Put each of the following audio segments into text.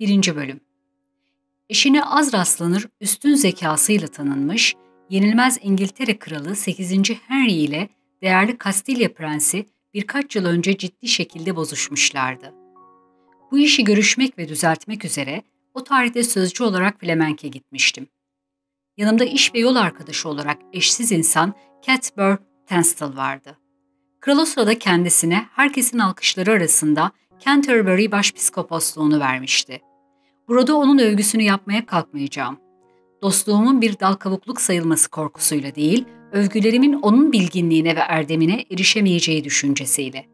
1. Bölüm Eşine az rastlanır üstün zekasıyla tanınmış, yenilmez İngiltere Kralı 8. Henry ile değerli Kastilya Prensi birkaç yıl önce ciddi şekilde bozuşmuşlardı. Bu işi görüşmek ve düzeltmek üzere o tarihte sözcü olarak Flemenk'e gitmiştim. Yanımda iş ve yol arkadaşı olarak eşsiz insan Catbird Tunstall vardı. Kral o sırada kendisine herkesin alkışları arasında Canterbury başpiskoposluğunu vermişti. Burada onun övgüsünü yapmaya kalkmayacağım. Dostluğumun bir dal kavukluk sayılması korkusuyla değil, övgülerimin onun bilginliğine ve erdemine erişemeyeceği düşüncesiyle.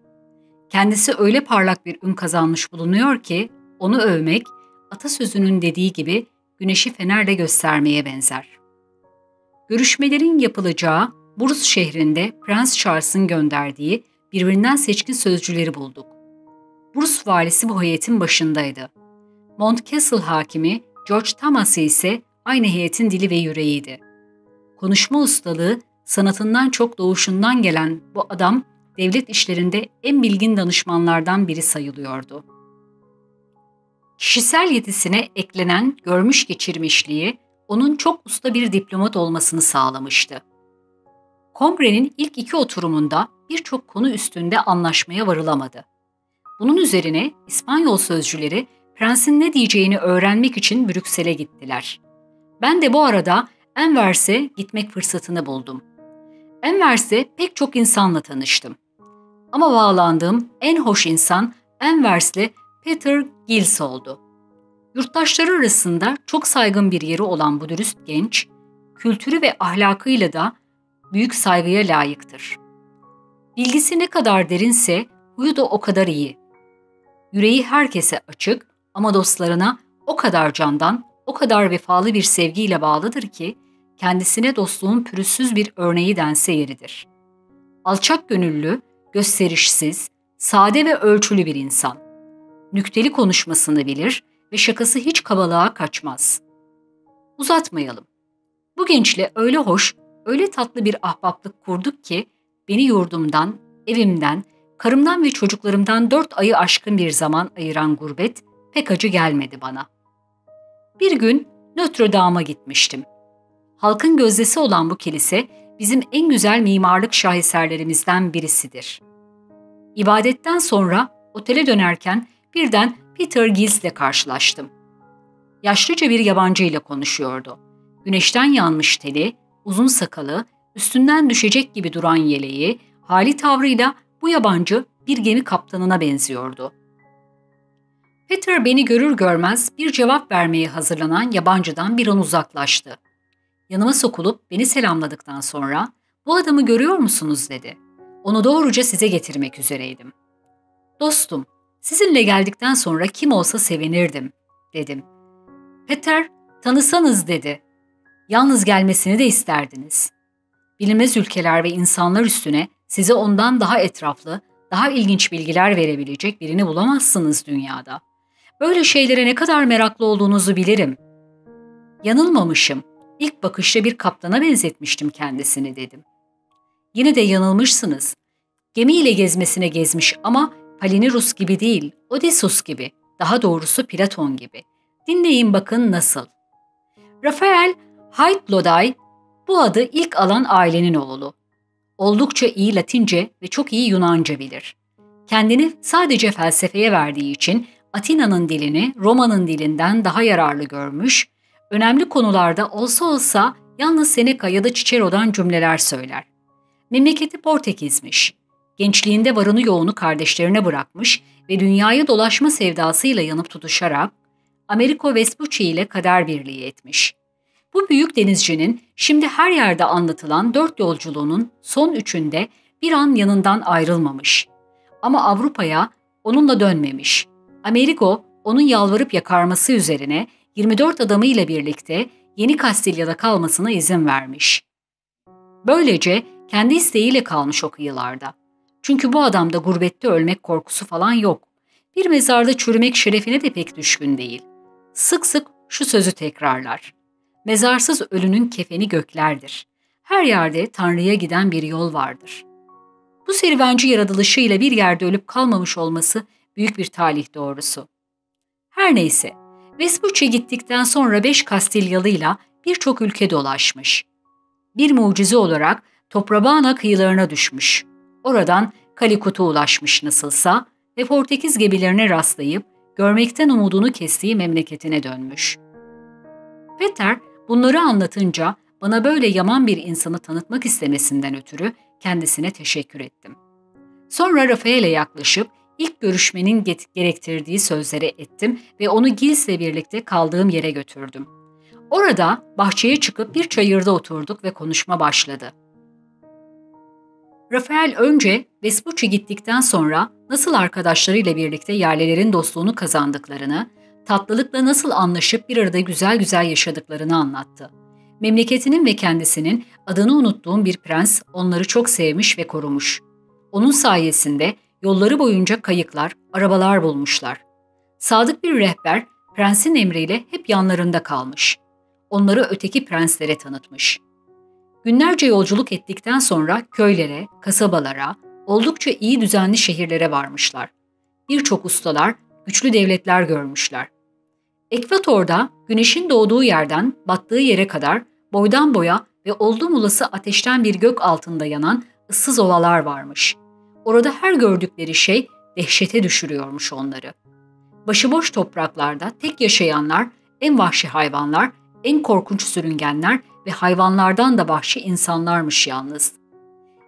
Kendisi öyle parlak bir ün kazanmış bulunuyor ki, onu övmek, atasözünün dediği gibi güneşi fenerle göstermeye benzer. Görüşmelerin yapılacağı Burus şehrinde Prens Charles'ın gönderdiği birbirinden seçkin sözcüleri bulduk. Burus valisi bu heyetin başındaydı. Montcastle hakimi George Thomas ise aynı heyetin dili ve yüreğiydi. Konuşma ustalığı sanatından çok doğuşundan gelen bu adam devlet işlerinde en bilgin danışmanlardan biri sayılıyordu. Kişisel yetisine eklenen görmüş geçirmişliği onun çok usta bir diplomat olmasını sağlamıştı. Kongrenin ilk iki oturumunda birçok konu üstünde anlaşmaya varılamadı. Bunun üzerine İspanyol sözcüleri prensin ne diyeceğini öğrenmek için Brüksel'e gittiler. Ben de bu arada Envers'e gitmek fırsatını buldum. Envers'te pek çok insanla tanıştım. Ama bağlandığım en hoş insan Envers'li Peter Giles oldu. Yurttaşları arasında çok saygın bir yeri olan bu dürüst genç, kültürü ve ahlakıyla da büyük saygıya layıktır. Bilgisi ne kadar derinse huyu da o kadar iyi. Yüreği herkese açık ama dostlarına o kadar candan, o kadar vefalı bir sevgiyle bağlıdır ki kendisine dostluğun pürüzsüz bir örneği dense yeridir. Alçak gönüllü, gösterişsiz, sade ve ölçülü bir insan. Nükteli konuşmasını bilir ve şakası hiç kabalığa kaçmaz. Uzatmayalım. Bu gençle öyle hoş, öyle tatlı bir ahbaplık kurduk ki beni yurdumdan, evimden, karımdan ve çocuklarımdan dört ayı aşkın bir zaman ayıran gurbet pek acı gelmedi bana. Bir gün Notre Dame'a gitmiştim. Halkın gözdesi olan bu kilise bizim en güzel mimarlık şaheserlerimizden birisidir. İbadetten sonra otele dönerken birden Peter Giles ile karşılaştım. Yaşlıca bir yabancı ile konuşuyordu. Güneşten yanmış teli, uzun sakalı, üstünden düşecek gibi duran yeleği, hali tavrıyla bu yabancı bir gemi kaptanına benziyordu. Peter beni görür görmez bir cevap vermeye hazırlanan yabancıdan bir an uzaklaştı. Yanıma sokulup beni selamladıktan sonra ''Bu adamı görüyor musunuz?'' dedi. ''Onu doğruca size getirmek üzereydim.'' ''Dostum, sizinle geldikten sonra kim olsa sevinirdim.'' dedim. Peter, tanısanız dedi. Yalnız gelmesini de isterdiniz. Bilinmez ülkeler ve insanlar üstüne size ondan daha etraflı, daha ilginç bilgiler verebilecek birini bulamazsınız dünyada. Böyle şeylere ne kadar meraklı olduğunuzu bilirim. Yanılmamışım. İlk bakışta bir kaptana benzetmiştim kendisini dedim. Yine de yanılmışsınız. Gemiyle gezmesine gezmiş ama Palinirus gibi değil, Odysseus gibi, daha doğrusu Platon gibi. Dinleyin bakın nasıl. Rafael Hayt bu adı ilk alan ailenin oğlu. Oldukça iyi Latince ve çok iyi Yunanca bilir. Kendini sadece felsefeye verdiği için Atina'nın dilini Roma'nın dilinden daha yararlı görmüş, önemli konularda olsa olsa yalnız Seneca ya da Cicero'dan cümleler söyler. Memleketi Portekizmiş. Gençliğinde varını yoğunu kardeşlerine bırakmış ve dünyayı dolaşma sevdasıyla yanıp tutuşarak Americo Vespucci ile kader birliği etmiş. Bu büyük denizcinin şimdi her yerde anlatılan dört yolculuğunun son üçünde bir an yanından ayrılmamış. Ama Avrupa'ya onunla dönmemiş. Amerigo onun yalvarıp yakarması üzerine 24 adamıyla birlikte Yeni Kastilya'da kalmasına izin vermiş. Böylece kendi isteğiyle kalmış o kıyılarda. Çünkü bu adamda gurbette ölmek korkusu falan yok. Bir mezarda çürümek şerefine de pek düşkün değil. Sık sık şu sözü tekrarlar. Mezarsız ölünün kefeni göklerdir. Her yerde Tanrı'ya giden bir yol vardır. Bu serüvenci yaratılışıyla bir yerde ölüp kalmamış olması büyük bir talih doğrusu. Her neyse, Vespucci gittikten sonra beş Kastilyalıyla birçok ülke dolaşmış. Bir mucize olarak Toprabana kıyılarına düşmüş. Oradan Kalikut'a ulaşmış nasılsa ve Portekiz gemilerine rastlayıp görmekten umudunu kestiği memleketine dönmüş. Peter bunları anlatınca bana böyle yaman bir insanı tanıtmak istemesinden ötürü kendisine teşekkür ettim. Sonra Rafael'e yaklaşıp ilk görüşmenin gerektirdiği sözleri ettim ve onu Gils'le birlikte kaldığım yere götürdüm. Orada bahçeye çıkıp bir çayırda oturduk ve konuşma başladı. Rafael önce Vespucci gittikten sonra nasıl arkadaşlarıyla birlikte yerlilerin dostluğunu kazandıklarını, tatlılıkla nasıl anlaşıp bir arada güzel güzel yaşadıklarını anlattı. Memleketinin ve kendisinin adını unuttuğum bir prens onları çok sevmiş ve korumuş. Onun sayesinde yolları boyunca kayıklar, arabalar bulmuşlar. Sadık bir rehber prensin emriyle hep yanlarında kalmış. Onları öteki prenslere tanıtmış. Günlerce yolculuk ettikten sonra köylere, kasabalara, oldukça iyi düzenli şehirlere varmışlar. Birçok ustalar, güçlü devletler görmüşler. Ekvatorda güneşin doğduğu yerden battığı yere kadar boydan boya ve oldum olası ateşten bir gök altında yanan ıssız ovalar varmış. Orada her gördükleri şey dehşete düşürüyormuş onları. Başıboş topraklarda tek yaşayanlar, en vahşi hayvanlar, en korkunç sürüngenler ve hayvanlardan da vahşi insanlarmış yalnız.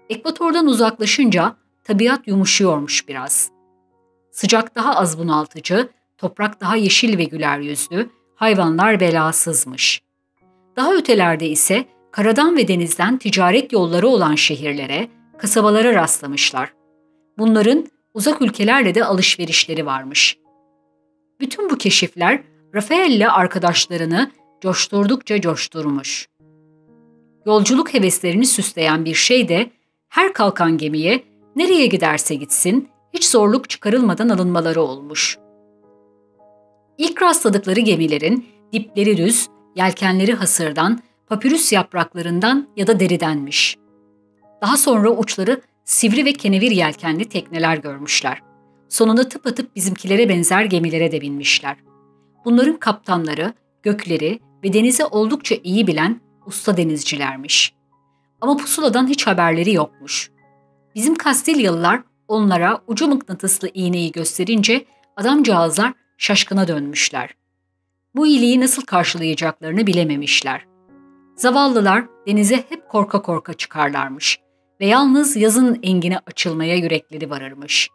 Ekvatordan uzaklaşınca tabiat yumuşuyormuş biraz. Sıcak daha az bunaltıcı, toprak daha yeşil ve güler yüzlü, hayvanlar belasızmış. Daha ötelerde ise karadan ve denizden ticaret yolları olan şehirlere, kasabalara rastlamışlar. Bunların uzak ülkelerle de alışverişleri varmış. Bütün bu keşifler Rafael'le arkadaşlarını coşturdukça coşturmuş. Yolculuk heveslerini süsleyen bir şey de her kalkan gemiye nereye giderse gitsin hiç zorluk çıkarılmadan alınmaları olmuş. İlk rastladıkları gemilerin dipleri düz, yelkenleri hasırdan, papyrus yapraklarından ya da deridenmiş. Daha sonra uçları sivri ve kenevir yelkenli tekneler görmüşler. Sonunda tıpatıp bizimkilere benzer gemilere de binmişler. Bunların kaptanları, gökleri ve denizi oldukça iyi bilen usta denizcilermiş. Ama pusuladan hiç haberleri yokmuş. Bizim Kastilyalılar onlara ucu mıknatıslı iğneyi gösterince adamcağızlar şaşkına dönmüşler. Bu iyiliği nasıl karşılayacaklarını bilememişler. Zavallılar denize hep korka korka çıkarlarmış ve yalnız yazın engine açılmaya yürekleri varırmış.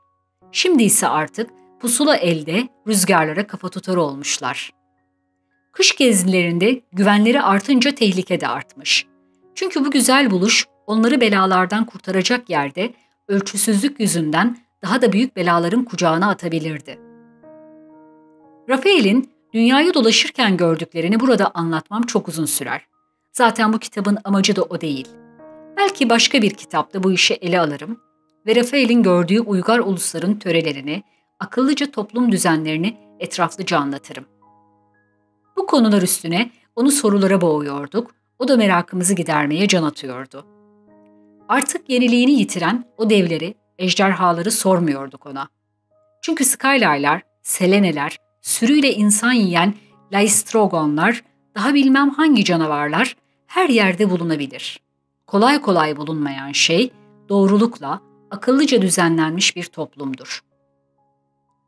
Şimdi ise artık pusula elde rüzgarlara kafa tutar olmuşlar. Kış gezilerinde güvenleri artınca tehlike de artmış. Çünkü bu güzel buluş onları belalardan kurtaracak yerde ölçüsüzlük yüzünden daha da büyük belaların kucağına atabilirdi. Rafael'in dünyayı dolaşırken gördüklerini burada anlatmam çok uzun sürer. Zaten bu kitabın amacı da o değil. Belki başka bir kitapta bu işi ele alırım ve Rafael'in gördüğü uygar ulusların törelerini, akıllıca toplum düzenlerini etraflıca anlatırım. Bu konular üstüne onu sorulara boğuyorduk, o da merakımızı gidermeye can atıyordu. Artık yeniliğini yitiren o devleri, ejderhaları sormuyorduk ona. Çünkü Skylar'lar, Seleneler, sürüyle insan yiyen Laistrogonlar, daha bilmem hangi canavarlar her yerde bulunabilir. Kolay kolay bulunmayan şey, doğrulukla, akıllıca düzenlenmiş bir toplumdur.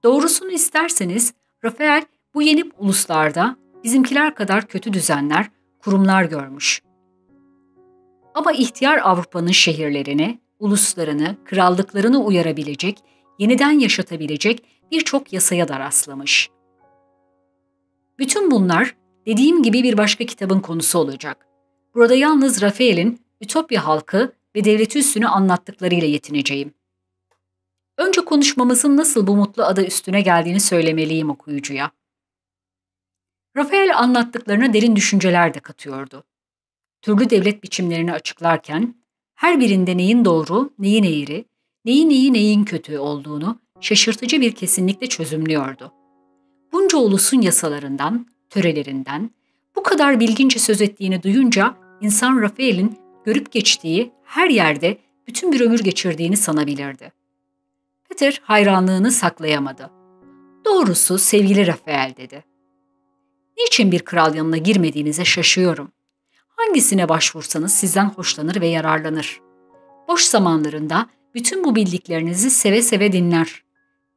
Doğrusunu isterseniz, Rafael bu yeni uluslarda bizimkiler kadar kötü düzenler, kurumlar görmüş. Ama ihtiyar Avrupa'nın şehirlerini, uluslarını, krallıklarını uyarabilecek, yeniden yaşatabilecek birçok yasaya da rastlamış. Bütün bunlar dediğim gibi bir başka kitabın konusu olacak. Burada yalnız Rafael'in Ütopya halkı ve devleti üstünü anlattıklarıyla yetineceğim. Önce konuşmamızın nasıl bu mutlu ada üstüne geldiğini söylemeliyim okuyucuya. Rafael anlattıklarına derin düşünceler de katıyordu. Türlü devlet biçimlerini açıklarken her birinde neyin doğru, neyin eğri, neyin iyi neyin kötü olduğunu şaşırtıcı bir kesinlikle çözümlüyordu. Bunca ulusun yasalarından, törelerinden, bu kadar bilgince söz ettiğini duyunca insan Rafael'in görüp geçtiği her yerde bütün bir ömür geçirdiğini sanabilirdi. Peter hayranlığını saklayamadı. Doğrusu sevgili Rafael dedi. Niçin bir kral yanına girmediğinize şaşıyorum. Hangisine başvursanız sizden hoşlanır ve yararlanır. Boş zamanlarında bütün bu bildiklerinizi seve seve dinler.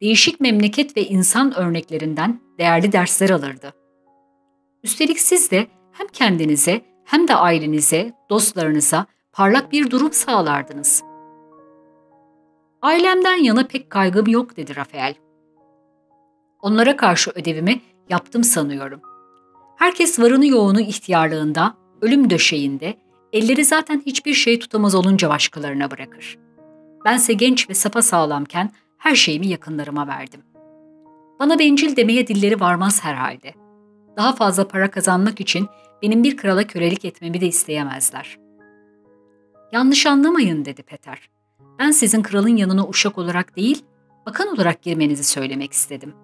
Değişik memleket ve insan örneklerinden değerli dersler alırdı. Üstelik siz de hem kendinize hem de ailenize, dostlarınıza parlak bir durum sağlardınız. Ailemden yana pek kaygım yok dedi Rafael. Onlara karşı ödevimi yaptım sanıyorum. Herkes varını yoğunu ihtiyarlığında, ölüm döşeğinde, elleri zaten hiçbir şey tutamaz olunca başkalarına bırakır. Bense genç ve sapa sağlamken her şeyimi yakınlarıma verdim. Bana bencil demeye dilleri varmaz herhalde. Daha fazla para kazanmak için benim bir krala kölelik etmemi de isteyemezler. Yanlış anlamayın dedi Peter. Ben sizin kralın yanına uşak olarak değil, bakan olarak girmenizi söylemek istedim.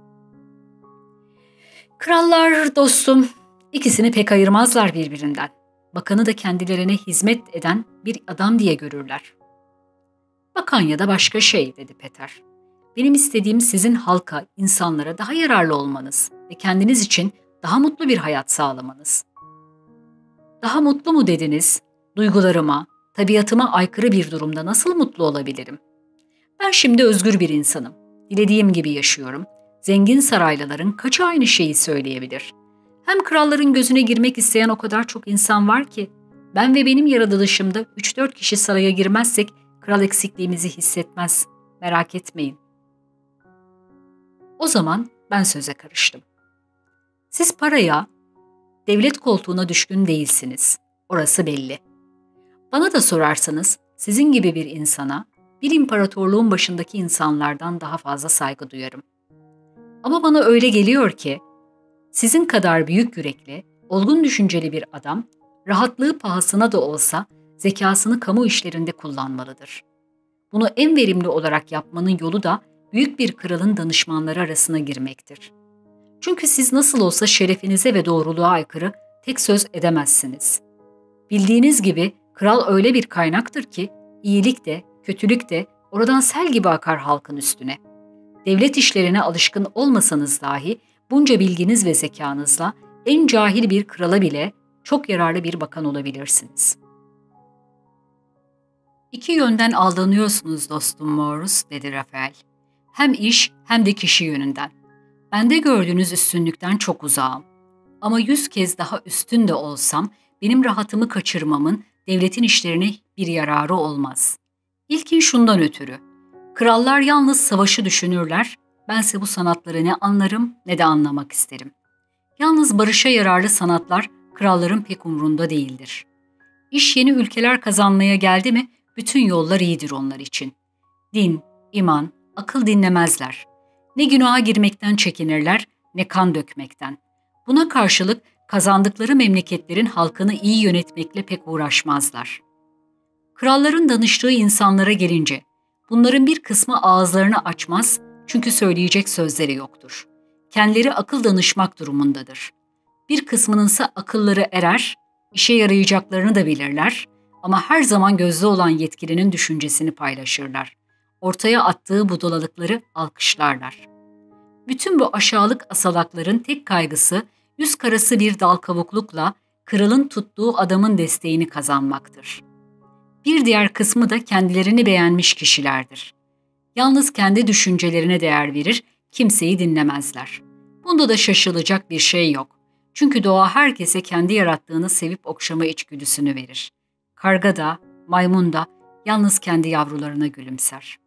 Krallar dostum, ikisini pek ayırmazlar birbirinden. Bakanı da kendilerine hizmet eden bir adam diye görürler. Bakan ya da başka şey dedi Peter. Benim istediğim sizin halka, insanlara daha yararlı olmanız ve kendiniz için daha mutlu bir hayat sağlamanız. Daha mutlu mu dediniz? Duygularıma, tabiatıma aykırı bir durumda nasıl mutlu olabilirim? Ben şimdi özgür bir insanım. Dilediğim gibi yaşıyorum. Zengin saraylıların kaçı aynı şeyi söyleyebilir? Hem kralların gözüne girmek isteyen o kadar çok insan var ki, ben ve benim yaratılışımda 3-4 kişi saraya girmezsek kral eksikliğimizi hissetmez. Merak etmeyin. O zaman ben söze karıştım. Siz paraya, devlet koltuğuna düşkün değilsiniz. Orası belli. Bana da sorarsanız sizin gibi bir insana bir imparatorluğun başındaki insanlardan daha fazla saygı duyarım. Ama bana öyle geliyor ki sizin kadar büyük yürekli, olgun düşünceli bir adam rahatlığı pahasına da olsa zekasını kamu işlerinde kullanmalıdır. Bunu en verimli olarak yapmanın yolu da büyük bir kralın danışmanları arasına girmektir. Çünkü siz nasıl olsa şerefinize ve doğruluğa aykırı tek söz edemezsiniz. Bildiğiniz gibi kral öyle bir kaynaktır ki iyilik de kötülük de oradan sel gibi akar halkın üstüne. Devlet işlerine alışkın olmasanız dahi bunca bilginiz ve zekanızla en cahil bir krala bile çok yararlı bir bakan olabilirsiniz. İki yönden aldanıyorsunuz dostum Morus, dedi Rafael. Hem iş hem de kişi yönünden. Bende gördüğünüz üstünlükten çok uzağım. Ama yüz kez daha üstün de olsam benim rahatımı kaçırmamın devletin işlerine bir yararı olmaz. İlkin şundan ötürü. Krallar yalnız savaşı düşünürler, bense bu sanatları ne anlarım ne de anlamak isterim. Yalnız barışa yararlı sanatlar kralların pek umrunda değildir. İş yeni ülkeler kazanmaya geldi mi bütün yollar iyidir onlar için. Din, iman, akıl dinlemezler. Ne günaha girmekten çekinirler ne kan dökmekten. Buna karşılık kazandıkları memleketlerin halkını iyi yönetmekle pek uğraşmazlar. Kralların danıştığı insanlara gelince, bunların bir kısmı ağızlarını açmaz çünkü söyleyecek sözleri yoktur. Kendileri akıl danışmak durumundadır. Bir kısmının ise akılları erer, işe yarayacaklarını da bilirler ama her zaman gözde olan yetkilinin düşüncesini paylaşırlar. Ortaya attığı budalalıkları alkışlarlar. Bütün bu aşağılık asalakların tek kaygısı yüz karası bir dal kavuklukla kralın tuttuğu adamın desteğini kazanmaktır. Bir diğer kısmı da kendilerini beğenmiş kişilerdir. Yalnız kendi düşüncelerine değer verir, kimseyi dinlemezler. Bunda da şaşılacak bir şey yok. Çünkü doğa herkese kendi yarattığını sevip okşama içgüdüsünü verir. Karga da, maymun da yalnız kendi yavrularına gülümser.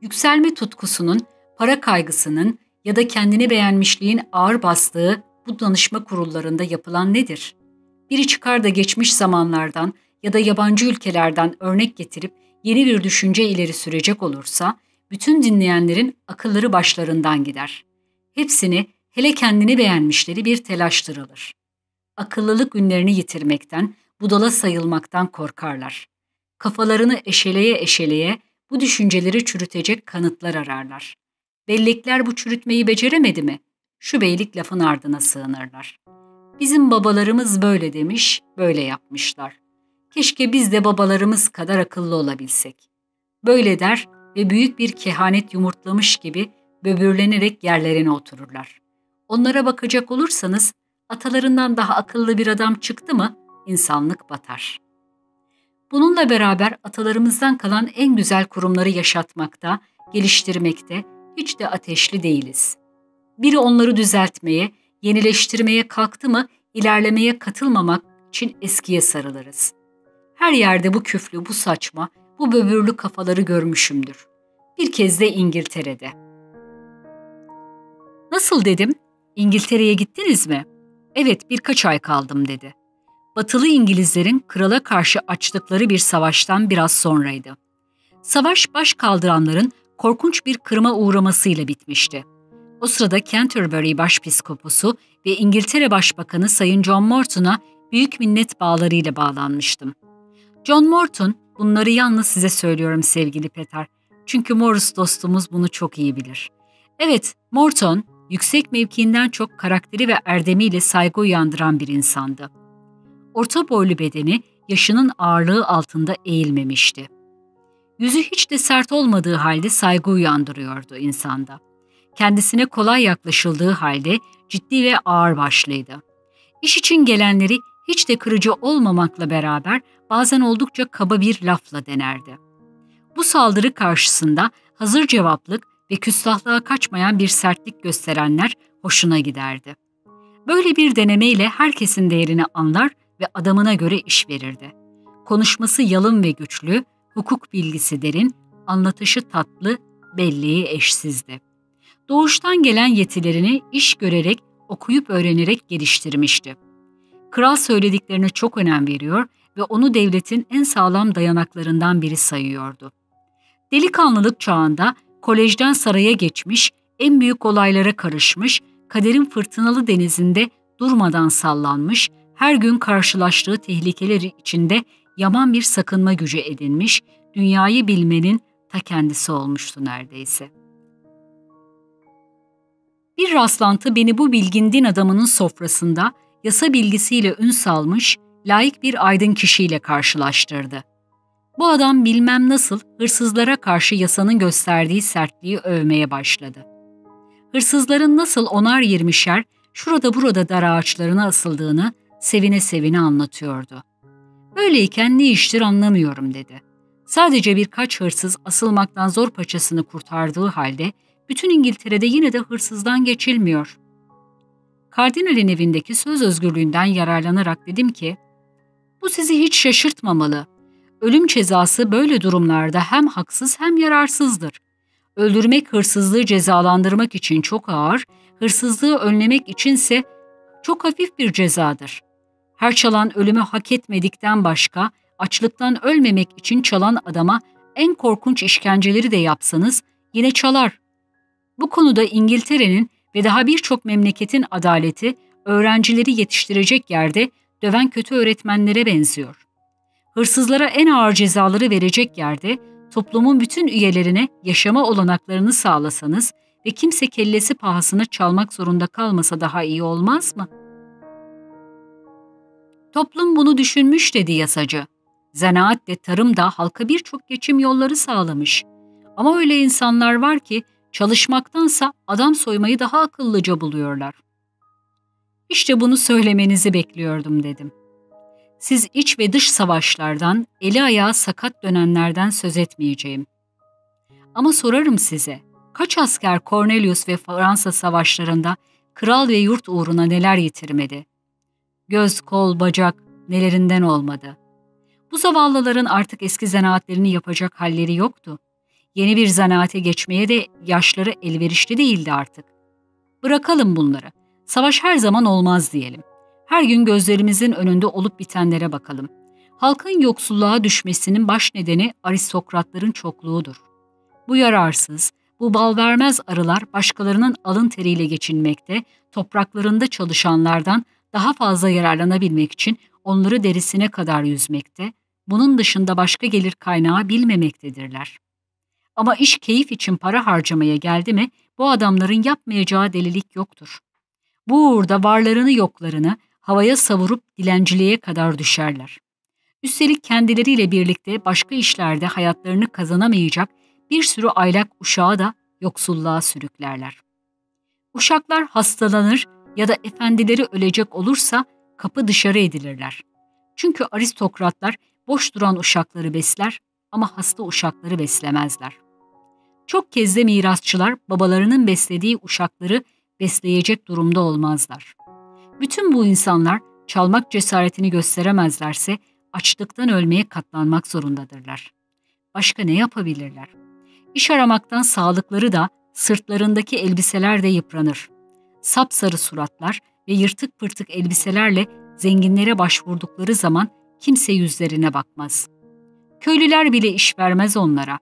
Yükselme tutkusunun, para kaygısının ya da kendini beğenmişliğin ağır bastığı bu danışma kurullarında yapılan nedir? Biri çıkar da geçmiş zamanlardan ya da yabancı ülkelerden örnek getirip yeni bir düşünce ileri sürecek olursa bütün dinleyenlerin akılları başlarından gider. Hepsini hele kendini beğenmişleri bir telaştırılır. Akıllılık günlerini yitirmekten, budala sayılmaktan korkarlar. Kafalarını eşeleye eşeleye bu düşünceleri çürütecek kanıtlar ararlar. Bellekler bu çürütmeyi beceremedi mi? Şu beylik lafın ardına sığınırlar. Bizim babalarımız böyle demiş, böyle yapmışlar. Keşke biz de babalarımız kadar akıllı olabilsek. Böyle der ve büyük bir kehanet yumurtlamış gibi böbürlenerek yerlerine otururlar. Onlara bakacak olursanız atalarından daha akıllı bir adam çıktı mı insanlık batar. Bununla beraber atalarımızdan kalan en güzel kurumları yaşatmakta, geliştirmekte hiç de ateşli değiliz. Biri onları düzeltmeye, yenileştirmeye kalktı mı ilerlemeye katılmamak için eskiye sarılırız. Her yerde bu küflü, bu saçma, bu böbürlü kafaları görmüşümdür. Bir kez de İngiltere'de. Nasıl dedim? İngiltere'ye gittiniz mi? Evet birkaç ay kaldım dedi. Batılı İngilizlerin krala karşı açtıkları bir savaştan biraz sonraydı. Savaş baş kaldıranların korkunç bir kırma uğramasıyla bitmişti. O sırada Canterbury Başpiskoposu ve İngiltere Başbakanı Sayın John Morton'a büyük minnet bağlarıyla bağlanmıştım. John Morton, bunları yalnız size söylüyorum sevgili Peter. Çünkü Morris dostumuz bunu çok iyi bilir. Evet, Morton, yüksek mevkiinden çok karakteri ve erdemiyle saygı uyandıran bir insandı. Orta boylu bedeni yaşının ağırlığı altında eğilmemişti. Yüzü hiç de sert olmadığı halde saygı uyandırıyordu insanda. Kendisine kolay yaklaşıldığı halde ciddi ve ağır başlıydı. İş için gelenleri hiç de kırıcı olmamakla beraber bazen oldukça kaba bir lafla denerdi. Bu saldırı karşısında hazır cevaplık ve küstahlığa kaçmayan bir sertlik gösterenler hoşuna giderdi. Böyle bir denemeyle herkesin değerini anlar ve adamına göre iş verirdi. Konuşması yalın ve güçlü, hukuk bilgisi derin, anlatışı tatlı, belleği eşsizdi. Doğuştan gelen yetilerini iş görerek, okuyup öğrenerek geliştirmişti. Kral söylediklerine çok önem veriyor ve onu devletin en sağlam dayanaklarından biri sayıyordu. Delikanlılık çağında kolejden saraya geçmiş, en büyük olaylara karışmış, kaderin fırtınalı denizinde durmadan sallanmış, her gün karşılaştığı tehlikeler içinde yaman bir sakınma gücü edinmiş, dünyayı bilmenin ta kendisi olmuştu neredeyse. Bir rastlantı beni bu bilgin din adamının sofrasında yasa bilgisiyle ün salmış, layık bir aydın kişiyle karşılaştırdı. Bu adam bilmem nasıl hırsızlara karşı yasanın gösterdiği sertliği övmeye başladı. Hırsızların nasıl onar yirmişer, şurada burada dar ağaçlarına asıldığını sevine sevine anlatıyordu. Böyleyken ne iştir anlamıyorum dedi. Sadece birkaç hırsız asılmaktan zor paçasını kurtardığı halde bütün İngiltere'de yine de hırsızdan geçilmiyor. Kardinalin evindeki söz özgürlüğünden yararlanarak dedim ki, bu sizi hiç şaşırtmamalı. Ölüm cezası böyle durumlarda hem haksız hem yararsızdır. Öldürmek hırsızlığı cezalandırmak için çok ağır, hırsızlığı önlemek içinse çok hafif bir cezadır. Her çalan ölümü hak etmedikten başka, açlıktan ölmemek için çalan adama en korkunç işkenceleri de yapsanız yine çalar. Bu konuda İngiltere'nin ve daha birçok memleketin adaleti öğrencileri yetiştirecek yerde döven kötü öğretmenlere benziyor. Hırsızlara en ağır cezaları verecek yerde toplumun bütün üyelerine yaşama olanaklarını sağlasanız ve kimse kellesi pahasına çalmak zorunda kalmasa daha iyi olmaz mı? Toplum bunu düşünmüş dedi yasacı. Zanaat de tarım da halka birçok geçim yolları sağlamış. Ama öyle insanlar var ki çalışmaktansa adam soymayı daha akıllıca buluyorlar. İşte bunu söylemenizi bekliyordum dedim. Siz iç ve dış savaşlardan, eli ayağı sakat dönenlerden söz etmeyeceğim. Ama sorarım size, kaç asker Cornelius ve Fransa savaşlarında kral ve yurt uğruna neler yitirmedi? Göz, kol, bacak nelerinden olmadı. Bu zavallıların artık eski zanaatlerini yapacak halleri yoktu. Yeni bir zanaate geçmeye de yaşları elverişli değildi artık. Bırakalım bunları. Savaş her zaman olmaz diyelim. Her gün gözlerimizin önünde olup bitenlere bakalım. Halkın yoksulluğa düşmesinin baş nedeni aristokratların çokluğudur. Bu yararsız, bu bal vermez arılar başkalarının alın teriyle geçinmekte, topraklarında çalışanlardan daha fazla yararlanabilmek için onları derisine kadar yüzmekte, bunun dışında başka gelir kaynağı bilmemektedirler. Ama iş keyif için para harcamaya geldi mi bu adamların yapmayacağı delilik yoktur. Bu uğurda varlarını yoklarını havaya savurup dilenciliğe kadar düşerler. Üstelik kendileriyle birlikte başka işlerde hayatlarını kazanamayacak bir sürü aylak uşağı da yoksulluğa sürüklerler. Uşaklar hastalanır ya da efendileri ölecek olursa kapı dışarı edilirler. Çünkü aristokratlar boş duran uşakları besler ama hasta uşakları beslemezler. Çok kez de mirasçılar babalarının beslediği uşakları besleyecek durumda olmazlar. Bütün bu insanlar çalmak cesaretini gösteremezlerse açlıktan ölmeye katlanmak zorundadırlar. Başka ne yapabilirler? İş aramaktan sağlıkları da sırtlarındaki elbiseler de yıpranır. Sapsarı suratlar ve yırtık pırtık elbiselerle zenginlere başvurdukları zaman kimse yüzlerine bakmaz. Köylüler bile iş vermez onlara.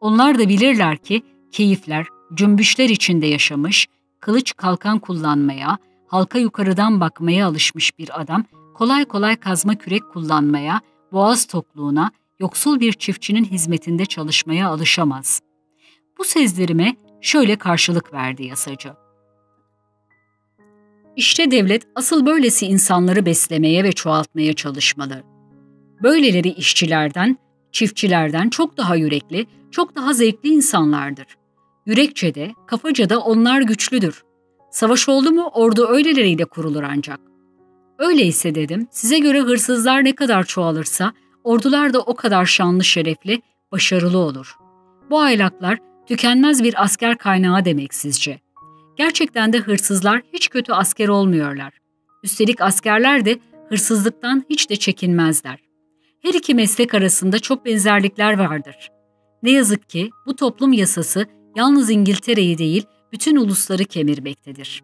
Onlar da bilirler ki keyifler, cümbüşler içinde yaşamış, kılıç kalkan kullanmaya, halka yukarıdan bakmaya alışmış bir adam kolay kolay kazma kürek kullanmaya, boğaz tokluğuna, yoksul bir çiftçinin hizmetinde çalışmaya alışamaz. Bu sezdirime şöyle karşılık verdi yasacı. İşte devlet asıl böylesi insanları beslemeye ve çoğaltmaya çalışmalı. Böyleleri işçilerden, çiftçilerden çok daha yürekli, çok daha zevkli insanlardır. Yürekçe de, kafaca da onlar güçlüdür. Savaş oldu mu ordu öyleleriyle kurulur ancak. Öyleyse dedim, size göre hırsızlar ne kadar çoğalırsa, ordular da o kadar şanlı şerefli, başarılı olur. Bu aylaklar tükenmez bir asker kaynağı demek sizce. Gerçekten de hırsızlar hiç kötü asker olmuyorlar. Üstelik askerler de hırsızlıktan hiç de çekinmezler. Her iki meslek arasında çok benzerlikler vardır. Ne yazık ki bu toplum yasası yalnız İngiltere'yi değil bütün ulusları kemirmektedir.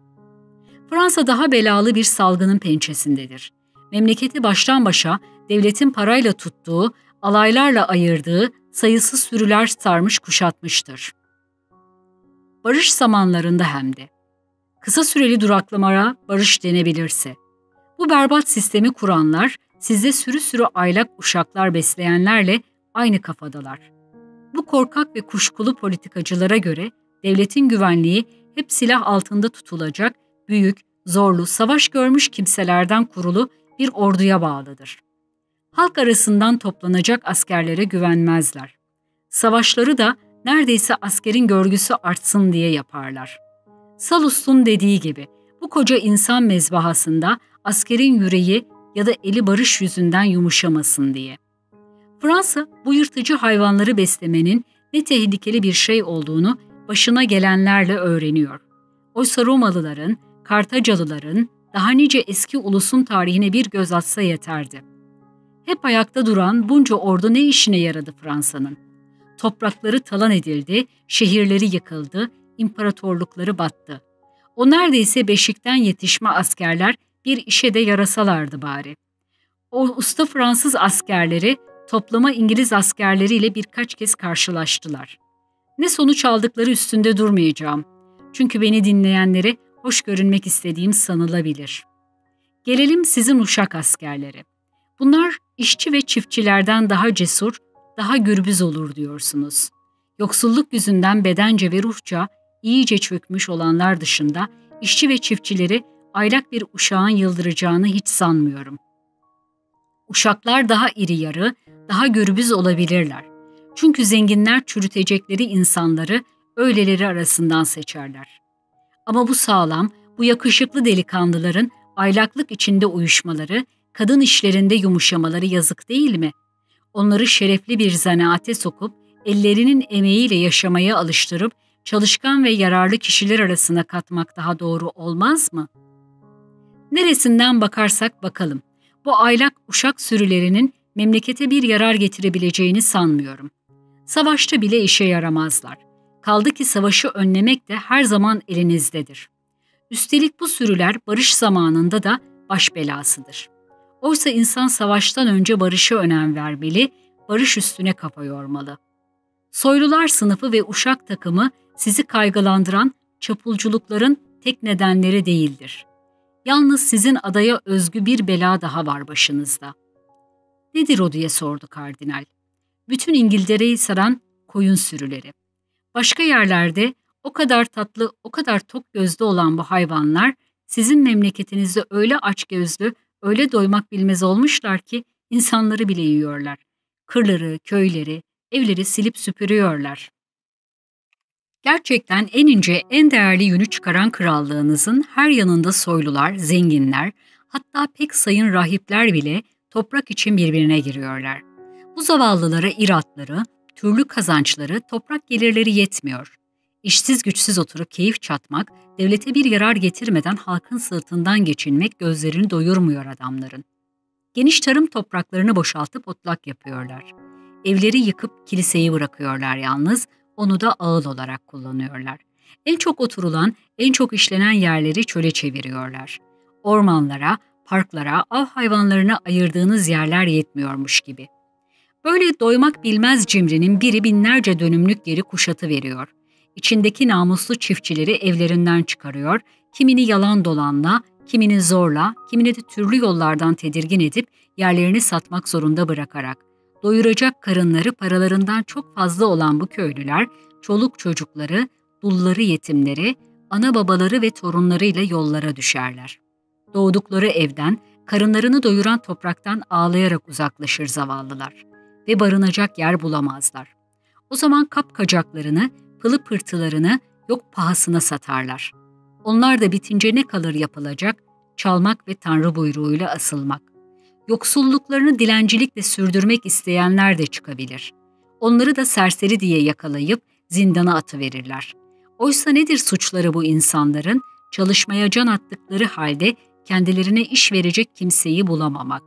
Fransa daha belalı bir salgının pençesindedir. Memleketi baştan başa devletin parayla tuttuğu, alaylarla ayırdığı sayısız sürüler sarmış kuşatmıştır. Barış zamanlarında hem de. Kısa süreli duraklamara barış denebilirse. Bu berbat sistemi kuranlar sizde sürü sürü aylak uşaklar besleyenlerle aynı kafadalar. Bu korkak ve kuşkulu politikacılara göre devletin güvenliği hep silah altında tutulacak büyük, zorlu, savaş görmüş kimselerden kurulu bir orduya bağlıdır. Halk arasından toplanacak askerlere güvenmezler. Savaşları da neredeyse askerin görgüsü artsın diye yaparlar. Salus'un dediği gibi bu koca insan mezbahasında askerin yüreği ya da eli barış yüzünden yumuşamasın diye. Fransa bu yırtıcı hayvanları beslemenin ne tehlikeli bir şey olduğunu başına gelenlerle öğreniyor. Oysa Romalıların, Kartacalıların, daha nice eski ulusun tarihine bir göz atsa yeterdi. Hep ayakta duran bunca ordu ne işine yaradı Fransa'nın? Toprakları talan edildi, şehirleri yıkıldı, imparatorlukları battı. O neredeyse beşikten yetişme askerler bir işe de yarasalardı bari. O usta Fransız askerleri toplama İngiliz askerleriyle birkaç kez karşılaştılar. Ne sonuç aldıkları üstünde durmayacağım. Çünkü beni dinleyenlere hoş görünmek istediğim sanılabilir. Gelelim sizin uşak askerleri. Bunlar işçi ve çiftçilerden daha cesur, daha gürbüz olur diyorsunuz. Yoksulluk yüzünden bedence ve ruhça iyice çökmüş olanlar dışında işçi ve çiftçileri aylak bir uşağın yıldıracağını hiç sanmıyorum. Uşaklar daha iri yarı, daha gürbüz olabilirler. Çünkü zenginler çürütecekleri insanları öyleleri arasından seçerler. Ama bu sağlam, bu yakışıklı delikanlıların aylaklık içinde uyuşmaları, kadın işlerinde yumuşamaları yazık değil mi? Onları şerefli bir zanaate sokup, ellerinin emeğiyle yaşamaya alıştırıp, çalışkan ve yararlı kişiler arasına katmak daha doğru olmaz mı? Neresinden bakarsak bakalım, bu aylak uşak sürülerinin memlekete bir yarar getirebileceğini sanmıyorum. Savaşta bile işe yaramazlar. Kaldı ki savaşı önlemek de her zaman elinizdedir. Üstelik bu sürüler barış zamanında da baş belasıdır. Oysa insan savaştan önce barışa önem vermeli, barış üstüne kafa yormalı. Soylular sınıfı ve uşak takımı sizi kaygılandıran çapulculukların tek nedenleri değildir. Yalnız sizin adaya özgü bir bela daha var başınızda. Nedir o diye sordu kardinal. Bütün İngiltere'yi saran koyun sürüleri. Başka yerlerde o kadar tatlı, o kadar tok gözlü olan bu hayvanlar sizin memleketinizde öyle aç gözlü, öyle doymak bilmez olmuşlar ki insanları bile yiyorlar. Kırları, köyleri, evleri silip süpürüyorlar. Gerçekten en ince, en değerli yünü çıkaran krallığınızın her yanında soylular, zenginler, hatta pek sayın rahipler bile toprak için birbirine giriyorlar. Bu zavallılara iratları, türlü kazançları, toprak gelirleri yetmiyor. İşsiz güçsüz oturup keyif çatmak, devlete bir yarar getirmeden halkın sırtından geçinmek gözlerini doyurmuyor adamların. Geniş tarım topraklarını boşaltıp otlak yapıyorlar. Evleri yıkıp kiliseyi bırakıyorlar yalnız, onu da ağıl olarak kullanıyorlar. En çok oturulan, en çok işlenen yerleri çöle çeviriyorlar. Ormanlara, parklara, av hayvanlarına ayırdığınız yerler yetmiyormuş gibi. Böyle doymak bilmez cimrinin biri binlerce dönümlük yeri kuşatı veriyor. İçindeki namuslu çiftçileri evlerinden çıkarıyor, kimini yalan dolanla, kimini zorla, kimini de türlü yollardan tedirgin edip yerlerini satmak zorunda bırakarak. Doyuracak karınları paralarından çok fazla olan bu köylüler, çoluk çocukları, dulları yetimleri, ana babaları ve torunlarıyla yollara düşerler. Doğdukları evden, karınlarını doyuran topraktan ağlayarak uzaklaşır zavallılar ve barınacak yer bulamazlar. O zaman kapkacaklarını, pılı pırtılarını yok pahasına satarlar. Onlar da bitince ne kalır yapılacak? Çalmak ve tanrı buyruğuyla asılmak. Yoksulluklarını dilencilikle sürdürmek isteyenler de çıkabilir. Onları da serseri diye yakalayıp zindana atıverirler. Oysa nedir suçları bu insanların? Çalışmaya can attıkları halde kendilerine iş verecek kimseyi bulamamak.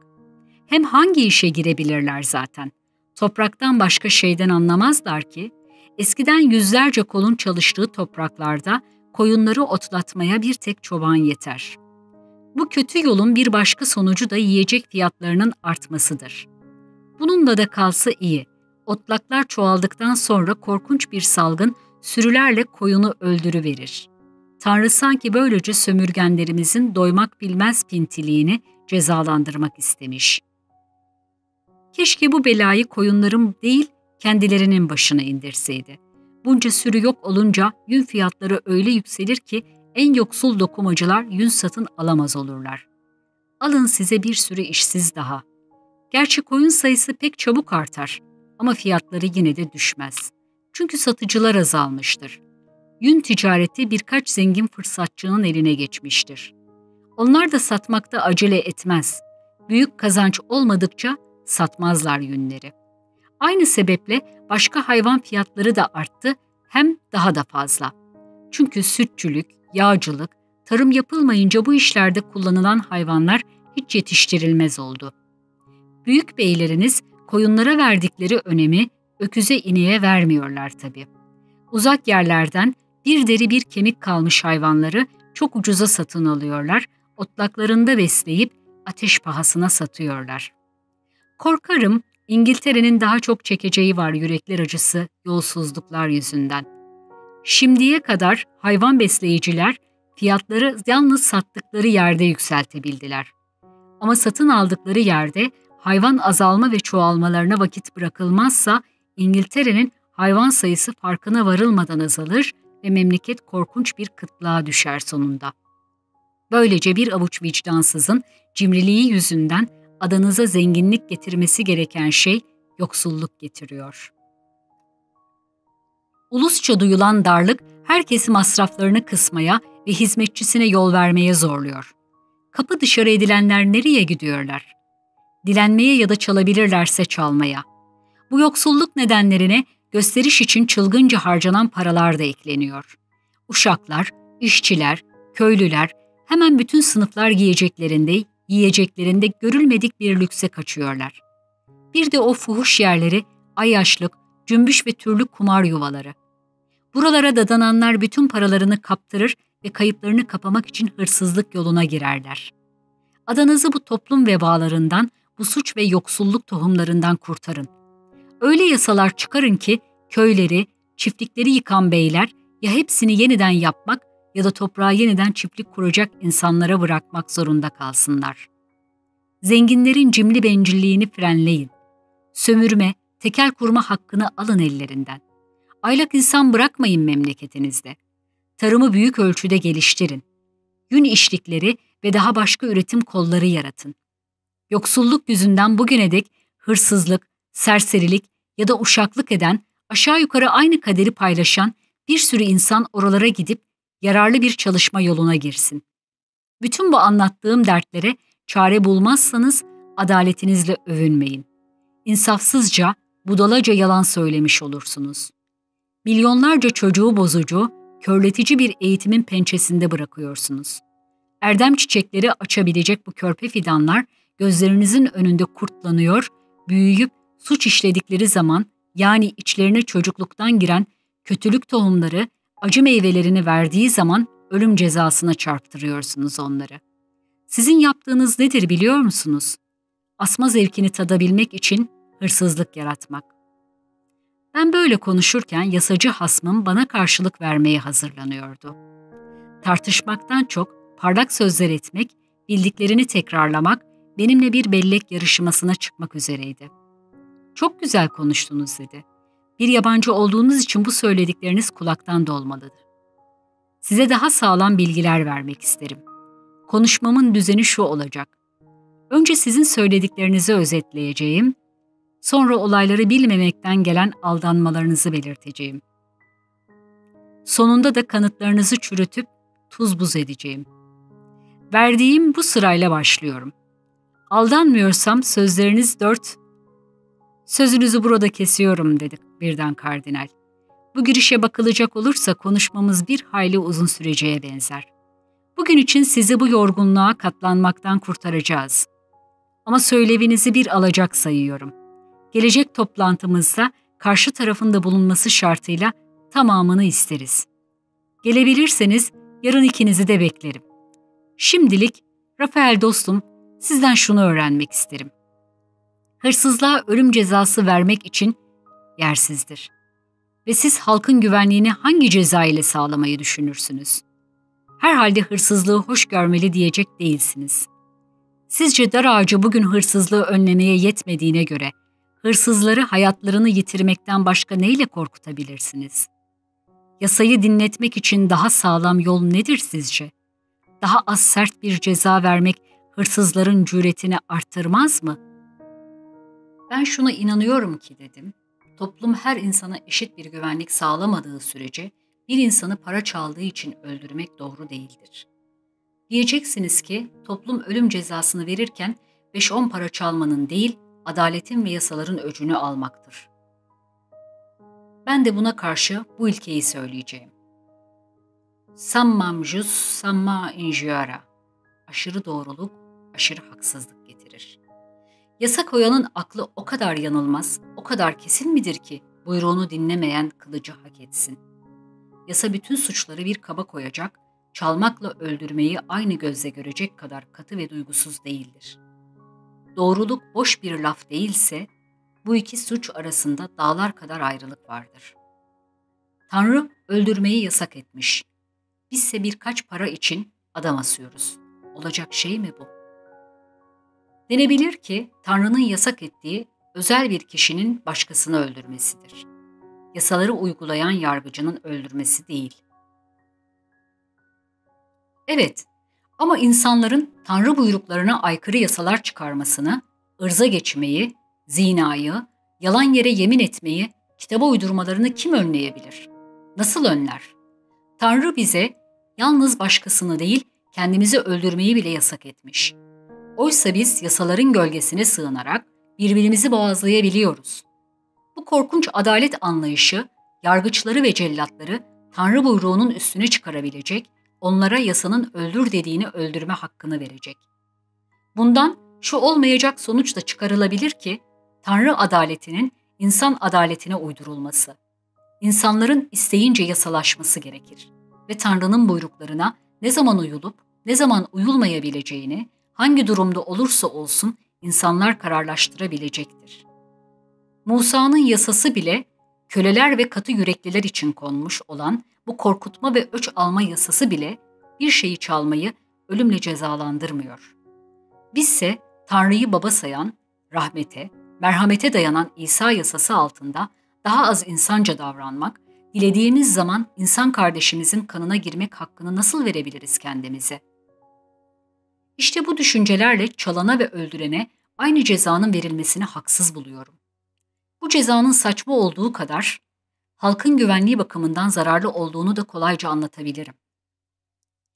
Hem hangi işe girebilirler zaten? Topraktan başka şeyden anlamazlar ki. Eskiden yüzlerce kolun çalıştığı topraklarda koyunları otlatmaya bir tek çoban yeter. Bu kötü yolun bir başka sonucu da yiyecek fiyatlarının artmasıdır. Bununla da kalsa iyi. Otlaklar çoğaldıktan sonra korkunç bir salgın sürülerle koyunu öldürüverir. Tanrı sanki böylece sömürgenlerimizin doymak bilmez pintiliğini cezalandırmak istemiş. Keşke bu belayı koyunlarım değil, kendilerinin başına indirseydi. Bunca sürü yok olunca yün fiyatları öyle yükselir ki en yoksul dokumacılar yün satın alamaz olurlar. Alın size bir sürü işsiz daha. Gerçi koyun sayısı pek çabuk artar ama fiyatları yine de düşmez. Çünkü satıcılar azalmıştır. Yün ticareti birkaç zengin fırsatçının eline geçmiştir. Onlar da satmakta acele etmez. Büyük kazanç olmadıkça satmazlar yünleri. Aynı sebeple başka hayvan fiyatları da arttı hem daha da fazla. Çünkü sütçülük, yağcılık, tarım yapılmayınca bu işlerde kullanılan hayvanlar hiç yetiştirilmez oldu. Büyük beyleriniz koyunlara verdikleri önemi öküze ineğe vermiyorlar tabii. Uzak yerlerden bir deri bir kemik kalmış hayvanları çok ucuza satın alıyorlar, otlaklarında besleyip ateş pahasına satıyorlar. Korkarım İngiltere'nin daha çok çekeceği var yürekler acısı, yolsuzluklar yüzünden. Şimdiye kadar hayvan besleyiciler fiyatları yalnız sattıkları yerde yükseltebildiler. Ama satın aldıkları yerde hayvan azalma ve çoğalmalarına vakit bırakılmazsa İngiltere'nin hayvan sayısı farkına varılmadan azalır ve memleket korkunç bir kıtlığa düşer sonunda. Böylece bir avuç vicdansızın cimriliği yüzünden adanıza zenginlik getirmesi gereken şey yoksulluk getiriyor. Ulusça duyulan darlık herkesi masraflarını kısmaya ve hizmetçisine yol vermeye zorluyor. Kapı dışarı edilenler nereye gidiyorlar? Dilenmeye ya da çalabilirlerse çalmaya. Bu yoksulluk nedenlerine gösteriş için çılgınca harcanan paralar da ekleniyor. Uşaklar, işçiler, köylüler hemen bütün sınıflar giyeceklerinde yiyeceklerinde görülmedik bir lükse kaçıyorlar. Bir de o fuhuş yerleri, ayaşlık, cümbüş ve türlü kumar yuvaları. Buralara dadananlar bütün paralarını kaptırır ve kayıplarını kapamak için hırsızlık yoluna girerler. Adanızı bu toplum vebalarından, bu suç ve yoksulluk tohumlarından kurtarın. Öyle yasalar çıkarın ki köyleri, çiftlikleri yıkan beyler ya hepsini yeniden yapmak ya da toprağa yeniden çiftlik kuracak insanlara bırakmak zorunda kalsınlar. Zenginlerin cimri bencilliğini frenleyin. Sömürme, tekel kurma hakkını alın ellerinden. Aylak insan bırakmayın memleketinizde. Tarımı büyük ölçüde geliştirin. Yün işlikleri ve daha başka üretim kolları yaratın. Yoksulluk yüzünden bugüne dek hırsızlık, serserilik ya da uşaklık eden, aşağı yukarı aynı kaderi paylaşan Bir sürü insan oralara gidip yararlı bir çalışma yoluna girsin. Bütün bu anlattığım dertlere çare bulmazsanız adaletinizle övünmeyin. İnsafsızca, budalaca yalan söylemiş olursunuz. Milyonlarca çocuğu bozucu, körletici bir eğitimin pençesinde bırakıyorsunuz. Erdem çiçekleri açabilecek bu körpe fidanlar gözlerinizin önünde kurtlanıyor, büyüyüp suç işledikleri zaman yani içlerine çocukluktan giren kötülük tohumları acı meyvelerini verdiği zaman ölüm cezasına çarptırıyorsunuz onları. Sizin yaptığınız nedir biliyor musunuz? Asma zevkini tadabilmek için hırsızlık yaratmak. Ben böyle konuşurken yasacı hasmım bana karşılık vermeye hazırlanıyordu. Tartışmaktan çok parlak sözler etmek, bildiklerini tekrarlamak, benimle bir bellek yarışmasına çıkmak üzereydi. Çok güzel konuştunuz dedi. Bir yabancı olduğunuz için bu söyledikleriniz kulaktan dolmalıdır. Size daha sağlam bilgiler vermek isterim. Konuşmamın düzeni şu olacak. Önce sizin söylediklerinizi özetleyeceğim, sonra olayları bilmemekten gelen aldanmalarınızı belirteceğim. Sonunda da kanıtlarınızı çürütüp tuz buz edeceğim. Verdiğim bu sırayla başlıyorum. Aldanmıyorsam sözleriniz dört... Sözünüzü burada kesiyorum dedik birden kardinal. Bu girişe bakılacak olursa konuşmamız bir hayli uzun süreceğe benzer. Bugün için sizi bu yorgunluğa katlanmaktan kurtaracağız. Ama söylevinizi bir alacak sayıyorum. Gelecek toplantımızda karşı tarafında bulunması şartıyla tamamını isteriz. Gelebilirseniz yarın ikinizi de beklerim. Şimdilik Rafael dostum sizden şunu öğrenmek isterim. Hırsızlığa ölüm cezası vermek için yersizdir. Ve siz halkın güvenliğini hangi ceza ile sağlamayı düşünürsünüz? Herhalde hırsızlığı hoş görmeli diyecek değilsiniz. Sizce dar ağacı bugün hırsızlığı önlemeye yetmediğine göre hırsızları hayatlarını yitirmekten başka neyle korkutabilirsiniz? Yasayı dinletmek için daha sağlam yol nedir sizce? Daha az sert bir ceza vermek hırsızların cüretini arttırmaz mı? Ben şuna inanıyorum ki dedim. Toplum her insana eşit bir güvenlik sağlamadığı sürece bir insanı para çaldığı için öldürmek doğru değildir. Diyeceksiniz ki toplum ölüm cezasını verirken 5-10 para çalmanın değil, adaletin ve yasaların öcünü almaktır. Ben de buna karşı bu ilkeyi söyleyeceğim. Sammam jus, samma injura. Aşırı doğruluk, aşırı haksızlık. Yasa koyanın aklı o kadar yanılmaz, o kadar kesin midir ki buyruğunu dinlemeyen kılıcı hak etsin. Yasa bütün suçları bir kaba koyacak, çalmakla öldürmeyi aynı gözle görecek kadar katı ve duygusuz değildir. Doğruluk boş bir laf değilse, bu iki suç arasında dağlar kadar ayrılık vardır. Tanrı öldürmeyi yasak etmiş. Bizse birkaç para için adam asıyoruz. Olacak şey mi bu? Denebilir ki Tanrı'nın yasak ettiği özel bir kişinin başkasını öldürmesidir. Yasaları uygulayan yargıcının öldürmesi değil. Evet, ama insanların Tanrı buyruklarına aykırı yasalar çıkarmasını, ırza geçmeyi, zinayı, yalan yere yemin etmeyi, kitaba uydurmalarını kim önleyebilir? Nasıl önler? Tanrı bize yalnız başkasını değil, kendimizi öldürmeyi bile yasak etmiş. Oysa biz yasaların gölgesine sığınarak birbirimizi boğazlayabiliyoruz. Bu korkunç adalet anlayışı, yargıçları ve cellatları Tanrı buyruğunun üstüne çıkarabilecek, onlara yasanın öldür dediğini öldürme hakkını verecek. Bundan şu olmayacak sonuç da çıkarılabilir ki, Tanrı adaletinin insan adaletine uydurulması, insanların isteyince yasalaşması gerekir ve Tanrı'nın buyruklarına ne zaman uyulup ne zaman uyulmayabileceğini, hangi durumda olursa olsun insanlar kararlaştırabilecektir. Musa'nın yasası bile köleler ve katı yürekliler için konmuş olan bu korkutma ve öç alma yasası bile bir şeyi çalmayı ölümle cezalandırmıyor. Bizse Tanrı'yı baba sayan, rahmete, merhamete dayanan İsa yasası altında daha az insanca davranmak, dilediğimiz zaman insan kardeşimizin kanına girmek hakkını nasıl verebiliriz kendimize? İşte bu düşüncelerle çalana ve öldürene aynı cezanın verilmesini haksız buluyorum. Bu cezanın saçma olduğu kadar halkın güvenliği bakımından zararlı olduğunu da kolayca anlatabilirim.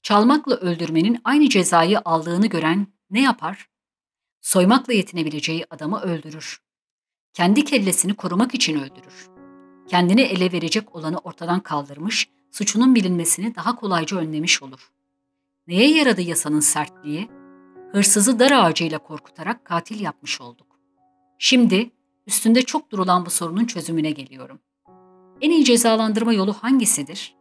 Çalmakla öldürmenin aynı cezayı aldığını gören ne yapar? Soymakla yetinebileceği adamı öldürür. Kendi kellesini korumak için öldürür. Kendini ele verecek olanı ortadan kaldırmış, suçunun bilinmesini daha kolayca önlemiş olur. Neye yaradı yasanın sertliği? Hırsızı dar ağacıyla korkutarak katil yapmış olduk. Şimdi üstünde çok durulan bu sorunun çözümüne geliyorum. En iyi cezalandırma yolu hangisidir?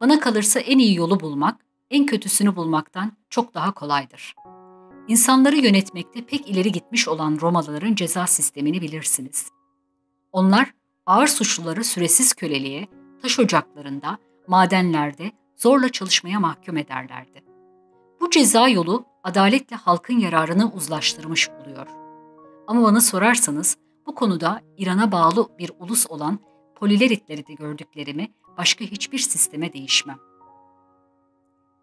Bana kalırsa en iyi yolu bulmak, en kötüsünü bulmaktan çok daha kolaydır. İnsanları yönetmekte pek ileri gitmiş olan Romalıların ceza sistemini bilirsiniz. Onlar ağır suçluları süresiz köleliğe, taş ocaklarında, madenlerde zorla çalışmaya mahkum ederlerdi. Bu ceza yolu adaletle halkın yararını uzlaştırmış oluyor. Ama bana sorarsanız bu konuda İran'a bağlı bir ulus olan Polileritleri de gördüklerimi başka hiçbir sisteme değişmem.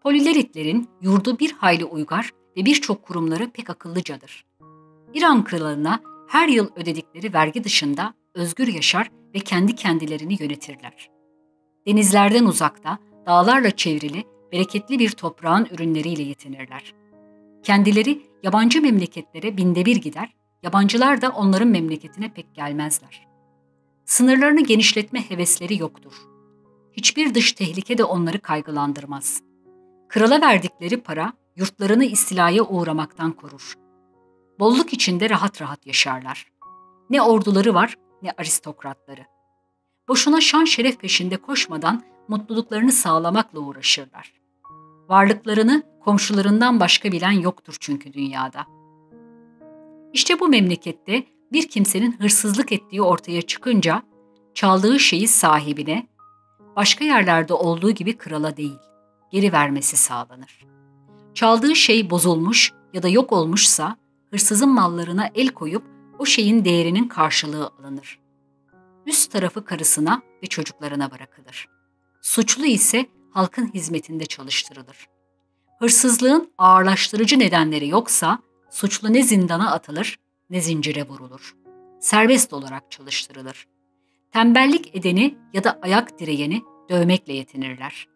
Polileritlerin yurdu bir hayli uygar ve birçok kurumları pek akıllıcadır. İran kralına her yıl ödedikleri vergi dışında özgür yaşar ve kendi kendilerini yönetirler. Denizlerden uzakta, dağlarla çevrili, bereketli bir toprağın ürünleriyle yetinirler. Kendileri yabancı memleketlere binde bir gider, yabancılar da onların memleketine pek gelmezler. Sınırlarını genişletme hevesleri yoktur. Hiçbir dış tehlike de onları kaygılandırmaz. Krala verdikleri para yurtlarını istilaya uğramaktan korur. Bolluk içinde rahat rahat yaşarlar. Ne orduları var ne aristokratları. Boşuna şan şeref peşinde koşmadan mutluluklarını sağlamakla uğraşırlar. Varlıklarını komşularından başka bilen yoktur çünkü dünyada. İşte bu memlekette bir kimsenin hırsızlık ettiği ortaya çıkınca çaldığı şeyi sahibine, başka yerlerde olduğu gibi krala değil, geri vermesi sağlanır. Çaldığı şey bozulmuş ya da yok olmuşsa hırsızın mallarına el koyup o şeyin değerinin karşılığı alınır. Üst tarafı karısına ve çocuklarına bırakılır. Suçlu ise halkın hizmetinde çalıştırılır. Hırsızlığın ağırlaştırıcı nedenleri yoksa suçlu ne zindana atılır ne zincire vurulur. Serbest olarak çalıştırılır. Tembellik edeni ya da ayak direyeni dövmekle yetinirler.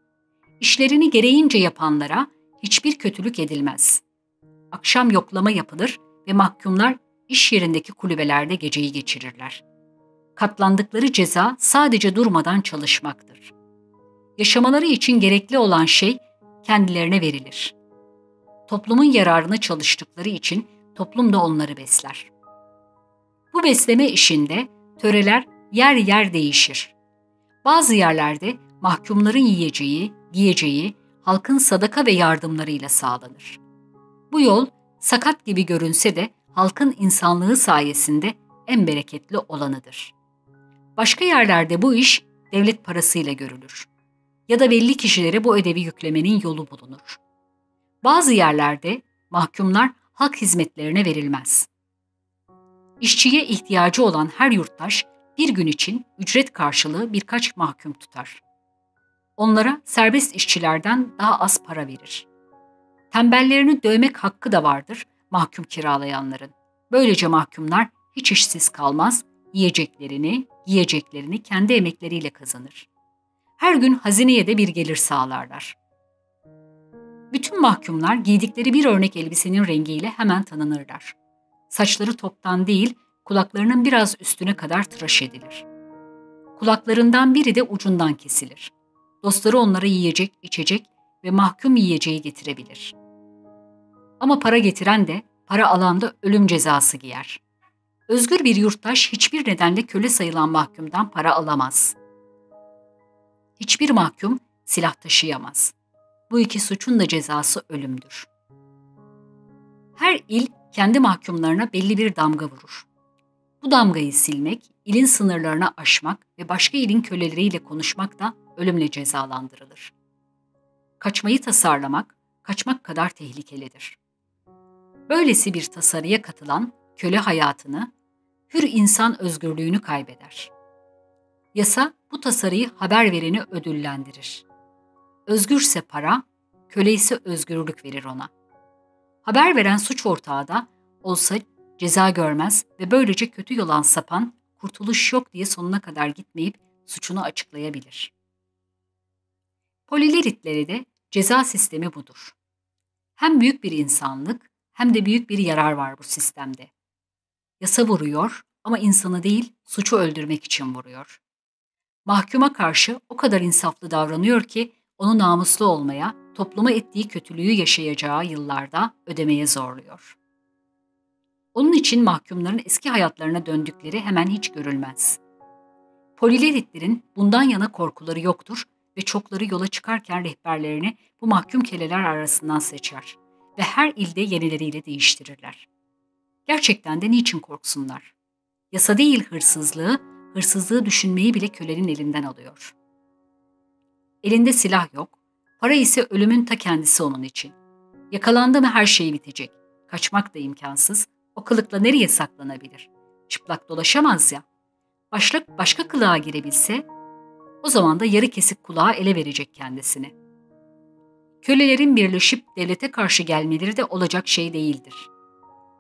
İşlerini gereğince yapanlara hiçbir kötülük edilmez. Akşam yoklama yapılır ve mahkumlar iş yerindeki kulübelerde geceyi geçirirler. Katlandıkları ceza sadece durmadan çalışmaktır. Yaşamaları için gerekli olan şey kendilerine verilir. Toplumun yararına çalıştıkları için toplum da onları besler. Bu besleme işinde töreler yer yer değişir. Bazı yerlerde mahkumların yiyeceği, giyeceği halkın sadaka ve yardımlarıyla sağlanır. Bu yol sakat gibi görünse de halkın insanlığı sayesinde en bereketli olanıdır. Başka yerlerde bu iş devlet parasıyla görülür. Ya da belli kişilere bu ödevi yüklemenin yolu bulunur. Bazı yerlerde mahkumlar halk hizmetlerine verilmez. İşçiye ihtiyacı olan her yurttaş bir gün için ücret karşılığı birkaç mahkum tutar. Onlara serbest işçilerden daha az para verir. Tembellerini dövmek hakkı da vardır mahkum kiralayanların. Böylece mahkumlar hiç işsiz kalmaz, yiyeceklerini, giyeceklerini kendi emekleriyle kazanır. Her gün hazineye de bir gelir sağlarlar. Bütün mahkumlar giydikleri bir örnek elbisenin rengiyle hemen tanınırlar. Saçları toptan değil, kulaklarının biraz üstüne kadar tıraş edilir. Kulaklarından biri de ucundan kesilir. Dostları onlara yiyecek, içecek ve mahkum yiyeceği getirebilir. Ama para getiren de, para alan da ölüm cezası giyer. Özgür bir yurttaş hiçbir nedenle köle sayılan mahkumdan para alamaz. Hiçbir mahkum silah taşıyamaz. Bu iki suçun da cezası ölümdür. Her il kendi mahkumlarına belli bir damga vurur. Bu damgayı silmek, ilin sınırlarına aşmak ve başka ilin köleleriyle konuşmak da ölümle cezalandırılır. Kaçmayı tasarlamak, kaçmak kadar tehlikelidir. Böylesi bir tasarıya katılan köle hayatını, hür insan özgürlüğünü kaybeder. Yasa bu tasarıyı haber vereni ödüllendirir. Özgürse para, köle ise özgürlük verir ona. Haber veren suç ortağı da olsa ceza görmez ve böylece kötü yolan sapan kurtuluş yok diye sonuna kadar gitmeyip suçunu açıklayabilir. Polileritleri de ceza sistemi budur. Hem büyük bir insanlık hem de büyük bir yarar var bu sistemde. Yasa vuruyor ama insanı değil suçu öldürmek için vuruyor. Mahkuma karşı o kadar insaflı davranıyor ki onu namuslu olmaya, topluma ettiği kötülüğü yaşayacağı yıllarda ödemeye zorluyor. Onun için mahkumların eski hayatlarına döndükleri hemen hiç görülmez. Polileritlerin bundan yana korkuları yoktur ve çokları yola çıkarken rehberlerini bu mahkum keleler arasından seçer ve her ilde yenileriyle değiştirirler. Gerçekten de niçin korksunlar? Yasa değil hırsızlığı, hırsızlığı düşünmeyi bile kölenin elinden alıyor. Elinde silah yok, para ise ölümün ta kendisi onun için. Yakalandı mı her şey bitecek. Kaçmak da imkansız, o kılıkla nereye saklanabilir? Çıplak dolaşamaz ya. Başlık başka kılığa girebilse, o zaman da yarı kesik kulağa ele verecek kendisini. Kölelerin birleşip devlete karşı gelmeleri de olacak şey değildir.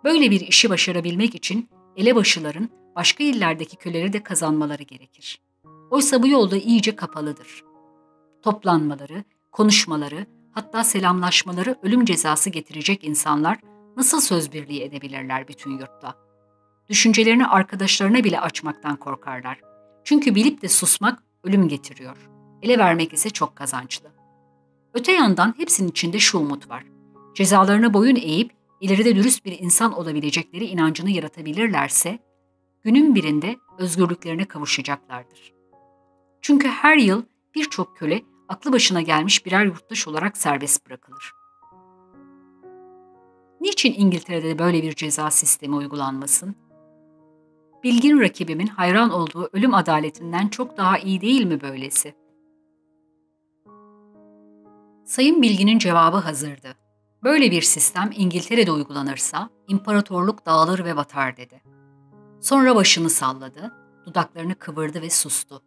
Böyle bir işi başarabilmek için elebaşıların başka illerdeki köleleri de kazanmaları gerekir. Oysa bu yolda iyice kapalıdır. Toplanmaları, konuşmaları, hatta selamlaşmaları ölüm cezası getirecek insanlar nasıl söz birliği edebilirler bütün yurtta? Düşüncelerini arkadaşlarına bile açmaktan korkarlar. Çünkü bilip de susmak ölüm getiriyor. Ele vermek ise çok kazançlı. Öte yandan hepsinin içinde şu umut var. Cezalarına boyun eğip ileride dürüst bir insan olabilecekleri inancını yaratabilirlerse günün birinde özgürlüklerine kavuşacaklardır. Çünkü her yıl birçok köle aklı başına gelmiş birer yurttaş olarak serbest bırakılır. Niçin İngiltere'de böyle bir ceza sistemi uygulanmasın? Bilgin rakibimin hayran olduğu ölüm adaletinden çok daha iyi değil mi böylesi? Sayın Bilgin'in cevabı hazırdı. Böyle bir sistem İngiltere'de uygulanırsa imparatorluk dağılır ve batar dedi. Sonra başını salladı, dudaklarını kıvırdı ve sustu.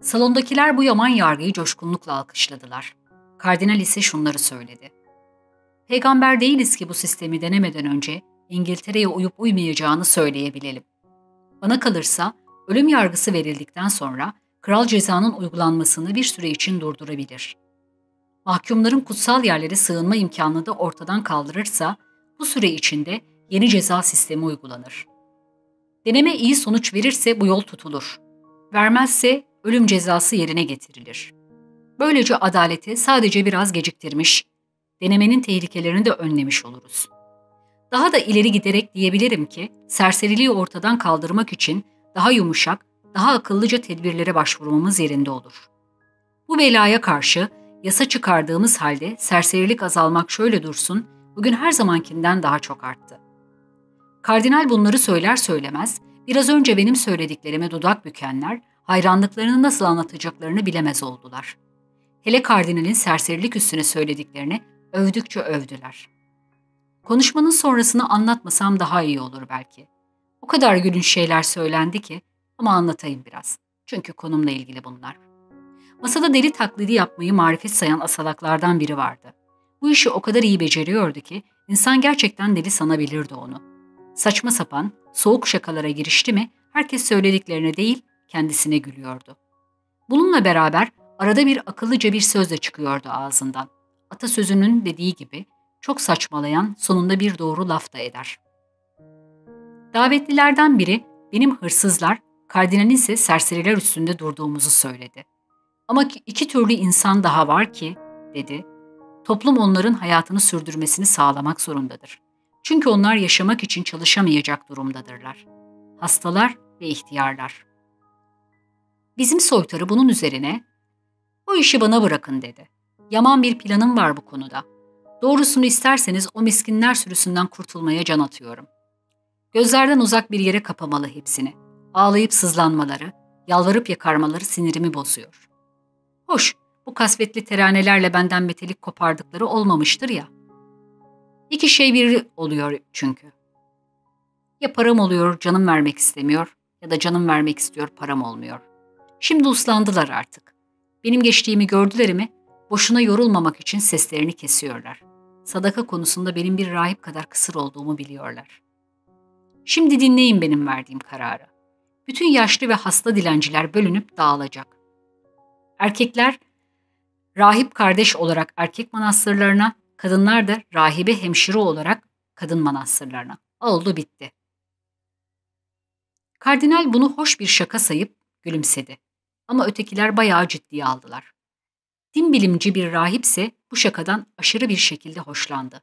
Salondakiler bu yaman yargıyı coşkunlukla alkışladılar. Kardinal ise şunları söyledi. Peygamber değiliz ki bu sistemi denemeden önce İngiltere'ye uyup uymayacağını söyleyebilelim. Bana kalırsa ölüm yargısı verildikten sonra kral cezanın uygulanmasını bir süre için durdurabilir. Mahkumların kutsal yerlere sığınma imkanını da ortadan kaldırırsa bu süre içinde yeni ceza sistemi uygulanır. Deneme iyi sonuç verirse bu yol tutulur. Vermezse ölüm cezası yerine getirilir. Böylece adaleti sadece biraz geciktirmiş, denemenin tehlikelerini de önlemiş oluruz. Daha da ileri giderek diyebilirim ki serseriliği ortadan kaldırmak için daha yumuşak, daha akıllıca tedbirlere başvurmamız yerinde olur. Bu belaya karşı yasa çıkardığımız halde serserilik azalmak şöyle dursun, bugün her zamankinden daha çok arttı. Kardinal bunları söyler söylemez, biraz önce benim söylediklerime dudak bükenler, hayranlıklarını nasıl anlatacaklarını bilemez oldular. Hele kardinalin serserilik üstüne söylediklerini övdükçe övdüler. Konuşmanın sonrasını anlatmasam daha iyi olur belki. O kadar gülünç şeyler söylendi ki ama anlatayım biraz. Çünkü konumla ilgili bunlar. Masada deli taklidi yapmayı marifet sayan asalaklardan biri vardı. Bu işi o kadar iyi beceriyordu ki insan gerçekten deli sanabilirdi onu. Saçma sapan, soğuk şakalara girişti mi herkes söylediklerine değil kendisine gülüyordu. Bununla beraber arada bir akıllıca bir söz de çıkıyordu ağzından. Atasözünün dediği gibi çok saçmalayan sonunda bir doğru laf da eder. Davetlilerden biri benim hırsızlar, kardinalin ise serseriler üstünde durduğumuzu söyledi. Ama iki türlü insan daha var ki, dedi, toplum onların hayatını sürdürmesini sağlamak zorundadır. Çünkü onlar yaşamak için çalışamayacak durumdadırlar. Hastalar ve ihtiyarlar. Bizim soytarı bunun üzerine, o işi bana bırakın dedi. Yaman bir planım var bu konuda. Doğrusunu isterseniz o miskinler sürüsünden kurtulmaya can atıyorum. Gözlerden uzak bir yere kapamalı hepsini. Ağlayıp sızlanmaları, yalvarıp yakarmaları sinirimi bozuyor. Hoş, bu kasvetli teranelerle benden metelik kopardıkları olmamıştır ya. İki şey bir oluyor çünkü. Ya param oluyor, canım vermek istemiyor ya da canım vermek istiyor, param olmuyor. Şimdi uslandılar artık. Benim geçtiğimi gördüler mi, boşuna yorulmamak için seslerini kesiyorlar. Sadaka konusunda benim bir rahip kadar kısır olduğumu biliyorlar. Şimdi dinleyin benim verdiğim kararı. Bütün yaşlı ve hasta dilenciler bölünüp dağılacak. Erkekler rahip kardeş olarak erkek manastırlarına, kadınlar da rahibe hemşire olarak kadın manastırlarına. Oldu bitti. Kardinal bunu hoş bir şaka sayıp gülümsedi. Ama ötekiler bayağı ciddiye aldılar. Din bilimci bir rahipse bu şakadan aşırı bir şekilde hoşlandı.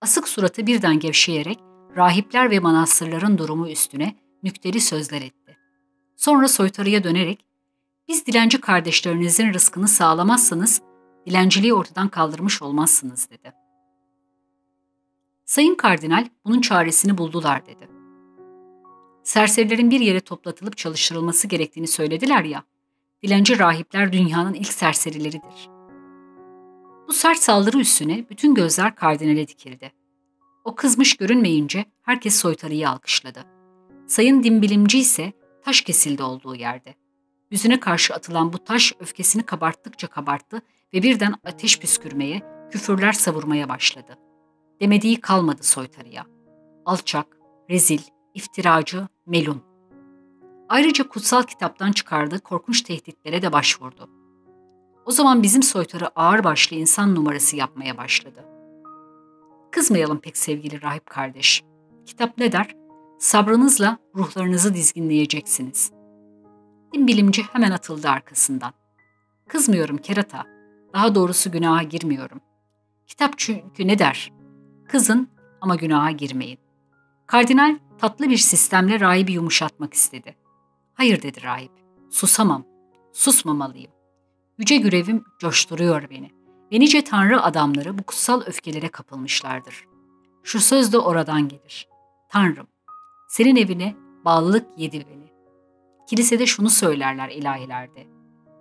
Asık suratı birden gevşeyerek rahipler ve manastırların durumu üstüne nükteli sözler etti. Sonra soytarıya dönerek, biz dilenci kardeşlerinizin rızkını sağlamazsanız, dilenciliği ortadan kaldırmış olmazsınız dedi. Sayın Kardinal bunun çaresini buldular dedi. Serserilerin bir yere toplatılıp çalıştırılması gerektiğini söylediler ya, dilenci rahipler dünyanın ilk serserileridir. Bu sert saldırı üstüne bütün gözler kardinale dikildi. O kızmış görünmeyince herkes soytarıyı alkışladı. Sayın dinbilimci ise taş kesildi olduğu yerde. Yüzüne karşı atılan bu taş öfkesini kabarttıkça kabarttı ve birden ateş püskürmeye, küfürler savurmaya başladı. Demediği kalmadı soytarıya. Alçak, rezil, iftiracı, melun. Ayrıca kutsal kitaptan çıkardığı korkunç tehditlere de başvurdu. O zaman bizim soytarı ağırbaşlı insan numarası yapmaya başladı. Kızmayalım pek sevgili rahip kardeş. Kitap ne der? Sabrınızla ruhlarınızı dizginleyeceksiniz. Din bilimci hemen atıldı arkasından. Kızmıyorum kerata. Daha doğrusu günaha girmiyorum. Kitap çünkü ne der? Kızın ama günaha girmeyin. Kardinal tatlı bir sistemle rahibi yumuşatmak istedi. Hayır dedi rahip. Susamam. Susmamalıyım. Yüce görevim coşturuyor beni. Ve nice tanrı adamları bu kutsal öfkelere kapılmışlardır. Şu söz de oradan gelir. Tanrım, senin evine bağlılık yedi beni. Kilisede şunu söylerler ilahilerde.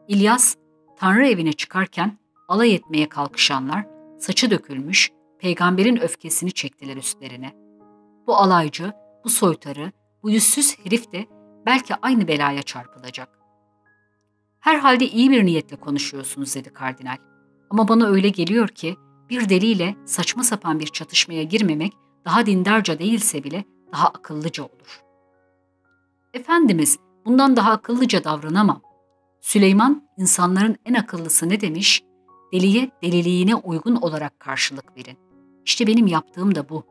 İlyas, Tanrı evine çıkarken alay etmeye kalkışanlar, saçı dökülmüş, peygamberin öfkesini çektiler üstlerine. Bu alaycı, bu soytarı, bu yüzsüz herif de belki aynı belaya çarpılacak. Herhalde iyi bir niyetle konuşuyorsunuz dedi kardinal. Ama bana öyle geliyor ki bir deliyle saçma sapan bir çatışmaya girmemek daha dindarca değilse bile daha akıllıca olur. Efendimiz bundan daha akıllıca davranamam. Süleyman insanların en akıllısı ne demiş? Deliye deliliğine uygun olarak karşılık verin. İşte benim yaptığım da bu.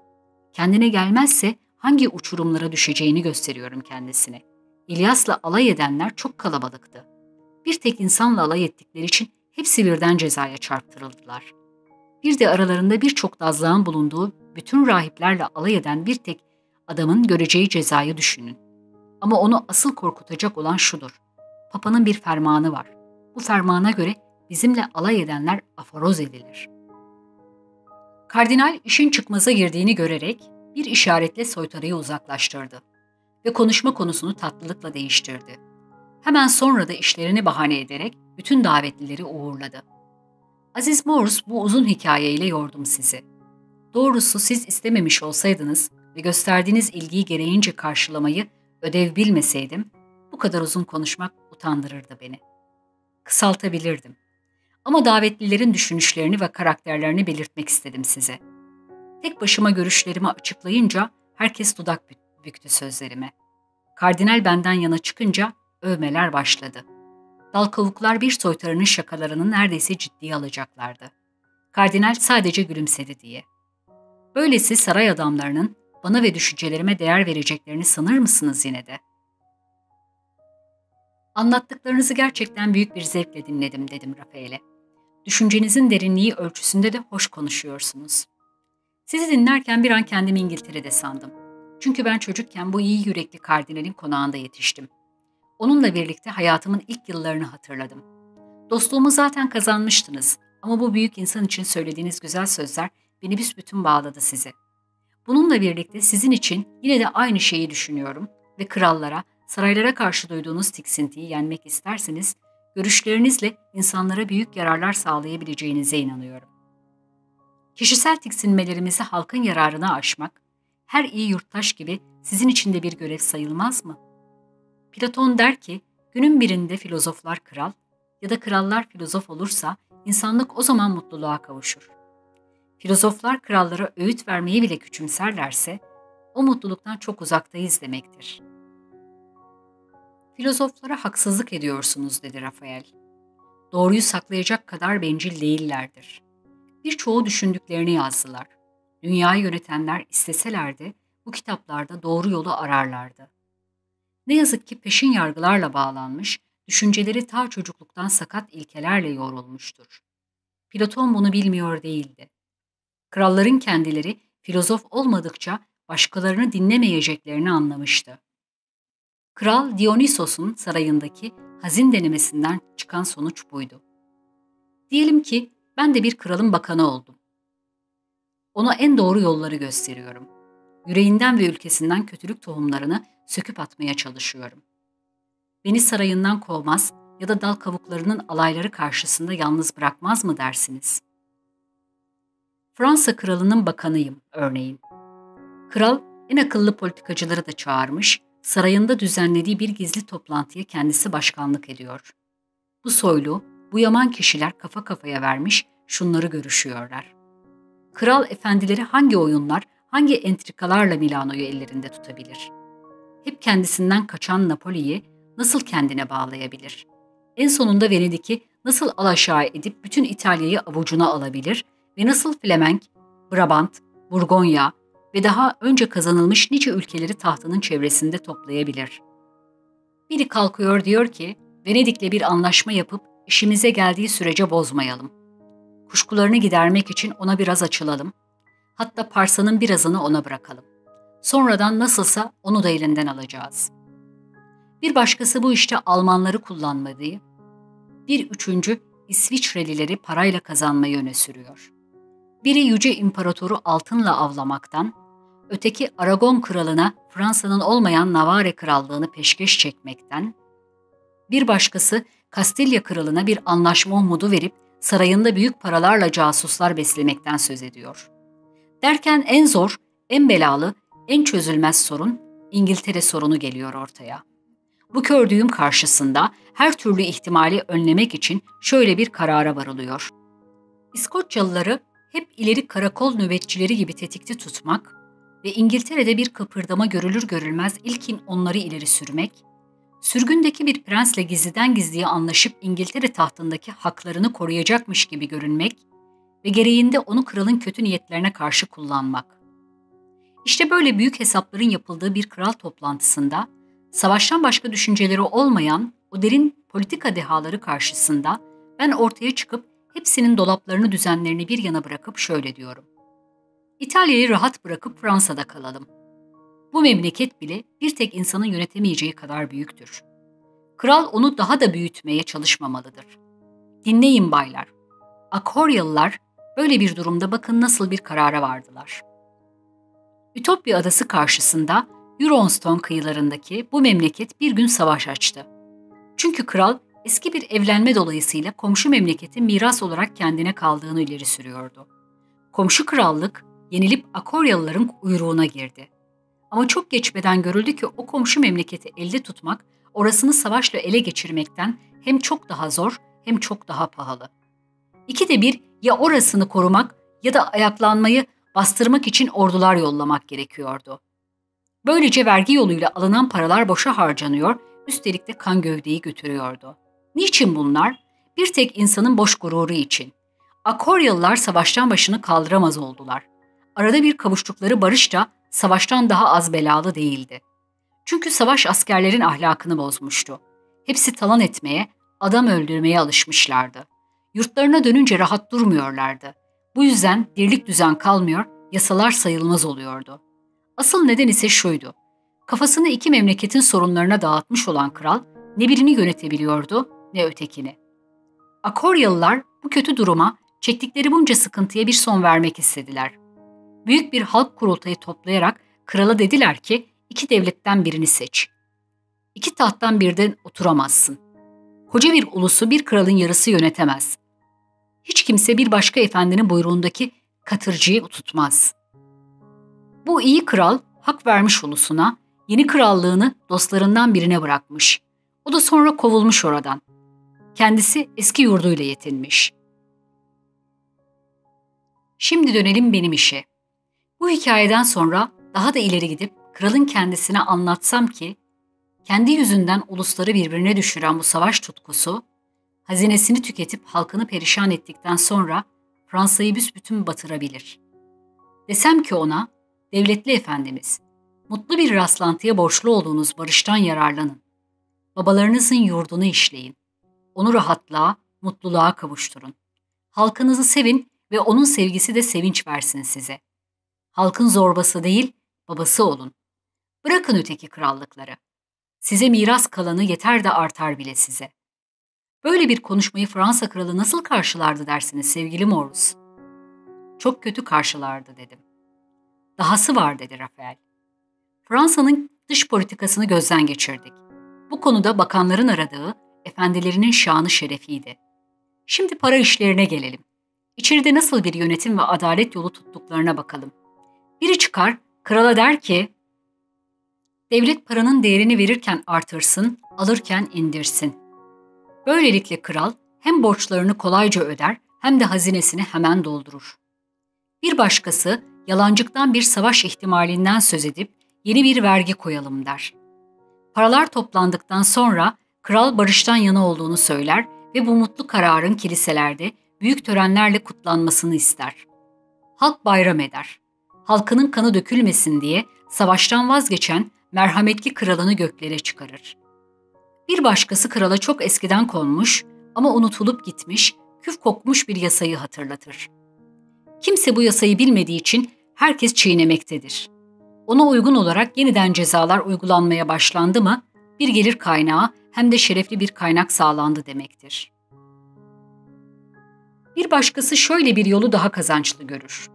Kendine gelmezse hangi uçurumlara düşeceğini gösteriyorum kendisine. İlyas'la alay edenler çok kalabalıktı. Bir tek insanla alay ettikleri için hepsi birden cezaya çarptırıldılar. Bir de aralarında birçok dazlağın bulunduğu bütün rahiplerle alay eden bir tek adamın göreceği cezayı düşünün. Ama onu asıl korkutacak olan şudur. Papa'nın bir fermanı var. Bu fermana göre bizimle alay edenler aforoz edilir. Kardinal işin çıkmaza girdiğini görerek bir işaretle soytarıyı uzaklaştırdı ve konuşma konusunu tatlılıkla değiştirdi. Hemen sonra da işlerini bahane ederek bütün davetlileri uğurladı. Aziz Morse bu uzun hikayeyle yordum sizi. Doğrusu siz istememiş olsaydınız ve gösterdiğiniz ilgiyi gereğince karşılamayı ödev bilmeseydim, bu kadar uzun konuşmak utandırırdı beni. Kısaltabilirdim. Ama davetlilerin düşünüşlerini ve karakterlerini belirtmek istedim size. Tek başıma görüşlerimi açıklayınca herkes dudak büktü sözlerime. Kardinal benden yana çıkınca övmeler başladı. Dal bir soytarının şakalarını neredeyse ciddiye alacaklardı. Kardinal sadece gülümsedi diye. Böylesi saray adamlarının bana ve düşüncelerime değer vereceklerini sanır mısınız yine de? Anlattıklarınızı gerçekten büyük bir zevkle dinledim dedim Rafael'e. Düşüncenizin derinliği ölçüsünde de hoş konuşuyorsunuz. Sizi dinlerken bir an kendimi İngiltere'de sandım. Çünkü ben çocukken bu iyi yürekli kardinalin konağında yetiştim. Onunla birlikte hayatımın ilk yıllarını hatırladım. Dostluğumu zaten kazanmıştınız ama bu büyük insan için söylediğiniz güzel sözler beni büsbütün bağladı size. Bununla birlikte sizin için yine de aynı şeyi düşünüyorum ve krallara, saraylara karşı duyduğunuz tiksintiyi yenmek isterseniz, görüşlerinizle insanlara büyük yararlar sağlayabileceğinize inanıyorum. Kişisel tiksinmelerimizi halkın yararına aşmak, her iyi yurttaş gibi sizin için de bir görev sayılmaz mı? Platon der ki, günün birinde filozoflar kral ya da krallar filozof olursa insanlık o zaman mutluluğa kavuşur. Filozoflar krallara öğüt vermeyi bile küçümserlerse o mutluluktan çok uzaktayız demektir. Filozoflara haksızlık ediyorsunuz dedi Rafael. Doğruyu saklayacak kadar bencil değillerdir. Birçoğu düşündüklerini yazdılar. Dünyayı yönetenler isteselerdi bu kitaplarda doğru yolu ararlardı. Ne yazık ki peşin yargılarla bağlanmış, düşünceleri ta çocukluktan sakat ilkelerle yoğrulmuştur. Platon bunu bilmiyor değildi. Kralların kendileri filozof olmadıkça başkalarını dinlemeyeceklerini anlamıştı. Kral Dionysos'un sarayındaki hazin denemesinden çıkan sonuç buydu. Diyelim ki ben de bir kralın bakanı oldum. Ona en doğru yolları gösteriyorum. Yüreğinden ve ülkesinden kötülük tohumlarını söküp atmaya çalışıyorum. Beni sarayından kovmaz ya da dal kavuklarının alayları karşısında yalnız bırakmaz mı dersiniz? Fransa kralının bakanıyım örneğin. Kral en akıllı politikacıları da çağırmış, sarayında düzenlediği bir gizli toplantıya kendisi başkanlık ediyor. Bu soylu, bu yaman kişiler kafa kafaya vermiş, şunları görüşüyorlar. Kral efendileri hangi oyunlar, hangi entrikalarla Milano'yu ellerinde tutabilir? Hep kendisinden kaçan Napoli'yi nasıl kendine bağlayabilir? En sonunda Venedik'i nasıl alaşağı edip bütün İtalya'yı avucuna alabilir ve nasıl Flemenk, Brabant, Burgonya ve daha önce kazanılmış nice ülkeleri tahtının çevresinde toplayabilir? Biri kalkıyor diyor ki, Venedik'le bir anlaşma yapıp işimize geldiği sürece bozmayalım. Kuşkularını gidermek için ona biraz açılalım. Hatta parsanın birazını ona bırakalım. Sonradan nasılsa onu da elinden alacağız. Bir başkası bu işte Almanları kullanmayı, bir üçüncü İsviçrelileri parayla kazanmayı öne sürüyor. Biri Yüce İmparatoru altınla avlamaktan, öteki Aragon kralına Fransa'nın olmayan Navarre krallığını peşkeş çekmekten, bir başkası Kastilya kralına bir anlaşma umudu verip sarayında büyük paralarla casuslar beslemekten söz ediyor. Derken en zor, en belalı, en çözülmez sorun İngiltere sorunu geliyor ortaya. Bu kördüğüm karşısında her türlü ihtimali önlemek için şöyle bir karara varılıyor. İskoçyalıları hep ileri karakol nöbetçileri gibi tetikte tutmak ve İngiltere'de bir kıpırdama görülür görülmez ilkin onları ileri sürmek, sürgündeki bir prensle gizliden gizliye anlaşıp İngiltere tahtındaki haklarını koruyacakmış gibi görünmek ve gereğinde onu kralın kötü niyetlerine karşı kullanmak. İşte böyle büyük hesapların yapıldığı bir kral toplantısında savaştan başka düşünceleri olmayan o derin politika dehaları karşısında ben ortaya çıkıp hepsinin dolaplarını düzenlerini bir yana bırakıp şöyle diyorum. İtalya'yı rahat bırakıp Fransa'da kalalım. Bu memleket bile bir tek insanın yönetemeyeceği kadar büyüktür. Kral onu daha da büyütmeye çalışmamalıdır. Dinleyin baylar. Akoryalılar böyle bir durumda bakın nasıl bir karara vardılar. Ütopya adası karşısında Euronston kıyılarındaki bu memleket bir gün savaş açtı. Çünkü kral eski bir evlenme dolayısıyla komşu memleketin miras olarak kendine kaldığını ileri sürüyordu. Komşu krallık yenilip Akoryalıların uyruğuna girdi. Ama çok geçmeden görüldü ki o komşu memleketi elde tutmak, orasını savaşla ele geçirmekten hem çok daha zor hem çok daha pahalı. İki de bir ya orasını korumak ya da ayaklanmayı bastırmak için ordular yollamak gerekiyordu. Böylece vergi yoluyla alınan paralar boşa harcanıyor, üstelik de kan gövdeyi götürüyordu. Niçin bunlar? Bir tek insanın boş gururu için. Akoryalılar savaştan başını kaldıramaz oldular. Arada bir kavuştukları barış da savaştan daha az belalı değildi. Çünkü savaş askerlerin ahlakını bozmuştu. Hepsi talan etmeye, adam öldürmeye alışmışlardı. Yurtlarına dönünce rahat durmuyorlardı. Bu yüzden dirlik düzen kalmıyor, yasalar sayılmaz oluyordu. Asıl neden ise şuydu. Kafasını iki memleketin sorunlarına dağıtmış olan kral ne birini yönetebiliyordu ne ötekini. Akoryalılar bu kötü duruma, çektikleri bunca sıkıntıya bir son vermek istediler. Büyük bir halk kurultayı toplayarak krala dediler ki iki devletten birini seç. İki tahttan birden oturamazsın. Koca bir ulusu bir kralın yarısı yönetemez. Hiç kimse bir başka efendinin buyruğundaki katırcıyı tutmaz. Bu iyi kral hak vermiş ulusuna, yeni krallığını dostlarından birine bırakmış. O da sonra kovulmuş oradan. Kendisi eski yurduyla yetinmiş. Şimdi dönelim benim işe. Bu hikayeden sonra daha da ileri gidip kralın kendisine anlatsam ki, Kendi yüzünden ulusları birbirine düşüren bu savaş tutkusu, hazinesini tüketip halkını perişan ettikten sonra Fransa'yı büsbütün batırabilir. Desem ki ona, devletli efendimiz, mutlu bir rastlantıya borçlu olduğunuz barıştan yararlanın. Babalarınızın yurdunu işleyin. Onu rahatlığa, mutluluğa kavuşturun. Halkınızı sevin ve onun sevgisi de sevinç versin size. Halkın zorbası değil, babası olun. Bırakın öteki krallıkları. Size miras kalanı yeter de artar bile size. Böyle bir konuşmayı Fransa kralı nasıl karşılardı dersiniz sevgili Morus? Çok kötü karşılardı dedim. Dahası var dedi Rafael. Fransa'nın dış politikasını gözden geçirdik. Bu konuda bakanların aradığı efendilerinin şanı şerefiydi. Şimdi para işlerine gelelim. İçeride nasıl bir yönetim ve adalet yolu tuttuklarına bakalım. Biri çıkar, krala der ki, devlet paranın değerini verirken artırsın, alırken indirsin. Böylelikle kral hem borçlarını kolayca öder hem de hazinesini hemen doldurur. Bir başkası yalancıktan bir savaş ihtimalinden söz edip yeni bir vergi koyalım der. Paralar toplandıktan sonra kral barıştan yana olduğunu söyler ve bu mutlu kararın kiliselerde büyük törenlerle kutlanmasını ister. Halk bayram eder. Halkının kanı dökülmesin diye savaştan vazgeçen merhametli kralını göklere çıkarır. Bir başkası krala çok eskiden konmuş ama unutulup gitmiş, küf kokmuş bir yasayı hatırlatır. Kimse bu yasayı bilmediği için herkes çiğnemektedir. Ona uygun olarak yeniden cezalar uygulanmaya başlandı mı, bir gelir kaynağı hem de şerefli bir kaynak sağlandı demektir. Bir başkası şöyle bir yolu daha kazançlı görür.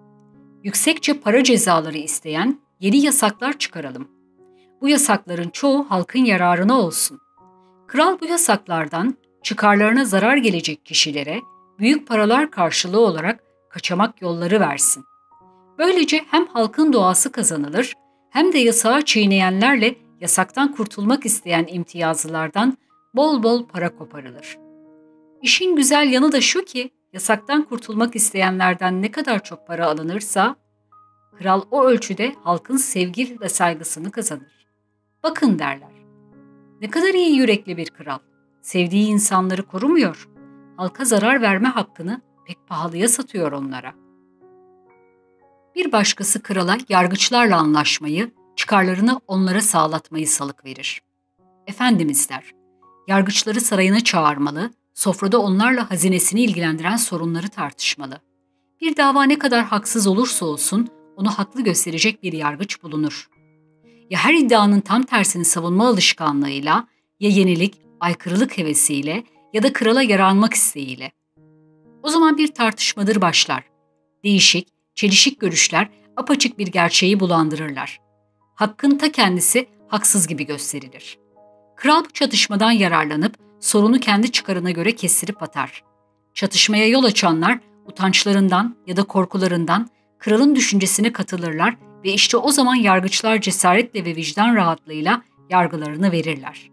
Yüksekçe para cezaları isteyen yeni yasaklar çıkaralım. Bu yasakların çoğu halkın yararına olsun. Kral bu yasaklardan çıkarlarına zarar gelecek kişilere büyük paralar karşılığı olarak kaçamak yolları versin. Böylece hem halkın doğası kazanılır hem de yasağı çiğneyenlerle yasaktan kurtulmak isteyen imtiyazlılardan bol bol para koparılır. İşin güzel yanı da şu ki yasaktan kurtulmak isteyenlerden ne kadar çok para alınırsa kral o ölçüde halkın sevgi ve saygısını kazanır. Bakın derler. Ne kadar iyi yürekli bir kral. Sevdiği insanları korumuyor. Halka zarar verme hakkını pek pahalıya satıyor onlara. Bir başkası krala yargıçlarla anlaşmayı, çıkarlarını onlara sağlatmayı salık verir. Efendimiz der, yargıçları sarayına çağırmalı, sofrada onlarla hazinesini ilgilendiren sorunları tartışmalı. Bir dava ne kadar haksız olursa olsun onu haklı gösterecek bir yargıç bulunur. Ya her iddianın tam tersini savunma alışkanlığıyla, ya yenilik, aykırılık hevesiyle ya da krala yaranmak isteğiyle. O zaman bir tartışmadır başlar. Değişik, çelişik görüşler apaçık bir gerçeği bulandırırlar. Hakkın ta kendisi haksız gibi gösterilir. Kral bu çatışmadan yararlanıp sorunu kendi çıkarına göre kestirip atar. Çatışmaya yol açanlar utançlarından ya da korkularından kralın düşüncesine katılırlar ve işte o zaman yargıçlar cesaretle ve vicdan rahatlığıyla yargılarını verirler.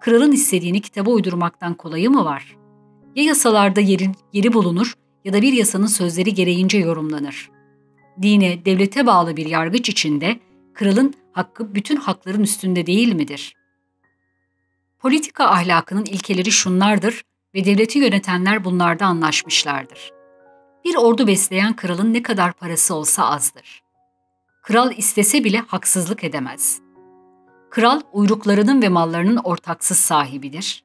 Kralın istediğini kitaba uydurmaktan kolayı mı var? Ya yasalarda yerin, yeri bulunur ya da bir yasanın sözleri gereğince yorumlanır. Dine, devlete bağlı bir yargıç içinde kralın hakkı bütün hakların üstünde değil midir? Politika ahlakının ilkeleri şunlardır ve devleti yönetenler bunlarda anlaşmışlardır. Bir ordu besleyen kralın ne kadar parası olsa azdır. Kral istese bile haksızlık edemez. Kral uyruklarının ve mallarının ortaksız sahibidir.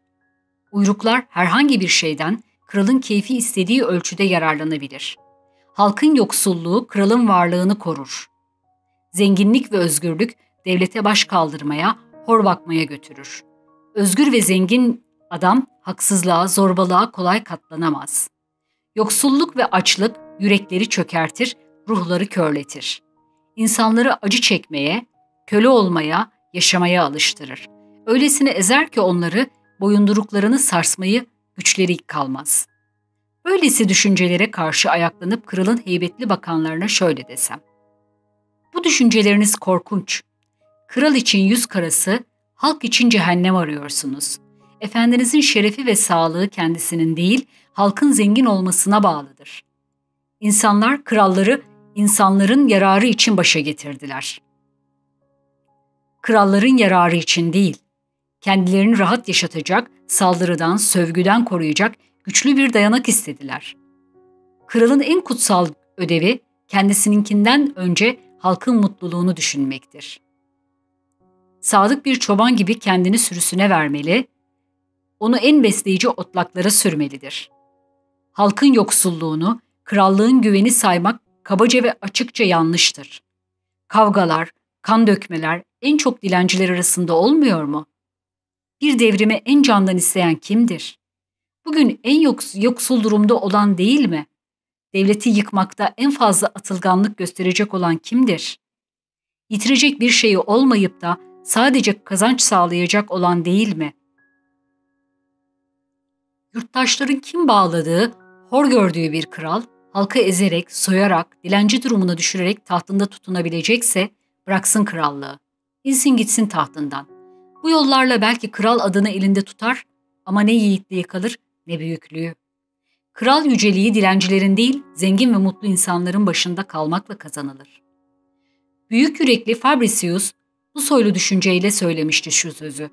Uyruklar herhangi bir şeyden kralın keyfi istediği ölçüde yararlanabilir. Halkın yoksulluğu kralın varlığını korur. Zenginlik ve özgürlük devlete baş kaldırmaya, hor bakmaya götürür. Özgür ve zengin adam haksızlığa, zorbalığa kolay katlanamaz. Yoksulluk ve açlık yürekleri çökertir, ruhları körletir. İnsanları acı çekmeye, köle olmaya, yaşamaya alıştırır. Öylesine ezer ki onları boyunduruklarını sarsmayı güçleri kalmaz. Böylesi düşüncelere karşı ayaklanıp kralın heybetli bakanlarına şöyle desem. Bu düşünceleriniz korkunç. Kral için yüz karası, halk için cehennem arıyorsunuz. Efendinizin şerefi ve sağlığı kendisinin değil, halkın zengin olmasına bağlıdır. İnsanlar kralları insanların yararı için başa getirdiler. Kralların yararı için değil, kendilerini rahat yaşatacak, saldırıdan, sövgüden koruyacak güçlü bir dayanak istediler. Kralın en kutsal ödevi kendisininkinden önce halkın mutluluğunu düşünmektir. Sadık bir çoban gibi kendini sürüsüne vermeli, onu en besleyici otlaklara sürmelidir. Halkın yoksulluğunu, krallığın güveni saymak kabaca ve açıkça yanlıştır. Kavgalar, kan dökmeler en çok dilenciler arasında olmuyor mu? Bir devrimi en candan isteyen kimdir? Bugün en yoksul durumda olan değil mi? Devleti yıkmakta en fazla atılganlık gösterecek olan kimdir? Yitirecek bir şeyi olmayıp da sadece kazanç sağlayacak olan değil mi? Yurttaşların kim bağladığı, hor gördüğü bir kral, halkı ezerek, soyarak, dilenci durumuna düşürerek tahtında tutunabilecekse bıraksın krallığı. İnsin gitsin tahtından. Bu yollarla belki kral adını elinde tutar ama ne yiğitliği kalır ne büyüklüğü. Kral yüceliği dilencilerin değil, zengin ve mutlu insanların başında kalmakla kazanılır. Büyük yürekli Fabricius bu soylu düşünceyle söylemişti şu sözü.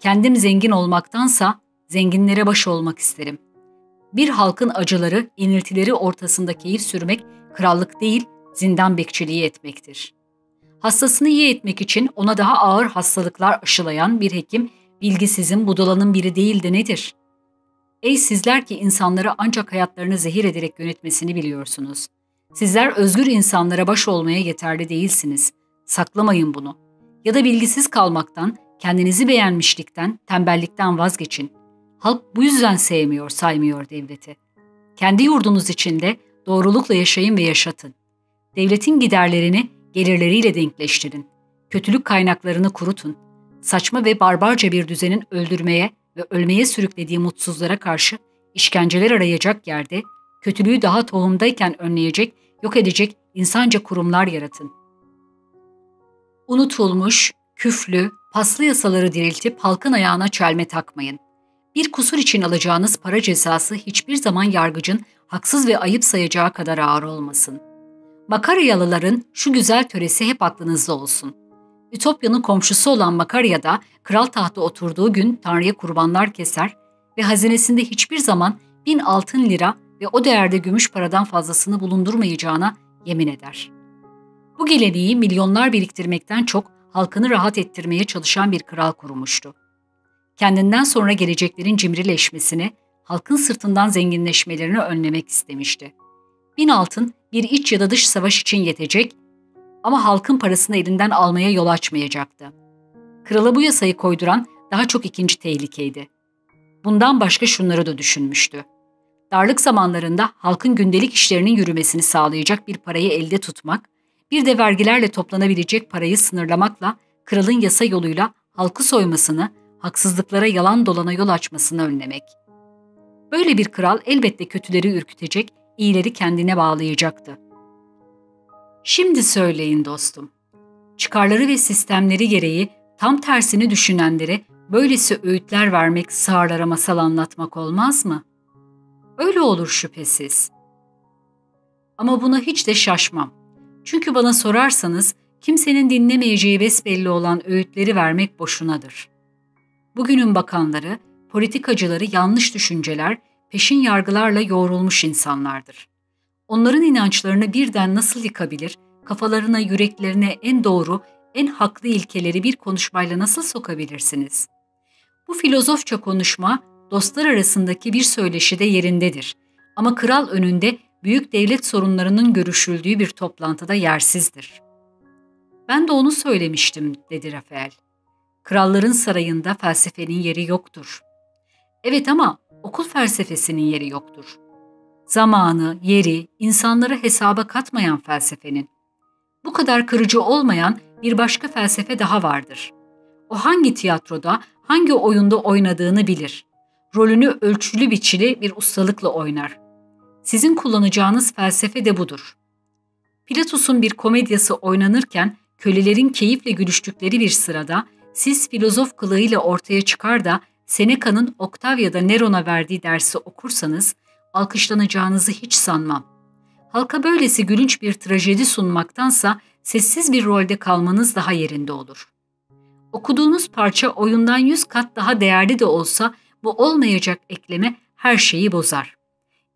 Kendim zengin olmaktansa zenginlere baş olmak isterim. Bir halkın acıları, iniltileri ortasında keyif sürmek krallık değil, zindan bekçiliği etmektir. Hastasını iyi etmek için ona daha ağır hastalıklar aşılayan bir hekim bilgisizin budalanın biri değil de nedir? Ey sizler ki insanları ancak hayatlarını zehir ederek yönetmesini biliyorsunuz. Sizler özgür insanlara baş olmaya yeterli değilsiniz. Saklamayın bunu. Ya da bilgisiz kalmaktan, kendinizi beğenmişlikten, tembellikten vazgeçin. Halk bu yüzden sevmiyor, saymıyor devleti. Kendi yurdunuz içinde doğrulukla yaşayın ve yaşatın. Devletin giderlerini gelirleriyle denkleştirin. Kötülük kaynaklarını kurutun. Saçma ve barbarca bir düzenin öldürmeye ve ölmeye sürüklediği mutsuzlara karşı işkenceler arayacak yerde, kötülüğü daha tohumdayken önleyecek, yok edecek insanca kurumlar yaratın. Unutulmuş, küflü, paslı yasaları diriltip halkın ayağına çelme takmayın. Bir kusur için alacağınız para cezası hiçbir zaman yargıcın haksız ve ayıp sayacağı kadar ağır olmasın. Makaryalıların şu güzel töresi hep aklınızda olsun. Ütopya'nın komşusu olan Makarya'da kral tahta oturduğu gün Tanrı'ya kurbanlar keser ve hazinesinde hiçbir zaman bin altın lira ve o değerde gümüş paradan fazlasını bulundurmayacağına yemin eder. Bu geleneği milyonlar biriktirmekten çok halkını rahat ettirmeye çalışan bir kral kurmuştu kendinden sonra geleceklerin cimrileşmesini, halkın sırtından zenginleşmelerini önlemek istemişti. Bin altın bir iç ya da dış savaş için yetecek ama halkın parasını elinden almaya yol açmayacaktı. Krala bu yasayı koyduran daha çok ikinci tehlikeydi. Bundan başka şunları da düşünmüştü. Darlık zamanlarında halkın gündelik işlerinin yürümesini sağlayacak bir parayı elde tutmak, bir de vergilerle toplanabilecek parayı sınırlamakla kralın yasa yoluyla halkı soymasını, haksızlıklara yalan dolana yol açmasını önlemek. Böyle bir kral elbette kötüleri ürkütecek, iyileri kendine bağlayacaktı. Şimdi söyleyin dostum. Çıkarları ve sistemleri gereği tam tersini düşünenlere böylesi öğütler vermek, sağırlara masal anlatmak olmaz mı? Öyle olur şüphesiz. Ama buna hiç de şaşmam. Çünkü bana sorarsanız kimsenin dinlemeyeceği besbelli olan öğütleri vermek boşunadır.'' Bugünün bakanları, politikacıları yanlış düşünceler, peşin yargılarla yoğrulmuş insanlardır. Onların inançlarını birden nasıl yıkabilir, kafalarına, yüreklerine en doğru, en haklı ilkeleri bir konuşmayla nasıl sokabilirsiniz? Bu filozofça konuşma dostlar arasındaki bir söyleşide yerindedir. Ama kral önünde büyük devlet sorunlarının görüşüldüğü bir toplantıda yersizdir. Ben de onu söylemiştim, dedi Rafael. Kralların sarayında felsefenin yeri yoktur. Evet ama okul felsefesinin yeri yoktur. Zamanı, yeri, insanları hesaba katmayan felsefenin. Bu kadar kırıcı olmayan bir başka felsefe daha vardır. O hangi tiyatroda, hangi oyunda oynadığını bilir. Rolünü ölçülü biçili bir ustalıkla oynar. Sizin kullanacağınız felsefe de budur. Pilatus'un bir komedyası oynanırken kölelerin keyifle gülüştükleri bir sırada siz filozof kılığıyla ortaya çıkar da Seneca'nın Octavia'da Neron'a verdiği dersi okursanız alkışlanacağınızı hiç sanmam. Halka böylesi gülünç bir trajedi sunmaktansa sessiz bir rolde kalmanız daha yerinde olur. Okuduğunuz parça oyundan yüz kat daha değerli de olsa bu olmayacak ekleme her şeyi bozar.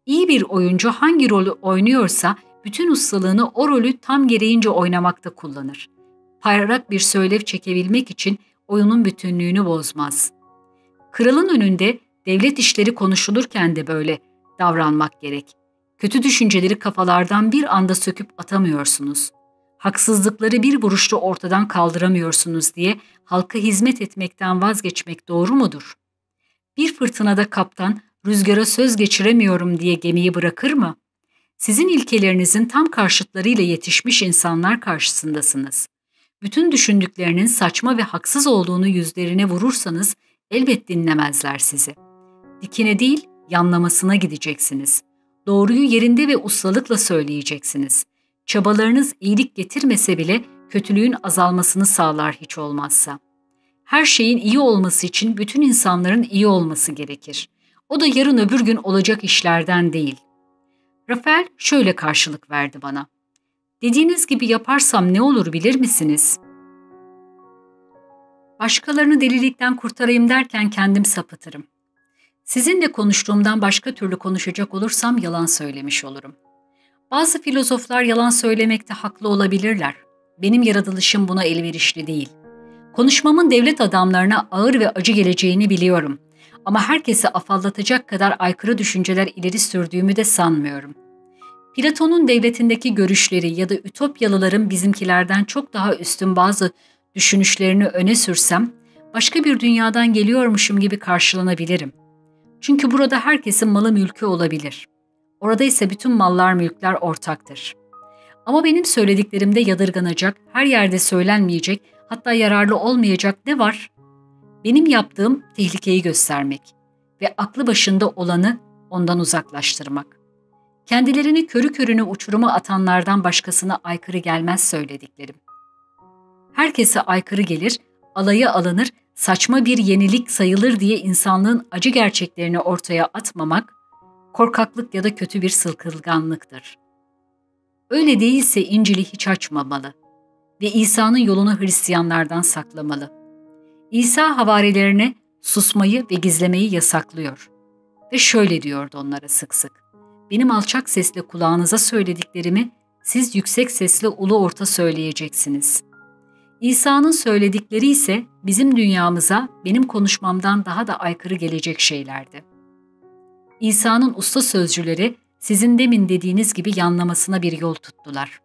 İyi bir oyuncu hangi rolü oynuyorsa bütün ustalığını o rolü tam gereğince oynamakta kullanır. Parlak bir söylev çekebilmek için oyunun bütünlüğünü bozmaz. Kralın önünde devlet işleri konuşulurken de böyle davranmak gerek. Kötü düşünceleri kafalardan bir anda söküp atamıyorsunuz. Haksızlıkları bir vuruşta ortadan kaldıramıyorsunuz diye halka hizmet etmekten vazgeçmek doğru mudur? Bir fırtınada kaptan rüzgara söz geçiremiyorum diye gemiyi bırakır mı? Sizin ilkelerinizin tam karşıtlarıyla yetişmiş insanlar karşısındasınız. Bütün düşündüklerinin saçma ve haksız olduğunu yüzlerine vurursanız elbet dinlemezler sizi. Dikine değil, yanlamasına gideceksiniz. Doğruyu yerinde ve ustalıkla söyleyeceksiniz. Çabalarınız iyilik getirmese bile kötülüğün azalmasını sağlar hiç olmazsa. Her şeyin iyi olması için bütün insanların iyi olması gerekir. O da yarın öbür gün olacak işlerden değil. Rafael şöyle karşılık verdi bana. Dediğiniz gibi yaparsam ne olur bilir misiniz? Başkalarını delilikten kurtarayım derken kendim sapıtırım. Sizinle konuştuğumdan başka türlü konuşacak olursam yalan söylemiş olurum. Bazı filozoflar yalan söylemekte haklı olabilirler. Benim yaratılışım buna elverişli değil. Konuşmamın devlet adamlarına ağır ve acı geleceğini biliyorum. Ama herkesi afallatacak kadar aykırı düşünceler ileri sürdüğümü de sanmıyorum. Platon'un devletindeki görüşleri ya da Ütopyalıların bizimkilerden çok daha üstün bazı düşünüşlerini öne sürsem, başka bir dünyadan geliyormuşum gibi karşılanabilirim. Çünkü burada herkesin malı mülkü olabilir. Orada ise bütün mallar mülkler ortaktır. Ama benim söylediklerimde yadırganacak, her yerde söylenmeyecek, hatta yararlı olmayacak ne var? Benim yaptığım tehlikeyi göstermek ve aklı başında olanı ondan uzaklaştırmak. Kendilerini körü körüne uçuruma atanlardan başkasına aykırı gelmez söylediklerim. Herkese aykırı gelir, alaya alınır, saçma bir yenilik sayılır diye insanlığın acı gerçeklerini ortaya atmamak, korkaklık ya da kötü bir sılkılganlıktır. Öyle değilse İncil'i hiç açmamalı ve İsa'nın yolunu Hristiyanlardan saklamalı. İsa havarilerine susmayı ve gizlemeyi yasaklıyor. Ve şöyle diyordu onlara sık sık. Benim alçak sesle kulağınıza söylediklerimi siz yüksek sesle ulu orta söyleyeceksiniz. İsa'nın söyledikleri ise bizim dünyamıza benim konuşmamdan daha da aykırı gelecek şeylerdi. İsa'nın usta sözcüleri sizin demin dediğiniz gibi yanlamasına bir yol tuttular.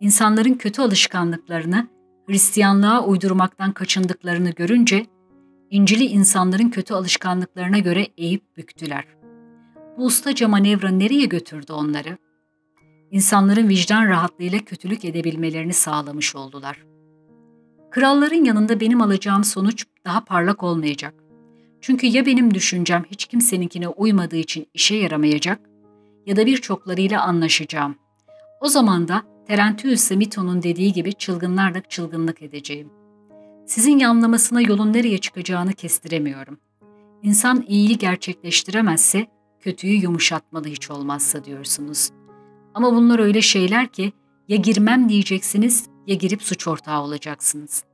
İnsanların kötü alışkanlıklarını Hristiyanlığa uydurmaktan kaçındıklarını görünce İncil'i insanların kötü alışkanlıklarına göre eğip büktüler. Bu ustaca manevra nereye götürdü onları? İnsanların vicdan rahatlığıyla kötülük edebilmelerini sağlamış oldular. Kralların yanında benim alacağım sonuç daha parlak olmayacak. Çünkü ya benim düşüncem hiç kimseninkine uymadığı için işe yaramayacak ya da birçoklarıyla anlaşacağım. O zaman da Terentius Mito'nun dediği gibi çılgınlarla çılgınlık edeceğim. Sizin yanlamasına yolun nereye çıkacağını kestiremiyorum. İnsan iyiyi gerçekleştiremezse kötüyü yumuşatmalı hiç olmazsa diyorsunuz. Ama bunlar öyle şeyler ki ya girmem diyeceksiniz ya girip suç ortağı olacaksınız.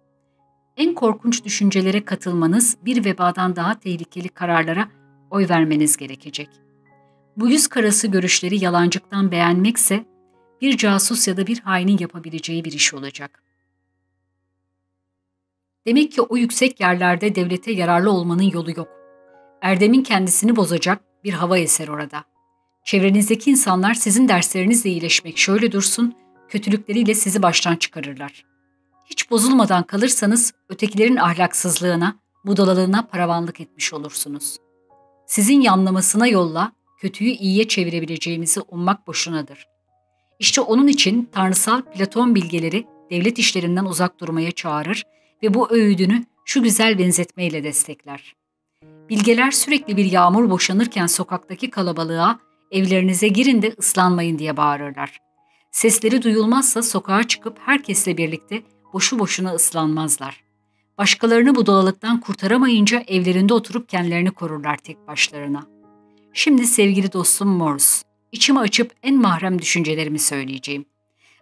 En korkunç düşüncelere katılmanız bir vebadan daha tehlikeli kararlara oy vermeniz gerekecek. Bu yüz karası görüşleri yalancıktan beğenmekse bir casus ya da bir hainin yapabileceği bir iş olacak. Demek ki o yüksek yerlerde devlete yararlı olmanın yolu yok. Erdemin kendisini bozacak bir hava eser orada. Çevrenizdeki insanlar sizin derslerinizle iyileşmek şöyle dursun, kötülükleriyle sizi baştan çıkarırlar. Hiç bozulmadan kalırsanız ötekilerin ahlaksızlığına, budalalığına paravanlık etmiş olursunuz. Sizin yanlamasına yolla, kötüyü iyiye çevirebileceğimizi ummak boşunadır. İşte onun için tanrısal Platon bilgeleri devlet işlerinden uzak durmaya çağırır ve bu öğüdünü şu güzel benzetmeyle destekler. Bilgeler sürekli bir yağmur boşanırken sokaktaki kalabalığa evlerinize girin de ıslanmayın diye bağırırlar. Sesleri duyulmazsa sokağa çıkıp herkesle birlikte boşu boşuna ıslanmazlar. Başkalarını bu dolalıktan kurtaramayınca evlerinde oturup kendilerini korurlar tek başlarına. Şimdi sevgili dostum Morris, içimi açıp en mahrem düşüncelerimi söyleyeceğim.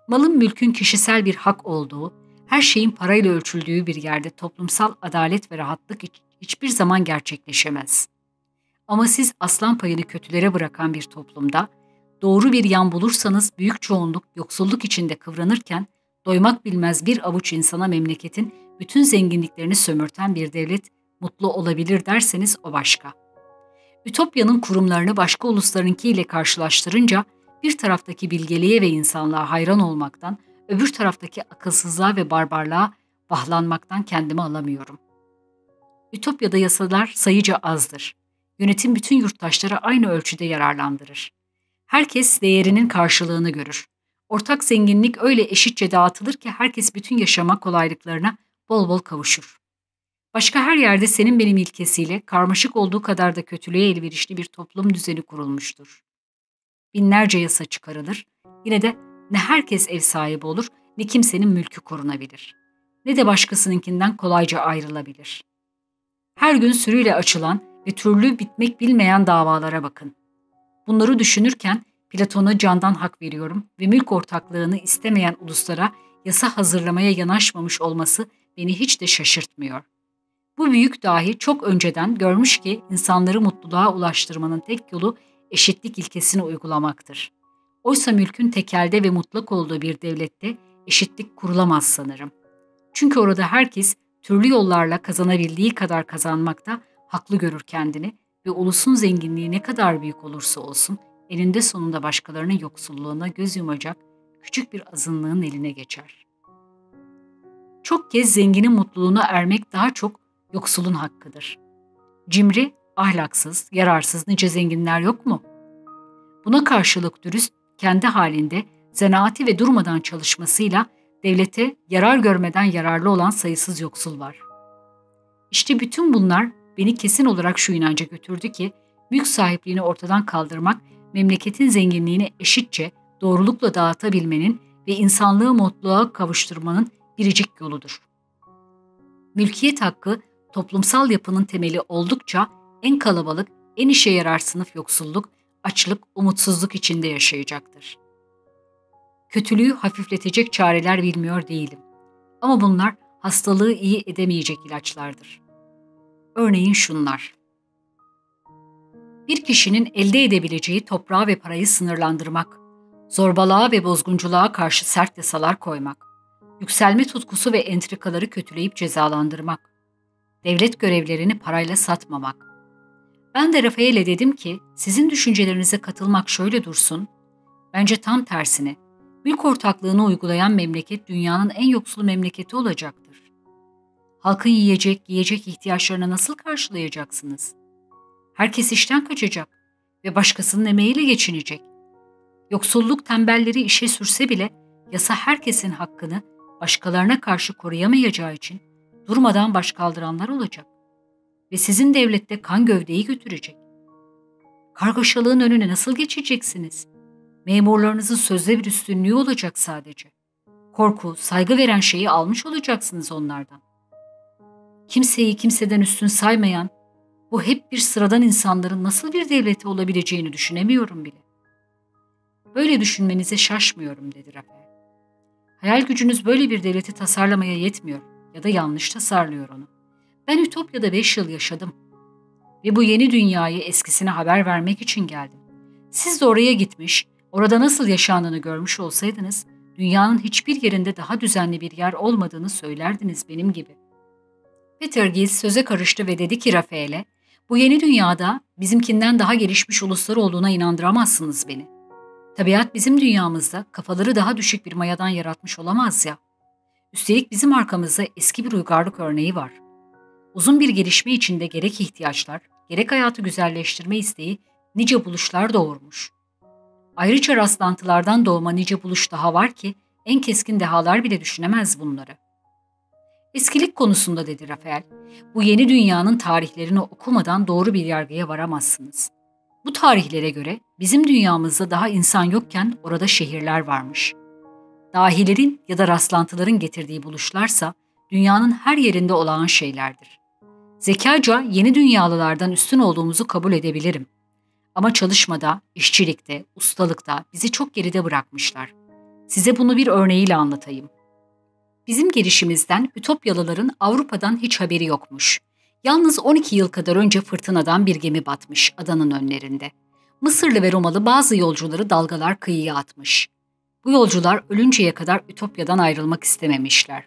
Malın mülkün kişisel bir hak olduğu, Her şeyin parayla ölçüldüğü bir yerde toplumsal adalet ve rahatlık hiçbir zaman gerçekleşemez. Ama siz aslan payını kötülere bırakan bir toplumda doğru bir yan bulursanız büyük çoğunluk yoksulluk içinde kıvranırken doymak bilmez bir avuç insana memleketin bütün zenginliklerini sömürten bir devlet mutlu olabilir derseniz o başka. Ütopya'nın kurumlarını başka uluslarınkiyle karşılaştırınca bir taraftaki bilgeliğe ve insanlığa hayran olmaktan, öbür taraftaki akılsızlığa ve barbarlığa bahlanmaktan kendimi alamıyorum. Ütopya'da yasalar sayıca azdır. Yönetim bütün yurttaşlara aynı ölçüde yararlandırır. Herkes değerinin karşılığını görür. Ortak zenginlik öyle eşitçe dağıtılır ki herkes bütün yaşama kolaylıklarına bol bol kavuşur. Başka her yerde senin benim ilkesiyle karmaşık olduğu kadar da kötülüğe elverişli bir toplum düzeni kurulmuştur. Binlerce yasa çıkarılır, yine de ne herkes ev sahibi olur ne kimsenin mülkü korunabilir. Ne de başkasınınkinden kolayca ayrılabilir. Her gün sürüyle açılan ve türlü bitmek bilmeyen davalara bakın. Bunları düşünürken Platon'a candan hak veriyorum ve mülk ortaklığını istemeyen uluslara yasa hazırlamaya yanaşmamış olması beni hiç de şaşırtmıyor. Bu büyük dahi çok önceden görmüş ki insanları mutluluğa ulaştırmanın tek yolu eşitlik ilkesini uygulamaktır. Oysa mülkün tekelde ve mutlak olduğu bir devlette eşitlik kurulamaz sanırım. Çünkü orada herkes türlü yollarla kazanabildiği kadar kazanmakta haklı görür kendini ve ulusun zenginliği ne kadar büyük olursa olsun elinde sonunda başkalarının yoksulluğuna göz yumacak küçük bir azınlığın eline geçer. Çok kez zenginin mutluluğuna ermek daha çok yoksulun hakkıdır. Cimri, ahlaksız, yararsız nice zenginler yok mu? Buna karşılık dürüst, kendi halinde zanaati ve durmadan çalışmasıyla devlete yarar görmeden yararlı olan sayısız yoksul var. İşte bütün bunlar beni kesin olarak şu inanca götürdü ki mülk sahipliğini ortadan kaldırmak memleketin zenginliğini eşitçe doğrulukla dağıtabilmenin ve insanlığı mutluluğa kavuşturmanın biricik yoludur. Mülkiyet hakkı toplumsal yapının temeli oldukça en kalabalık, en işe yarar sınıf yoksulluk, açlık, umutsuzluk içinde yaşayacaktır. Kötülüğü hafifletecek çareler bilmiyor değilim. Ama bunlar hastalığı iyi edemeyecek ilaçlardır. Örneğin şunlar. Bir kişinin elde edebileceği toprağı ve parayı sınırlandırmak, zorbalığa ve bozgunculuğa karşı sert yasalar koymak, yükselme tutkusu ve entrikaları kötüleyip cezalandırmak, devlet görevlerini parayla satmamak. Ben de Rafael'e dedim ki, sizin düşüncelerinize katılmak şöyle dursun, bence tam tersine, mülk ortaklığını uygulayan memleket dünyanın en yoksul memleketi olacaktır. Halkın yiyecek, yiyecek ihtiyaçlarını nasıl karşılayacaksınız? Herkes işten kaçacak ve başkasının emeğiyle geçinecek. Yoksulluk tembelleri işe sürse bile yasa herkesin hakkını başkalarına karşı koruyamayacağı için durmadan baş kaldıranlar olacak. Ve sizin devlette kan gövdeyi götürecek. Kargaşalığın önüne nasıl geçeceksiniz? Memurlarınızın sözde bir üstünlüğü olacak sadece. Korku, saygı veren şeyi almış olacaksınız onlardan. Kimseyi kimseden üstün saymayan, bu hep bir sıradan insanların nasıl bir devleti olabileceğini düşünemiyorum bile. Böyle düşünmenize şaşmıyorum dedi Rafael. Hayal gücünüz böyle bir devleti tasarlamaya yetmiyor ya da yanlış tasarlıyor onu. Ben Ütopya'da beş yıl yaşadım ve bu yeni dünyayı eskisine haber vermek için geldim. Siz de oraya gitmiş, orada nasıl yaşandığını görmüş olsaydınız, dünyanın hiçbir yerinde daha düzenli bir yer olmadığını söylerdiniz benim gibi. Peter Gill söze karıştı ve dedi ki Rafael'e, bu yeni dünyada bizimkinden daha gelişmiş uluslar olduğuna inandıramazsınız beni. Tabiat bizim dünyamızda kafaları daha düşük bir mayadan yaratmış olamaz ya. Üstelik bizim arkamızda eski bir uygarlık örneği var. Uzun bir gelişme içinde gerek ihtiyaçlar, gerek hayatı güzelleştirme isteği nice buluşlar doğurmuş. Ayrıca rastlantılardan doğma nice buluş daha var ki en keskin dehalar bile düşünemez bunları. Eskilik konusunda dedi Rafael, bu yeni dünyanın tarihlerini okumadan doğru bir yargıya varamazsınız. Bu tarihlere göre bizim dünyamızda daha insan yokken orada şehirler varmış. Dahilerin ya da rastlantıların getirdiği buluşlarsa dünyanın her yerinde olağan şeylerdir. Zekaca yeni dünyalılardan üstün olduğumuzu kabul edebilirim. Ama çalışmada, işçilikte, ustalıkta bizi çok geride bırakmışlar. Size bunu bir örneğiyle anlatayım. Bizim gelişimizden Ütopyalıların Avrupa'dan hiç haberi yokmuş. Yalnız 12 yıl kadar önce fırtınadan bir gemi batmış adanın önlerinde. Mısırlı ve Romalı bazı yolcuları dalgalar kıyıya atmış. Bu yolcular ölünceye kadar Ütopya'dan ayrılmak istememişler.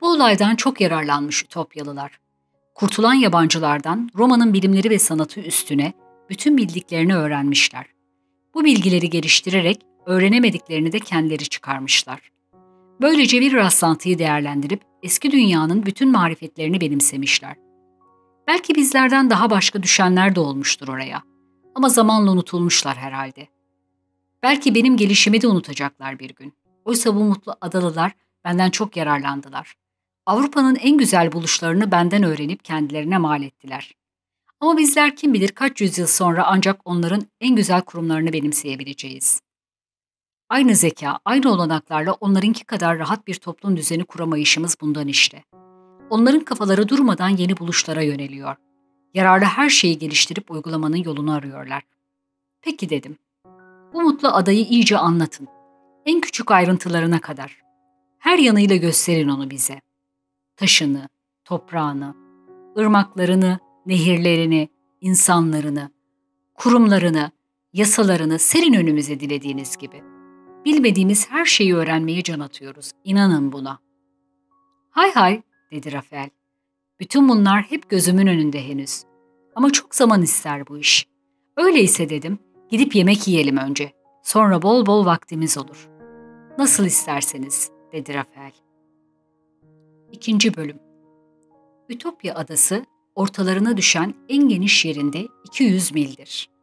Bu olaydan çok yararlanmış Ütopyalılar. Kurtulan yabancılardan Roma'nın bilimleri ve sanatı üstüne bütün bildiklerini öğrenmişler. Bu bilgileri geliştirerek öğrenemediklerini de kendileri çıkarmışlar. Böylece bir rastlantıyı değerlendirip eski dünyanın bütün marifetlerini benimsemişler. Belki bizlerden daha başka düşenler de olmuştur oraya. Ama zamanla unutulmuşlar herhalde. Belki benim gelişimi de unutacaklar bir gün. Oysa bu mutlu adalılar benden çok yararlandılar. Avrupa'nın en güzel buluşlarını benden öğrenip kendilerine mal ettiler. Ama bizler kim bilir kaç yüzyıl sonra ancak onların en güzel kurumlarını benimseyebileceğiz. Aynı zeka, aynı olanaklarla onlarınki kadar rahat bir toplum düzeni kuramayışımız bundan işte. Onların kafaları durmadan yeni buluşlara yöneliyor. Yararlı her şeyi geliştirip uygulamanın yolunu arıyorlar. Peki dedim. Bu mutlu adayı iyice anlatın. En küçük ayrıntılarına kadar. Her yanıyla gösterin onu bize. Taşını, toprağını, ırmaklarını, nehirlerini, insanlarını, kurumlarını, yasalarını serin önümüze dilediğiniz gibi. Bilmediğimiz her şeyi öğrenmeye can atıyoruz. İnanın buna. Hay hay, dedi Rafael. Bütün bunlar hep gözümün önünde henüz. Ama çok zaman ister bu iş. Öyleyse dedim, gidip yemek yiyelim önce. Sonra bol bol vaktimiz olur. Nasıl isterseniz, dedi Rafael. İkinci bölüm Ütopya adası ortalarına düşen en geniş yerinde 200 mildir.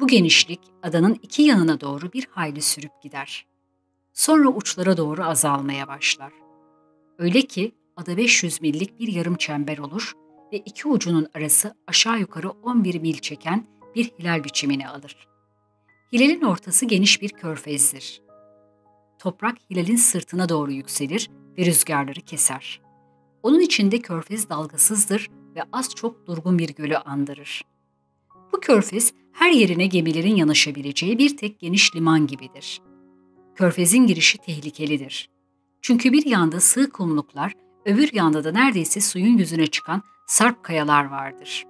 Bu genişlik adanın iki yanına doğru bir hayli sürüp gider. Sonra uçlara doğru azalmaya başlar. Öyle ki ada 500 millik bir yarım çember olur ve iki ucunun arası aşağı yukarı 11 mil çeken bir hilal biçimini alır. Hilalin ortası geniş bir körfezdir. Toprak hilalin sırtına doğru yükselir ve rüzgarları keser. Onun içinde körfez dalgasızdır ve az çok durgun bir gölü andırır. Bu körfez her yerine gemilerin yanaşabileceği bir tek geniş liman gibidir. Körfezin girişi tehlikelidir. Çünkü bir yanda sığ kumluklar, öbür yanda da neredeyse suyun yüzüne çıkan sarp kayalar vardır.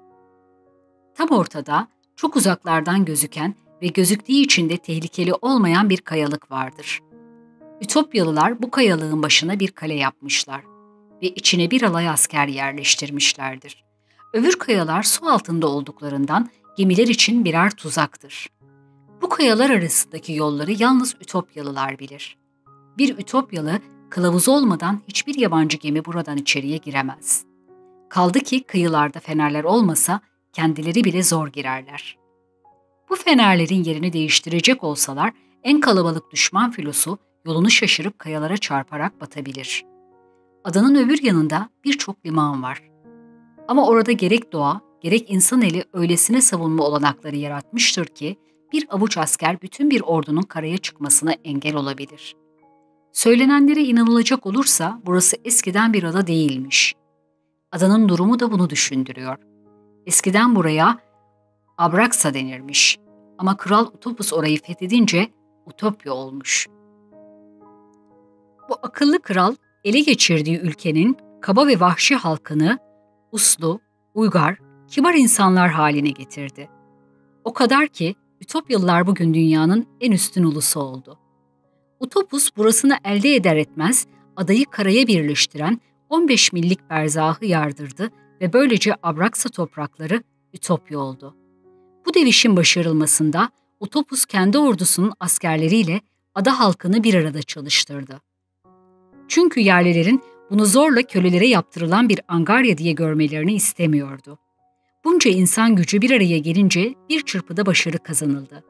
Tam ortada çok uzaklardan gözüken ve gözüktüğü için de tehlikeli olmayan bir kayalık vardır. Ütopyalılar bu kayalığın başına bir kale yapmışlar ve içine bir alay asker yerleştirmişlerdir. Öbür kayalar su altında olduklarından gemiler için birer tuzaktır. Bu kayalar arasındaki yolları yalnız Ütopyalılar bilir. Bir Ütopyalı kılavuz olmadan hiçbir yabancı gemi buradan içeriye giremez. Kaldı ki kıyılarda fenerler olmasa kendileri bile zor girerler. Bu fenerlerin yerini değiştirecek olsalar en kalabalık düşman filosu yolunu şaşırıp kayalara çarparak batabilir. Adanın öbür yanında birçok liman var. Ama orada gerek doğa gerek insan eli öylesine savunma olanakları yaratmıştır ki bir avuç asker bütün bir ordunun karaya çıkmasına engel olabilir. Söylenenlere inanılacak olursa burası eskiden bir ada değilmiş. Adanın durumu da bunu düşündürüyor. Eskiden buraya Abraksa denirmiş ama Kral Utopus orayı fethedince Utopya olmuş. Bu akıllı kral ele geçirdiği ülkenin kaba ve vahşi halkını uslu, uygar, kibar insanlar haline getirdi. O kadar ki Ütopyalılar bugün dünyanın en üstün ulusu oldu. Utopus burasını elde eder etmez adayı karaya birleştiren 15 millik berzahı yardırdı ve böylece Abraksa toprakları Ütopya oldu. Bu devişin başarılmasında Utopus kendi ordusunun askerleriyle ada halkını bir arada çalıştırdı. Çünkü yerlilerin bunu zorla kölelere yaptırılan bir angarya diye görmelerini istemiyordu. Bunca insan gücü bir araya gelince bir çırpıda başarı kazanıldı.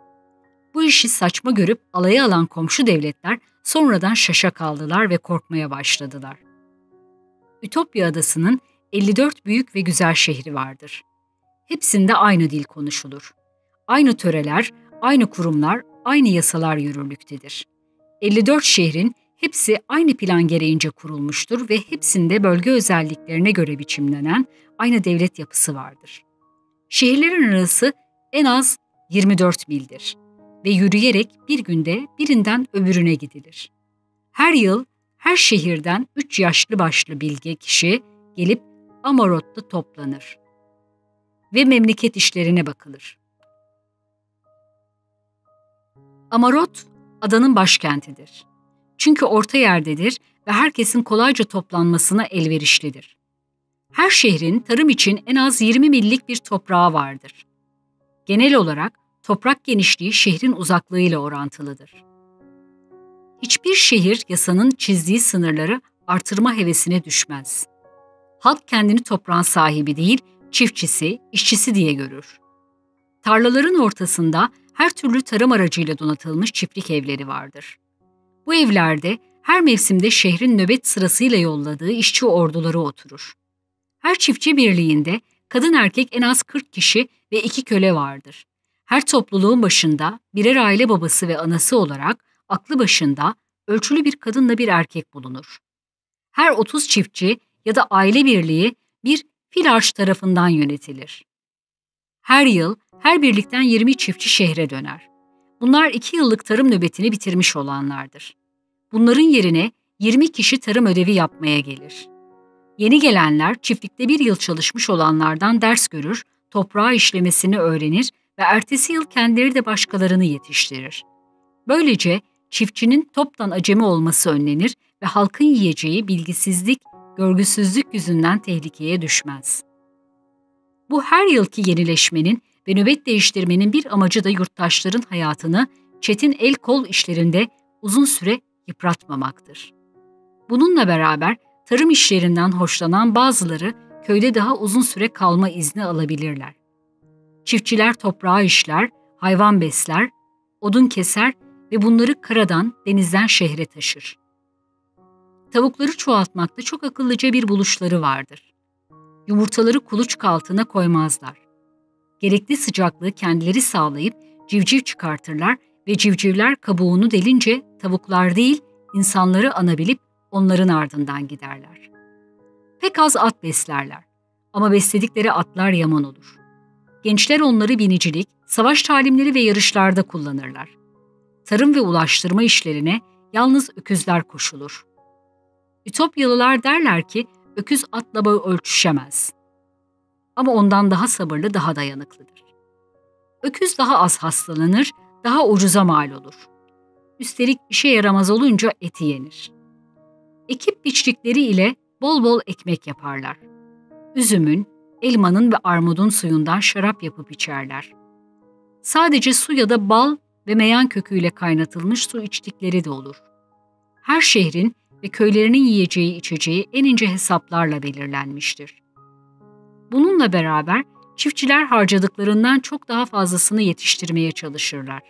Bu işi saçma görüp alaya alan komşu devletler sonradan şaşa kaldılar ve korkmaya başladılar. Ütopya adasının 54 büyük ve güzel şehri vardır. Hepsinde aynı dil konuşulur. Aynı töreler, aynı kurumlar, aynı yasalar yürürlüktedir. 54 şehrin hepsi aynı plan gereğince kurulmuştur ve hepsinde bölge özelliklerine göre biçimlenen aynı devlet yapısı vardır. Şehirlerin arası en az 24 mildir ve yürüyerek bir günde birinden öbürüne gidilir. Her yıl her şehirden üç yaşlı başlı bilge kişi gelip Amarot'ta toplanır ve memleket işlerine bakılır. Amarot, adanın başkentidir. Çünkü orta yerdedir ve herkesin kolayca toplanmasına elverişlidir. Her şehrin tarım için en az 20 millik bir toprağı vardır. Genel olarak toprak genişliği şehrin uzaklığıyla orantılıdır. Hiçbir şehir yasanın çizdiği sınırları artırma hevesine düşmez. Halk kendini toprağın sahibi değil, çiftçisi, işçisi diye görür. Tarlaların ortasında her türlü tarım aracıyla donatılmış çiftlik evleri vardır. Bu evlerde her mevsimde şehrin nöbet sırasıyla yolladığı işçi orduları oturur. Her çiftçi birliğinde kadın erkek en az 40 kişi ve iki köle vardır. Her topluluğun başında birer aile babası ve anası olarak aklı başında ölçülü bir kadınla bir erkek bulunur. Her 30 çiftçi ya da aile birliği bir fil tarafından yönetilir. Her yıl her birlikten 20 çiftçi şehre döner. Bunlar 2 yıllık tarım nöbetini bitirmiş olanlardır. Bunların yerine 20 kişi tarım ödevi yapmaya gelir. Yeni gelenler çiftlikte bir yıl çalışmış olanlardan ders görür, toprağı işlemesini öğrenir ve ertesi yıl kendileri de başkalarını yetiştirir. Böylece çiftçinin toptan acemi olması önlenir ve halkın yiyeceği bilgisizlik, görgüsüzlük yüzünden tehlikeye düşmez. Bu her yılki yenileşmenin ve nöbet değiştirmenin bir amacı da yurttaşların hayatını çetin el kol işlerinde uzun süre yıpratmamaktır. Bununla beraber tarım işlerinden hoşlanan bazıları köyde daha uzun süre kalma izni alabilirler. Çiftçiler toprağı işler, hayvan besler, odun keser ve bunları karadan, denizden şehre taşır. Tavukları çoğaltmakta çok akıllıca bir buluşları vardır. Yumurtaları kuluçka altına koymazlar. Gerekli sıcaklığı kendileri sağlayıp civciv çıkartırlar ve civcivler kabuğunu delince tavuklar değil insanları anabilip onların ardından giderler. Pek az at beslerler ama besledikleri atlar yaman olur. Gençler onları binicilik, savaş talimleri ve yarışlarda kullanırlar. Tarım ve ulaştırma işlerine yalnız öküzler koşulur. Ütopyalılar derler ki öküz atla bağı ölçüşemez. Ama ondan daha sabırlı, daha dayanıklıdır. Öküz daha az hastalanır, daha ucuza mal olur. Üstelik işe yaramaz olunca eti yenir. Ekip biçtikleri ile bol bol ekmek yaparlar. Üzümün, elmanın ve armudun suyundan şarap yapıp içerler. Sadece su ya da bal ve meyan köküyle kaynatılmış su içtikleri de olur. Her şehrin ve köylerinin yiyeceği içeceği en ince hesaplarla belirlenmiştir. Bununla beraber çiftçiler harcadıklarından çok daha fazlasını yetiştirmeye çalışırlar.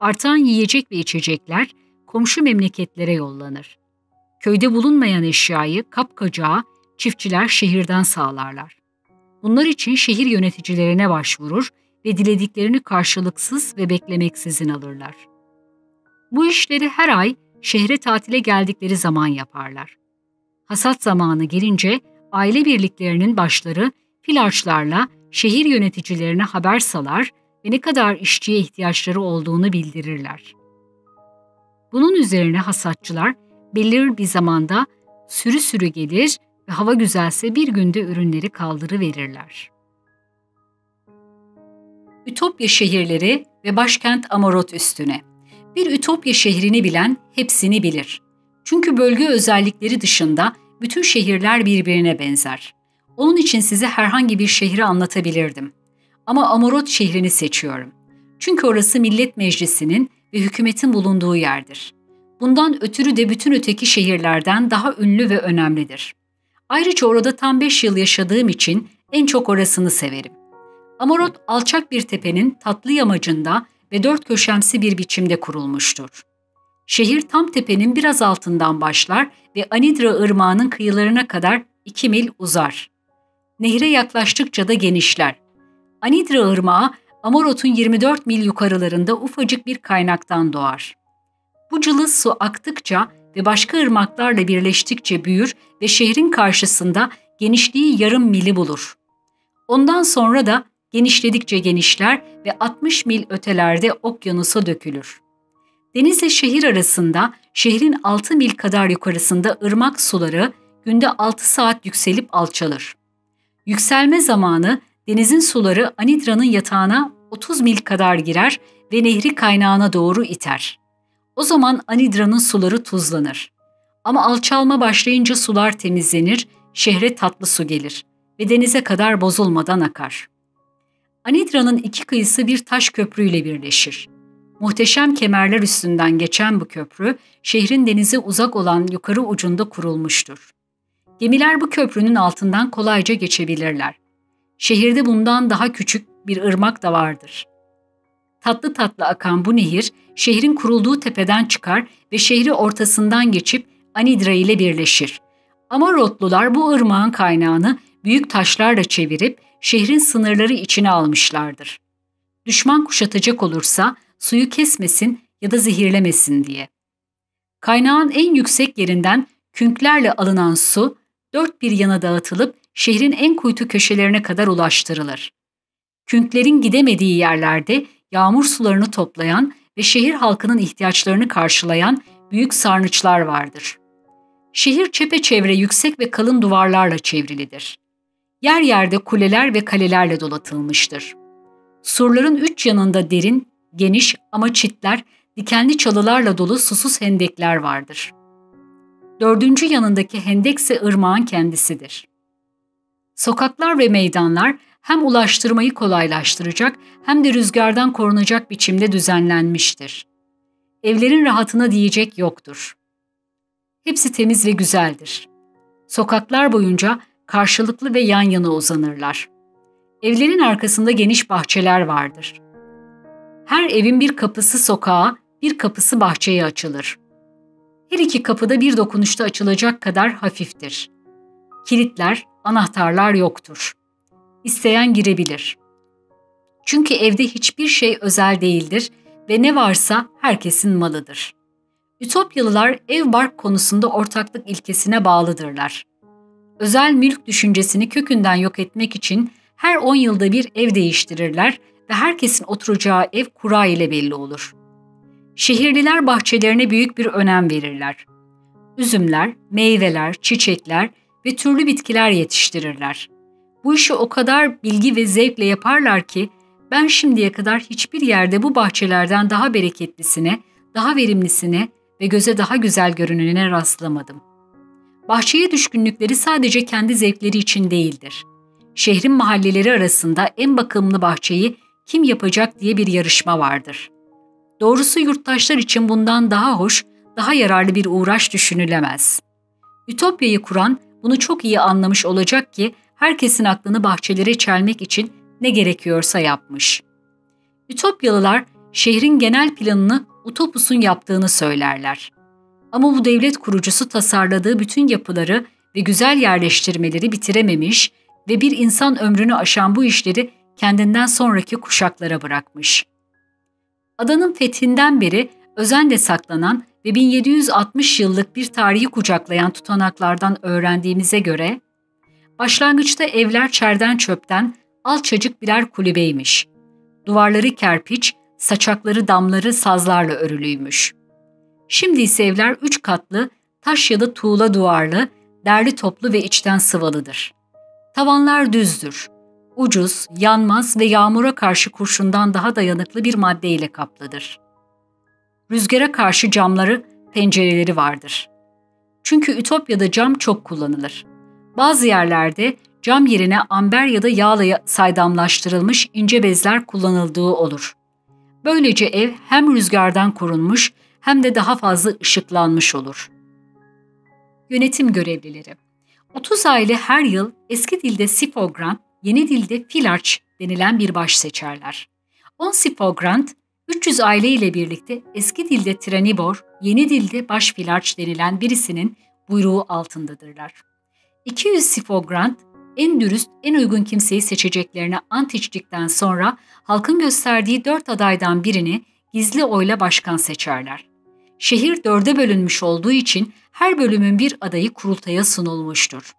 Artan yiyecek ve içecekler komşu memleketlere yollanır. Köyde bulunmayan eşyayı kapkacağı çiftçiler şehirden sağlarlar. Bunlar için şehir yöneticilerine başvurur ve dilediklerini karşılıksız ve beklemeksizin alırlar. Bu işleri her ay şehre tatile geldikleri zaman yaparlar. Hasat zamanı gelince aile birliklerinin başları filarçlarla şehir yöneticilerine haber salar ve ne kadar işçiye ihtiyaçları olduğunu bildirirler. Bunun üzerine hasatçılar belirli bir zamanda sürü sürü gelir ve hava güzelse bir günde ürünleri kaldırıverirler. Ütopya şehirleri ve başkent Amarot üstüne. Bir Ütopya şehrini bilen hepsini bilir. Çünkü bölge özellikleri dışında bütün şehirler birbirine benzer. Onun için size herhangi bir şehri anlatabilirdim. Ama Amarot şehrini seçiyorum. Çünkü orası Millet Meclisi'nin ve hükümetin bulunduğu yerdir. Bundan ötürü de bütün öteki şehirlerden daha ünlü ve önemlidir. Ayrıca orada tam 5 yıl yaşadığım için en çok orasını severim. Amarot alçak bir tepenin tatlı yamacında ve dört köşemsi bir biçimde kurulmuştur. Şehir tam tepenin biraz altından başlar ve Anidra ırmağının kıyılarına kadar 2 mil uzar. Nehre yaklaştıkça da genişler. Anidra ırmağı Amarot'un 24 mil yukarılarında ufacık bir kaynaktan doğar. Bu cılız su aktıkça ve başka ırmaklarla birleştikçe büyür ve şehrin karşısında genişliği yarım mili bulur. Ondan sonra da genişledikçe genişler ve 60 mil ötelerde okyanusa dökülür. Denizle şehir arasında şehrin 6 mil kadar yukarısında ırmak suları günde 6 saat yükselip alçalır. Yükselme zamanı denizin suları Anidra'nın yatağına 30 mil kadar girer ve nehri kaynağına doğru iter. O zaman Anidra'nın suları tuzlanır. Ama alçalma başlayınca sular temizlenir, şehre tatlı su gelir ve denize kadar bozulmadan akar. Anidra'nın iki kıyısı bir taş köprüyle birleşir. Muhteşem kemerler üstünden geçen bu köprü, şehrin denize uzak olan yukarı ucunda kurulmuştur. Gemiler bu köprünün altından kolayca geçebilirler. Şehirde bundan daha küçük bir ırmak da vardır. Tatlı tatlı akan bu nehir, şehrin kurulduğu tepeden çıkar ve şehri ortasından geçip Anidra ile birleşir. Ama Rotlular bu ırmağın kaynağını büyük taşlarla çevirip şehrin sınırları içine almışlardır. Düşman kuşatacak olursa suyu kesmesin ya da zehirlemesin diye. Kaynağın en yüksek yerinden künklerle alınan su dört bir yana dağıtılıp şehrin en kuytu köşelerine kadar ulaştırılır. Künklerin gidemediği yerlerde yağmur sularını toplayan ve şehir halkının ihtiyaçlarını karşılayan büyük sarnıçlar vardır. Şehir çepeçevre yüksek ve kalın duvarlarla çevrilidir. Yer yerde kuleler ve kalelerle donatılmıştır. Surların üç yanında derin, geniş ama çitler, dikenli çalılarla dolu susuz hendekler vardır. Dördüncü yanındaki hendekse ırmağın kendisidir. Sokaklar ve meydanlar hem ulaştırmayı kolaylaştıracak hem de rüzgardan korunacak biçimde düzenlenmiştir. Evlerin rahatına diyecek yoktur. Hepsi temiz ve güzeldir. Sokaklar boyunca karşılıklı ve yan yana uzanırlar. Evlerin arkasında geniş bahçeler vardır. Her evin bir kapısı sokağa, bir kapısı bahçeye açılır. Her iki kapıda bir dokunuşta açılacak kadar hafiftir. Kilitler, anahtarlar yoktur. İsteyen girebilir. Çünkü evde hiçbir şey özel değildir ve ne varsa herkesin malıdır. Ütopyalılar ev bark konusunda ortaklık ilkesine bağlıdırlar. Özel mülk düşüncesini kökünden yok etmek için her 10 yılda bir ev değiştirirler ve herkesin oturacağı ev kura ile belli olur. Şehirliler bahçelerine büyük bir önem verirler. Üzümler, meyveler, çiçekler ve türlü bitkiler yetiştirirler. Bu işi o kadar bilgi ve zevkle yaparlar ki ben şimdiye kadar hiçbir yerde bu bahçelerden daha bereketlisine, daha verimlisine ve göze daha güzel görünene rastlamadım. Bahçeye düşkünlükleri sadece kendi zevkleri için değildir. Şehrin mahalleleri arasında en bakımlı bahçeyi kim yapacak diye bir yarışma vardır. Doğrusu yurttaşlar için bundan daha hoş, daha yararlı bir uğraş düşünülemez. Ütopya'yı kuran bunu çok iyi anlamış olacak ki herkesin aklını bahçelere çelmek için ne gerekiyorsa yapmış. Ütopyalılar şehrin genel planını Utopus'un yaptığını söylerler. Ama bu devlet kurucusu tasarladığı bütün yapıları ve güzel yerleştirmeleri bitirememiş ve bir insan ömrünü aşan bu işleri kendinden sonraki kuşaklara bırakmış. Adanın fethinden beri özenle saklanan ve 1760 yıllık bir tarihi kucaklayan tutanaklardan öğrendiğimize göre, başlangıçta evler çerden çöpten alçacık birer kulübeymiş. Duvarları kerpiç, saçakları damları sazlarla örülüymüş. Şimdi ise evler üç katlı, taş ya da tuğla duvarlı, derli toplu ve içten sıvalıdır. Tavanlar düzdür. Ucuz, yanmaz ve yağmura karşı kurşundan daha dayanıklı bir maddeyle kaplıdır. Rüzgara karşı camları, pencereleri vardır. Çünkü Ütopya'da cam çok kullanılır. Bazı yerlerde cam yerine amber ya da yağla saydamlaştırılmış ince bezler kullanıldığı olur. Böylece ev hem rüzgardan korunmuş hem de daha fazla ışıklanmış olur. Yönetim görevlileri 30 aile her yıl eski dilde Sifogrant, yeni dilde Filarç denilen bir baş seçerler. 10 Sifogrant, 300 aile ile birlikte eski dilde Tranibor, yeni dilde baş Filarç denilen birisinin buyruğu altındadırlar. 200 Sifogrant, en dürüst, en uygun kimseyi seçeceklerine ant içtikten sonra halkın gösterdiği dört adaydan birini gizli oyla başkan seçerler. Şehir dörde bölünmüş olduğu için her bölümün bir adayı kurultaya sunulmuştur.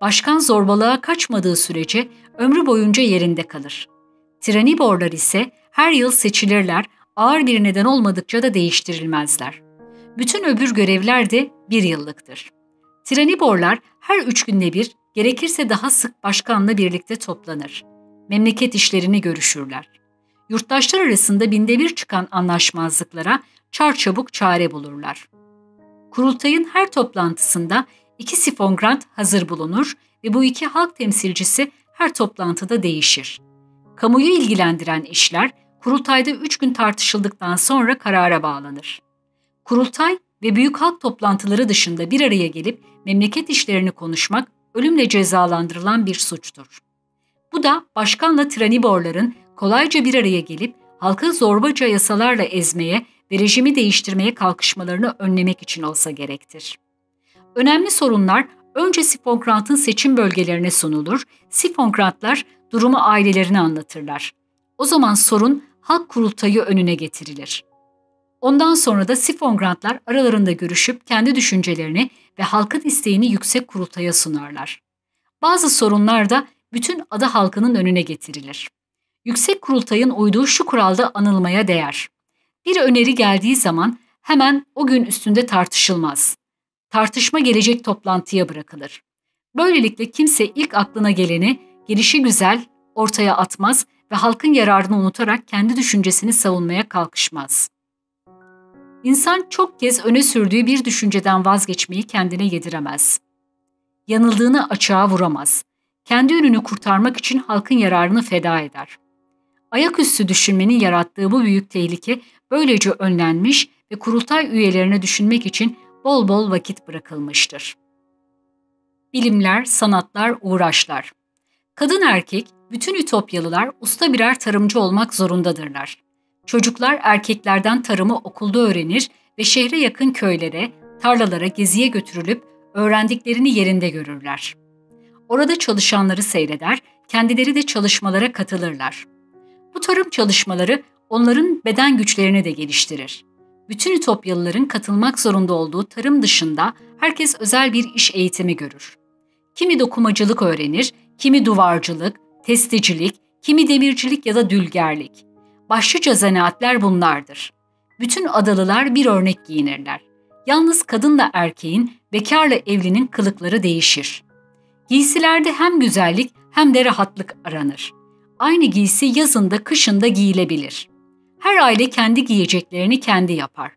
Başkan zorbalığa kaçmadığı sürece ömrü boyunca yerinde kalır. Traniborlar ise her yıl seçilirler ağır bir neden olmadıkça da değiştirilmezler. Bütün öbür görevler de bir yıllıktır. Traniborlar her üç günde bir, gerekirse daha sık başkanla birlikte toplanır. Memleket işlerini görüşürler. Yurttaşlar arasında binde bir çıkan anlaşmazlıklara çarçabuk çare bulurlar. Kurultayın her toplantısında iki sifongrant hazır bulunur ve bu iki halk temsilcisi her toplantıda değişir. Kamuyu ilgilendiren işler kurultayda üç gün tartışıldıktan sonra karara bağlanır. Kurultay ve büyük halk toplantıları dışında bir araya gelip memleket işlerini konuşmak ölümle cezalandırılan bir suçtur. Bu da başkanla traniborların kolayca bir araya gelip halkı zorbaca yasalarla ezmeye ve rejimi değiştirmeye kalkışmalarını önlemek için olsa gerektir. Önemli sorunlar önce sifonkratın seçim bölgelerine sunulur, sifonkratlar durumu ailelerine anlatırlar. O zaman sorun halk kurultayı önüne getirilir. Ondan sonra da sifongrantlar aralarında görüşüp kendi düşüncelerini ve halkın isteğini yüksek kurultaya sunarlar. Bazı sorunlar da bütün ada halkının önüne getirilir. Yüksek kurultayın uyduğu şu kuralda anılmaya değer. Bir öneri geldiği zaman hemen o gün üstünde tartışılmaz. Tartışma gelecek toplantıya bırakılır. Böylelikle kimse ilk aklına geleni gelişi güzel ortaya atmaz ve halkın yararını unutarak kendi düşüncesini savunmaya kalkışmaz. İnsan çok kez öne sürdüğü bir düşünceden vazgeçmeyi kendine yediremez. Yanıldığını açığa vuramaz. Kendi ününü kurtarmak için halkın yararını feda eder. Ayaküstü düşünmenin yarattığı bu büyük tehlike böylece önlenmiş ve kurultay üyelerine düşünmek için bol bol vakit bırakılmıştır. Bilimler, sanatlar, uğraşlar. Kadın erkek, bütün ütopyalılar usta birer tarımcı olmak zorundadırlar. Çocuklar erkeklerden tarımı okulda öğrenir ve şehre yakın köylere, tarlalara geziye götürülüp öğrendiklerini yerinde görürler. Orada çalışanları seyreder, kendileri de çalışmalara katılırlar. Bu tarım çalışmaları onların beden güçlerini de geliştirir. Bütün Ütopyalıların katılmak zorunda olduğu tarım dışında herkes özel bir iş eğitimi görür. Kimi dokumacılık öğrenir, kimi duvarcılık, testicilik, kimi demircilik ya da dülgerlik. Başlıca zanaatler bunlardır. Bütün adalılar bir örnek giyinirler. Yalnız kadınla erkeğin, bekarla evlinin kılıkları değişir. Giysilerde hem güzellik hem de rahatlık aranır. Aynı giysi yazında kışında giyilebilir. Her aile kendi giyeceklerini kendi yapar.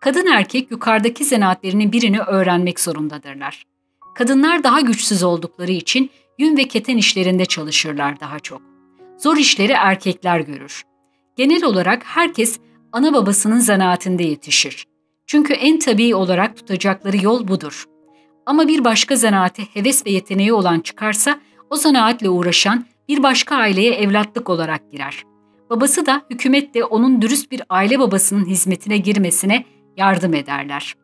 Kadın erkek yukarıdaki zanaatlerinin birini öğrenmek zorundadırlar. Kadınlar daha güçsüz oldukları için yün ve keten işlerinde çalışırlar daha çok. Zor işleri erkekler görür. Genel olarak herkes ana babasının zanaatinde yetişir. Çünkü en tabii olarak tutacakları yol budur. Ama bir başka zanaate heves ve yeteneği olan çıkarsa o zanaatle uğraşan bir başka aileye evlatlık olarak girer. Babası da hükümet de onun dürüst bir aile babasının hizmetine girmesine yardım ederler.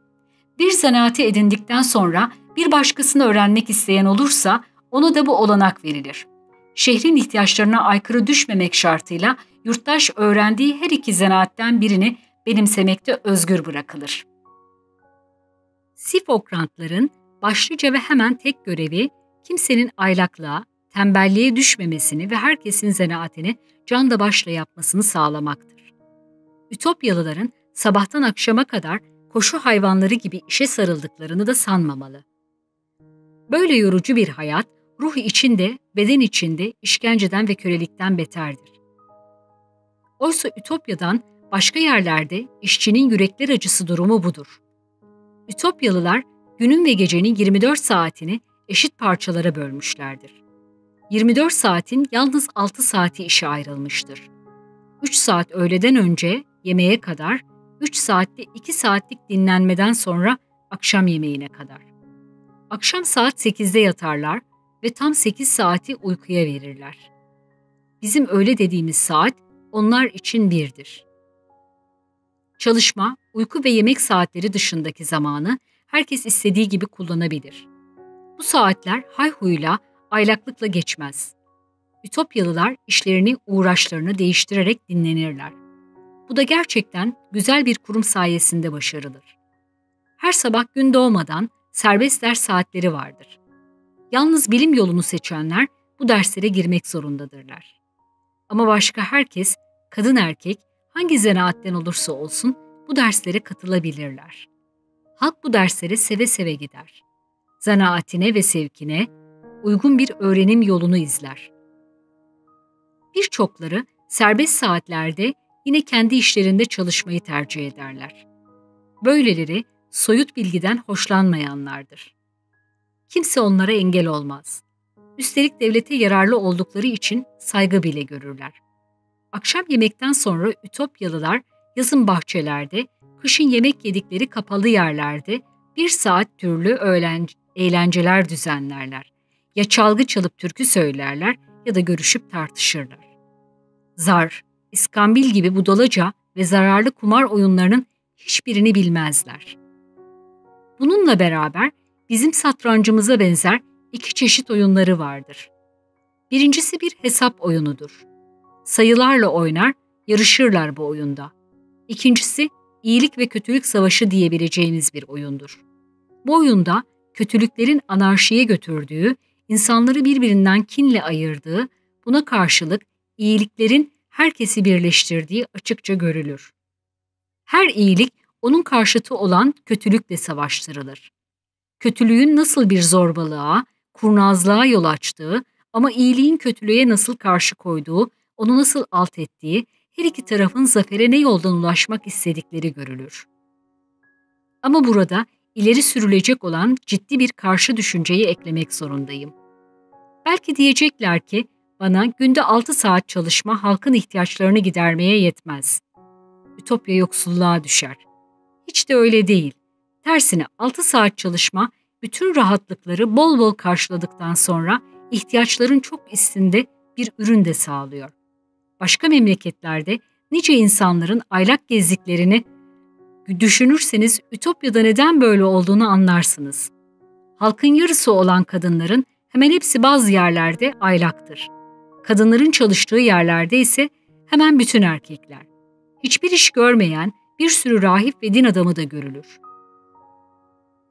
Bir zanaati edindikten sonra bir başkasını öğrenmek isteyen olursa ona da bu olanak verilir. Şehrin ihtiyaçlarına aykırı düşmemek şartıyla yurttaş öğrendiği her iki zanaatten birini benimsemekte özgür bırakılır. Sifokrantların başlıca ve hemen tek görevi kimsenin aylaklığa, tembelliğe düşmemesini ve herkesin zanaatini canla başla yapmasını sağlamaktır. Ütopyalıların sabahtan akşama kadar koşu hayvanları gibi işe sarıldıklarını da sanmamalı. Böyle yorucu bir hayat ruh içinde, beden içinde işkenceden ve kölelikten beterdir. Oysa Ütopya'dan başka yerlerde işçinin yürekler acısı durumu budur. Ütopyalılar günün ve gecenin 24 saatini eşit parçalara bölmüşlerdir. 24 saatin yalnız 6 saati işe ayrılmıştır. 3 saat öğleden önce yemeğe kadar, 3 saatte 2 saatlik dinlenmeden sonra akşam yemeğine kadar. Akşam saat 8'de yatarlar ve tam 8 saati uykuya verirler. Bizim öyle dediğimiz saat onlar için birdir. Çalışma, uyku ve yemek saatleri dışındaki zamanı herkes istediği gibi kullanabilir. Bu saatler hayhuyla aylaklıkla geçmez. Ütopyalılar işlerini, uğraşlarını değiştirerek dinlenirler. Bu da gerçekten güzel bir kurum sayesinde başarılır. Her sabah gün doğmadan serbest ders saatleri vardır. Yalnız bilim yolunu seçenler bu derslere girmek zorundadırlar. Ama başka herkes, kadın erkek, hangi zanaatten olursa olsun bu derslere katılabilirler. Halk bu derslere seve seve gider. Zanaatine ve sevkine uygun bir öğrenim yolunu izler. Birçokları serbest saatlerde yine kendi işlerinde çalışmayı tercih ederler. Böyleleri soyut bilgiden hoşlanmayanlardır. Kimse onlara engel olmaz. Üstelik devlete yararlı oldukları için saygı bile görürler. Akşam yemekten sonra Ütopyalılar yazın bahçelerde, kışın yemek yedikleri kapalı yerlerde bir saat türlü eğlenceler düzenlerler. Ya çalgı çalıp türkü söylerler ya da görüşüp tartışırlar. Zar, iskambil gibi budalaca ve zararlı kumar oyunlarının hiçbirini bilmezler. Bununla beraber bizim satrancımıza benzer iki çeşit oyunları vardır. Birincisi bir hesap oyunudur. Sayılarla oynar, yarışırlar bu oyunda. İkincisi iyilik ve kötülük savaşı diyebileceğimiz bir oyundur. Bu oyunda kötülüklerin anarşiye götürdüğü, insanları birbirinden kinle ayırdığı, buna karşılık iyiliklerin herkesi birleştirdiği açıkça görülür. Her iyilik onun karşıtı olan kötülükle savaştırılır. Kötülüğün nasıl bir zorbalığa, kurnazlığa yol açtığı ama iyiliğin kötülüğe nasıl karşı koyduğu, onu nasıl alt ettiği, her iki tarafın zafere ne yoldan ulaşmak istedikleri görülür. Ama burada ileri sürülecek olan ciddi bir karşı düşünceyi eklemek zorundayım. Belki diyecekler ki bana günde 6 saat çalışma halkın ihtiyaçlarını gidermeye yetmez. Ütopya yoksulluğa düşer. Hiç de öyle değil. Tersine 6 saat çalışma bütün rahatlıkları bol bol karşıladıktan sonra ihtiyaçların çok üstünde bir ürün de sağlıyor. Başka memleketlerde nice insanların aylak gezdiklerini düşünürseniz Ütopya'da neden böyle olduğunu anlarsınız. Halkın yarısı olan kadınların hemen hepsi bazı yerlerde aylaktır. Kadınların çalıştığı yerlerde ise hemen bütün erkekler. Hiçbir iş görmeyen bir sürü rahip ve din adamı da görülür.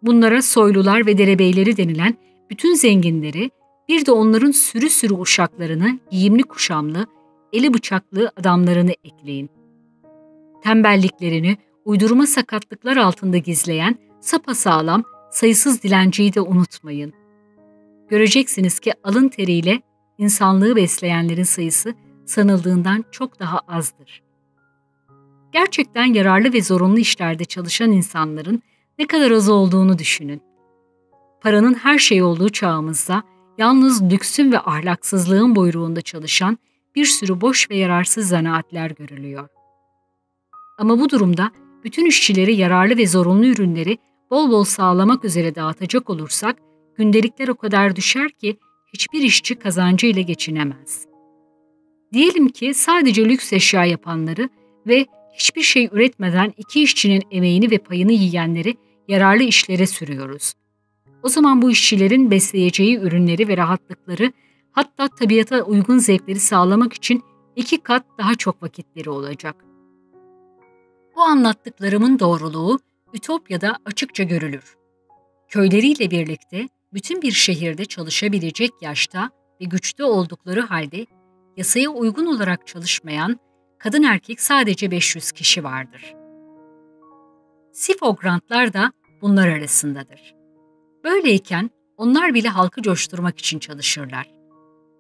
Bunlara soylular ve derebeyleri denilen bütün zenginleri, bir de onların sürü sürü uşaklarını, giyimli kuşamlı, eli bıçaklı adamlarını ekleyin. Tembelliklerini uydurma sakatlıklar altında gizleyen sapasağlam, sayısız dilenciyi de unutmayın. Göreceksiniz ki alın teriyle insanlığı besleyenlerin sayısı sanıldığından çok daha azdır. Gerçekten yararlı ve zorunlu işlerde çalışan insanların ne kadar az olduğunu düşünün. Paranın her şey olduğu çağımızda yalnız lüksün ve ahlaksızlığın buyruğunda çalışan bir sürü boş ve yararsız zanaatler görülüyor. Ama bu durumda bütün işçileri yararlı ve zorunlu ürünleri bol bol sağlamak üzere dağıtacak olursak gündelikler o kadar düşer ki hiçbir işçi kazancı ile geçinemez. Diyelim ki sadece lüks eşya yapanları ve hiçbir şey üretmeden iki işçinin emeğini ve payını yiyenleri yararlı işlere sürüyoruz. O zaman bu işçilerin besleyeceği ürünleri ve rahatlıkları hatta tabiata uygun zevkleri sağlamak için iki kat daha çok vakitleri olacak. Bu anlattıklarımın doğruluğu Ütopya'da açıkça görülür. Köyleriyle birlikte bütün bir şehirde çalışabilecek yaşta ve güçlü oldukları halde yasaya uygun olarak çalışmayan kadın erkek sadece 500 kişi vardır. Sifograntlar da bunlar arasındadır. Böyleyken onlar bile halkı coşturmak için çalışırlar.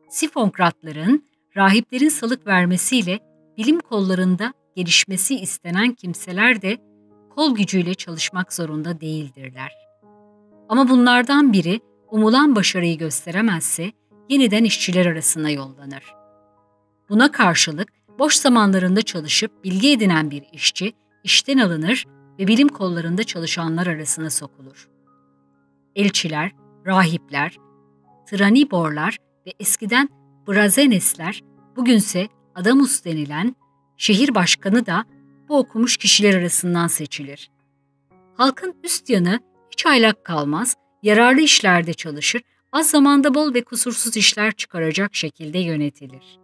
Sifongratların, rahiplerin salık vermesiyle bilim kollarında gelişmesi istenen kimseler de kol gücüyle çalışmak zorunda değildirler. Ama bunlardan biri umulan başarıyı gösteremezse yeniden işçiler arasına yollanır. Buna karşılık boş zamanlarında çalışıp bilgi edinen bir işçi işten alınır ve bilim kollarında çalışanlar arasına sokulur. Elçiler, rahipler, traniborlar ve eskiden brazenesler, bugünse adamus denilen şehir başkanı da bu okumuş kişiler arasından seçilir. Halkın üst yanı hiç aylak kalmaz, yararlı işlerde çalışır, az zamanda bol ve kusursuz işler çıkaracak şekilde yönetilir.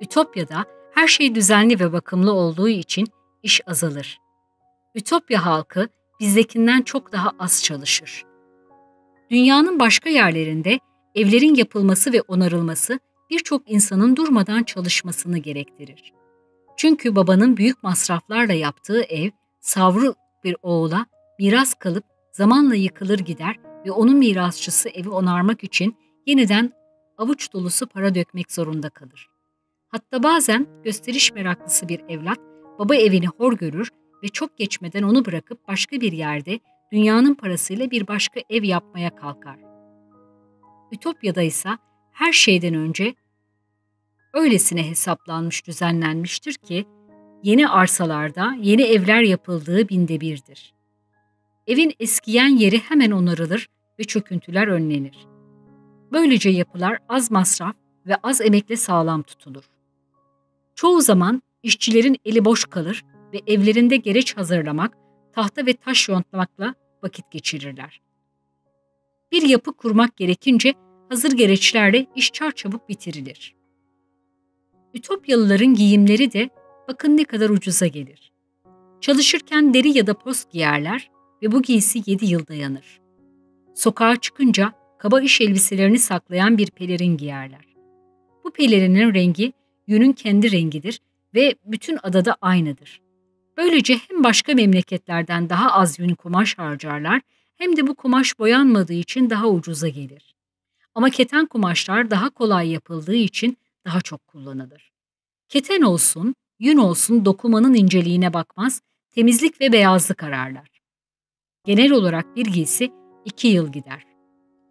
Ütopya'da her şey düzenli ve bakımlı olduğu için iş azalır. Ütopya halkı bizdekinden çok daha az çalışır. Dünyanın başka yerlerinde evlerin yapılması ve onarılması birçok insanın durmadan çalışmasını gerektirir. Çünkü babanın büyük masraflarla yaptığı ev savru bir oğula miras kalıp zamanla yıkılır gider ve onun mirasçısı evi onarmak için yeniden avuç dolusu para dökmek zorunda kalır. Hatta bazen gösteriş meraklısı bir evlat baba evini hor görür ve çok geçmeden onu bırakıp başka bir yerde dünyanın parasıyla bir başka ev yapmaya kalkar. Ütopya'da ise her şeyden önce öylesine hesaplanmış, düzenlenmiştir ki yeni arsalarda yeni evler yapıldığı binde birdir. Evin eskiyen yeri hemen onarılır ve çöküntüler önlenir. Böylece yapılar az masraf ve az emekle sağlam tutulur. Çoğu zaman işçilerin eli boş kalır ve evlerinde gereç hazırlamak, tahta ve taş yontmakla vakit geçirirler. Bir yapı kurmak gerekince hazır gereçlerle iş çarçabuk bitirilir. Ütopyalıların giyimleri de bakın ne kadar ucuza gelir. Çalışırken deri ya da post giyerler ve bu giysi 7 yıl dayanır. Sokağa çıkınca kaba iş elbiselerini saklayan bir pelerin giyerler. Bu pelerinin rengi yünün kendi rengidir ve bütün adada aynıdır. Böylece hem başka memleketlerden daha az yün kumaş harcarlar hem de bu kumaş boyanmadığı için daha ucuza gelir. Ama keten kumaşlar daha kolay yapıldığı için daha çok kullanılır. Keten olsun, yün olsun dokumanın inceliğine bakmaz, temizlik ve beyazlık ararlar. Genel olarak bir giysi iki yıl gider.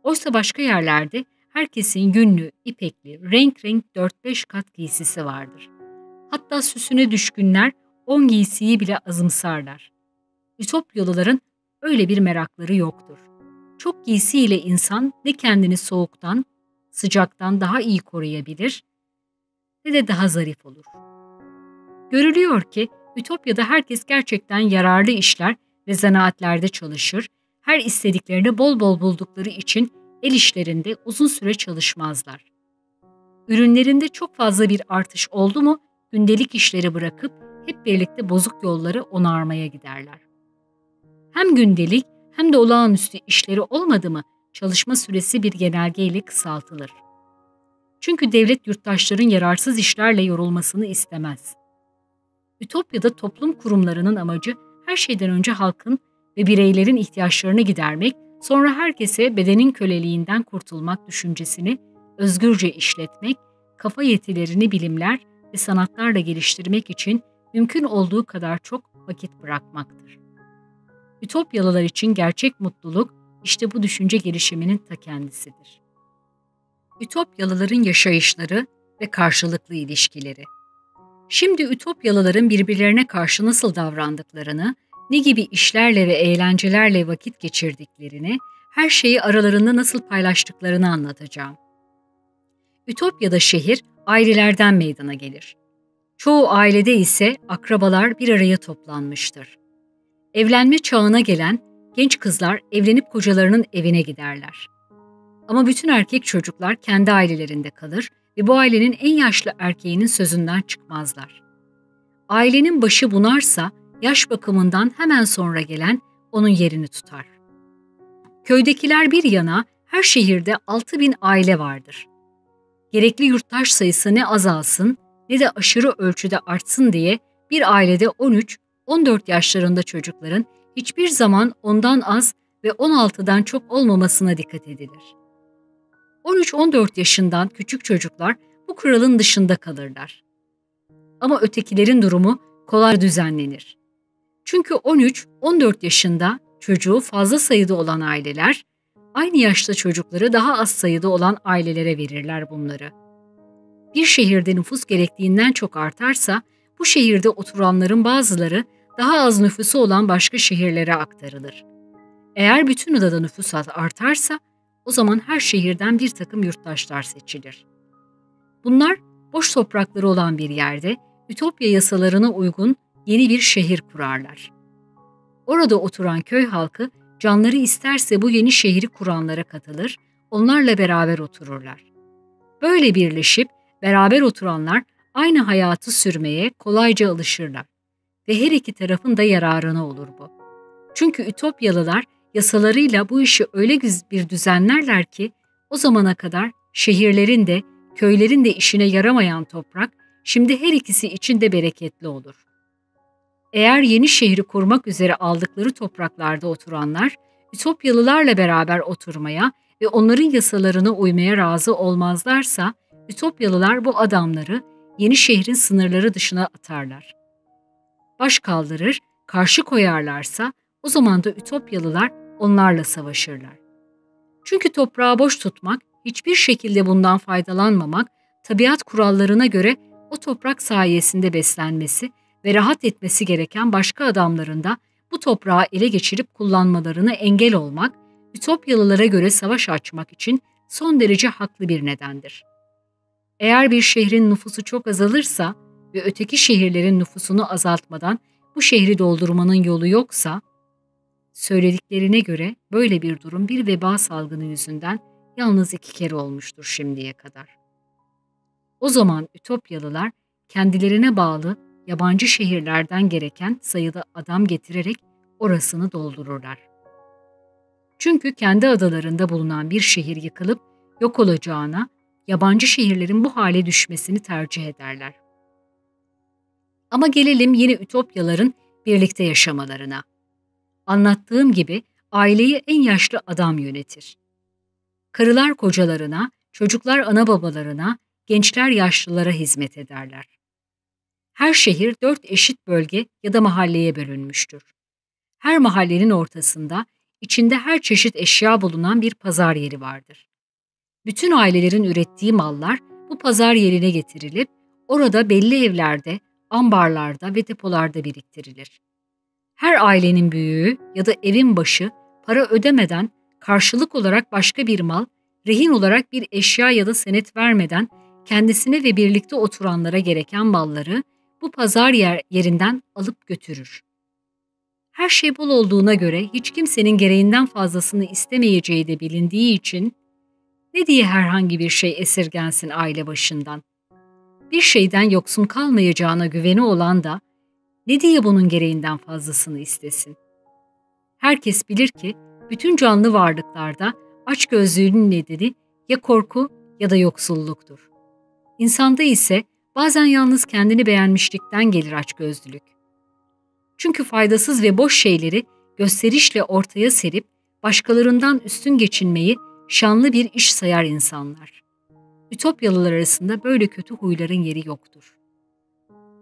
Oysa başka yerlerde herkesin günlü, ipekli, renk renk 4-5 kat giysisi vardır. Hatta süsüne düşkünler 10 giysiyi bile azımsarlar. Ütopyalıların öyle bir merakları yoktur. Çok giysiyle insan ne kendini soğuktan, sıcaktan daha iyi koruyabilir ne de daha zarif olur. Görülüyor ki Ütopya'da herkes gerçekten yararlı işler ve zanaatlerde çalışır, her istediklerini bol bol buldukları için el işlerinde uzun süre çalışmazlar. Ürünlerinde çok fazla bir artış oldu mu gündelik işleri bırakıp hep birlikte bozuk yolları onarmaya giderler. Hem gündelik hem de olağanüstü işleri olmadı mı çalışma süresi bir genelgeyle kısaltılır. Çünkü devlet yurttaşların yararsız işlerle yorulmasını istemez. Ütopya'da toplum kurumlarının amacı her şeyden önce halkın ve bireylerin ihtiyaçlarını gidermek, sonra herkese bedenin köleliğinden kurtulmak düşüncesini özgürce işletmek, kafa yetilerini bilimler ve sanatlarla geliştirmek için mümkün olduğu kadar çok vakit bırakmaktır. Ütopyalılar için gerçek mutluluk işte bu düşünce gelişiminin ta kendisidir. Ütopyalıların yaşayışları ve karşılıklı ilişkileri Şimdi Ütopyalıların birbirlerine karşı nasıl davrandıklarını, ne gibi işlerle ve eğlencelerle vakit geçirdiklerini, her şeyi aralarında nasıl paylaştıklarını anlatacağım. Ütopya'da şehir ailelerden meydana gelir. Çoğu ailede ise akrabalar bir araya toplanmıştır. Evlenme çağına gelen genç kızlar evlenip kocalarının evine giderler. Ama bütün erkek çocuklar kendi ailelerinde kalır ve bu ailenin en yaşlı erkeğinin sözünden çıkmazlar. Ailenin başı bunarsa yaş bakımından hemen sonra gelen onun yerini tutar. Köydekiler bir yana her şehirde 6 bin aile vardır. Gerekli yurttaş sayısı ne azalsın ne de aşırı ölçüde artsın diye bir ailede 13-14 yaşlarında çocukların hiçbir zaman ondan az ve 16'dan çok olmamasına dikkat edilir. 13-14 yaşından küçük çocuklar bu kuralın dışında kalırlar. Ama ötekilerin durumu kolay düzenlenir. Çünkü 13-14 yaşında çocuğu fazla sayıda olan aileler, aynı yaşta çocukları daha az sayıda olan ailelere verirler bunları. Bir şehirde nüfus gerektiğinden çok artarsa, bu şehirde oturanların bazıları daha az nüfusu olan başka şehirlere aktarılır. Eğer bütün adada nüfus artarsa, o zaman her şehirden bir takım yurttaşlar seçilir. Bunlar boş toprakları olan bir yerde Ütopya yasalarına uygun yeni bir şehir kurarlar. Orada oturan köy halkı canları isterse bu yeni şehri kuranlara katılır, onlarla beraber otururlar. Böyle birleşip beraber oturanlar aynı hayatı sürmeye kolayca alışırlar ve her iki tarafın da yararına olur bu. Çünkü Ütopyalılar yasalarıyla bu işi öyle bir düzenlerler ki o zamana kadar şehirlerin de köylerin de işine yaramayan toprak şimdi her ikisi için de bereketli olur. Eğer yeni şehri kurmak üzere aldıkları topraklarda oturanlar, Ütopyalılarla beraber oturmaya ve onların yasalarına uymaya razı olmazlarsa, Ütopyalılar bu adamları yeni şehrin sınırları dışına atarlar. Baş kaldırır, karşı koyarlarsa o zaman da Ütopyalılar onlarla savaşırlar. Çünkü toprağı boş tutmak, hiçbir şekilde bundan faydalanmamak, tabiat kurallarına göre o toprak sayesinde beslenmesi ve rahat etmesi gereken başka adamların da bu toprağı ele geçirip kullanmalarını engel olmak, Ütopyalılara göre savaş açmak için son derece haklı bir nedendir. Eğer bir şehrin nüfusu çok azalırsa ve öteki şehirlerin nüfusunu azaltmadan bu şehri doldurmanın yolu yoksa, söylediklerine göre böyle bir durum bir veba salgını yüzünden yalnız iki kere olmuştur şimdiye kadar. O zaman Ütopyalılar kendilerine bağlı yabancı şehirlerden gereken sayıda adam getirerek orasını doldururlar. Çünkü kendi adalarında bulunan bir şehir yıkılıp yok olacağına yabancı şehirlerin bu hale düşmesini tercih ederler. Ama gelelim yine ütopyaların birlikte yaşamalarına. Anlattığım gibi aileyi en yaşlı adam yönetir. Karılar kocalarına, çocuklar ana babalarına, gençler yaşlılara hizmet ederler. Her şehir dört eşit bölge ya da mahalleye bölünmüştür. Her mahallenin ortasında içinde her çeşit eşya bulunan bir pazar yeri vardır. Bütün ailelerin ürettiği mallar bu pazar yerine getirilip orada belli evlerde, ambarlarda ve depolarda biriktirilir. Her ailenin büyüğü ya da evin başı para ödemeden karşılık olarak başka bir mal, rehin olarak bir eşya ya da senet vermeden kendisine ve birlikte oturanlara gereken malları bu pazar yer, yerinden alıp götürür. Her şey bol olduğuna göre hiç kimsenin gereğinden fazlasını istemeyeceği de bilindiği için ne diye herhangi bir şey esirgensin aile başından. Bir şeyden yoksun kalmayacağına güveni olan da ne diye bunun gereğinden fazlasını istesin. Herkes bilir ki bütün canlı varlıklarda açgözlülüğün nedeni ya korku ya da yoksulluktur. İnsanda ise bazen yalnız kendini beğenmişlikten gelir açgözlülük. Çünkü faydasız ve boş şeyleri gösterişle ortaya serip başkalarından üstün geçinmeyi şanlı bir iş sayar insanlar. Ütopyalılar arasında böyle kötü huyların yeri yoktur.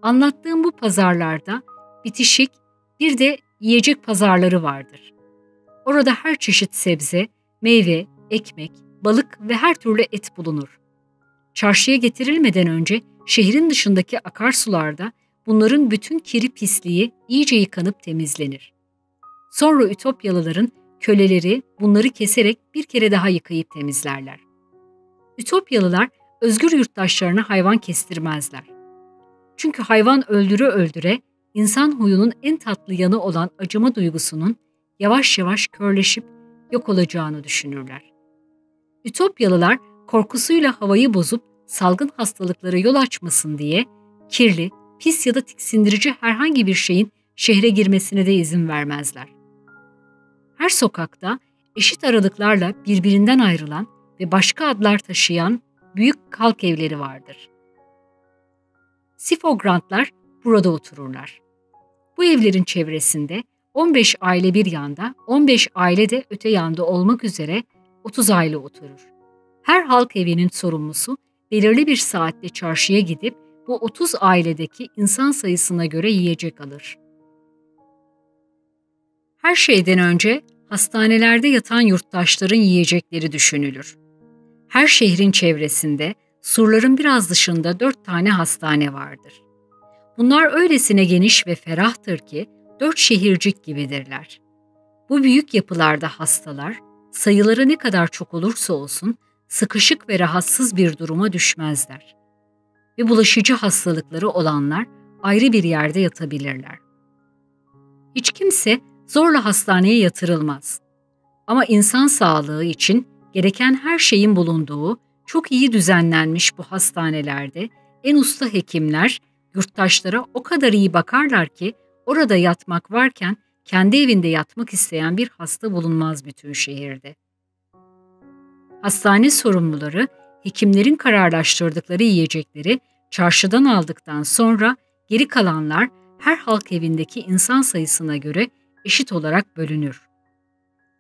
Anlattığım bu pazarlarda bitişik bir de yiyecek pazarları vardır. Orada her çeşit sebze, meyve, ekmek, balık ve her türlü et bulunur. Çarşıya getirilmeden önce şehrin dışındaki akarsularda bunların bütün kiri pisliği iyice yıkanıp temizlenir. Sonra Ütopyalıların köleleri bunları keserek bir kere daha yıkayıp temizlerler. Ütopyalılar özgür yurttaşlarına hayvan kestirmezler. Çünkü hayvan öldüre öldüre insan huyunun en tatlı yanı olan acıma duygusunun yavaş yavaş körleşip yok olacağını düşünürler. Ütopyalılar korkusuyla havayı bozup salgın hastalıklara yol açmasın diye kirli, pis ya da tiksindirici herhangi bir şeyin şehre girmesine de izin vermezler. Her sokakta eşit aralıklarla birbirinden ayrılan ve başka adlar taşıyan büyük halk evleri vardır. Sifograntlar burada otururlar. Bu evlerin çevresinde 15 aile bir yanda, 15 aile de öte yanda olmak üzere 30 aile oturur. Her halk evinin sorumlusu belirli bir saatte çarşıya gidip bu 30 ailedeki insan sayısına göre yiyecek alır. Her şeyden önce hastanelerde yatan yurttaşların yiyecekleri düşünülür. Her şehrin çevresinde, surların biraz dışında dört tane hastane vardır. Bunlar öylesine geniş ve ferahtır ki dört şehircik gibidirler. Bu büyük yapılarda hastalar, sayıları ne kadar çok olursa olsun sıkışık ve rahatsız bir duruma düşmezler. Ve bulaşıcı hastalıkları olanlar ayrı bir yerde yatabilirler. Hiç kimse zorla hastaneye yatırılmaz. Ama insan sağlığı için gereken her şeyin bulunduğu çok iyi düzenlenmiş bu hastanelerde en usta hekimler yurttaşlara o kadar iyi bakarlar ki orada yatmak varken kendi evinde yatmak isteyen bir hasta bulunmaz bütün şehirde. Hastane sorumluları hekimlerin kararlaştırdıkları yiyecekleri çarşıdan aldıktan sonra geri kalanlar her halk evindeki insan sayısına göre eşit olarak bölünür.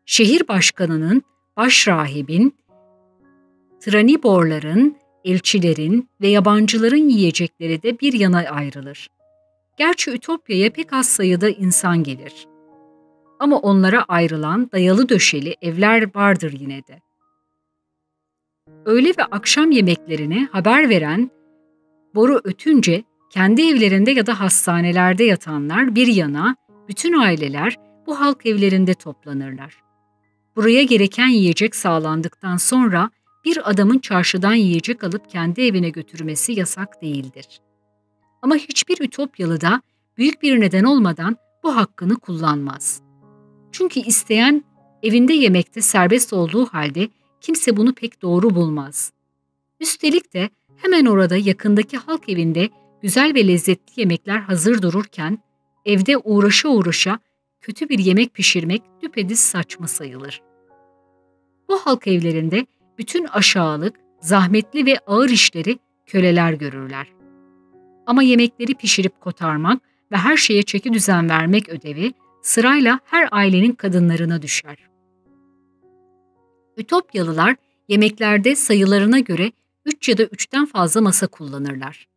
Şehir başkanının, başrahibin, traniborların, elçilerin ve yabancıların yiyecekleri de bir yana ayrılır. Gerçi Ütopya'ya pek az sayıda insan gelir. Ama onlara ayrılan dayalı döşeli evler vardır yine de. Öğle ve akşam yemeklerini haber veren boru ötünce kendi evlerinde ya da hastanelerde yatanlar bir yana bütün aileler bu halk evlerinde toplanırlar. Buraya gereken yiyecek sağlandıktan sonra bir adamın çarşıdan yiyecek alıp kendi evine götürmesi yasak değildir. Ama hiçbir Ütopyalı da büyük bir neden olmadan bu hakkını kullanmaz. Çünkü isteyen evinde yemekte serbest olduğu halde kimse bunu pek doğru bulmaz. Üstelik de hemen orada yakındaki halk evinde güzel ve lezzetli yemekler hazır dururken evde uğraşa uğraşa kötü bir yemek pişirmek düpedüz saçma sayılır. Bu halk evlerinde bütün aşağılık, zahmetli ve ağır işleri köleler görürler. Ama yemekleri pişirip kotarmak ve her şeye çeki düzen vermek ödevi sırayla her ailenin kadınlarına düşer. Ütopyalılar yemeklerde sayılarına göre üç ya da üçten fazla masa kullanırlar.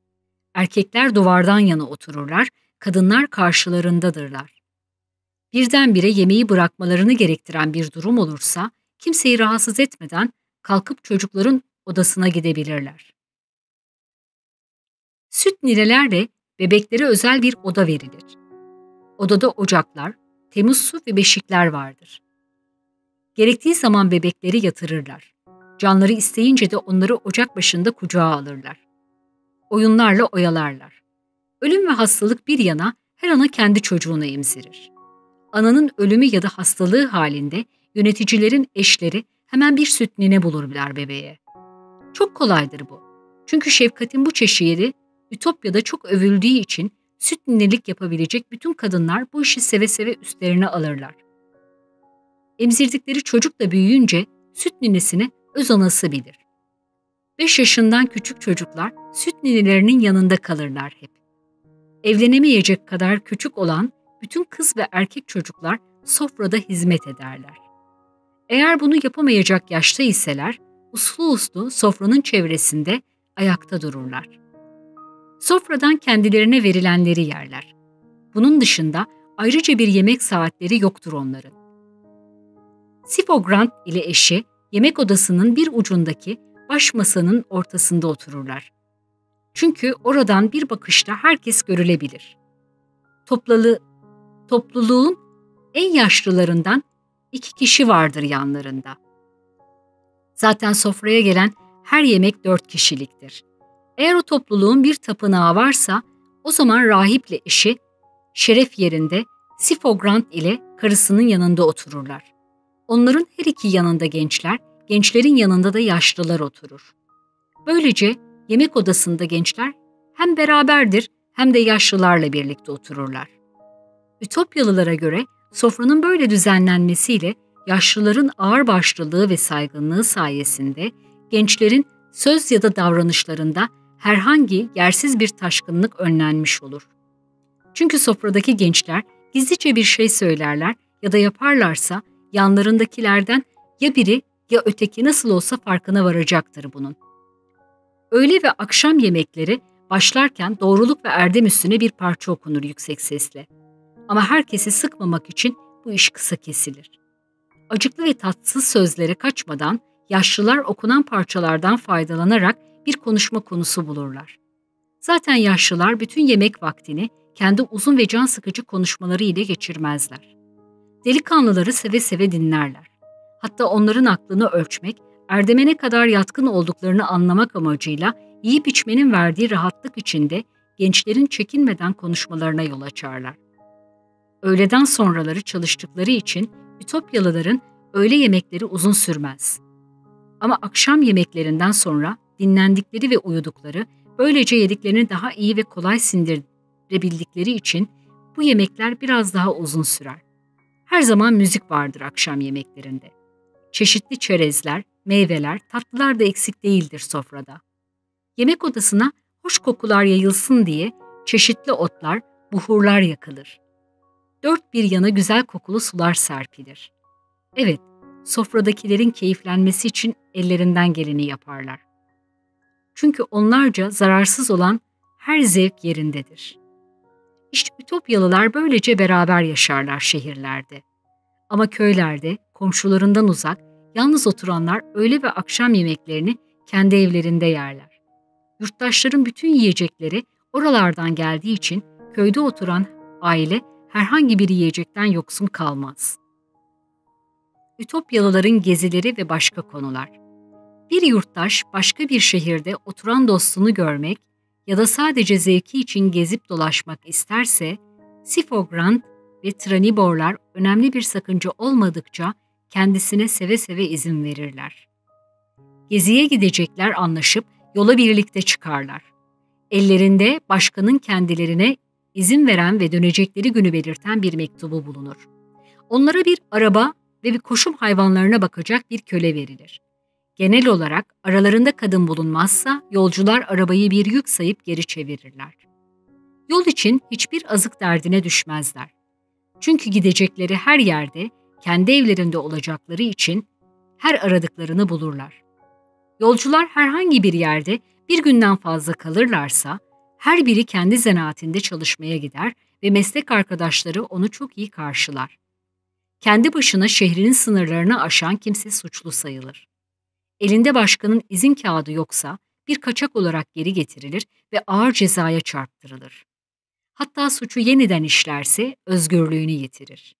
Erkekler duvardan yana otururlar, kadınlar karşılarındadırlar. Birdenbire yemeği bırakmalarını gerektiren bir durum olursa kimseyi rahatsız etmeden kalkıp çocukların odasına gidebilirler. Süt ninelerle bebeklere özel bir oda verilir. Odada ocaklar, temiz su ve beşikler vardır. Gerektiği zaman bebekleri yatırırlar. Canları isteyince de onları ocak başında kucağa alırlar. Oyunlarla oyalarlar. Ölüm ve hastalık bir yana her ana kendi çocuğunu emzirir. Ananın ölümü ya da hastalığı halinde yöneticilerin eşleri hemen bir süt nine bulurlar bebeğe. Çok kolaydır bu. Çünkü şefkatin bu çeşidi Ütopya'da çok övüldüğü için süt ninelik yapabilecek bütün kadınlar bu işi seve seve üstlerine alırlar. Emzirdikleri çocuk da büyüyünce süt ninesini öz anası bilir. 5 yaşından küçük çocuklar süt ninelerinin yanında kalırlar hep. Evlenemeyecek kadar küçük olan bütün kız ve erkek çocuklar sofrada hizmet ederler. Eğer bunu yapamayacak yaşta iseler, uslu uslu sofranın çevresinde ayakta dururlar. Sofradan kendilerine verilenleri yerler. Bunun dışında ayrıca bir yemek saatleri yoktur onların. Sifogrant ile eşi yemek odasının bir ucundaki baş masanın ortasında otururlar. Çünkü oradan bir bakışta herkes görülebilir. Toplalı, topluluğun en yaşlılarından iki kişi vardır yanlarında. Zaten sofraya gelen her yemek dört kişiliktir. Eğer o topluluğun bir tapınağı varsa o zaman rahiple eşi şeref yerinde Sifogrant ile karısının yanında otururlar. Onların her iki yanında gençler, gençlerin yanında da yaşlılar oturur. Böylece yemek odasında gençler hem beraberdir hem de yaşlılarla birlikte otururlar. Ütopyalılara göre sofranın böyle düzenlenmesiyle yaşlıların ağırbaşlılığı ve saygınlığı sayesinde gençlerin söz ya da davranışlarında herhangi yersiz bir taşkınlık önlenmiş olur. Çünkü sofradaki gençler gizlice bir şey söylerler ya da yaparlarsa yanlarındakilerden ya biri ya öteki nasıl olsa farkına varacaktır bunun. Öğle ve akşam yemekleri başlarken doğruluk ve erdem üstüne bir parça okunur yüksek sesle. Ama herkesi sıkmamak için bu iş kısa kesilir. Acıklı ve tatsız sözlere kaçmadan yaşlılar okunan parçalardan faydalanarak bir konuşma konusu bulurlar. Zaten yaşlılar bütün yemek vaktini kendi uzun ve can sıkıcı konuşmaları ile geçirmezler. Delikanlıları seve seve dinlerler. Hatta onların aklını ölçmek, erdeme ne kadar yatkın olduklarını anlamak amacıyla yiyip içmenin verdiği rahatlık içinde gençlerin çekinmeden konuşmalarına yol açarlar. Öğleden sonraları çalıştıkları için Ütopyalıların öğle yemekleri uzun sürmez. Ama akşam yemeklerinden sonra dinlendikleri ve uyudukları, böylece yediklerini daha iyi ve kolay sindirebildikleri için bu yemekler biraz daha uzun sürer. Her zaman müzik vardır akşam yemeklerinde. Çeşitli çerezler, meyveler, tatlılar da eksik değildir sofrada. Yemek odasına Hoş kokular yayılsın diye çeşitli otlar, buhurlar yakılır. Dört bir yana güzel kokulu sular serpilir. Evet, sofradakilerin keyiflenmesi için ellerinden geleni yaparlar. Çünkü onlarca zararsız olan her zevk yerindedir. İşte Ütopyalılar böylece beraber yaşarlar şehirlerde. Ama köylerde, komşularından uzak, yalnız oturanlar öğle ve akşam yemeklerini kendi evlerinde yerler. Yurttaşların bütün yiyecekleri oralardan geldiği için köyde oturan aile herhangi bir yiyecekten yoksun kalmaz. Ütopyalıların gezileri ve başka konular. Bir yurttaş başka bir şehirde oturan dostunu görmek ya da sadece zevki için gezip dolaşmak isterse, Sifogrant ve Traniborlar önemli bir sakınca olmadıkça kendisine seve seve izin verirler. Geziye gidecekler anlaşıp yola birlikte çıkarlar. Ellerinde başkanın kendilerine izin veren ve dönecekleri günü belirten bir mektubu bulunur. Onlara bir araba ve bir koşum hayvanlarına bakacak bir köle verilir. Genel olarak aralarında kadın bulunmazsa yolcular arabayı bir yük sayıp geri çevirirler. Yol için hiçbir azık derdine düşmezler. Çünkü gidecekleri her yerde kendi evlerinde olacakları için her aradıklarını bulurlar. Yolcular herhangi bir yerde bir günden fazla kalırlarsa her biri kendi zanaatinde çalışmaya gider ve meslek arkadaşları onu çok iyi karşılar. Kendi başına şehrinin sınırlarını aşan kimse suçlu sayılır. Elinde başkanın izin kağıdı yoksa bir kaçak olarak geri getirilir ve ağır cezaya çarptırılır. Hatta suçu yeniden işlerse özgürlüğünü yitirir.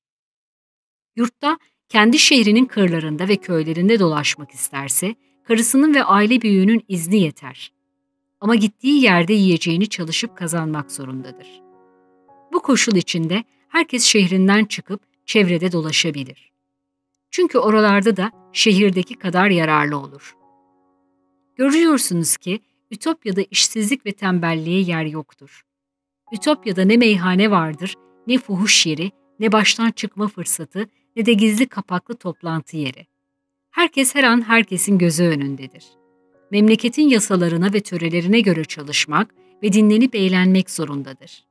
Yurtta kendi şehrinin kırlarında ve köylerinde dolaşmak isterse karısının ve aile büyüğünün izni yeter. Ama gittiği yerde yiyeceğini çalışıp kazanmak zorundadır. Bu koşul içinde herkes şehrinden çıkıp çevrede dolaşabilir. Çünkü oralarda da şehirdeki kadar yararlı olur. Görüyorsunuz ki Ütopya'da işsizlik ve tembelliğe yer yoktur. Ütopya'da ne meyhane vardır, ne fuhuş yeri, ne baştan çıkma fırsatı, ne de gizli kapaklı toplantı yeri. Herkes her an herkesin gözü önündedir. Memleketin yasalarına ve törelerine göre çalışmak ve dinlenip eğlenmek zorundadır.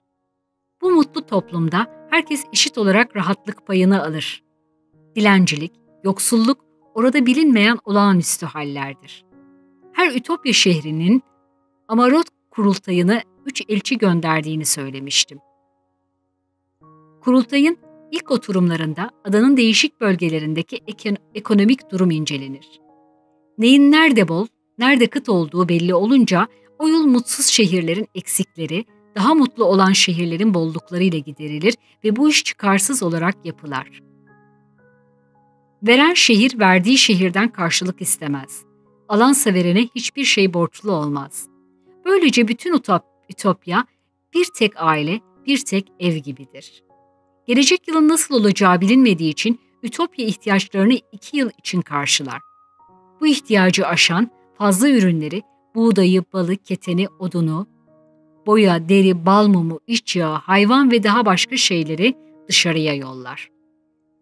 Bu mutlu toplumda herkes eşit olarak rahatlık payını alır. Dilencilik, yoksulluk orada bilinmeyen olağanüstü hallerdir. Her Ütopya şehrinin Amarot kurultayını üç elçi gönderdiğini söylemiştim. Kurultayın ilk oturumlarında adanın değişik bölgelerindeki ekonomik durum incelenir. Neyin nerede bol, nerede kıt olduğu belli olunca o yıl mutsuz şehirlerin eksikleri, daha mutlu olan şehirlerin bolluklarıyla giderilir ve bu iş çıkarsız olarak yapılar. Veren şehir verdiği şehirden karşılık istemez. Alansa verene hiçbir şey borçlu olmaz. Böylece bütün Ütopya bir tek aile, bir tek ev gibidir. Gelecek yılın nasıl olacağı bilinmediği için Ütopya ihtiyaçlarını iki yıl için karşılar. Bu ihtiyacı aşan fazla ürünleri, buğdayı, balı, keteni, odunu, boya, deri, bal mumu, iç yağı, hayvan ve daha başka şeyleri dışarıya yollar.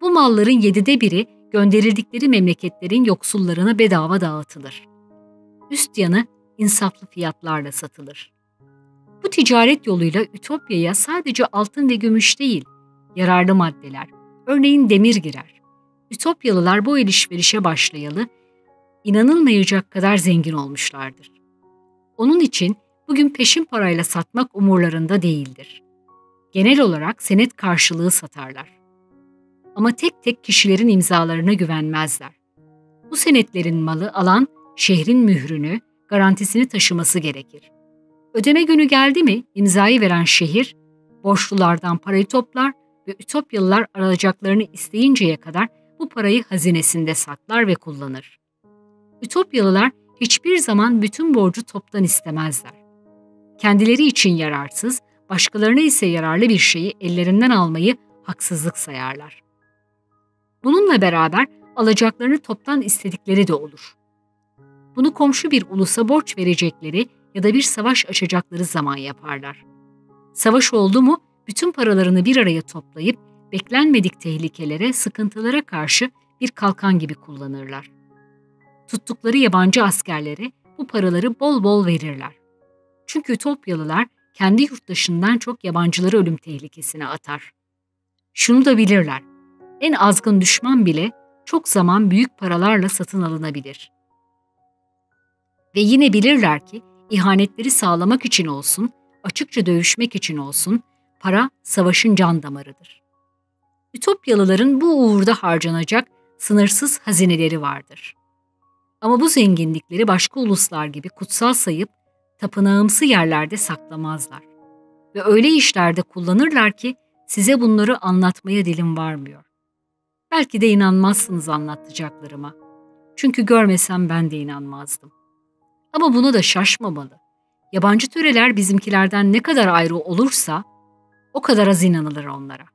Bu malların yedide biri gönderildikleri memleketlerin yoksullarına bedava dağıtılır. Üst yanı insaflı fiyatlarla satılır. Bu ticaret yoluyla Ütopya'ya sadece altın ve gümüş değil, yararlı maddeler, örneğin demir girer. Ütopyalılar bu alışverişe başlayalı, inanılmayacak kadar zengin olmuşlardır. Onun için bugün peşin parayla satmak umurlarında değildir. Genel olarak senet karşılığı satarlar. Ama tek tek kişilerin imzalarına güvenmezler. Bu senetlerin malı alan şehrin mührünü, garantisini taşıması gerekir. Ödeme günü geldi mi imzayı veren şehir, borçlulardan parayı toplar ve Ütopyalılar alacaklarını isteyinceye kadar bu parayı hazinesinde saklar ve kullanır. Ütopyalılar hiçbir zaman bütün borcu toptan istemezler. Kendileri için yararsız, başkalarına ise yararlı bir şeyi ellerinden almayı haksızlık sayarlar. Bununla beraber alacaklarını toptan istedikleri de olur. Bunu komşu bir ulusa borç verecekleri ya da bir savaş açacakları zaman yaparlar. Savaş oldu mu bütün paralarını bir araya toplayıp beklenmedik tehlikelere, sıkıntılara karşı bir kalkan gibi kullanırlar. Tuttukları yabancı askerlere bu paraları bol bol verirler. Çünkü Ütopyalılar kendi yurttaşından çok yabancıları ölüm tehlikesine atar. Şunu da bilirler, en azgın düşman bile çok zaman büyük paralarla satın alınabilir. Ve yine bilirler ki ihanetleri sağlamak için olsun, açıkça dövüşmek için olsun, para savaşın can damarıdır. Ütopyalıların bu uğurda harcanacak sınırsız hazineleri vardır. Ama bu zenginlikleri başka uluslar gibi kutsal sayıp tapınağımsı yerlerde saklamazlar. Ve öyle işlerde kullanırlar ki size bunları anlatmaya dilim varmıyor. Belki de inanmazsınız anlatacaklarıma. Çünkü görmesem ben de inanmazdım. Ama buna da şaşmamalı. Yabancı töreler bizimkilerden ne kadar ayrı olursa o kadar az inanılır onlara.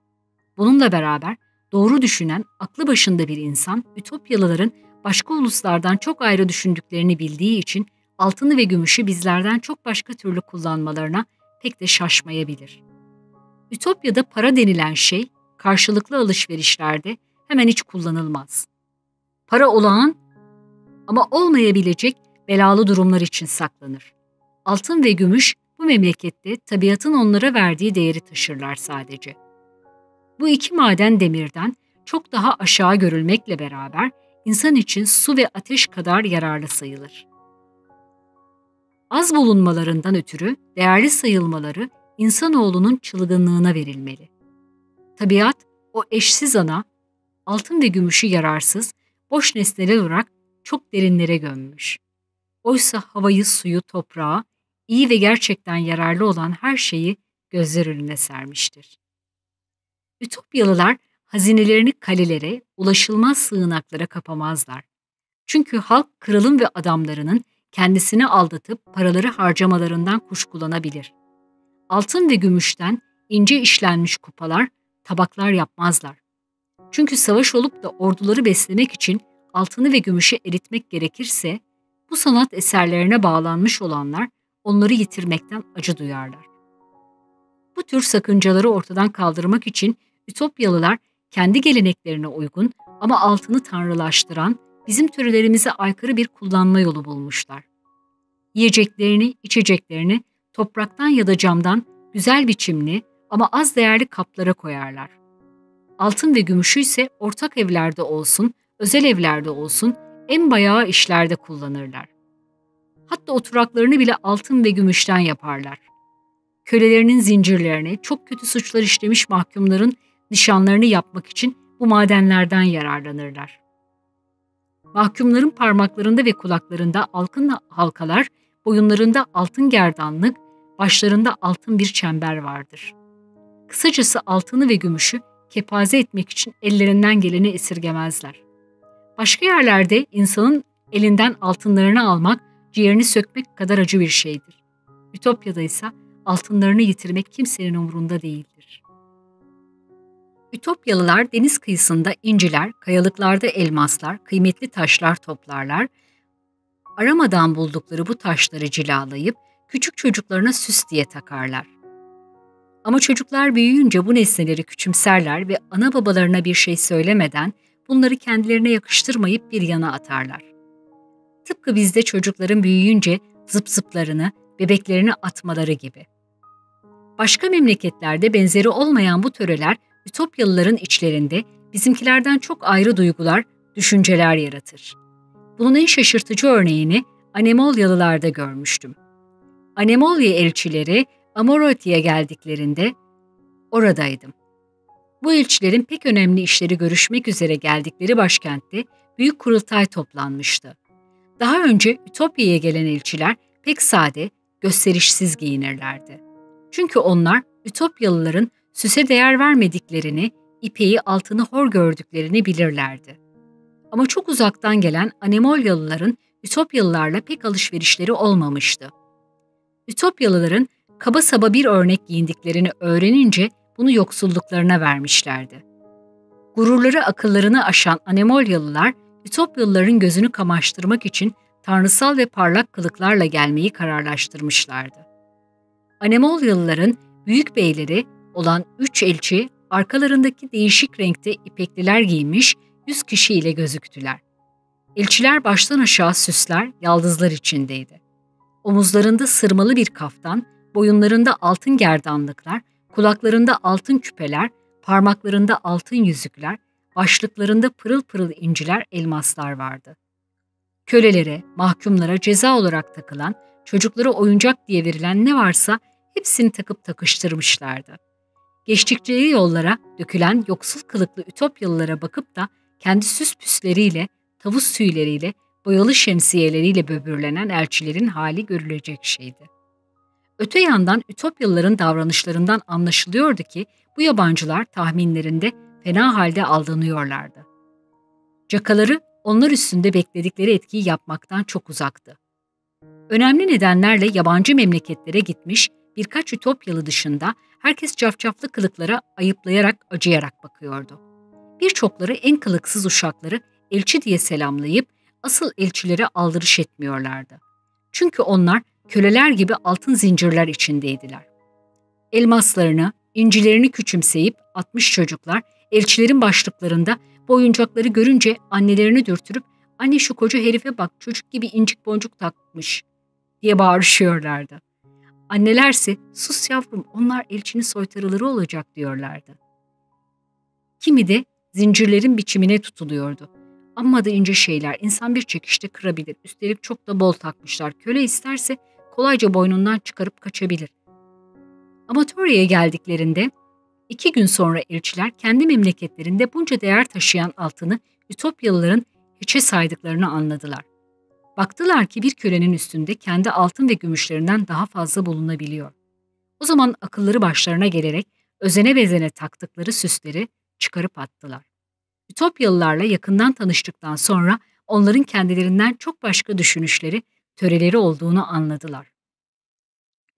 Bununla beraber doğru düşünen, aklı başında bir insan Ütopyalıların başka uluslardan çok ayrı düşündüklerini bildiği için altını ve gümüşü bizlerden çok başka türlü kullanmalarına pek de şaşmayabilir. Ütopya'da para denilen şey karşılıklı alışverişlerde hemen hiç kullanılmaz. Para olağan ama olmayabilecek belalı durumlar için saklanır. Altın ve gümüş bu memlekette tabiatın onlara verdiği değeri taşırlar sadece. Bu iki maden demirden çok daha aşağı görülmekle beraber insan için su ve ateş kadar yararlı sayılır. Az bulunmalarından ötürü değerli sayılmaları insanoğlunun çılgınlığına verilmeli. Tabiat o eşsiz ana, altın ve gümüşü yararsız, boş nesneler olarak çok derinlere gömmüş. Oysa havayı, suyu, toprağı, iyi ve gerçekten yararlı olan her şeyi gözler önüne sermiştir. Ütopyalılar hazinelerini kalelere, ulaşılmaz sığınaklara kapamazlar. Çünkü halk kralın ve adamlarının kendisini aldatıp paraları harcamalarından kuşkulanabilir. Altın ve gümüşten ince işlenmiş kupalar, tabaklar yapmazlar. Çünkü savaş olup da orduları beslemek için altını ve gümüşü eritmek gerekirse, bu sanat eserlerine bağlanmış olanlar onları yitirmekten acı duyarlar. Bu tür sakıncaları ortadan kaldırmak için Ütopyalılar kendi geleneklerine uygun ama altını tanrılaştıran, bizim türlerimize aykırı bir kullanma yolu bulmuşlar. Yiyeceklerini, içeceklerini topraktan ya da camdan güzel biçimli ama az değerli kaplara koyarlar. Altın ve gümüşü ise ortak evlerde olsun, özel evlerde olsun en bayağı işlerde kullanırlar. Hatta oturaklarını bile altın ve gümüşten yaparlar. Kölelerinin zincirlerini, çok kötü suçlar işlemiş mahkumların nişanlarını yapmak için bu madenlerden yararlanırlar. Mahkumların parmaklarında ve kulaklarında altın halkalar, boyunlarında altın gerdanlık, başlarında altın bir çember vardır. Kısacası altını ve gümüşü kepaze etmek için ellerinden geleni esirgemezler. Başka yerlerde insanın elinden altınlarını almak, ciğerini sökmek kadar acı bir şeydir. Ütopya'da ise altınlarını yitirmek kimsenin umurunda değildir. Ütopyalılar deniz kıyısında inciler, kayalıklarda elmaslar, kıymetli taşlar toplarlar. Aramadan buldukları bu taşları cilalayıp küçük çocuklarına süs diye takarlar. Ama çocuklar büyüyünce bu nesneleri küçümserler ve ana babalarına bir şey söylemeden bunları kendilerine yakıştırmayıp bir yana atarlar. Tıpkı bizde çocukların büyüyünce zıp zıplarını, bebeklerini atmaları gibi. Başka memleketlerde benzeri olmayan bu töreler Ütopyalıların içlerinde bizimkilerden çok ayrı duygular, düşünceler yaratır. Bunun en şaşırtıcı örneğini Anemolyalılarda görmüştüm. Anemolya elçileri Amoroti'ye geldiklerinde oradaydım. Bu elçilerin pek önemli işleri görüşmek üzere geldikleri başkentte büyük kurultay toplanmıştı. Daha önce Ütopya'ya gelen elçiler pek sade, gösterişsiz giyinirlerdi. Çünkü onlar Ütopyalıların süse değer vermediklerini, ipeği altını hor gördüklerini bilirlerdi. Ama çok uzaktan gelen Anemolyalıların Ütopyalılarla pek alışverişleri olmamıştı. Ütopyalıların kaba saba bir örnek giyindiklerini öğrenince bunu yoksulluklarına vermişlerdi. Gururları akıllarını aşan Anemolyalılar, Ütopyalıların gözünü kamaştırmak için tanrısal ve parlak kılıklarla gelmeyi kararlaştırmışlardı. Anemolyalıların büyük beyleri olan üç elçi arkalarındaki değişik renkte ipekliler giymiş yüz kişiyle gözüktüler. Elçiler baştan aşağı süsler, yaldızlar içindeydi. Omuzlarında sırmalı bir kaftan, boyunlarında altın gerdanlıklar, kulaklarında altın küpeler, parmaklarında altın yüzükler, başlıklarında pırıl pırıl inciler, elmaslar vardı. Kölelere, mahkumlara ceza olarak takılan, çocuklara oyuncak diye verilen ne varsa hepsini takıp takıştırmışlardı. Geçtikleri yollara dökülen yoksul kılıklı Ütopyalılara bakıp da kendi süs püsleriyle, tavus tüyleriyle, boyalı şemsiyeleriyle böbürlenen elçilerin hali görülecek şeydi. Öte yandan Ütopyalıların davranışlarından anlaşılıyordu ki bu yabancılar tahminlerinde fena halde aldanıyorlardı. Cakaları onlar üstünde bekledikleri etkiyi yapmaktan çok uzaktı. Önemli nedenlerle yabancı memleketlere gitmiş birkaç Ütopyalı dışında herkes cafcaflı kılıklara ayıplayarak acıyarak bakıyordu. Birçokları en kılıksız uşakları elçi diye selamlayıp asıl elçilere aldırış etmiyorlardı. Çünkü onlar köleler gibi altın zincirler içindeydiler. Elmaslarını, incilerini küçümseyip atmış çocuklar elçilerin başlıklarında bu oyuncakları görünce annelerini dürtürüp anne şu koca herife bak çocuk gibi incik boncuk takmış diye bağırışıyorlardı. Annelerse sus yavrum onlar elçinin soytarıları olacak diyorlardı. Kimi de zincirlerin biçimine tutuluyordu. Amma da ince şeyler insan bir çekişte kırabilir. Üstelik çok da bol takmışlar. Köle isterse kolayca boynundan çıkarıp kaçabilir. Amatörya'ya geldiklerinde iki gün sonra elçiler kendi memleketlerinde bunca değer taşıyan altını Ütopyalıların hiçe saydıklarını anladılar. Baktılar ki bir kölenin üstünde kendi altın ve gümüşlerinden daha fazla bulunabiliyor. O zaman akılları başlarına gelerek özene bezene taktıkları süsleri çıkarıp attılar. Ütopyalılarla yakından tanıştıktan sonra onların kendilerinden çok başka düşünüşleri, töreleri olduğunu anladılar.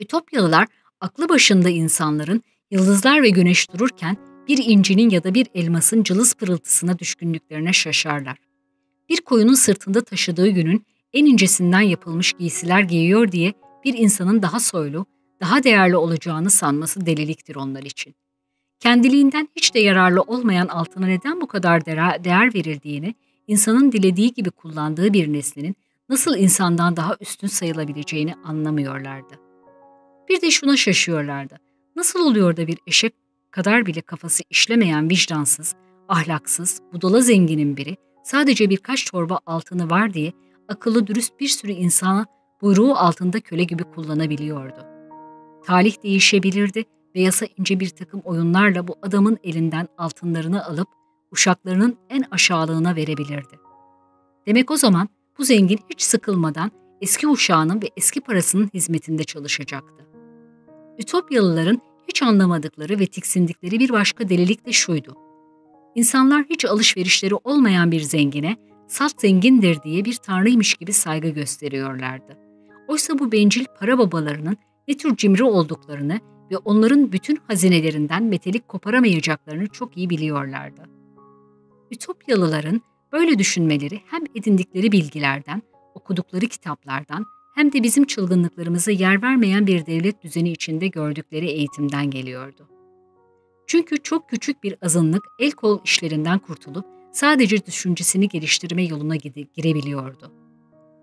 Ütopyalılar aklı başında insanların yıldızlar ve güneş dururken bir incinin ya da bir elmasın cılız pırıltısına düşkünlüklerine şaşarlar. Bir koyunun sırtında taşıdığı günün en incesinden yapılmış giysiler giyiyor diye bir insanın daha soylu, daha değerli olacağını sanması deliliktir onlar için. Kendiliğinden hiç de yararlı olmayan altına neden bu kadar değer verildiğini, insanın dilediği gibi kullandığı bir neslinin nasıl insandan daha üstün sayılabileceğini anlamıyorlardı. Bir de şuna şaşıyorlardı. Nasıl oluyor da bir eşek kadar bile kafası işlemeyen vicdansız, ahlaksız, budala zenginin biri sadece birkaç torba altını var diye akıllı dürüst bir sürü insana buyruğu altında köle gibi kullanabiliyordu. Talih değişebilirdi ve yasa ince bir takım oyunlarla bu adamın elinden altınlarını alıp uşaklarının en aşağılığına verebilirdi. Demek o zaman bu zengin hiç sıkılmadan eski uşağının ve eski parasının hizmetinde çalışacaktı. Ütopyalıların hiç anlamadıkları ve tiksindikleri bir başka delilik de şuydu. İnsanlar hiç alışverişleri olmayan bir zengine salt zengindir diye bir tanrıymış gibi saygı gösteriyorlardı. Oysa bu bencil para babalarının ne tür cimri olduklarını ve onların bütün hazinelerinden metelik koparamayacaklarını çok iyi biliyorlardı. Ütopyalıların böyle düşünmeleri hem edindikleri bilgilerden, okudukları kitaplardan hem de bizim çılgınlıklarımıza yer vermeyen bir devlet düzeni içinde gördükleri eğitimden geliyordu. Çünkü çok küçük bir azınlık el kol işlerinden kurtulup sadece düşüncesini geliştirme yoluna girebiliyordu.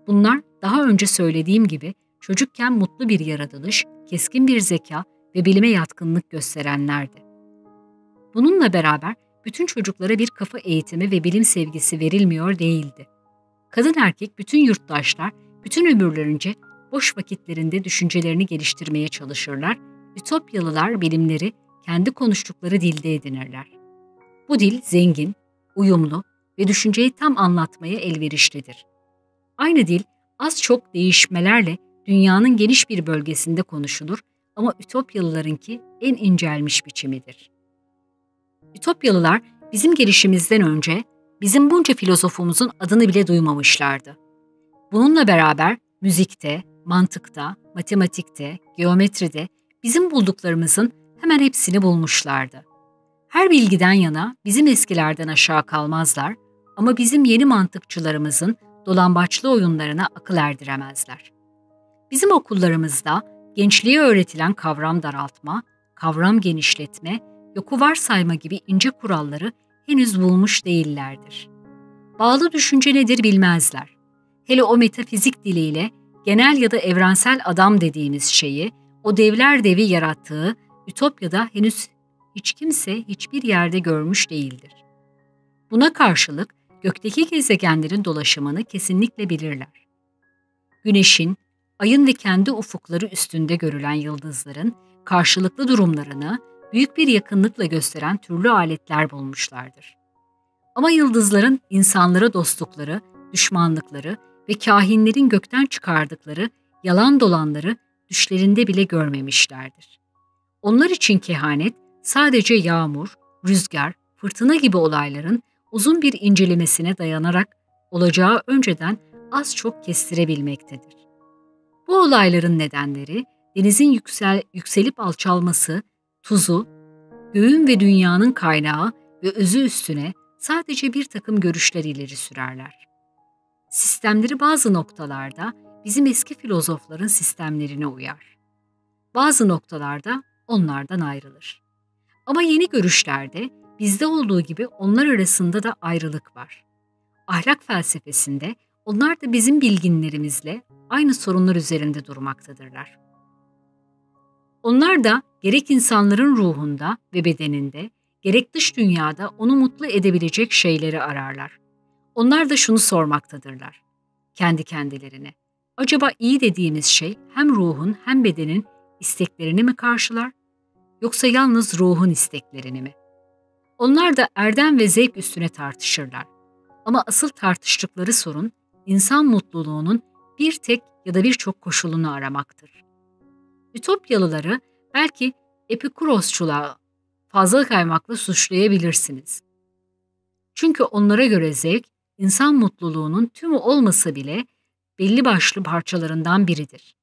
Bunlar daha önce söylediğim gibi çocukken mutlu bir yaratılış, keskin bir zeka ve bilime yatkınlık gösterenlerdi. Bununla beraber bütün çocuklara bir kafa eğitimi ve bilim sevgisi verilmiyor değildi. Kadın erkek bütün yurttaşlar bütün ömürlerince boş vakitlerinde düşüncelerini geliştirmeye çalışırlar, Ütopyalılar bilimleri kendi konuştukları dilde edinirler. Bu dil zengin, uyumlu ve düşünceyi tam anlatmaya elverişlidir. Aynı dil az çok değişmelerle dünyanın geniş bir bölgesinde konuşulur ama Ütopyalılarınki en incelmiş biçimidir. Ütopyalılar bizim gelişimizden önce bizim bunca filozofumuzun adını bile duymamışlardı. Bununla beraber müzikte, mantıkta, matematikte, geometride bizim bulduklarımızın hemen hepsini bulmuşlardı. Her bilgiden yana bizim eskilerden aşağı kalmazlar ama bizim yeni mantıkçılarımızın dolambaçlı oyunlarına akıl erdiremezler. Bizim okullarımızda gençliğe öğretilen kavram daraltma, kavram genişletme, yoku varsayma gibi ince kuralları henüz bulmuş değillerdir. Bağlı düşünce nedir bilmezler. Hele o metafizik diliyle genel ya da evrensel adam dediğimiz şeyi, o devler devi yarattığı Ütopya'da henüz hiç kimse hiçbir yerde görmüş değildir. Buna karşılık gökteki gezegenlerin dolaşımını kesinlikle bilirler. Güneşin, ayın ve kendi ufukları üstünde görülen yıldızların karşılıklı durumlarını büyük bir yakınlıkla gösteren türlü aletler bulmuşlardır. Ama yıldızların insanlara dostlukları, düşmanlıkları ve kahinlerin gökten çıkardıkları yalan dolanları düşlerinde bile görmemişlerdir. Onlar için kehanet sadece yağmur, rüzgar, fırtına gibi olayların uzun bir incelemesine dayanarak olacağı önceden az çok kestirebilmektedir. Bu olayların nedenleri denizin yüksel, yükselip alçalması, tuzu, göğün ve dünyanın kaynağı ve özü üstüne sadece bir takım görüşler ileri sürerler. Sistemleri bazı noktalarda bizim eski filozofların sistemlerine uyar. Bazı noktalarda onlardan ayrılır. Ama yeni görüşlerde bizde olduğu gibi onlar arasında da ayrılık var. Ahlak felsefesinde onlar da bizim bilginlerimizle aynı sorunlar üzerinde durmaktadırlar. Onlar da gerek insanların ruhunda ve bedeninde, gerek dış dünyada onu mutlu edebilecek şeyleri ararlar. Onlar da şunu sormaktadırlar kendi kendilerine. Acaba iyi dediğimiz şey hem ruhun hem bedenin isteklerini mi karşılar yoksa yalnız ruhun isteklerini mi? Onlar da erdem ve zevk üstüne tartışırlar. Ama asıl tartıştıkları sorun insan mutluluğunun bir tek ya da birçok koşulunu aramaktır. Ütopyalıları belki Epikurosçuluğa fazla kaymakla suçlayabilirsiniz. Çünkü onlara göre zevk, insan mutluluğunun tümü olmasa bile belli başlı parçalarından biridir.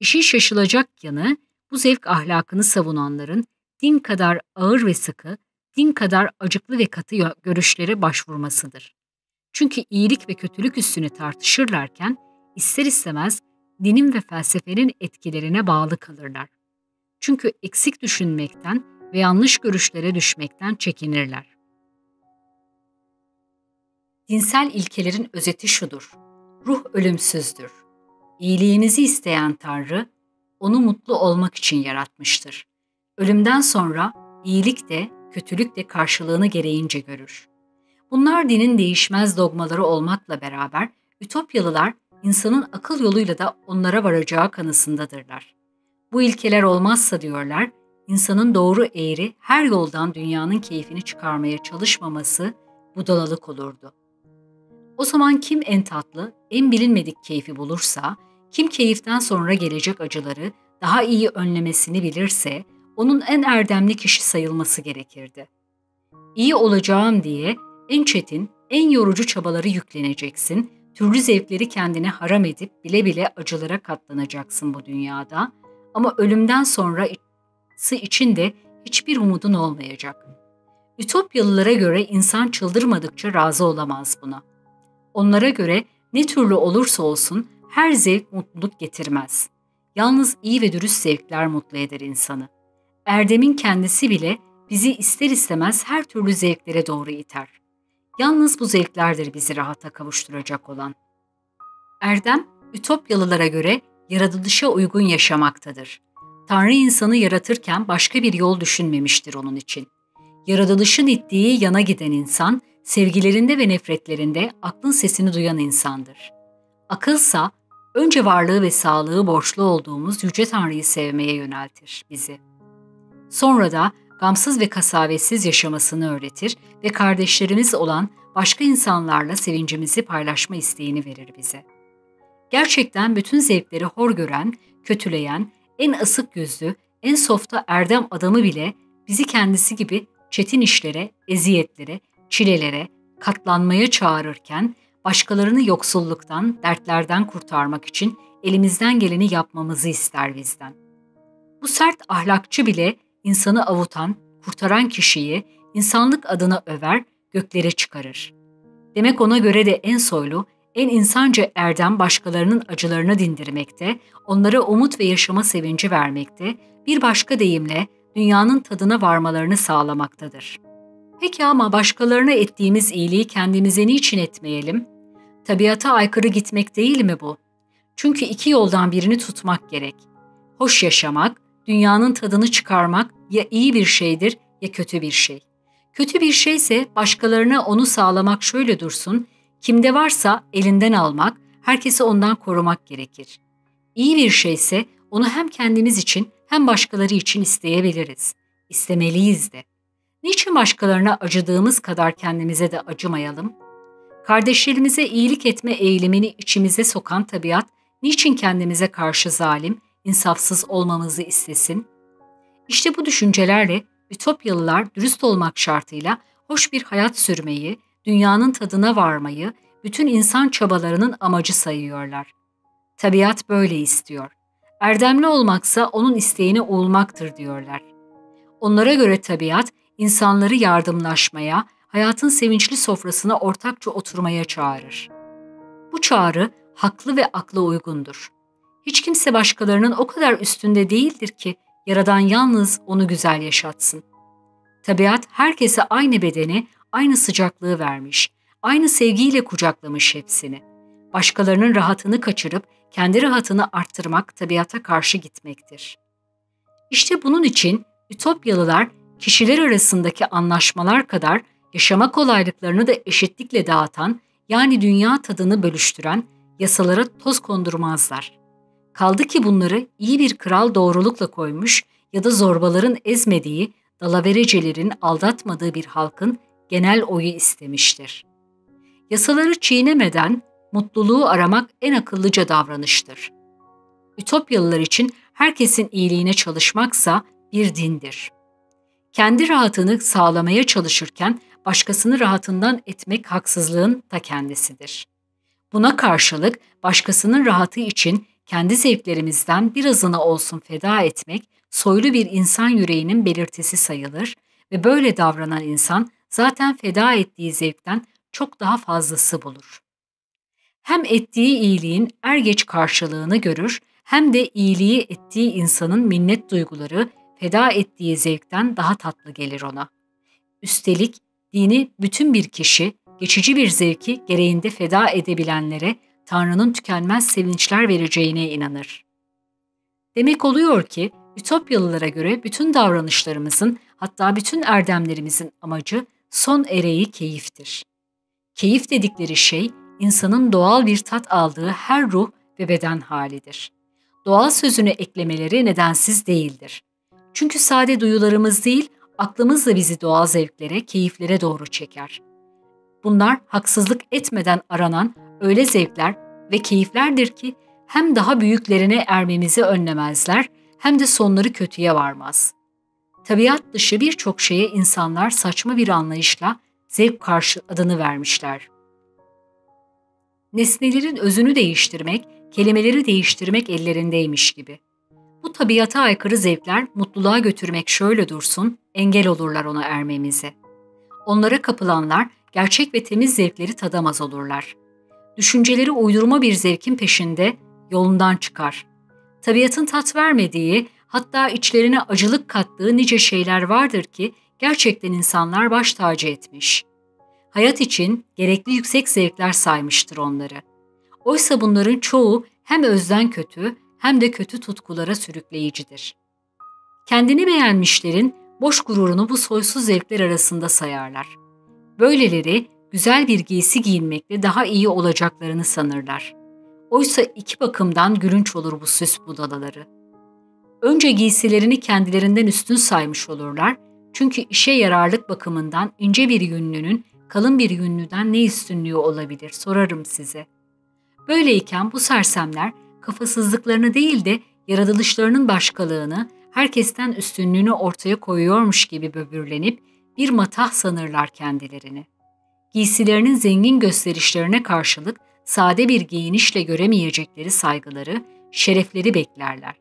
İşin şaşılacak yanı bu zevk ahlakını savunanların din kadar ağır ve sıkı, din kadar acıklı ve katı görüşlere başvurmasıdır. Çünkü iyilik ve kötülük üstünü tartışırlarken ister istemez dinin ve felsefenin etkilerine bağlı kalırlar. Çünkü eksik düşünmekten ve yanlış görüşlere düşmekten çekinirler. Dinsel ilkelerin özeti şudur. Ruh ölümsüzdür. İyiliğinizi isteyen Tanrı, onu mutlu olmak için yaratmıştır. Ölümden sonra iyilik de, kötülük de karşılığını gereğince görür. Bunlar dinin değişmez dogmaları olmakla beraber Ütopyalılar insanın akıl yoluyla da onlara varacağı kanısındadırlar. Bu ilkeler olmazsa diyorlar, insanın doğru eğri her yoldan dünyanın keyfini çıkarmaya çalışmaması budalalık olurdu. O zaman kim en tatlı, en bilinmedik keyfi bulursa, kim keyiften sonra gelecek acıları daha iyi önlemesini bilirse, onun en erdemli kişi sayılması gerekirdi. İyi olacağım diye en çetin, en yorucu çabaları yükleneceksin, türlü zevkleri kendine haram edip bile bile acılara katlanacaksın bu dünyada ama ölümden sonrası için de hiçbir umudun olmayacak. Ütopyalılara göre insan çıldırmadıkça razı olamaz buna. Onlara göre ne türlü olursa olsun her zevk mutluluk getirmez. Yalnız iyi ve dürüst zevkler mutlu eder insanı. Erdemin kendisi bile bizi ister istemez her türlü zevklere doğru iter. Yalnız bu zevklerdir bizi rahata kavuşturacak olan. Erdem, Ütopyalılara göre yaratılışa uygun yaşamaktadır. Tanrı insanı yaratırken başka bir yol düşünmemiştir onun için. Yaratılışın ittiği yana giden insan, sevgilerinde ve nefretlerinde aklın sesini duyan insandır. Akılsa, önce varlığı ve sağlığı borçlu olduğumuz Yüce Tanrı'yı sevmeye yöneltir bizi. Sonra da gamsız ve kasavetsiz yaşamasını öğretir ve kardeşlerimiz olan başka insanlarla sevincimizi paylaşma isteğini verir bize. Gerçekten bütün zevkleri hor gören, kötüleyen, en asık gözlü, en softa erdem adamı bile bizi kendisi gibi çetin işlere, eziyetlere, çilelere, katlanmaya çağırırken başkalarını yoksulluktan, dertlerden kurtarmak için elimizden geleni yapmamızı ister bizden. Bu sert ahlakçı bile insanı avutan, kurtaran kişiyi insanlık adına över, göklere çıkarır. Demek ona göre de en soylu, en insanca erdem başkalarının acılarını dindirmekte, onlara umut ve yaşama sevinci vermekte, bir başka deyimle dünyanın tadına varmalarını sağlamaktadır. Peki ama başkalarına ettiğimiz iyiliği kendimize niçin etmeyelim? Tabiata aykırı gitmek değil mi bu? Çünkü iki yoldan birini tutmak gerek. Hoş yaşamak, dünyanın tadını çıkarmak ya iyi bir şeydir ya kötü bir şey. Kötü bir şeyse başkalarına onu sağlamak şöyle dursun, kimde varsa elinden almak, herkesi ondan korumak gerekir. İyi bir şeyse onu hem kendimiz için hem başkaları için isteyebiliriz. İstemeliyiz de. Niçin başkalarına acıdığımız kadar kendimize de acımayalım? Kardeşlerimize iyilik etme eğilimini içimize sokan tabiat, niçin kendimize karşı zalim, insafsız olmamızı istesin? İşte bu düşüncelerle Ütopyalılar dürüst olmak şartıyla hoş bir hayat sürmeyi, dünyanın tadına varmayı, bütün insan çabalarının amacı sayıyorlar. Tabiat böyle istiyor. Erdemli olmaksa onun isteğine uyulmaktır diyorlar. Onlara göre tabiat, insanları yardımlaşmaya, hayatın sevinçli sofrasına ortakça oturmaya çağırır. Bu çağrı haklı ve akla uygundur. Hiç kimse başkalarının o kadar üstünde değildir ki Yaradan yalnız onu güzel yaşatsın. Tabiat herkese aynı bedeni, aynı sıcaklığı vermiş, aynı sevgiyle kucaklamış hepsini. Başkalarının rahatını kaçırıp kendi rahatını arttırmak tabiata karşı gitmektir. İşte bunun için Ütopyalılar kişiler arasındaki anlaşmalar kadar yaşama kolaylıklarını da eşitlikle dağıtan, yani dünya tadını bölüştüren yasalara toz kondurmazlar. Kaldı ki bunları iyi bir kral doğrulukla koymuş ya da zorbaların ezmediği, dalaverecelerin aldatmadığı bir halkın genel oyu istemiştir. Yasaları çiğnemeden mutluluğu aramak en akıllıca davranıştır. Ütopyalılar için herkesin iyiliğine çalışmaksa bir dindir. Kendi rahatını sağlamaya çalışırken başkasını rahatından etmek haksızlığın ta kendisidir. Buna karşılık başkasının rahatı için kendi zevklerimizden birazını olsun feda etmek soylu bir insan yüreğinin belirtisi sayılır ve böyle davranan insan zaten feda ettiği zevkten çok daha fazlası bulur. Hem ettiği iyiliğin er geç karşılığını görür hem de iyiliği ettiği insanın minnet duyguları feda ettiği zevkten daha tatlı gelir ona. Üstelik dini bütün bir kişi geçici bir zevki gereğinde feda edebilenlere Tanrı'nın tükenmez sevinçler vereceğine inanır. Demek oluyor ki Ütopyalılara göre bütün davranışlarımızın hatta bütün erdemlerimizin amacı son ereği keyiftir. Keyif dedikleri şey insanın doğal bir tat aldığı her ruh ve beden halidir. Doğal sözünü eklemeleri nedensiz değildir. Çünkü sade duyularımız değil, aklımız da bizi doğal zevklere, keyiflere doğru çeker. Bunlar haksızlık etmeden aranan öyle zevkler ve keyiflerdir ki hem daha büyüklerine ermemizi önlemezler hem de sonları kötüye varmaz. Tabiat dışı birçok şeye insanlar saçma bir anlayışla zevk karşı adını vermişler. Nesnelerin özünü değiştirmek, kelimeleri değiştirmek ellerindeymiş gibi. Bu tabiata aykırı zevkler mutluluğa götürmek şöyle dursun, engel olurlar ona ermemize. Onlara kapılanlar gerçek ve temiz zevkleri tadamaz olurlar. Düşünceleri uydurma bir zevkin peşinde yolundan çıkar. Tabiatın tat vermediği, hatta içlerine acılık kattığı nice şeyler vardır ki gerçekten insanlar baş tacı etmiş. Hayat için gerekli yüksek zevkler saymıştır onları. Oysa bunların çoğu hem özden kötü hem de kötü tutkulara sürükleyicidir. Kendini beğenmişlerin boş gururunu bu soysuz zevkler arasında sayarlar. Böyleleri güzel bir giysi giyinmekle daha iyi olacaklarını sanırlar. Oysa iki bakımdan gülünç olur bu süs budalaları. Önce giysilerini kendilerinden üstün saymış olurlar çünkü işe yararlık bakımından ince bir yünlünün kalın bir yünlüden ne üstünlüğü olabilir sorarım size. Böyleyken bu sersemler kafasızlıklarını değil de yaratılışlarının başkalığını, herkesten üstünlüğünü ortaya koyuyormuş gibi böbürlenip bir matah sanırlar kendilerini. Giysilerinin zengin gösterişlerine karşılık sade bir giyinişle göremeyecekleri saygıları, şerefleri beklerler.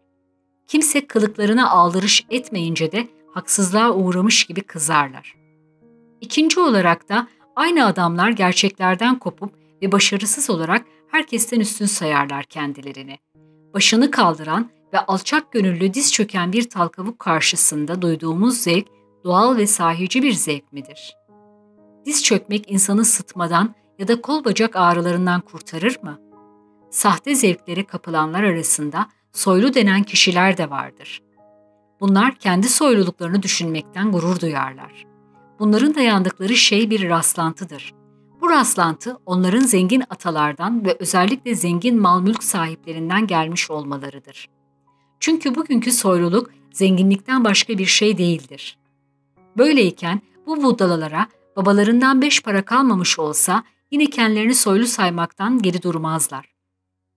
Kimse kılıklarına aldırış etmeyince de haksızlığa uğramış gibi kızarlar. İkinci olarak da aynı adamlar gerçeklerden kopup ve başarısız olarak herkesten üstün sayarlar kendilerini. Başını kaldıran ve alçak gönüllü diz çöken bir talkavuk karşısında duyduğumuz zevk doğal ve sahici bir zevk midir? Diz çökmek insanı sıtmadan ya da kol bacak ağrılarından kurtarır mı? sahte zevklere kapılanlar arasında soylu denen kişiler de vardır. Bunlar kendi soyluluklarını düşünmekten gurur duyarlar. Bunların dayandıkları şey bir rastlantıdır. Bu rastlantı onların zengin atalardan ve özellikle zengin mal mülk sahiplerinden gelmiş olmalarıdır. Çünkü bugünkü soyluluk zenginlikten başka bir şey değildir. Böyleyken bu budalalara babalarından beş para kalmamış olsa yine kendilerini soylu saymaktan geri durmazlar.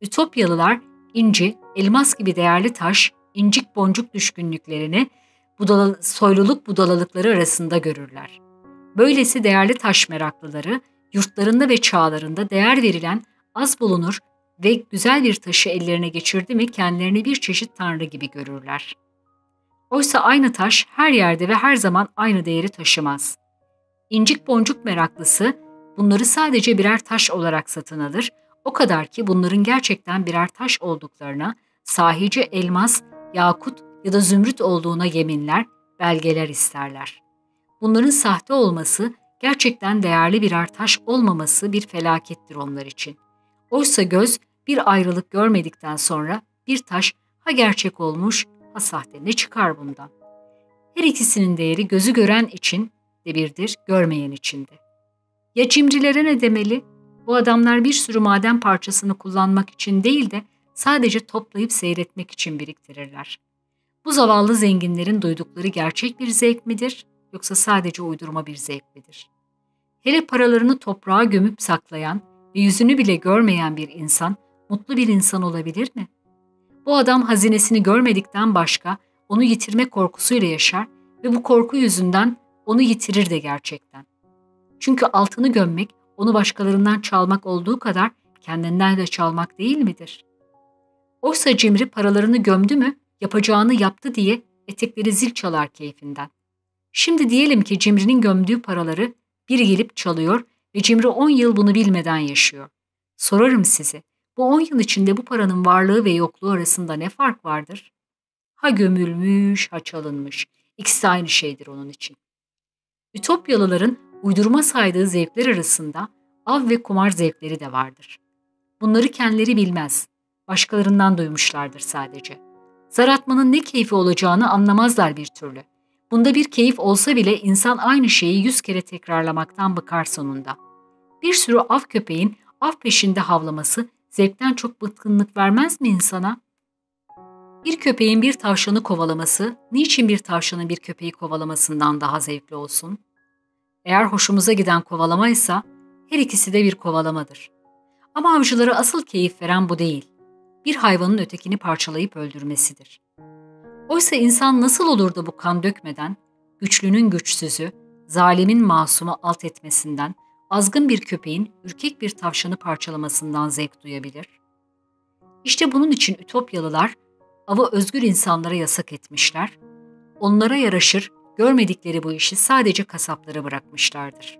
Ütopyalılar inci, elmas gibi değerli taş, incik boncuk düşkünlüklerini budala, soyluluk budalalıkları arasında görürler. Böylesi değerli taş meraklıları yurtlarında ve çağlarında değer verilen az bulunur ve güzel bir taşı ellerine geçirdi mi kendilerini bir çeşit tanrı gibi görürler. Oysa aynı taş her yerde ve her zaman aynı değeri taşımaz. İncik boncuk meraklısı bunları sadece birer taş olarak satın alır, o kadar ki bunların gerçekten birer taş olduklarına, sahici elmas, yakut ya da zümrüt olduğuna yeminler, belgeler isterler. Bunların sahte olması, gerçekten değerli birer taş olmaması bir felakettir onlar için. Oysa göz bir ayrılık görmedikten sonra bir taş ha gerçek olmuş ha sahte ne çıkar bundan? Her ikisinin değeri gözü gören için de birdir, görmeyen için de. Ya cimrilere ne demeli? Bu adamlar bir sürü maden parçasını kullanmak için değil de sadece toplayıp seyretmek için biriktirirler. Bu zavallı zenginlerin duydukları gerçek bir zevk midir yoksa sadece uydurma bir zevk midir? Hele paralarını toprağa gömüp saklayan ve yüzünü bile görmeyen bir insan mutlu bir insan olabilir mi? Bu adam hazinesini görmedikten başka onu yitirme korkusuyla yaşar ve bu korku yüzünden onu yitirir de gerçekten. Çünkü altını gömmek onu başkalarından çalmak olduğu kadar kendinden de çalmak değil midir? Oysa cimri paralarını gömdü mü yapacağını yaptı diye etekleri zil çalar keyfinden. Şimdi diyelim ki Cimri'nin gömdüğü paraları biri gelip çalıyor ve Cimri 10 yıl bunu bilmeden yaşıyor. Sorarım size, bu 10 yıl içinde bu paranın varlığı ve yokluğu arasında ne fark vardır? Ha gömülmüş, ha çalınmış. İkisi aynı şeydir onun için. Ütopyalıların uydurma saydığı zevkler arasında av ve kumar zevkleri de vardır. Bunları kendileri bilmez, başkalarından duymuşlardır sadece. Zar atmanın ne keyfi olacağını anlamazlar bir türlü. Bunda bir keyif olsa bile insan aynı şeyi yüz kere tekrarlamaktan bıkar sonunda. Bir sürü av köpeğin av peşinde havlaması zevkten çok bıkkınlık vermez mi insana? Bir köpeğin bir tavşanı kovalaması, niçin bir tavşanın bir köpeği kovalamasından daha zevkli olsun? Eğer hoşumuza giden kovalamaysa, her ikisi de bir kovalamadır. Ama avcılara asıl keyif veren bu değil. Bir hayvanın ötekini parçalayıp öldürmesidir. Oysa insan nasıl olur da bu kan dökmeden, güçlünün güçsüzü, zalimin masumu alt etmesinden, azgın bir köpeğin ürkek bir tavşanı parçalamasından zevk duyabilir? İşte bunun için Ütopyalılar avı özgür insanlara yasak etmişler, onlara yaraşır görmedikleri bu işi sadece kasaplara bırakmışlardır.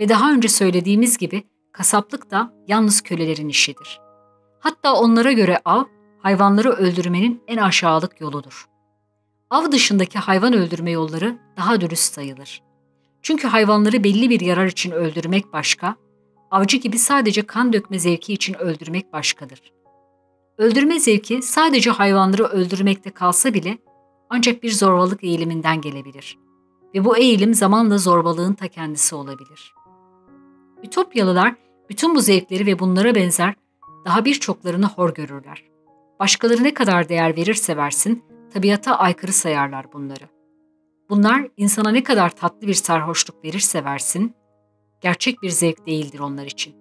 Ve daha önce söylediğimiz gibi kasaplık da yalnız kölelerin işidir. Hatta onlara göre av, hayvanları öldürmenin en aşağılık yoludur. Av dışındaki hayvan öldürme yolları daha dürüst sayılır. Çünkü hayvanları belli bir yarar için öldürmek başka, avcı gibi sadece kan dökme zevki için öldürmek başkadır. Öldürme zevki sadece hayvanları öldürmekte kalsa bile ancak bir zorbalık eğiliminden gelebilir. Ve bu eğilim zamanla zorbalığın ta kendisi olabilir. Ütopyalılar bütün bu zevkleri ve bunlara benzer daha birçoklarını hor görürler. Başkaları ne kadar değer verirse versin, tabiata aykırı sayarlar bunları. Bunlar insana ne kadar tatlı bir sarhoşluk verirse versin, gerçek bir zevk değildir onlar için.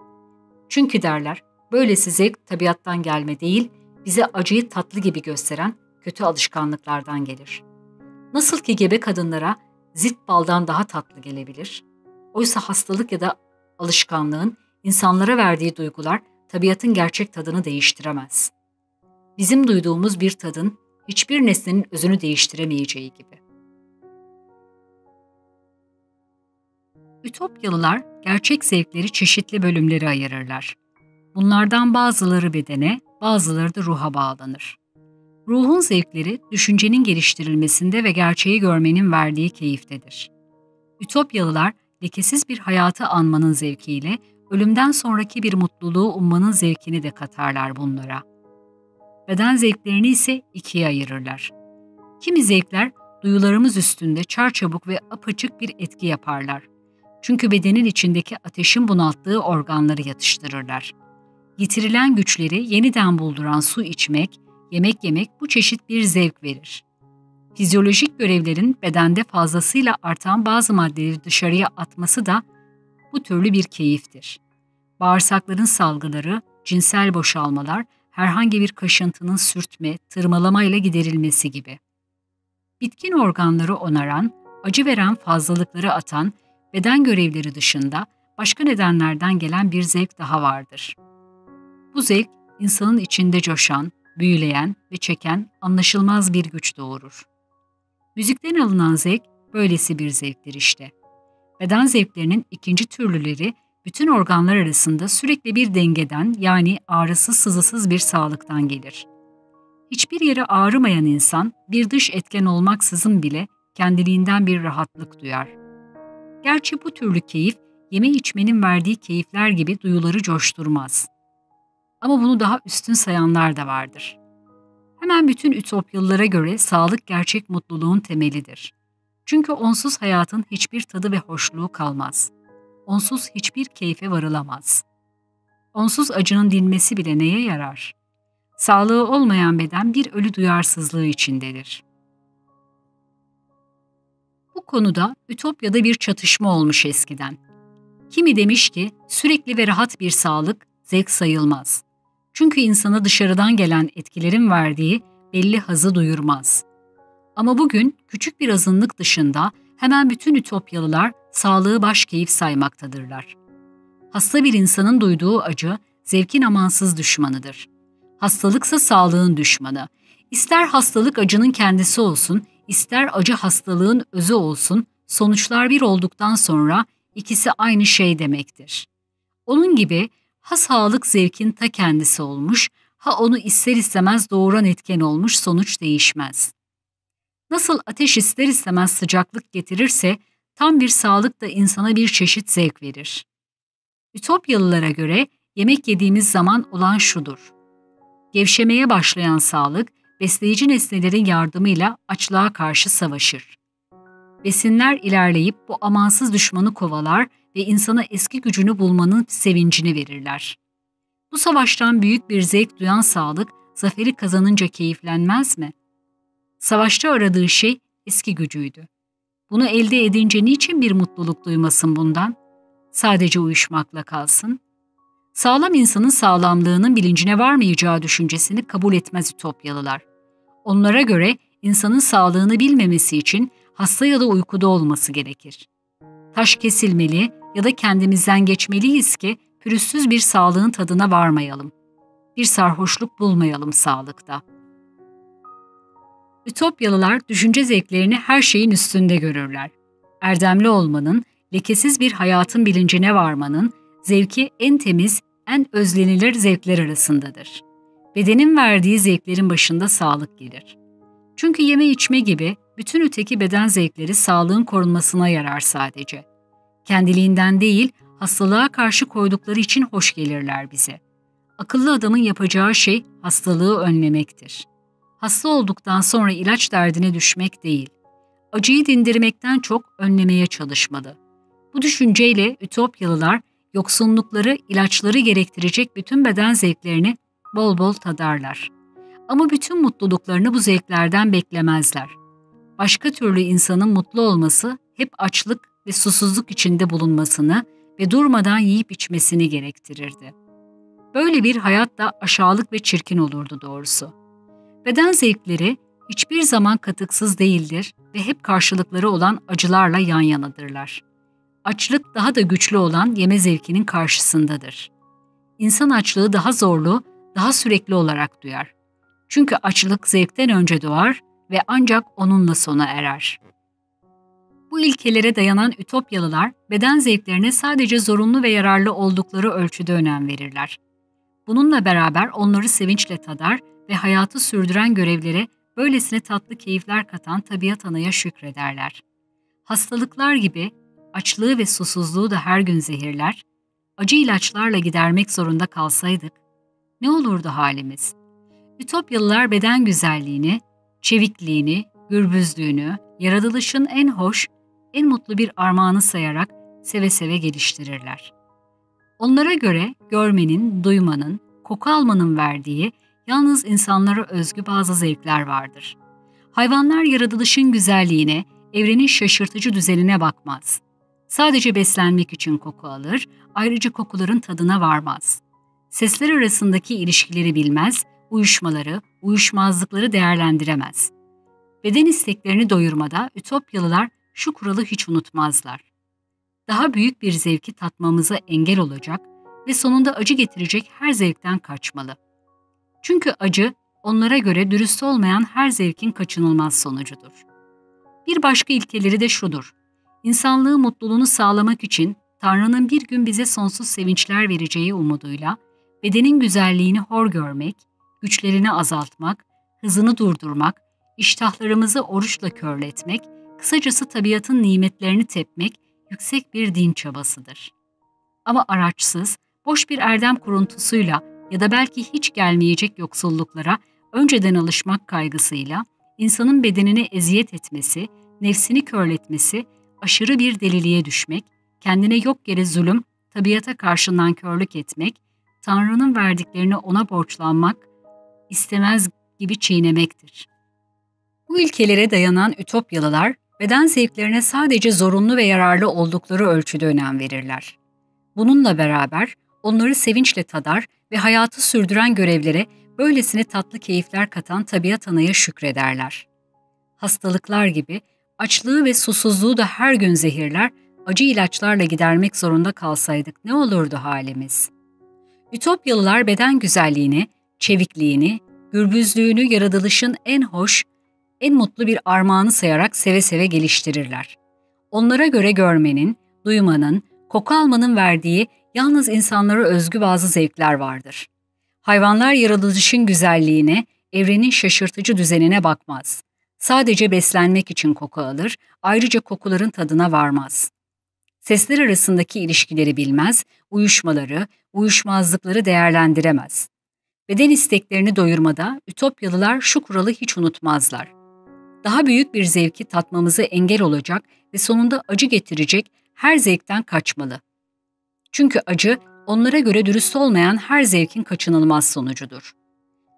Çünkü derler, böylesi zevk tabiattan gelme değil, bize acıyı tatlı gibi gösteren kötü alışkanlıklardan gelir. Nasıl ki gebe kadınlara zit baldan daha tatlı gelebilir, oysa hastalık ya da alışkanlığın insanlara verdiği duygular tabiatın gerçek tadını değiştiremez. Bizim duyduğumuz bir tadın hiçbir nesnenin özünü değiştiremeyeceği gibi. Ütopyalılar gerçek zevkleri çeşitli bölümlere ayırırlar. Bunlardan bazıları bedene, bazıları da ruha bağlanır. Ruhun zevkleri düşüncenin geliştirilmesinde ve gerçeği görmenin verdiği keyiftedir. Ütopyalılar lekesiz bir hayatı anmanın zevkiyle ölümden sonraki bir mutluluğu ummanın zevkini de katarlar bunlara. Beden zevklerini ise ikiye ayırırlar. Kimi zevkler duyularımız üstünde çarçabuk ve apaçık bir etki yaparlar. Çünkü bedenin içindeki ateşin bunalttığı organları yatıştırırlar. Yitirilen güçleri yeniden bulduran su içmek, yemek yemek bu çeşit bir zevk verir. Fizyolojik görevlerin bedende fazlasıyla artan bazı maddeleri dışarıya atması da bu türlü bir keyiftir. Bağırsakların salgıları, cinsel boşalmalar, herhangi bir kaşıntının sürtme, tırmalama ile giderilmesi gibi. Bitkin organları onaran, acı veren fazlalıkları atan, beden görevleri dışında başka nedenlerden gelen bir zevk daha vardır. Bu zevk, insanın içinde coşan, büyüleyen ve çeken anlaşılmaz bir güç doğurur. Müzikten alınan zevk böylesi bir zevktir işte. Beden zevklerinin ikinci türlüleri bütün organlar arasında sürekli bir dengeden yani ağrısız sızısız bir sağlıktan gelir. Hiçbir yere ağrımayan insan bir dış etken olmaksızın bile kendiliğinden bir rahatlık duyar. Gerçi bu türlü keyif yeme içmenin verdiği keyifler gibi duyuları coşturmaz. Ama bunu daha üstün sayanlar da vardır. Hemen bütün ütopyalılara göre sağlık gerçek mutluluğun temelidir. Çünkü onsuz hayatın hiçbir tadı ve hoşluğu kalmaz. Onsuz hiçbir keyfe varılamaz. Onsuz acının dinmesi bile neye yarar? Sağlığı olmayan beden bir ölü duyarsızlığı içindedir. Bu konuda Ütopya'da bir çatışma olmuş eskiden. Kimi demiş ki sürekli ve rahat bir sağlık zevk sayılmaz. Çünkü insana dışarıdan gelen etkilerin verdiği belli hazı duyurmaz. Ama bugün küçük bir azınlık dışında hemen bütün ütopyalılar sağlığı baş keyif saymaktadırlar. Hasta bir insanın duyduğu acı zevkin amansız düşmanıdır. Hastalıksa sağlığın düşmanı. İster hastalık acının kendisi olsun, ister acı hastalığın özü olsun, sonuçlar bir olduktan sonra ikisi aynı şey demektir. Onun gibi ha sağlık zevkin ta kendisi olmuş, ha onu ister istemez doğuran etken olmuş sonuç değişmez. Nasıl ateş ister istemez sıcaklık getirirse, tam bir sağlık da insana bir çeşit zevk verir. Ütopyalılara göre yemek yediğimiz zaman olan şudur. Gevşemeye başlayan sağlık, besleyici nesnelerin yardımıyla açlığa karşı savaşır. Besinler ilerleyip bu amansız düşmanı kovalar ve insana eski gücünü bulmanın sevincini verirler. Bu savaştan büyük bir zevk duyan sağlık, zaferi kazanınca keyiflenmez mi? Savaşta aradığı şey eski gücüydü. Bunu elde edince niçin bir mutluluk duymasın bundan? Sadece uyuşmakla kalsın. Sağlam insanın sağlamlığının bilincine varmayacağı düşüncesini kabul etmez Ütopyalılar. Onlara göre insanın sağlığını bilmemesi için hasta ya da uykuda olması gerekir. Taş kesilmeli ya da kendimizden geçmeliyiz ki pürüzsüz bir sağlığın tadına varmayalım. Bir sarhoşluk bulmayalım sağlıkta. Ütopyalılar düşünce zevklerini her şeyin üstünde görürler. Erdemli olmanın, lekesiz bir hayatın bilincine varmanın, zevki en temiz, en özlenilir zevkler arasındadır. Bedenin verdiği zevklerin başında sağlık gelir. Çünkü yeme içme gibi bütün öteki beden zevkleri sağlığın korunmasına yarar sadece. Kendiliğinden değil, hastalığa karşı koydukları için hoş gelirler bize. Akıllı adamın yapacağı şey hastalığı önlemektir. Hasta olduktan sonra ilaç derdine düşmek değil, acıyı dindirmekten çok önlemeye çalışmalı. Bu düşünceyle Ütopyalılar yoksunlukları, ilaçları gerektirecek bütün beden zevklerini bol bol tadarlar. Ama bütün mutluluklarını bu zevklerden beklemezler. Başka türlü insanın mutlu olması hep açlık ve susuzluk içinde bulunmasını ve durmadan yiyip içmesini gerektirirdi. Böyle bir hayat da aşağılık ve çirkin olurdu doğrusu. Beden zevkleri hiçbir zaman katıksız değildir ve hep karşılıkları olan acılarla yan yanadırlar. Açlık daha da güçlü olan yeme zevkinin karşısındadır. İnsan açlığı daha zorlu, daha sürekli olarak duyar. Çünkü açlık zevkten önce doğar ve ancak onunla sona erer. Bu ilkelere dayanan ütopyalılar beden zevklerine sadece zorunlu ve yararlı oldukları ölçüde önem verirler. Bununla beraber onları sevinçle tadar ve hayatı sürdüren görevlere böylesine tatlı keyifler katan tabiat anaya şükrederler. Hastalıklar gibi açlığı ve susuzluğu da her gün zehirler, acı ilaçlarla gidermek zorunda kalsaydık, ne olurdu halimiz? Ütopyalılar beden güzelliğini, çevikliğini, gürbüzlüğünü, yaratılışın en hoş, en mutlu bir armağanı sayarak seve seve geliştirirler. Onlara göre görmenin, duymanın, koku almanın verdiği yalnız insanlara özgü bazı zevkler vardır. Hayvanlar yaratılışın güzelliğine, evrenin şaşırtıcı düzenine bakmaz. Sadece beslenmek için koku alır, ayrıca kokuların tadına varmaz. Sesler arasındaki ilişkileri bilmez, uyuşmaları, uyuşmazlıkları değerlendiremez. Beden isteklerini doyurmada Ütopyalılar şu kuralı hiç unutmazlar. Daha büyük bir zevki tatmamıza engel olacak ve sonunda acı getirecek her zevkten kaçmalı. Çünkü acı onlara göre dürüst olmayan her zevkin kaçınılmaz sonucudur. Bir başka ilkeleri de şudur. İnsanlığı mutluluğunu sağlamak için Tanrı'nın bir gün bize sonsuz sevinçler vereceği umuduyla bedenin güzelliğini hor görmek, güçlerini azaltmak, hızını durdurmak, iştahlarımızı oruçla körletmek, kısacası tabiatın nimetlerini tepmek yüksek bir din çabasıdır. Ama araçsız, boş bir erdem kuruntusuyla ya da belki hiç gelmeyecek yoksulluklara önceden alışmak kaygısıyla insanın bedenine eziyet etmesi, nefsini körletmesi, aşırı bir deliliğe düşmek, kendine yok yere zulüm, tabiata karşından körlük etmek, Tanrı'nın verdiklerini ona borçlanmak, istemez gibi çiğnemektir. Bu ilkelere dayanan Ütopyalılar, beden zevklerine sadece zorunlu ve yararlı oldukları ölçüde önem verirler. Bununla beraber onları sevinçle tadar ve hayatı sürdüren görevlere böylesine tatlı keyifler katan tabiat anaya şükrederler. Hastalıklar gibi açlığı ve susuzluğu da her gün zehirler, acı ilaçlarla gidermek zorunda kalsaydık ne olurdu halimiz? Ütopyalılar beden güzelliğini, çevikliğini, gürbüzlüğünü yaratılışın en hoş, en mutlu bir armağanı sayarak seve seve geliştirirler. Onlara göre görmenin, duymanın, koku almanın verdiği yalnız insanlara özgü bazı zevkler vardır. Hayvanlar yaratılışın güzelliğine, evrenin şaşırtıcı düzenine bakmaz. Sadece beslenmek için koku alır, ayrıca kokuların tadına varmaz. Sesler arasındaki ilişkileri bilmez, uyuşmaları, uyuşmazlıkları değerlendiremez. Beden isteklerini doyurmada Ütopyalılar şu kuralı hiç unutmazlar. Daha büyük bir zevki tatmamıza engel olacak ve sonunda acı getirecek her zevkten kaçmalı. Çünkü acı onlara göre dürüst olmayan her zevkin kaçınılmaz sonucudur.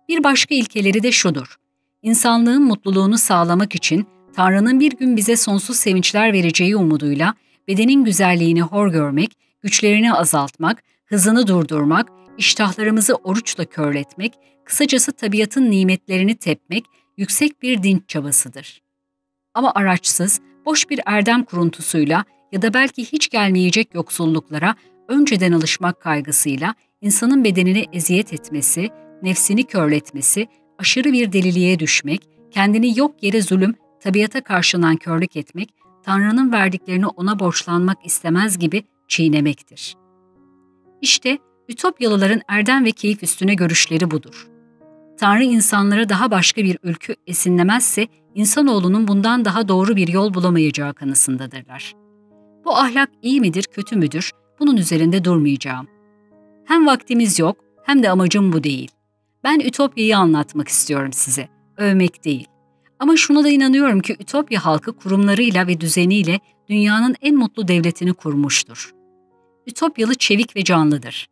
Bir başka ilkeleri de şudur. İnsanlığın mutluluğunu sağlamak için Tanrı'nın bir gün bize sonsuz sevinçler vereceği umuduyla bedenin güzelliğini hor görmek, güçlerini azaltmak, hızını durdurmak, iştahlarımızı oruçla körletmek, kısacası tabiatın nimetlerini tepmek yüksek bir dinç çabasıdır. Ama araçsız, boş bir erdem kuruntusuyla ya da belki hiç gelmeyecek yoksulluklara önceden alışmak kaygısıyla insanın bedenine eziyet etmesi, nefsini körletmesi, aşırı bir deliliğe düşmek, kendini yok yere zulüm, tabiata karşı körlük etmek, Tanrı'nın verdiklerini ona borçlanmak istemez gibi çiğnemektir. İşte Ütopyalıların erdem ve keyif üstüne görüşleri budur. Tanrı insanlara daha başka bir ülkü esinlemezse insanoğlunun bundan daha doğru bir yol bulamayacağı kanısındadırlar. Bu ahlak iyi midir, kötü müdür? Bunun üzerinde durmayacağım. Hem vaktimiz yok hem de amacım bu değil. Ben Ütopya'yı anlatmak istiyorum size, övmek değil. Ama şuna da inanıyorum ki Ütopya halkı kurumlarıyla ve düzeniyle dünyanın en mutlu devletini kurmuştur. Ütopyalı çevik ve canlıdır.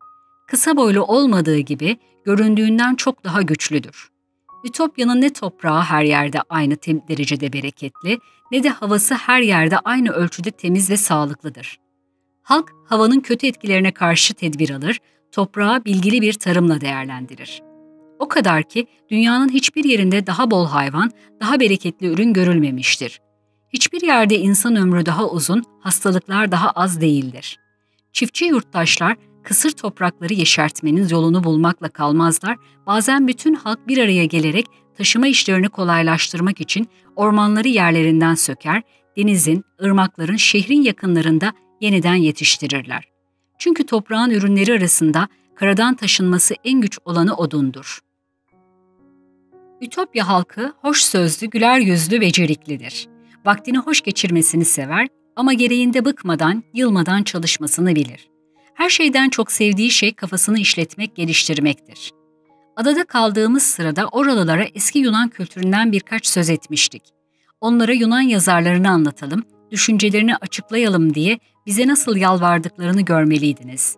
Kısa boylu olmadığı gibi göründüğünden çok daha güçlüdür. Ütopya'nın ne toprağı her yerde aynı derecede bereketli ne de havası her yerde aynı ölçüde temiz ve sağlıklıdır. Halk havanın kötü etkilerine karşı tedbir alır, toprağı bilgili bir tarımla değerlendirir. O kadar ki dünyanın hiçbir yerinde daha bol hayvan, daha bereketli ürün görülmemiştir. Hiçbir yerde insan ömrü daha uzun, hastalıklar daha az değildir. Çiftçi yurttaşlar kısır toprakları yeşertmenin yolunu bulmakla kalmazlar, bazen bütün halk bir araya gelerek taşıma işlerini kolaylaştırmak için ormanları yerlerinden söker, denizin, ırmakların, şehrin yakınlarında yeniden yetiştirirler. Çünkü toprağın ürünleri arasında karadan taşınması en güç olanı odundur. Ütopya halkı hoş sözlü, güler yüzlü, beceriklidir. Vaktini hoş geçirmesini sever ama gereğinde bıkmadan, yılmadan çalışmasını bilir. Her şeyden çok sevdiği şey kafasını işletmek, geliştirmektir. Adada kaldığımız sırada oralılara eski Yunan kültüründen birkaç söz etmiştik. Onlara Yunan yazarlarını anlatalım, düşüncelerini açıklayalım diye bize nasıl yalvardıklarını görmeliydiniz.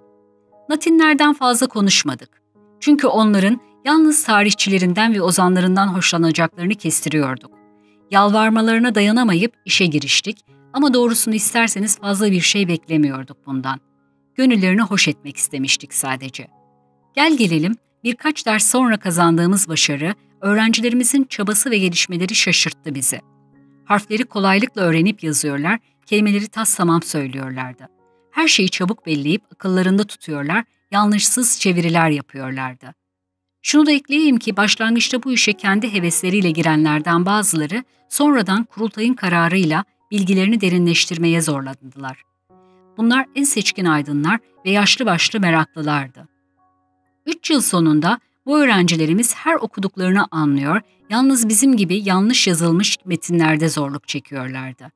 Latinlerden fazla konuşmadık. Çünkü onların yalnız tarihçilerinden ve ozanlarından hoşlanacaklarını kestiriyorduk. Yalvarmalarına dayanamayıp işe giriştik ama doğrusunu isterseniz fazla bir şey beklemiyorduk bundan. Gönüllerini hoş etmek istemiştik sadece. Gel gelelim birkaç ders sonra kazandığımız başarı, öğrencilerimizin çabası ve gelişmeleri şaşırttı bizi. Harfleri kolaylıkla öğrenip yazıyorlar, kelimeleri tas tamam söylüyorlardı. Her şeyi çabuk belleyip akıllarında tutuyorlar, yanlışsız çeviriler yapıyorlardı. Şunu da ekleyeyim ki başlangıçta bu işe kendi hevesleriyle girenlerden bazıları sonradan kurultayın kararıyla bilgilerini derinleştirmeye zorlandılar. Bunlar en seçkin aydınlar ve yaşlı başlı meraklılardı. Üç yıl sonunda bu öğrencilerimiz her okuduklarını anlıyor, yalnız bizim gibi yanlış yazılmış metinlerde zorluk çekiyorlardı.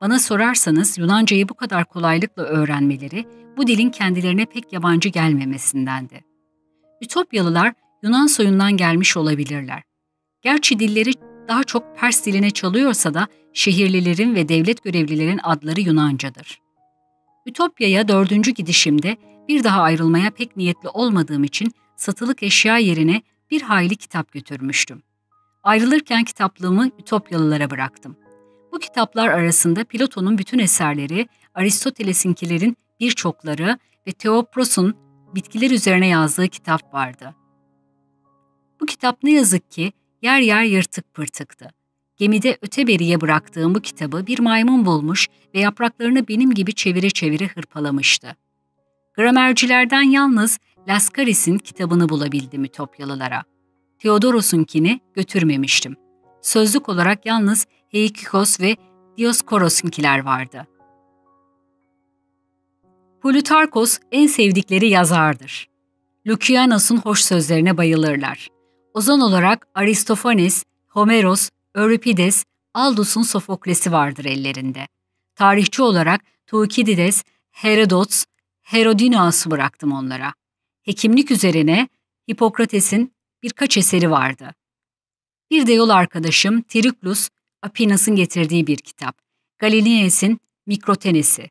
Bana sorarsanız Yunancayı bu kadar kolaylıkla öğrenmeleri bu dilin kendilerine pek yabancı gelmemesindendi. Ütopyalılar Yunan soyundan gelmiş olabilirler. Gerçi dilleri daha çok Pers diline çalıyorsa da şehirlilerin ve devlet görevlilerin adları Yunancadır. Ütopya'ya dördüncü gidişimde bir daha ayrılmaya pek niyetli olmadığım için satılık eşya yerine bir hayli kitap götürmüştüm. Ayrılırken kitaplığımı Ütopyalılara bıraktım. Bu kitaplar arasında Platon'un bütün eserleri, Aristoteles'inkilerin birçokları ve Theopros'un bitkiler üzerine yazdığı kitap vardı. Bu kitap ne yazık ki yer yer yırtık pırtıktı. Gemide öte beriye bıraktığım bu kitabı bir maymun bulmuş ve yapraklarını benim gibi çevire çevire hırpalamıştı. Gramercilerden yalnız Laskaris'in kitabını bulabildim Ütopyalılara. Theodoros'unkini götürmemiştim. Sözlük olarak yalnız Heikikos ve Dioskoros'unkiler vardı. Plutarkos en sevdikleri yazardır. Lukianos'un hoş sözlerine bayılırlar. Ozan olarak Aristofanes, Homeros, Euripides, Aldus'un Sofokles'i vardır ellerinde. Tarihçi olarak Tukidides, Herodots, Herodinoas'ı bıraktım onlara. Hekimlik üzerine Hipokrates'in birkaç eseri vardı. Bir de yol arkadaşım Triklus, Apinas'ın getirdiği bir kitap. Galileos'in Mikrotenesi.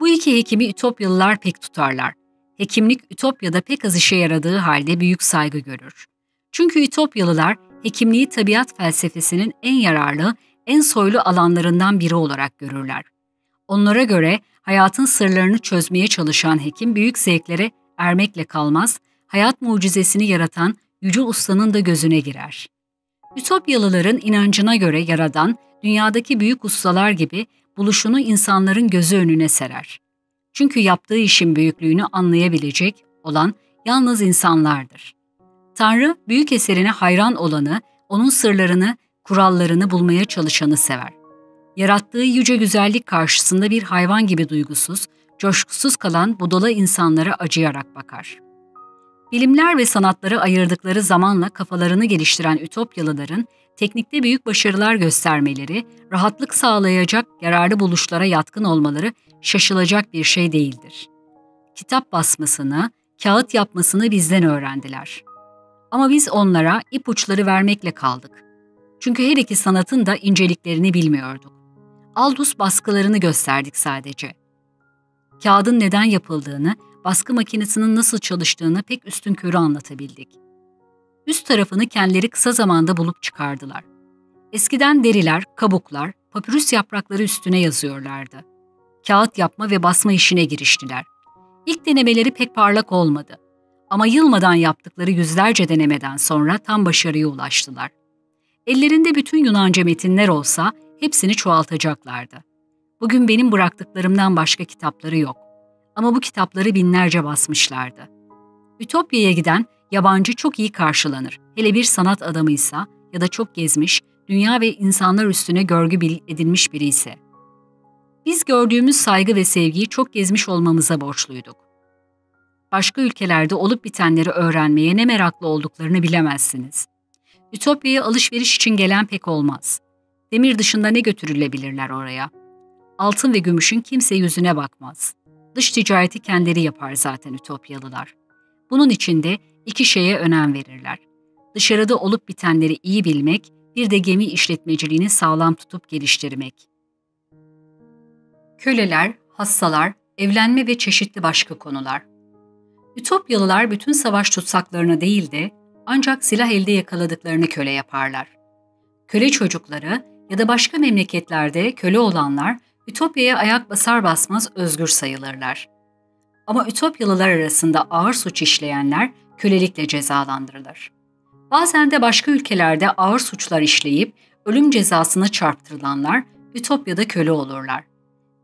Bu iki hekimi Ütopyalılar pek tutarlar. Hekimlik Ütopya'da pek az işe yaradığı halde büyük saygı görür. Çünkü Ütopyalılar hekimliği tabiat felsefesinin en yararlı, en soylu alanlarından biri olarak görürler. Onlara göre hayatın sırlarını çözmeye çalışan hekim büyük zevklere ermekle kalmaz, hayat mucizesini yaratan Yüce Usta'nın da gözüne girer. Ütopyalıların inancına göre Yaradan, dünyadaki büyük ustalar gibi buluşunu insanların gözü önüne serer. Çünkü yaptığı işin büyüklüğünü anlayabilecek olan yalnız insanlardır. Tanrı büyük eserine hayran olanı, onun sırlarını, kurallarını bulmaya çalışanı sever. Yarattığı yüce güzellik karşısında bir hayvan gibi duygusuz, coşkusuz kalan budala insanlara acıyarak bakar. Bilimler ve sanatları ayırdıkları zamanla kafalarını geliştiren Ütopyalıların teknikte büyük başarılar göstermeleri, rahatlık sağlayacak yararlı buluşlara yatkın olmaları şaşılacak bir şey değildir. Kitap basmasını, kağıt yapmasını bizden öğrendiler. Ama biz onlara ipuçları vermekle kaldık. Çünkü her iki sanatın da inceliklerini bilmiyorduk. Aldus baskılarını gösterdik sadece. Kağıdın neden yapıldığını, baskı makinesinin nasıl çalıştığını pek üstün körü anlatabildik. Üst tarafını kendileri kısa zamanda bulup çıkardılar. Eskiden deriler, kabuklar, papyrus yaprakları üstüne yazıyorlardı. Kağıt yapma ve basma işine giriştiler. İlk denemeleri pek parlak olmadı. Ama yılmadan yaptıkları yüzlerce denemeden sonra tam başarıya ulaştılar. Ellerinde bütün Yunanca metinler olsa hepsini çoğaltacaklardı. Bugün benim bıraktıklarımdan başka kitapları yok. Ama bu kitapları binlerce basmışlardı. Ütopya'ya giden yabancı çok iyi karşılanır. Hele bir sanat adamıysa ya da çok gezmiş, dünya ve insanlar üstüne görgü edinmiş biri ise. Biz gördüğümüz saygı ve sevgiyi çok gezmiş olmamıza borçluyduk. Başka ülkelerde olup bitenleri öğrenmeye ne meraklı olduklarını bilemezsiniz. Ütopya'ya alışveriş için gelen pek olmaz. Demir dışında ne götürülebilirler oraya? Altın ve gümüşün kimse yüzüne bakmaz. Dış ticareti kendileri yapar zaten Ütopyalılar. Bunun için de iki şeye önem verirler. Dışarıda olup bitenleri iyi bilmek, bir de gemi işletmeciliğini sağlam tutup geliştirmek. Köleler, hastalar, evlenme ve çeşitli başka konular. Ütopyalılar bütün savaş tutsaklarını değil de ancak silah elde yakaladıklarını köle yaparlar. Köle çocukları ya da başka memleketlerde köle olanlar Ütopya'ya ayak basar basmaz özgür sayılırlar. Ama Ütopyalılar arasında ağır suç işleyenler kölelikle cezalandırılır. Bazen de başka ülkelerde ağır suçlar işleyip ölüm cezasına çarptırılanlar Ütopya'da köle olurlar.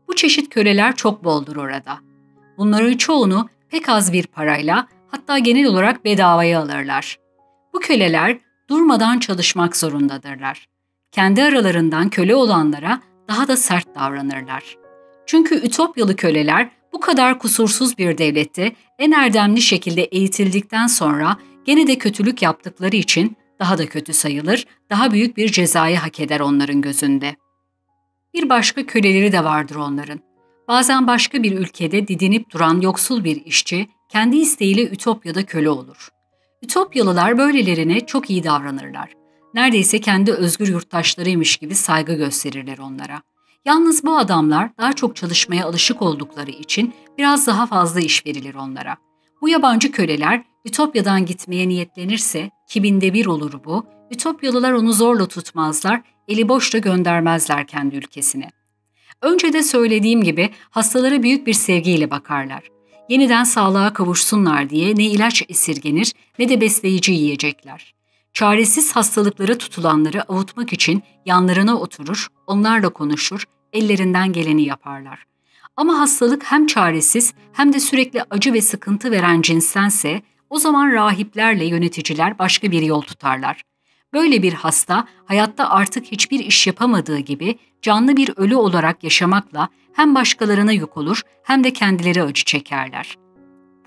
Bu çeşit köleler çok boldur orada. Bunların çoğunu pek az bir parayla hatta genel olarak bedavaya alırlar. Bu köleler durmadan çalışmak zorundadırlar. Kendi aralarından köle olanlara daha da sert davranırlar. Çünkü Ütopyalı köleler bu kadar kusursuz bir devlette en erdemli şekilde eğitildikten sonra gene de kötülük yaptıkları için daha da kötü sayılır, daha büyük bir cezayı hak eder onların gözünde. Bir başka köleleri de vardır onların. Bazen başka bir ülkede didinip duran yoksul bir işçi kendi isteğiyle Ütopya'da köle olur. Ütopyalılar böylelerine çok iyi davranırlar. Neredeyse kendi özgür yurttaşlarıymış gibi saygı gösterirler onlara. Yalnız bu adamlar daha çok çalışmaya alışık oldukları için biraz daha fazla iş verilir onlara. Bu yabancı köleler Ütopya'dan gitmeye niyetlenirse, kibinde bir olur bu, Ütopyalılar onu zorla tutmazlar, eli boş da göndermezler kendi ülkesine. Önce de söylediğim gibi hastalara büyük bir sevgiyle bakarlar. Yeniden sağlığa kavuşsunlar diye ne ilaç esirgenir ne de besleyici yiyecekler. Çaresiz hastalıklara tutulanları avutmak için yanlarına oturur, onlarla konuşur, ellerinden geleni yaparlar. Ama hastalık hem çaresiz hem de sürekli acı ve sıkıntı veren cinstense o zaman rahiplerle yöneticiler başka bir yol tutarlar. Böyle bir hasta hayatta artık hiçbir iş yapamadığı gibi canlı bir ölü olarak yaşamakla hem başkalarına yük olur hem de kendileri acı çekerler.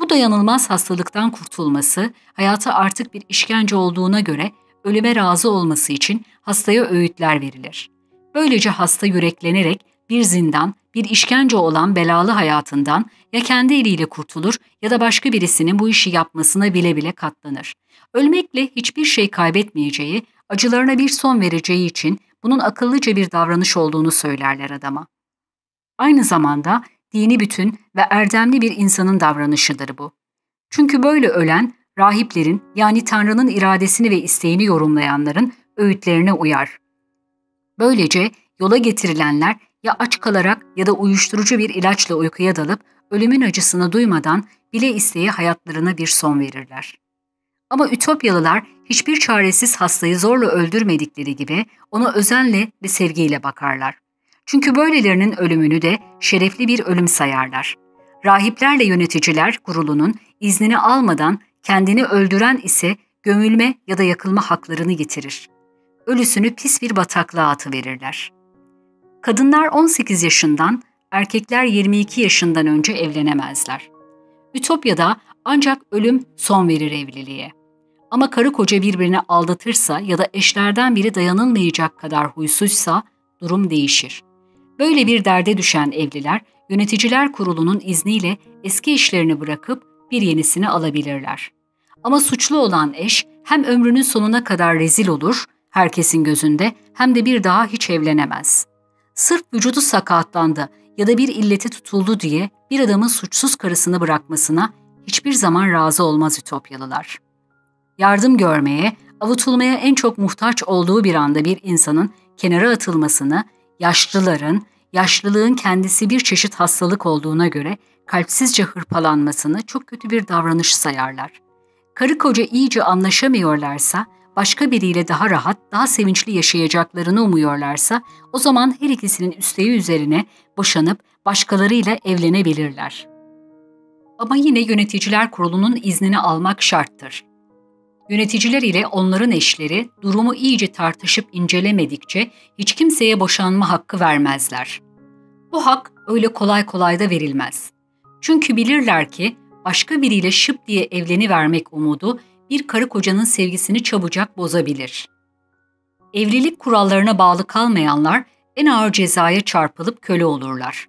Bu dayanılmaz hastalıktan kurtulması, hayata artık bir işkence olduğuna göre ölüme razı olması için hastaya öğütler verilir. Böylece hasta yüreklenerek bir zindan, bir işkence olan belalı hayatından ya kendi eliyle kurtulur ya da başka birisinin bu işi yapmasına bile bile katlanır. Ölmekle hiçbir şey kaybetmeyeceği, acılarına bir son vereceği için bunun akıllıca bir davranış olduğunu söylerler adama. Aynı zamanda dini bütün ve erdemli bir insanın davranışıdır bu. Çünkü böyle ölen, rahiplerin yani Tanrı'nın iradesini ve isteğini yorumlayanların öğütlerine uyar. Böylece yola getirilenler ya aç kalarak ya da uyuşturucu bir ilaçla uykuya dalıp ölümün acısını duymadan bile isteye hayatlarına bir son verirler. Ama Ütopyalılar hiçbir çaresiz hastayı zorla öldürmedikleri gibi ona özenle ve sevgiyle bakarlar. Çünkü böylelerinin ölümünü de şerefli bir ölüm sayarlar. Rahiplerle yöneticiler kurulunun iznini almadan kendini öldüren ise gömülme ya da yakılma haklarını getirir. Ölüsünü pis bir bataklığa atıverirler. Kadınlar 18 yaşından, erkekler 22 yaşından önce evlenemezler. Ütopya'da ancak ölüm son verir evliliğe. Ama karı koca birbirini aldatırsa ya da eşlerden biri dayanılmayacak kadar huysuzsa durum değişir. Böyle bir derde düşen evliler, yöneticiler kurulunun izniyle eski işlerini bırakıp bir yenisini alabilirler. Ama suçlu olan eş hem ömrünün sonuna kadar rezil olur, herkesin gözünde hem de bir daha hiç evlenemez. Sırf vücudu sakatlandı ya da bir illeti tutuldu diye bir adamın suçsuz karısını bırakmasına hiçbir zaman razı olmaz Ütopyalılar. Yardım görmeye, avutulmaya en çok muhtaç olduğu bir anda bir insanın kenara atılmasını, yaşlıların, yaşlılığın kendisi bir çeşit hastalık olduğuna göre kalpsizce hırpalanmasını çok kötü bir davranış sayarlar. Karı koca iyice anlaşamıyorlarsa, başka biriyle daha rahat, daha sevinçli yaşayacaklarını umuyorlarsa, o zaman her ikisinin üsteği üzerine boşanıp başkalarıyla evlenebilirler. Ama yine yöneticiler kurulunun iznini almak şarttır. Yöneticiler ile onların eşleri durumu iyice tartışıp incelemedikçe hiç kimseye boşanma hakkı vermezler. Bu hak öyle kolay kolay da verilmez. Çünkü bilirler ki başka biriyle şıp diye evleni vermek umudu bir karı kocanın sevgisini çabucak bozabilir. Evlilik kurallarına bağlı kalmayanlar en ağır cezaya çarpılıp köle olurlar.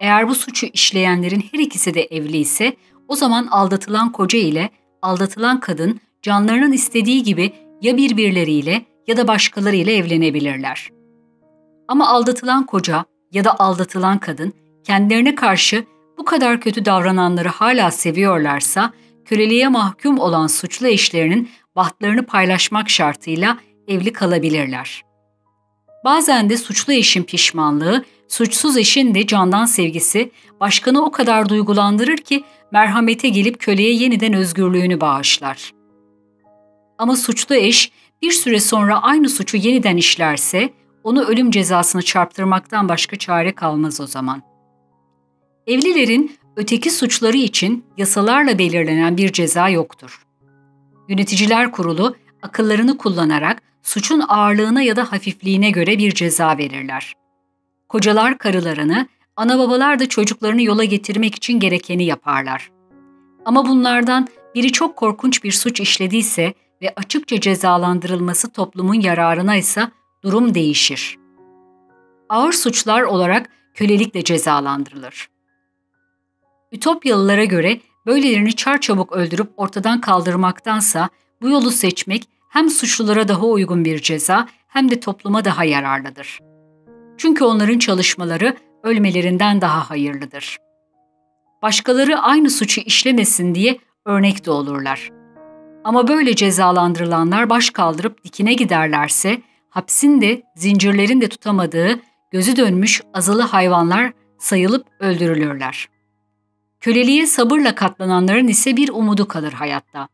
Eğer bu suçu işleyenlerin her ikisi de evli ise o zaman aldatılan koca ile aldatılan kadın canlarının istediği gibi ya birbirleriyle ya da başkalarıyla evlenebilirler. Ama aldatılan koca ya da aldatılan kadın kendilerine karşı bu kadar kötü davrananları hala seviyorlarsa köleliğe mahkum olan suçlu eşlerinin bahtlarını paylaşmak şartıyla evli kalabilirler. Bazen de suçlu eşin pişmanlığı, suçsuz eşin de candan sevgisi başkanı o kadar duygulandırır ki merhamete gelip köleye yeniden özgürlüğünü bağışlar. Ama suçlu eş bir süre sonra aynı suçu yeniden işlerse onu ölüm cezasını çarptırmaktan başka çare kalmaz o zaman. Evlilerin öteki suçları için yasalarla belirlenen bir ceza yoktur. Yöneticiler kurulu akıllarını kullanarak suçun ağırlığına ya da hafifliğine göre bir ceza verirler. Kocalar karılarını, ana babalar da çocuklarını yola getirmek için gerekeni yaparlar. Ama bunlardan biri çok korkunç bir suç işlediyse ve açıkça cezalandırılması toplumun yararına ise durum değişir. Ağır suçlar olarak kölelikle cezalandırılır. Ütopyalılara göre böylelerini çarçabuk öldürüp ortadan kaldırmaktansa bu yolu seçmek hem suçlulara daha uygun bir ceza hem de topluma daha yararlıdır. Çünkü onların çalışmaları ölmelerinden daha hayırlıdır. Başkaları aynı suçu işlemesin diye örnek de olurlar. Ama böyle cezalandırılanlar baş kaldırıp dikine giderlerse hapsin de zincirlerin de tutamadığı gözü dönmüş azılı hayvanlar sayılıp öldürülürler. Köleliğe sabırla katlananların ise bir umudu kalır hayatta.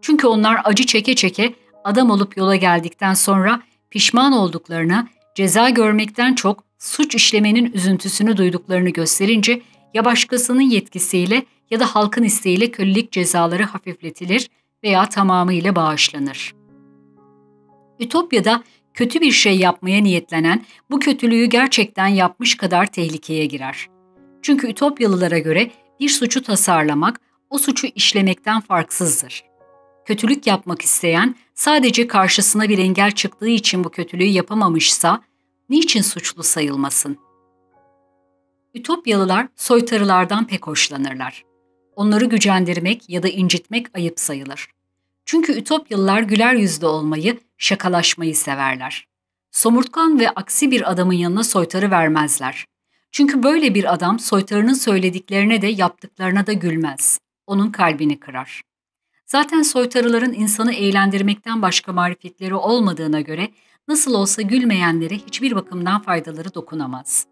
Çünkü onlar acı çeke çeke adam olup yola geldikten sonra pişman olduklarını, ceza görmekten çok suç işlemenin üzüntüsünü duyduklarını gösterince ya başkasının yetkisiyle ya da halkın isteğiyle kölelik cezaları hafifletilir veya tamamıyla bağışlanır. Ütopya'da kötü bir şey yapmaya niyetlenen bu kötülüğü gerçekten yapmış kadar tehlikeye girer. Çünkü Ütopyalılara göre bir suçu tasarlamak o suçu işlemekten farksızdır. Kötülük yapmak isteyen sadece karşısına bir engel çıktığı için bu kötülüğü yapamamışsa niçin suçlu sayılmasın? Ütopyalılar soytarılardan pek hoşlanırlar. Onları gücendirmek ya da incitmek ayıp sayılır. Çünkü Ütopyalılar güler yüzlü olmayı, şakalaşmayı severler. Somurtkan ve aksi bir adamın yanına soytarı vermezler. Çünkü böyle bir adam soytarının söylediklerine de yaptıklarına da gülmez. Onun kalbini kırar. Zaten soytarıların insanı eğlendirmekten başka marifetleri olmadığına göre nasıl olsa gülmeyenlere hiçbir bakımdan faydaları dokunamaz.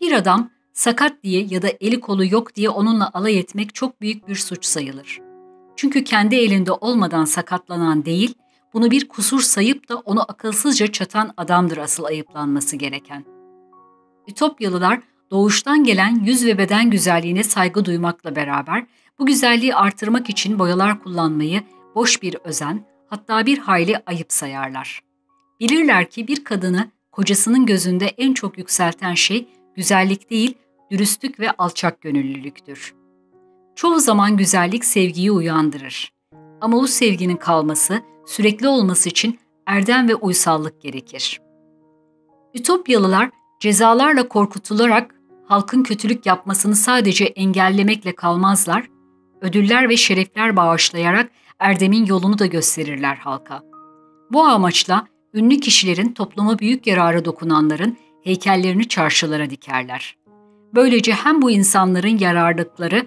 Bir adam sakat diye ya da eli kolu yok diye onunla alay etmek çok büyük bir suç sayılır. Çünkü kendi elinde olmadan sakatlanan değil, bunu bir kusur sayıp da onu akılsızca çatan adamdır asıl ayıplanması gereken. Ütopyalılar doğuştan gelen yüz ve beden güzelliğine saygı duymakla beraber bu güzelliği artırmak için boyalar kullanmayı boş bir özen, hatta bir hayli ayıp sayarlar. Bilirler ki bir kadını kocasının gözünde en çok yükselten şey güzellik değil, dürüstlük ve alçak gönüllülüktür. Çoğu zaman güzellik sevgiyi uyandırır. Ama bu sevginin kalması, sürekli olması için erdem ve uysallık gerekir. Ütopyalılar cezalarla korkutularak halkın kötülük yapmasını sadece engellemekle kalmazlar, ödüller ve şerefler bağışlayarak erdemin yolunu da gösterirler halka. Bu amaçla ünlü kişilerin topluma büyük yararı dokunanların heykellerini çarşılara dikerler. Böylece hem bu insanların yararlıkları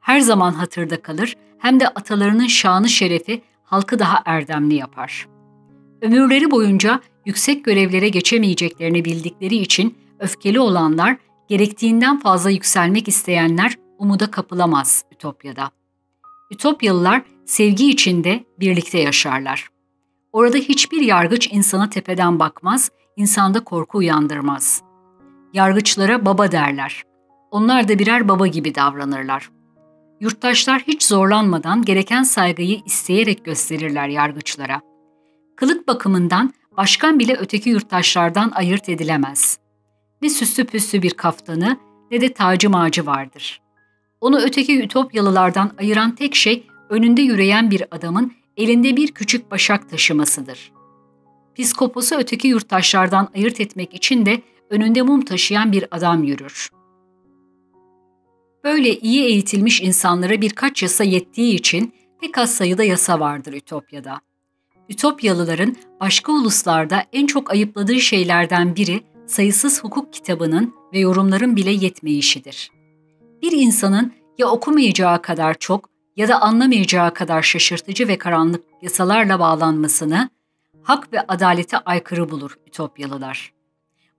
her zaman hatırda kalır hem de atalarının şanı şerefi halkı daha erdemli yapar. Ömürleri boyunca yüksek görevlere geçemeyeceklerini bildikleri için öfkeli olanlar, gerektiğinden fazla yükselmek isteyenler umuda kapılamaz Ütopya'da. Ütopyalılar sevgi içinde birlikte yaşarlar. Orada hiçbir yargıç insana tepeden bakmaz, insanda korku uyandırmaz. Yargıçlara baba derler. Onlar da birer baba gibi davranırlar. Yurttaşlar hiç zorlanmadan gereken saygıyı isteyerek gösterirler yargıçlara. Kılık bakımından başkan bile öteki yurttaşlardan ayırt edilemez. Ne süslü püslü bir kaftanı ne de tacı macı vardır. Onu öteki Ütopyalılardan ayıran tek şey önünde yürüyen bir adamın elinde bir küçük başak taşımasıdır. Piskoposu öteki yurttaşlardan ayırt etmek için de önünde mum taşıyan bir adam yürür. Böyle iyi eğitilmiş insanlara birkaç yasa yettiği için pek az sayıda yasa vardır Ütopya'da. Ütopyalıların başka uluslarda en çok ayıpladığı şeylerden biri sayısız hukuk kitabının ve yorumların bile yetmeyişidir. Bir insanın ya okumayacağı kadar çok ya da anlamayacağı kadar şaşırtıcı ve karanlık yasalarla bağlanmasını hak ve adalete aykırı bulur Ütopyalılar.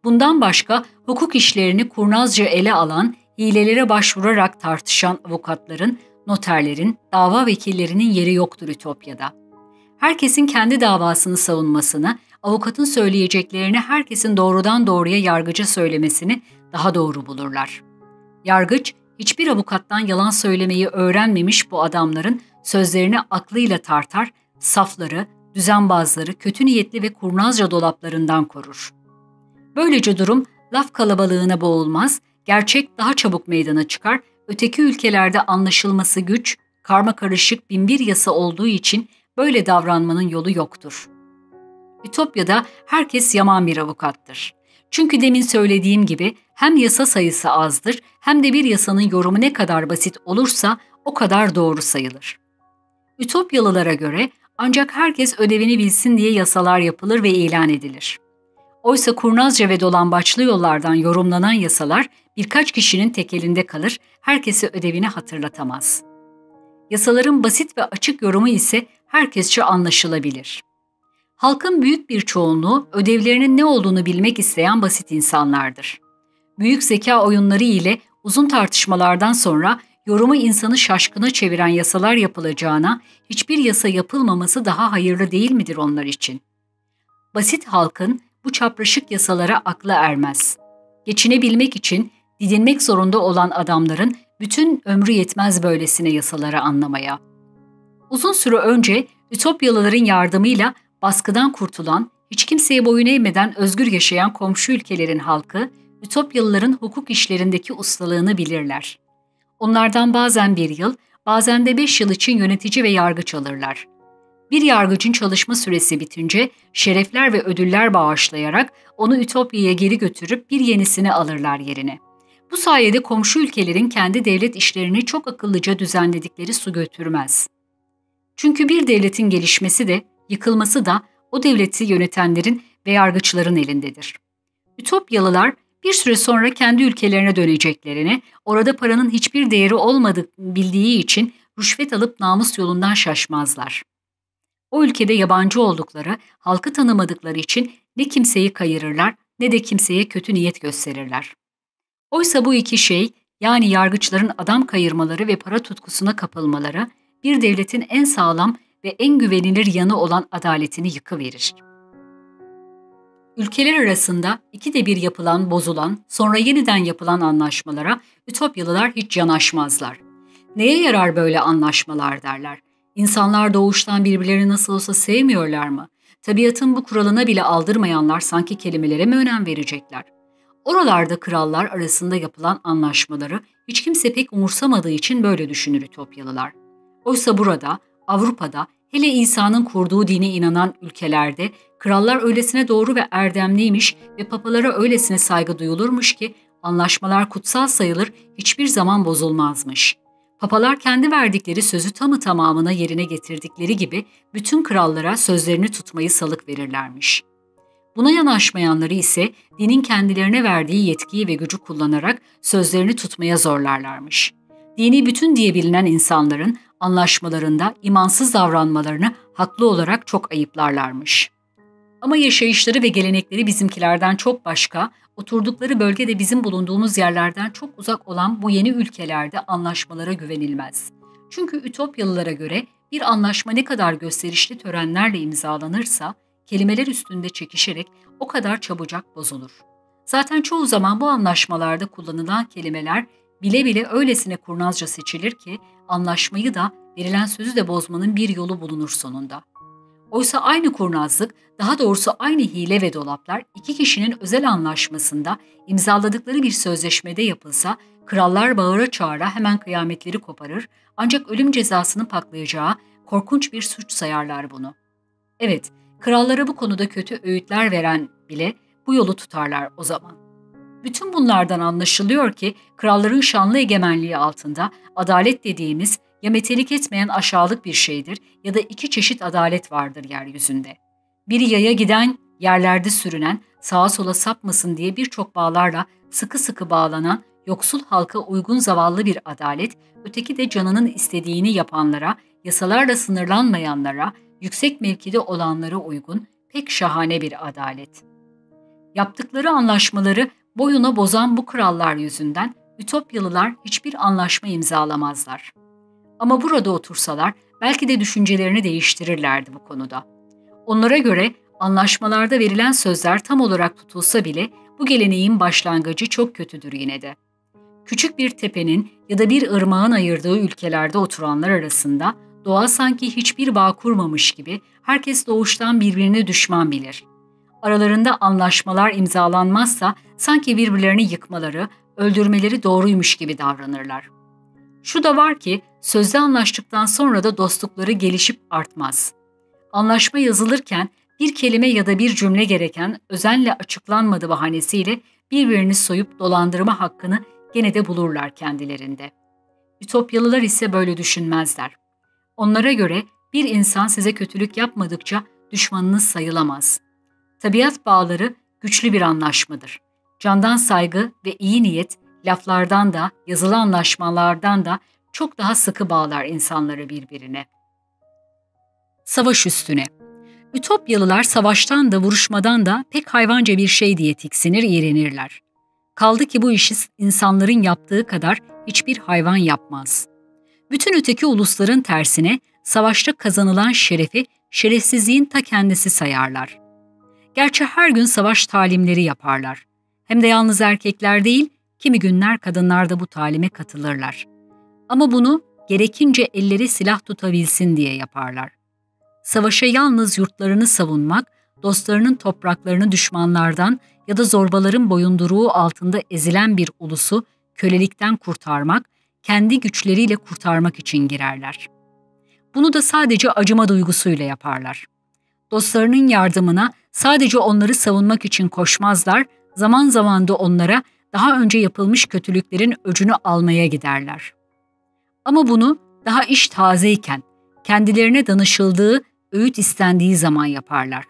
Bundan başka hukuk işlerini kurnazca ele alan, hilelere başvurarak tartışan avukatların, noterlerin, dava vekillerinin yeri yoktur Ütopya'da. Herkesin kendi davasını savunmasını, avukatın söyleyeceklerini herkesin doğrudan doğruya yargıca söylemesini daha doğru bulurlar. Yargıç, hiçbir avukattan yalan söylemeyi öğrenmemiş bu adamların sözlerini aklıyla tartar, safları, düzenbazları kötü niyetli ve kurnazca dolaplarından korur. Böylece durum laf kalabalığına boğulmaz, gerçek daha çabuk meydana çıkar, öteki ülkelerde anlaşılması güç, karma karışık binbir yasa olduğu için böyle davranmanın yolu yoktur. Ütopya'da herkes yaman bir avukattır. Çünkü demin söylediğim gibi hem yasa sayısı azdır hem de bir yasanın yorumu ne kadar basit olursa o kadar doğru sayılır. Ütopyalılara göre ancak herkes ödevini bilsin diye yasalar yapılır ve ilan edilir. Oysa kurnazca ve dolambaçlı yollardan yorumlanan yasalar birkaç kişinin tekelinde kalır, herkese ödevini hatırlatamaz. Yasaların basit ve açık yorumu ise herkesçe anlaşılabilir. Halkın büyük bir çoğunluğu ödevlerinin ne olduğunu bilmek isteyen basit insanlardır. Büyük zeka oyunları ile uzun tartışmalardan sonra yorumu insanı şaşkına çeviren yasalar yapılacağına hiçbir yasa yapılmaması daha hayırlı değil midir onlar için? Basit halkın bu çapraşık yasalara akla ermez. Geçinebilmek için didinmek zorunda olan adamların bütün ömrü yetmez böylesine yasaları anlamaya. Uzun süre önce Ütopyalıların yardımıyla baskıdan kurtulan, hiç kimseye boyun eğmeden özgür yaşayan komşu ülkelerin halkı, Ütopyalıların hukuk işlerindeki ustalığını bilirler. Onlardan bazen bir yıl, bazen de beş yıl için yönetici ve yargıç alırlar. Bir yargıcın çalışma süresi bitince şerefler ve ödüller bağışlayarak onu Ütopya'ya geri götürüp bir yenisini alırlar yerine. Bu sayede komşu ülkelerin kendi devlet işlerini çok akıllıca düzenledikleri su götürmez. Çünkü bir devletin gelişmesi de yıkılması da o devleti yönetenlerin ve yargıçların elindedir. Ütopyalılar bir süre sonra kendi ülkelerine döneceklerini, orada paranın hiçbir değeri olmadığı bildiği için rüşvet alıp namus yolundan şaşmazlar. O ülkede yabancı oldukları, halkı tanımadıkları için ne kimseyi kayırırlar ne de kimseye kötü niyet gösterirler. Oysa bu iki şey, yani yargıçların adam kayırmaları ve para tutkusuna kapılmaları, bir devletin en sağlam ve en güvenilir yanı olan adaletini yıkıverir. Ülkeler arasında ikide bir yapılan, bozulan, sonra yeniden yapılan anlaşmalara Ütopyalılar hiç yanaşmazlar. Neye yarar böyle anlaşmalar derler. İnsanlar doğuştan birbirlerini nasıl olsa sevmiyorlar mı? Tabiatın bu kuralına bile aldırmayanlar sanki kelimelere mi önem verecekler? Oralarda krallar arasında yapılan anlaşmaları hiç kimse pek umursamadığı için böyle düşünür Ütopyalılar. Oysa burada, Avrupa'da, hele İsa'nın kurduğu dine inanan ülkelerde krallar öylesine doğru ve erdemliymiş ve papalara öylesine saygı duyulurmuş ki anlaşmalar kutsal sayılır, hiçbir zaman bozulmazmış. Papalar kendi verdikleri sözü tamı tamamına yerine getirdikleri gibi bütün krallara sözlerini tutmayı salık verirlermiş. Buna yanaşmayanları ise dinin kendilerine verdiği yetkiyi ve gücü kullanarak sözlerini tutmaya zorlarlarmış. Dini bütün diye bilinen insanların anlaşmalarında imansız davranmalarını haklı olarak çok ayıplarlarmış. Ama yaşayışları ve gelenekleri bizimkilerden çok başka, oturdukları bölge de bizim bulunduğumuz yerlerden çok uzak olan bu yeni ülkelerde anlaşmalara güvenilmez. Çünkü Ütopyalılara göre bir anlaşma ne kadar gösterişli törenlerle imzalanırsa, kelimeler üstünde çekişerek o kadar çabucak bozulur. Zaten çoğu zaman bu anlaşmalarda kullanılan kelimeler bile bile öylesine kurnazca seçilir ki anlaşmayı da verilen sözü de bozmanın bir yolu bulunur sonunda. Oysa aynı kurnazlık, daha doğrusu aynı hile ve dolaplar iki kişinin özel anlaşmasında imzaladıkları bir sözleşmede yapılsa, krallar bağıra çağıra hemen kıyametleri koparır ancak ölüm cezasını paklayacağı korkunç bir suç sayarlar bunu. Evet, krallara bu konuda kötü öğütler veren bile bu yolu tutarlar o zaman. Bütün bunlardan anlaşılıyor ki kralların şanlı egemenliği altında adalet dediğimiz ya metelik etmeyen aşağılık bir şeydir ya da iki çeşit adalet vardır yeryüzünde. Biri yaya giden, yerlerde sürünen, sağa sola sapmasın diye birçok bağlarla sıkı sıkı bağlanan, yoksul halka uygun zavallı bir adalet, öteki de canının istediğini yapanlara, yasalarla sınırlanmayanlara, yüksek mevkide olanlara uygun pek şahane bir adalet. Yaptıkları anlaşmaları boyuna bozan bu krallar yüzünden Ütopyalılar hiçbir anlaşma imzalamazlar. Ama burada otursalar belki de düşüncelerini değiştirirlerdi bu konuda. Onlara göre anlaşmalarda verilen sözler tam olarak tutulsa bile bu geleneğin başlangıcı çok kötüdür yine de. Küçük bir tepenin ya da bir ırmağın ayırdığı ülkelerde oturanlar arasında doğa sanki hiçbir bağ kurmamış gibi herkes doğuştan birbirini düşman bilir. Aralarında anlaşmalar imzalanmazsa sanki birbirlerini yıkmaları, öldürmeleri doğruymuş gibi davranırlar. Şu da var ki sözde anlaştıktan sonra da dostlukları gelişip artmaz. Anlaşma yazılırken bir kelime ya da bir cümle gereken özenle açıklanmadı bahanesiyle birbirini soyup dolandırma hakkını gene de bulurlar kendilerinde. Ütopyalılar ise böyle düşünmezler. Onlara göre bir insan size kötülük yapmadıkça düşmanınız sayılamaz. Tabiat bağları güçlü bir anlaşmadır. Candan saygı ve iyi niyet laflardan da, yazılı anlaşmalardan da çok daha sıkı bağlar insanları birbirine. Savaş üstüne Ütopyalılar savaştan da vuruşmadan da pek hayvanca bir şey diye tiksinir, iğrenirler. Kaldı ki bu işi insanların yaptığı kadar hiçbir hayvan yapmaz. Bütün öteki ulusların tersine savaşta kazanılan şerefi şerefsizliğin ta kendisi sayarlar. Gerçi her gün savaş talimleri yaparlar. Hem de yalnız erkekler değil, kimi günler kadınlar da bu talime katılırlar. Ama bunu gerekince elleri silah tutabilsin diye yaparlar. Savaşa yalnız yurtlarını savunmak, dostlarının topraklarını düşmanlardan ya da zorbaların boyunduruğu altında ezilen bir ulusu kölelikten kurtarmak, kendi güçleriyle kurtarmak için girerler. Bunu da sadece acıma duygusuyla yaparlar. Dostlarının yardımına sadece onları savunmak için koşmazlar, zaman zaman da onlara daha önce yapılmış kötülüklerin öcünü almaya giderler. Ama bunu daha iş tazeyken, kendilerine danışıldığı, öğüt istendiği zaman yaparlar.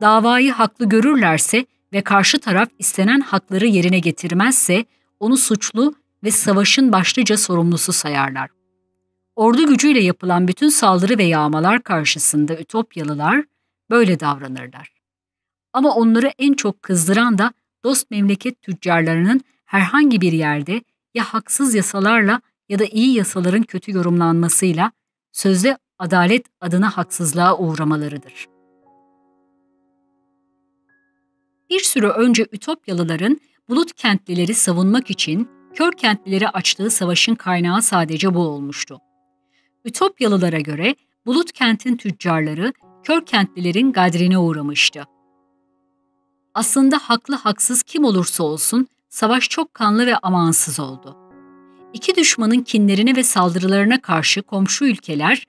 Davayı haklı görürlerse ve karşı taraf istenen hakları yerine getirmezse onu suçlu ve savaşın başlıca sorumlusu sayarlar. Ordu gücüyle yapılan bütün saldırı ve yağmalar karşısında Ütopyalılar böyle davranırlar. Ama onları en çok kızdıran da dost memleket tüccarlarının herhangi bir yerde ya haksız yasalarla ya da iyi yasaların kötü yorumlanmasıyla sözde adalet adına haksızlığa uğramalarıdır. Bir süre önce Ütopyalıların bulut kentlileri savunmak için kör kentlileri açtığı savaşın kaynağı sadece bu olmuştu. Ütopyalılara göre bulut kentin tüccarları kör kentlilerin gadrine uğramıştı. Aslında haklı haksız kim olursa olsun savaş çok kanlı ve amansız oldu. İki düşmanın kinlerine ve saldırılarına karşı komşu ülkeler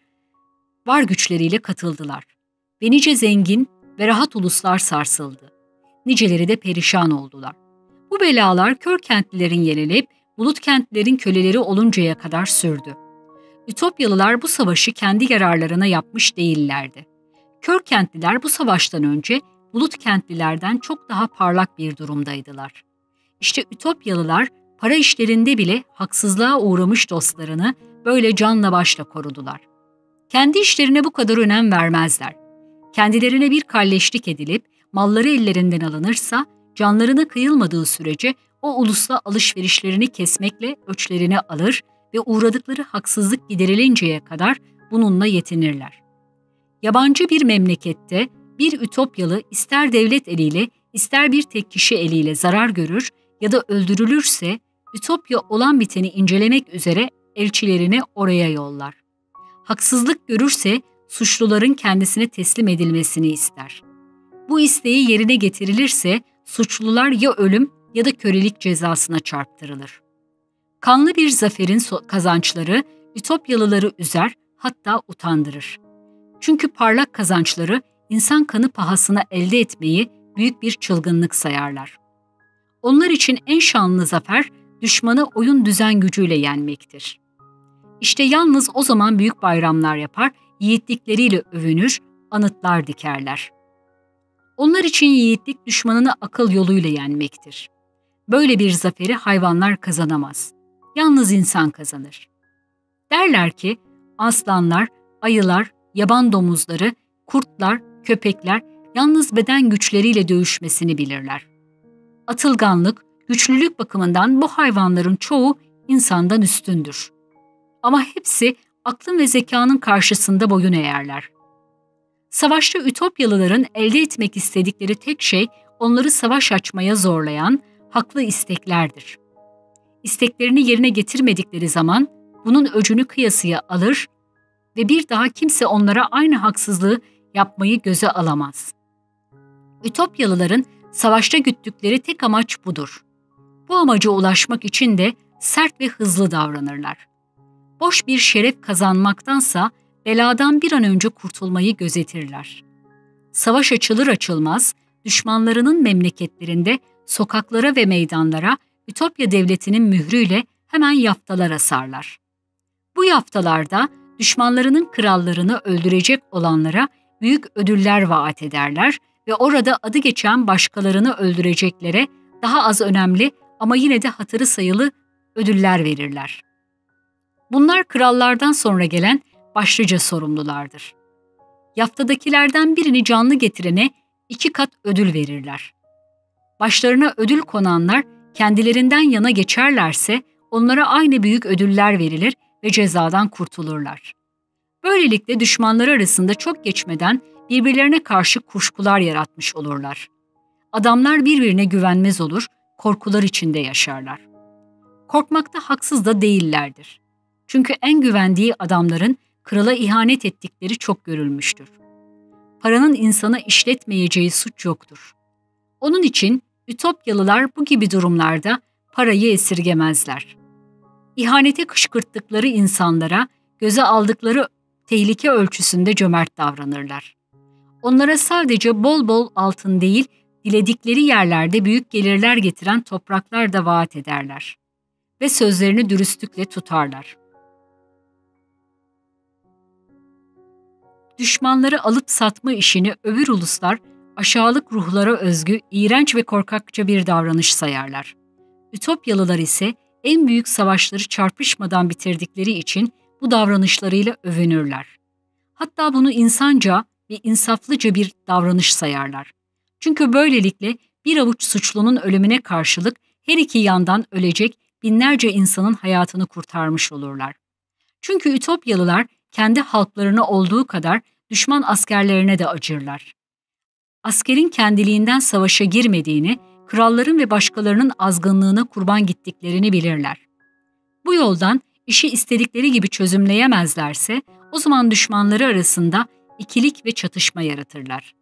var güçleriyle katıldılar. Ve nice zengin ve rahat uluslar sarsıldı. Niceleri de perişan oldular. Bu belalar kör kentlilerin yenilip bulut kentlerin köleleri oluncaya kadar sürdü. Ütopyalılar bu savaşı kendi yararlarına yapmış değillerdi. Kör kentliler bu savaştan önce bulut kentlilerden çok daha parlak bir durumdaydılar. İşte Ütopyalılar para işlerinde bile haksızlığa uğramış dostlarını böyle canla başla korudular. Kendi işlerine bu kadar önem vermezler. Kendilerine bir kalleşlik edilip malları ellerinden alınırsa canlarına kıyılmadığı sürece o ulusla alışverişlerini kesmekle öçlerini alır ve uğradıkları haksızlık giderilinceye kadar bununla yetinirler. Yabancı bir memlekette bir ütopyalı ister devlet eliyle ister bir tek kişi eliyle zarar görür ya da öldürülürse ütopya olan biteni incelemek üzere elçilerini oraya yollar. Haksızlık görürse suçluların kendisine teslim edilmesini ister. Bu isteği yerine getirilirse suçlular ya ölüm ya da kölelik cezasına çarptırılır. Kanlı bir zaferin kazançları Ütopyalıları üzer hatta utandırır. Çünkü parlak kazançları insan kanı pahasına elde etmeyi büyük bir çılgınlık sayarlar. Onlar için en şanlı zafer düşmanı oyun düzen gücüyle yenmektir. İşte yalnız o zaman büyük bayramlar yapar, yiğitlikleriyle övünür, anıtlar dikerler. Onlar için yiğitlik düşmanını akıl yoluyla yenmektir. Böyle bir zaferi hayvanlar kazanamaz. Yalnız insan kazanır. Derler ki aslanlar, ayılar, yaban domuzları, kurtlar, köpekler yalnız beden güçleriyle dövüşmesini bilirler. Atılganlık, güçlülük bakımından bu hayvanların çoğu insandan üstündür. Ama hepsi aklın ve zekanın karşısında boyun eğerler. Savaşta Ütopyalıların elde etmek istedikleri tek şey onları savaş açmaya zorlayan haklı isteklerdir. İsteklerini yerine getirmedikleri zaman bunun öcünü kıyasıya alır ve bir daha kimse onlara aynı haksızlığı yapmayı göze alamaz. Ütopyalıların savaşta güttükleri tek amaç budur. Bu amaca ulaşmak için de sert ve hızlı davranırlar. Boş bir şeref kazanmaktansa beladan bir an önce kurtulmayı gözetirler. Savaş açılır açılmaz düşmanlarının memleketlerinde sokaklara ve meydanlara Ütopya devletinin mührüyle hemen yaftalar asarlar. Bu yaftalarda düşmanlarının krallarını öldürecek olanlara büyük ödüller vaat ederler ve orada adı geçen başkalarını öldüreceklere daha az önemli ama yine de hatırı sayılı ödüller verirler. Bunlar krallardan sonra gelen başlıca sorumlulardır. Yaftadakilerden birini canlı getirene iki kat ödül verirler. Başlarına ödül konanlar kendilerinden yana geçerlerse onlara aynı büyük ödüller verilir ve cezadan kurtulurlar. Böylelikle düşmanlar arasında çok geçmeden birbirlerine karşı kuşkular yaratmış olurlar. Adamlar birbirine güvenmez olur, korkular içinde yaşarlar. Korkmakta haksız da değillerdir. Çünkü en güvendiği adamların krala ihanet ettikleri çok görülmüştür. Paranın insana işletmeyeceği suç yoktur. Onun için Ütopyalılar bu gibi durumlarda parayı esirgemezler. İhanete kışkırttıkları insanlara göze aldıkları tehlike ölçüsünde cömert davranırlar. Onlara sadece bol bol altın değil, diledikleri yerlerde büyük gelirler getiren topraklar da vaat ederler. Ve sözlerini dürüstlükle tutarlar. Düşmanları alıp satma işini öbür uluslar aşağılık ruhlara özgü, iğrenç ve korkakça bir davranış sayarlar. Ütopyalılar ise en büyük savaşları çarpışmadan bitirdikleri için bu davranışlarıyla övünürler. Hatta bunu insanca ve insaflıca bir davranış sayarlar. Çünkü böylelikle bir avuç suçlunun ölümüne karşılık her iki yandan ölecek binlerce insanın hayatını kurtarmış olurlar. Çünkü Ütopyalılar kendi halklarına olduğu kadar düşman askerlerine de acırlar. Askerin kendiliğinden savaşa girmediğini, kralların ve başkalarının azgınlığına kurban gittiklerini bilirler. Bu yoldan işi istedikleri gibi çözümleyemezlerse o zaman düşmanları arasında ikilik ve çatışma yaratırlar.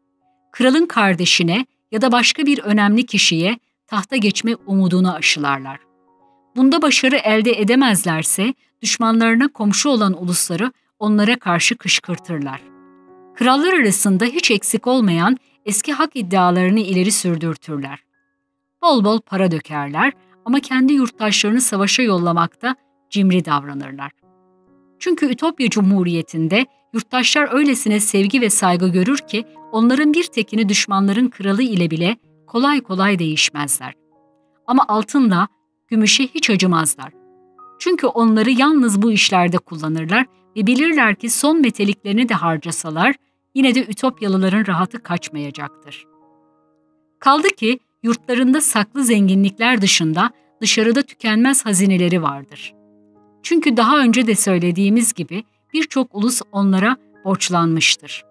Kralın kardeşine ya da başka bir önemli kişiye tahta geçme umudunu aşılarlar. Bunda başarı elde edemezlerse düşmanlarına komşu olan ulusları onlara karşı kışkırtırlar. Krallar arasında hiç eksik olmayan eski hak iddialarını ileri sürdürtürler. Bol bol para dökerler ama kendi yurttaşlarını savaşa yollamakta cimri davranırlar. Çünkü Ütopya Cumhuriyeti'nde yurttaşlar öylesine sevgi ve saygı görür ki onların bir tekini düşmanların kralı ile bile kolay kolay değişmezler. Ama altınla, gümüşe hiç acımazlar. Çünkü onları yalnız bu işlerde kullanırlar ve bilirler ki son meteliklerini de harcasalar yine de Ütopyalıların rahatı kaçmayacaktır. Kaldı ki yurtlarında saklı zenginlikler dışında dışarıda tükenmez hazineleri vardır. Çünkü daha önce de söylediğimiz gibi birçok ulus onlara borçlanmıştır.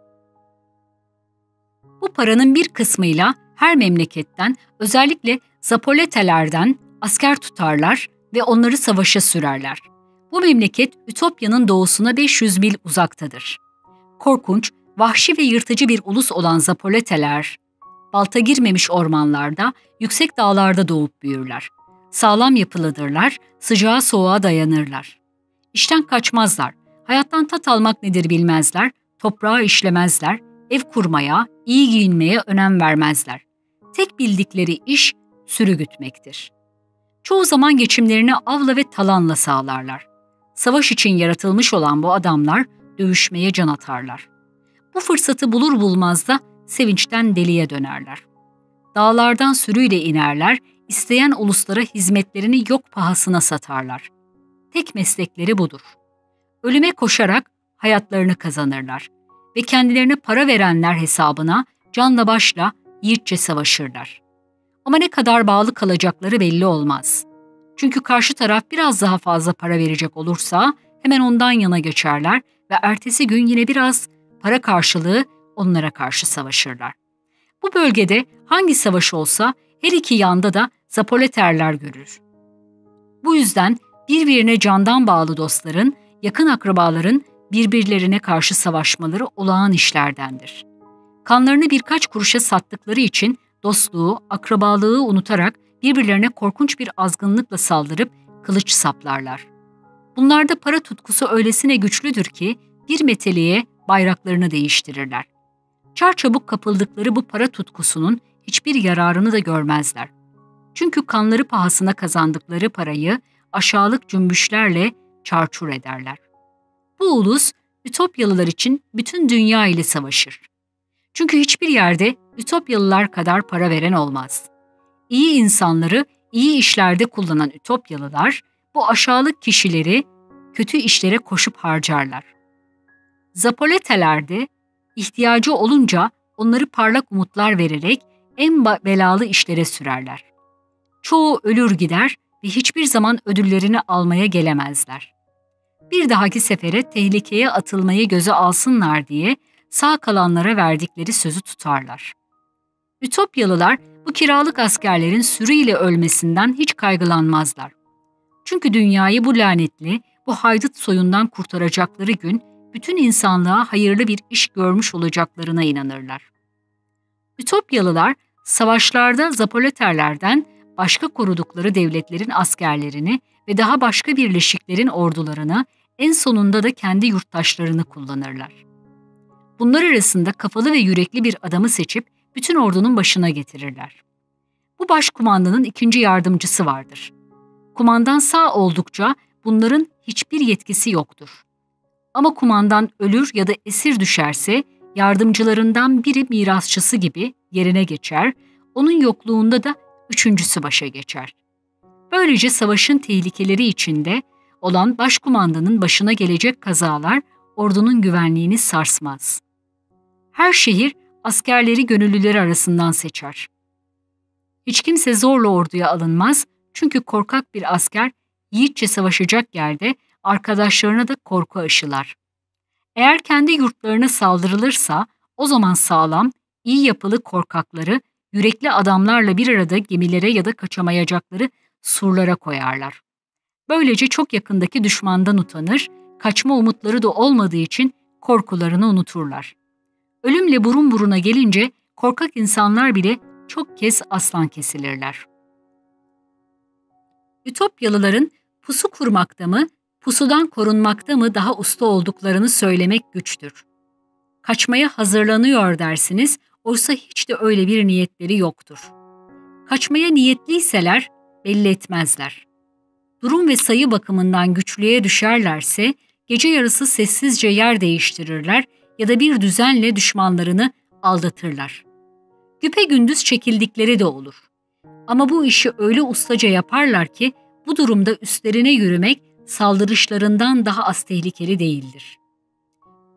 Bu paranın bir kısmıyla her memleketten özellikle Zapoletelerden asker tutarlar ve onları savaşa sürerler. Bu memleket Ütopya'nın doğusuna 500 mil uzaktadır. Korkunç, vahşi ve yırtıcı bir ulus olan Zapoleteler, balta girmemiş ormanlarda, yüksek dağlarda doğup büyürler. Sağlam yapılıdırlar, sıcağa soğuğa dayanırlar. İşten kaçmazlar, hayattan tat almak nedir bilmezler, toprağı işlemezler, ev kurmaya, iyi giyinmeye önem vermezler. Tek bildikleri iş sürü gütmektir. Çoğu zaman geçimlerini avla ve talanla sağlarlar. Savaş için yaratılmış olan bu adamlar dövüşmeye can atarlar. Bu fırsatı bulur bulmaz da sevinçten deliye dönerler. Dağlardan sürüyle inerler, isteyen uluslara hizmetlerini yok pahasına satarlar. Tek meslekleri budur. Ölüme koşarak hayatlarını kazanırlar ve kendilerine para verenler hesabına canla başla yiğitçe savaşırlar. Ama ne kadar bağlı kalacakları belli olmaz. Çünkü karşı taraf biraz daha fazla para verecek olursa hemen ondan yana geçerler ve ertesi gün yine biraz para karşılığı onlara karşı savaşırlar. Bu bölgede hangi savaş olsa her iki yanda da zapoleterler görür. Bu yüzden birbirine candan bağlı dostların, yakın akrabaların birbirlerine karşı savaşmaları olağan işlerdendir. Kanlarını birkaç kuruşa sattıkları için dostluğu, akrabalığı unutarak birbirlerine korkunç bir azgınlıkla saldırıp kılıç saplarlar. Bunlarda para tutkusu öylesine güçlüdür ki bir meteliğe bayraklarını değiştirirler. Çarçabuk kapıldıkları bu para tutkusunun hiçbir yararını da görmezler. Çünkü kanları pahasına kazandıkları parayı aşağılık cümbüşlerle çarçur ederler. Bu ulus Ütopyalılar için bütün dünya ile savaşır. Çünkü hiçbir yerde Ütopyalılar kadar para veren olmaz. İyi insanları iyi işlerde kullanan Ütopyalılar bu aşağılık kişileri kötü işlere koşup harcarlar. Zapoleteler de ihtiyacı olunca onları parlak umutlar vererek en belalı işlere sürerler. Çoğu ölür gider ve hiçbir zaman ödüllerini almaya gelemezler. Bir dahaki sefere tehlikeye atılmayı göze alsınlar diye sağ kalanlara verdikleri sözü tutarlar. Ütopyalılar bu kiralık askerlerin sürüyle ölmesinden hiç kaygılanmazlar. Çünkü dünyayı bu lanetli, bu haydut soyundan kurtaracakları gün bütün insanlığa hayırlı bir iş görmüş olacaklarına inanırlar. Ütopyalılar savaşlarda Zapoleterlerden başka korudukları devletlerin askerlerini ve daha başka birleşiklerin ordularını en sonunda da kendi yurttaşlarını kullanırlar. Bunlar arasında kafalı ve yürekli bir adamı seçip bütün ordunun başına getirirler. Bu başkumandanın ikinci yardımcısı vardır. Kumandan sağ oldukça bunların hiçbir yetkisi yoktur. Ama kumandan ölür ya da esir düşerse yardımcılarından biri mirasçısı gibi yerine geçer, onun yokluğunda da üçüncüsü başa geçer. Böylece savaşın tehlikeleri içinde olan başkumandanın başına gelecek kazalar ordunun güvenliğini sarsmaz. Her şehir askerleri gönüllüleri arasından seçer. Hiç kimse zorla orduya alınmaz çünkü korkak bir asker yiğitçe savaşacak yerde arkadaşlarına da korku aşılar. Eğer kendi yurtlarına saldırılırsa o zaman sağlam, iyi yapılı korkakları yürekli adamlarla bir arada gemilere ya da kaçamayacakları surlara koyarlar. Böylece çok yakındaki düşmandan utanır, kaçma umutları da olmadığı için korkularını unuturlar. Ölümle burun buruna gelince korkak insanlar bile çok kez aslan kesilirler. Ütopyalıların pusu kurmakta mı, pusudan korunmakta mı daha usta olduklarını söylemek güçtür. Kaçmaya hazırlanıyor dersiniz, oysa hiç de öyle bir niyetleri yoktur. Kaçmaya niyetliyseler belli etmezler. Durum ve sayı bakımından güçlüğe düşerlerse gece yarısı sessizce yer değiştirirler ya da bir düzenle düşmanlarını aldatırlar. Güpe gündüz çekildikleri de olur. Ama bu işi öyle ustaca yaparlar ki bu durumda üstlerine yürümek saldırışlarından daha az tehlikeli değildir.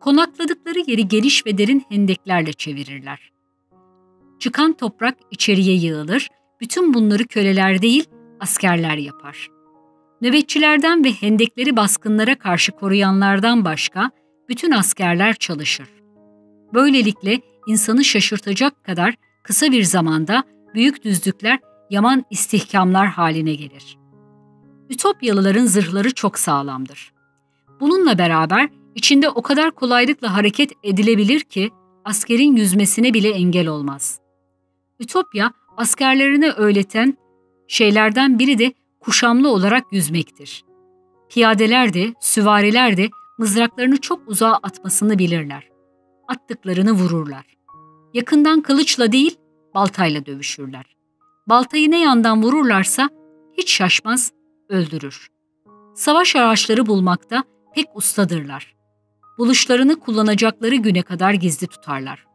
Konakladıkları yeri geniş ve derin hendeklerle çevirirler. Çıkan toprak içeriye yığılır, bütün bunları köleler değil askerler yapar. Nöbetçilerden ve hendekleri baskınlara karşı koruyanlardan başka bütün askerler çalışır. Böylelikle insanı şaşırtacak kadar kısa bir zamanda büyük düzlükler yaman istihkamlar haline gelir. Ütopyalıların zırhları çok sağlamdır. Bununla beraber içinde o kadar kolaylıkla hareket edilebilir ki askerin yüzmesine bile engel olmaz. Ütopya askerlerine öğreten şeylerden biri de kuşamlı olarak yüzmektir. Piyadeler de, süvariler de mızraklarını çok uzağa atmasını bilirler. Attıklarını vururlar. Yakından kılıçla değil, baltayla dövüşürler. Baltayı ne yandan vururlarsa hiç şaşmaz, öldürür. Savaş araçları bulmakta pek ustadırlar. Buluşlarını kullanacakları güne kadar gizli tutarlar.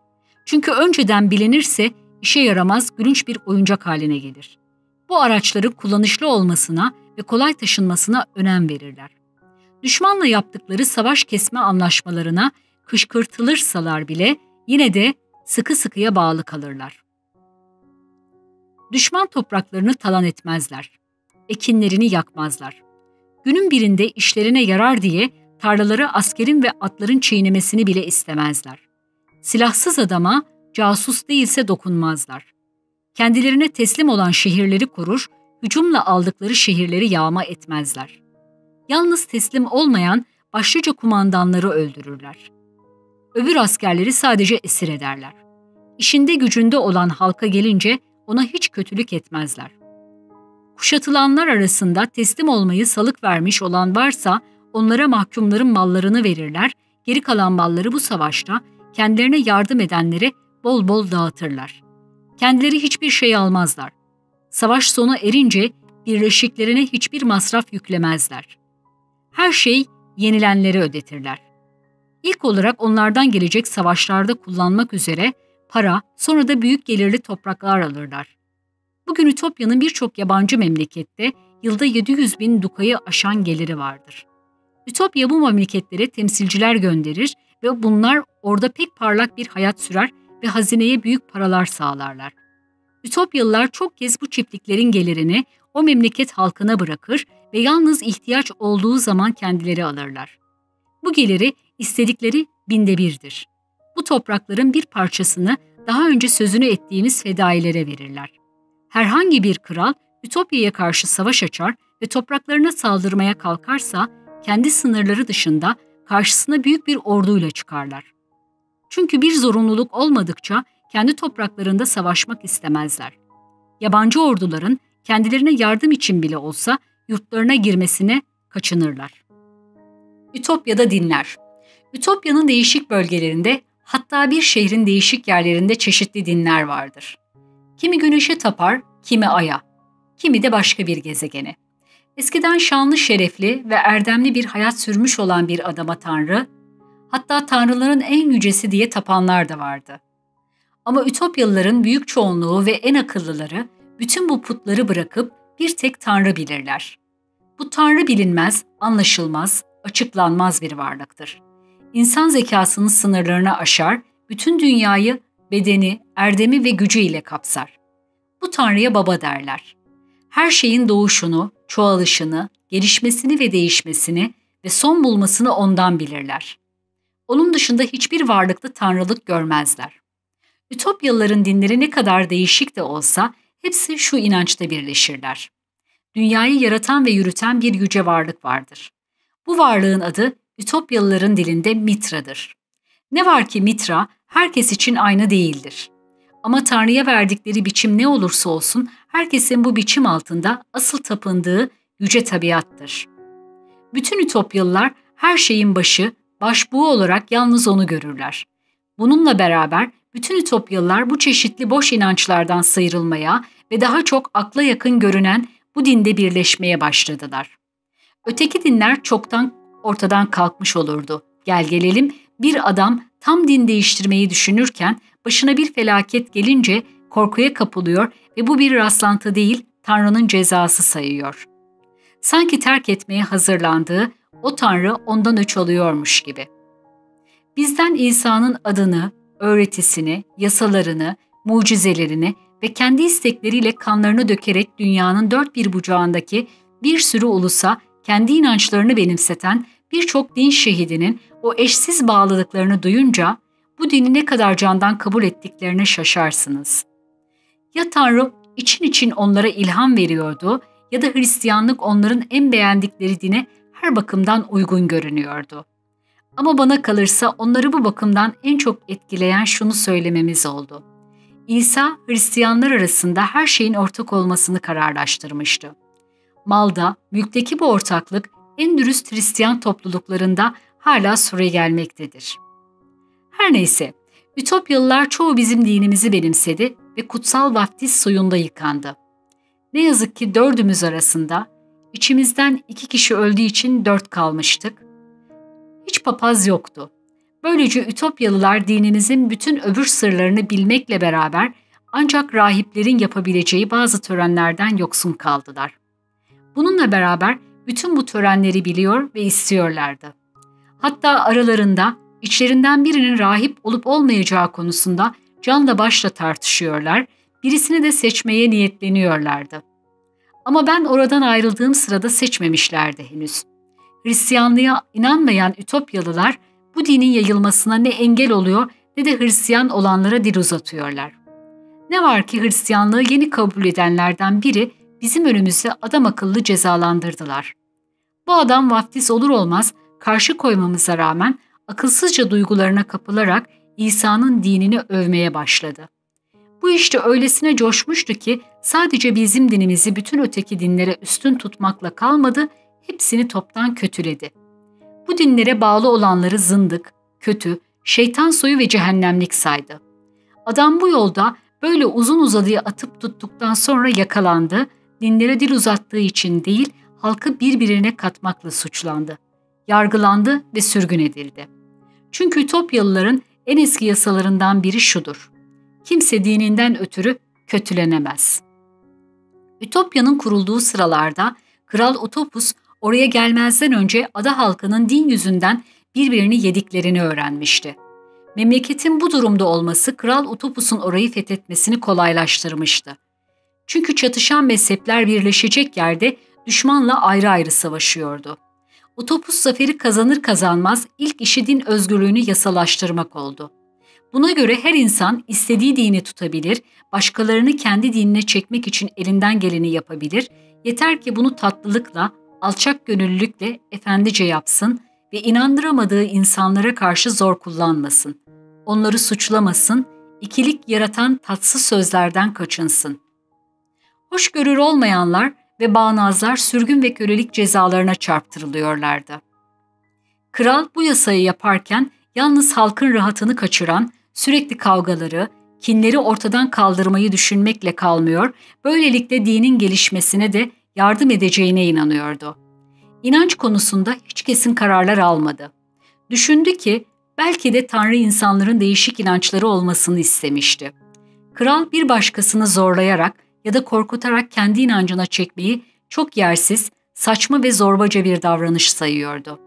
Çünkü önceden bilinirse işe yaramaz gülünç bir oyuncak haline gelir. Bu araçların kullanışlı olmasına ve kolay taşınmasına önem verirler. Düşmanla yaptıkları savaş kesme anlaşmalarına kışkırtılırsalar bile yine de sıkı sıkıya bağlı kalırlar. Düşman topraklarını talan etmezler. Ekinlerini yakmazlar. Günün birinde işlerine yarar diye tarlaları askerin ve atların çiğnemesini bile istemezler. Silahsız adama casus değilse dokunmazlar. Kendilerine teslim olan şehirleri korur, hücumla aldıkları şehirleri yağma etmezler. Yalnız teslim olmayan başlıca kumandanları öldürürler. Öbür askerleri sadece esir ederler. İşinde gücünde olan halka gelince ona hiç kötülük etmezler. Kuşatılanlar arasında teslim olmayı salık vermiş olan varsa onlara mahkumların mallarını verirler, geri kalan malları bu savaşta kendilerine yardım edenlere bol bol dağıtırlar. Kendileri hiçbir şey almazlar. Savaş sona erince birleşiklerine hiçbir masraf yüklemezler. Her şey yenilenlere ödetirler. İlk olarak onlardan gelecek savaşlarda kullanmak üzere para, sonra da büyük gelirli topraklar alırlar. Bugün Ütopya'nın birçok yabancı memlekette yılda 700 bin dukayı aşan geliri vardır. Ütopya bu memleketlere temsilciler gönderir ve bunlar orada pek parlak bir hayat sürer ve hazineye büyük paralar sağlarlar. Ütopyalılar çok kez bu çiftliklerin gelirini o memleket halkına bırakır ve yalnız ihtiyaç olduğu zaman kendileri alırlar. Bu geliri istedikleri binde birdir. Bu toprakların bir parçasını daha önce sözünü ettiğimiz fedailere verirler. Herhangi bir kral Ütopya'ya karşı savaş açar ve topraklarına saldırmaya kalkarsa kendi sınırları dışında karşısına büyük bir orduyla çıkarlar. Çünkü bir zorunluluk olmadıkça kendi topraklarında savaşmak istemezler. Yabancı orduların kendilerine yardım için bile olsa yurtlarına girmesine kaçınırlar. Ütopya'da dinler. Ütopya'nın değişik bölgelerinde hatta bir şehrin değişik yerlerinde çeşitli dinler vardır. Kimi güneşe tapar, kimi aya, kimi de başka bir gezegene. Eskiden şanlı şerefli ve erdemli bir hayat sürmüş olan bir adama tanrı, hatta tanrıların en yücesi diye tapanlar da vardı. Ama Ütopyalıların büyük çoğunluğu ve en akıllıları bütün bu putları bırakıp bir tek tanrı bilirler. Bu tanrı bilinmez, anlaşılmaz, açıklanmaz bir varlıktır. İnsan zekasının sınırlarını aşar, bütün dünyayı bedeni, erdemi ve gücü ile kapsar. Bu tanrıya baba derler. Her şeyin doğuşunu, çoğalışını, gelişmesini ve değişmesini ve son bulmasını ondan bilirler. Onun dışında hiçbir varlıklı tanrılık görmezler. Ütopyalıların dinleri ne kadar değişik de olsa hepsi şu inançta birleşirler. Dünyayı yaratan ve yürüten bir yüce varlık vardır. Bu varlığın adı Ütopyalıların dilinde Mitra'dır. Ne var ki Mitra herkes için aynı değildir. Ama Tanrı'ya verdikleri biçim ne olursa olsun herkesin bu biçim altında asıl tapındığı yüce tabiattır. Bütün Ütopyalılar her şeyin başı, başbuğu olarak yalnız onu görürler. Bununla beraber bütün Ütopyalılar bu çeşitli boş inançlardan sıyrılmaya ve daha çok akla yakın görünen bu dinde birleşmeye başladılar. Öteki dinler çoktan ortadan kalkmış olurdu. Gel gelelim bir adam tam din değiştirmeyi düşünürken başına bir felaket gelince korkuya kapılıyor ve bu bir rastlantı değil Tanrı'nın cezası sayıyor. Sanki terk etmeye hazırlandığı o Tanrı ondan öç alıyormuş gibi. Bizden İsa'nın adını, öğretisini, yasalarını, mucizelerini ve kendi istekleriyle kanlarını dökerek dünyanın dört bir bucağındaki bir sürü ulusa kendi inançlarını benimseten birçok din şehidinin o eşsiz bağlılıklarını duyunca bu dini ne kadar candan kabul ettiklerine şaşarsınız. Ya Tanrı için için onlara ilham veriyordu ya da Hristiyanlık onların en beğendikleri dine her bakımdan uygun görünüyordu. Ama bana kalırsa onları bu bakımdan en çok etkileyen şunu söylememiz oldu. İsa Hristiyanlar arasında her şeyin ortak olmasını kararlaştırmıştı. Malda, mülkteki bu ortaklık en dürüst Hristiyan topluluklarında hala süre gelmektedir. Her neyse, Ütopyalılar çoğu bizim dinimizi benimsedi ve kutsal vaftiz suyunda yıkandı. Ne yazık ki dördümüz arasında içimizden iki kişi öldüğü için dört kalmıştık. Hiç papaz yoktu. Böylece Ütopyalılar dinimizin bütün öbür sırlarını bilmekle beraber ancak rahiplerin yapabileceği bazı törenlerden yoksun kaldılar. Bununla beraber bütün bu törenleri biliyor ve istiyorlardı. Hatta aralarında içlerinden birinin rahip olup olmayacağı konusunda canla başla tartışıyorlar, birisini de seçmeye niyetleniyorlardı. Ama ben oradan ayrıldığım sırada seçmemişlerdi henüz. Hristiyanlığa inanmayan Ütopyalılar bu dinin yayılmasına ne engel oluyor ne de Hristiyan olanlara dil uzatıyorlar. Ne var ki Hristiyanlığı yeni kabul edenlerden biri bizim önümüzde adam akıllı cezalandırdılar. Bu adam vaftiz olur olmaz karşı koymamıza rağmen akılsızca duygularına kapılarak İsa'nın dinini övmeye başladı. Bu işte öylesine coşmuştu ki sadece bizim dinimizi bütün öteki dinlere üstün tutmakla kalmadı, hepsini toptan kötüledi. Bu dinlere bağlı olanları zındık, kötü, şeytan soyu ve cehennemlik saydı. Adam bu yolda böyle uzun uzadıya atıp tuttuktan sonra yakalandı, dinlere dil uzattığı için değil, halkı birbirine katmakla suçlandı. Yargılandı ve sürgün edildi. Çünkü Ütopyalıların en eski yasalarından biri şudur. Kimse dininden ötürü kötülenemez. Ütopya'nın kurulduğu sıralarda Kral Utopus oraya gelmezden önce ada halkının din yüzünden birbirini yediklerini öğrenmişti. Memleketin bu durumda olması Kral Utopus'un orayı fethetmesini kolaylaştırmıştı. Çünkü çatışan mezhepler birleşecek yerde düşmanla ayrı ayrı savaşıyordu. Utopus zaferi kazanır kazanmaz ilk işi din özgürlüğünü yasalaştırmak oldu. Buna göre her insan istediği dini tutabilir, başkalarını kendi dinine çekmek için elinden geleni yapabilir, yeter ki bunu tatlılıkla, alçak gönüllülükle efendice yapsın ve inandıramadığı insanlara karşı zor kullanmasın. Onları suçlamasın, ikilik yaratan tatsız sözlerden kaçınsın. Hoşgörür olmayanlar ve bağnazlar sürgün ve kölelik cezalarına çarptırılıyorlardı. Kral bu yasayı yaparken yalnız halkın rahatını kaçıran, sürekli kavgaları, kinleri ortadan kaldırmayı düşünmekle kalmıyor, böylelikle dinin gelişmesine de yardım edeceğine inanıyordu. İnanç konusunda hiç kesin kararlar almadı. Düşündü ki belki de Tanrı insanların değişik inançları olmasını istemişti. Kral bir başkasını zorlayarak ya da korkutarak kendi inancına çekmeyi çok yersiz, saçma ve zorbaca bir davranış sayıyordu.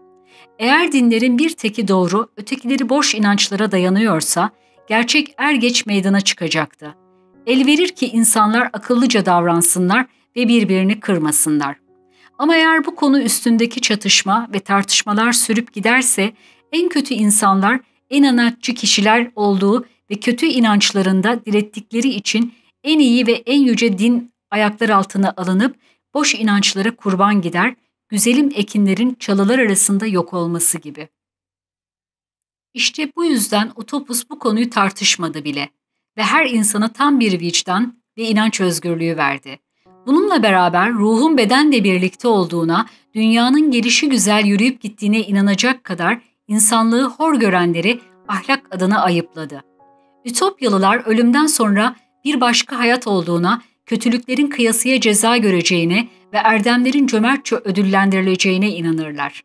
Eğer dinlerin bir teki doğru, ötekileri boş inançlara dayanıyorsa, gerçek er geç meydana çıkacaktı. El verir ki insanlar akıllıca davransınlar ve birbirini kırmasınlar. Ama eğer bu konu üstündeki çatışma ve tartışmalar sürüp giderse, en kötü insanlar en inatçı kişiler olduğu ve kötü inançlarında direttikleri için en iyi ve en yüce din ayaklar altına alınıp boş inançlara kurban gider, güzelim ekinlerin çalılar arasında yok olması gibi. İşte bu yüzden Utopus bu konuyu tartışmadı bile ve her insana tam bir vicdan ve inanç özgürlüğü verdi. Bununla beraber ruhun bedenle birlikte olduğuna, dünyanın gelişi güzel yürüyüp gittiğine inanacak kadar insanlığı hor görenleri ahlak adına ayıpladı. Ütopyalılar ölümden sonra bir başka hayat olduğuna, kötülüklerin kıyasıya ceza göreceğine ve erdemlerin cömertçe ödüllendirileceğine inanırlar.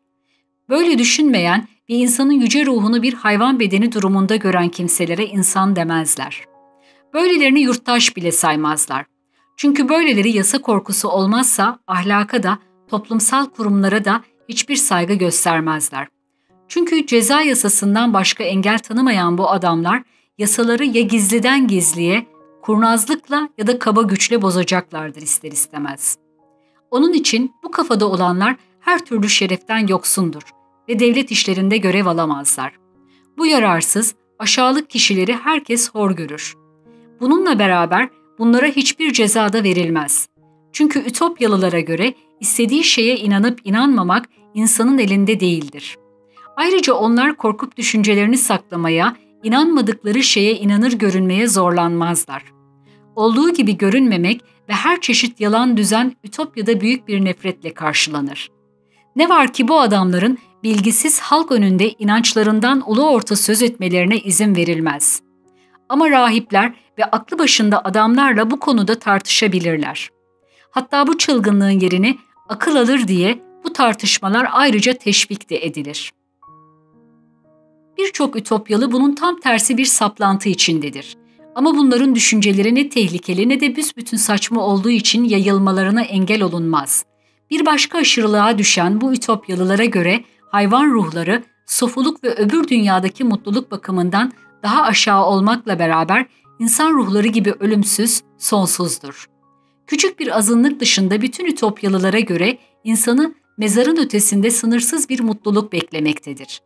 Böyle düşünmeyen bir insanın yüce ruhunu bir hayvan bedeni durumunda gören kimselere insan demezler. Böylelerini yurttaş bile saymazlar. Çünkü böyleleri yasa korkusu olmazsa ahlaka da, toplumsal kurumlara da hiçbir saygı göstermezler. Çünkü ceza yasasından başka engel tanımayan bu adamlar yasaları ya gizliden gizliye kurnazlıkla ya da kaba güçle bozacaklardır ister istemez. Onun için bu kafada olanlar her türlü şereften yoksundur ve devlet işlerinde görev alamazlar. Bu yararsız, aşağılık kişileri herkes hor görür. Bununla beraber bunlara hiçbir ceza da verilmez. Çünkü Ütopyalılara göre istediği şeye inanıp inanmamak insanın elinde değildir. Ayrıca onlar korkup düşüncelerini saklamaya, inanmadıkları şeye inanır görünmeye zorlanmazlar olduğu gibi görünmemek ve her çeşit yalan düzen Ütopya'da büyük bir nefretle karşılanır. Ne var ki bu adamların bilgisiz halk önünde inançlarından ulu orta söz etmelerine izin verilmez. Ama rahipler ve aklı başında adamlarla bu konuda tartışabilirler. Hatta bu çılgınlığın yerini akıl alır diye bu tartışmalar ayrıca teşvik de edilir. Birçok ütopyalı bunun tam tersi bir saplantı içindedir. Ama bunların düşünceleri ne tehlikeli ne de büsbütün saçma olduğu için yayılmalarına engel olunmaz. Bir başka aşırılığa düşen bu ütopyalılara göre hayvan ruhları sofuluk ve öbür dünyadaki mutluluk bakımından daha aşağı olmakla beraber insan ruhları gibi ölümsüz, sonsuzdur. Küçük bir azınlık dışında bütün ütopyalılara göre insanı mezarın ötesinde sınırsız bir mutluluk beklemektedir.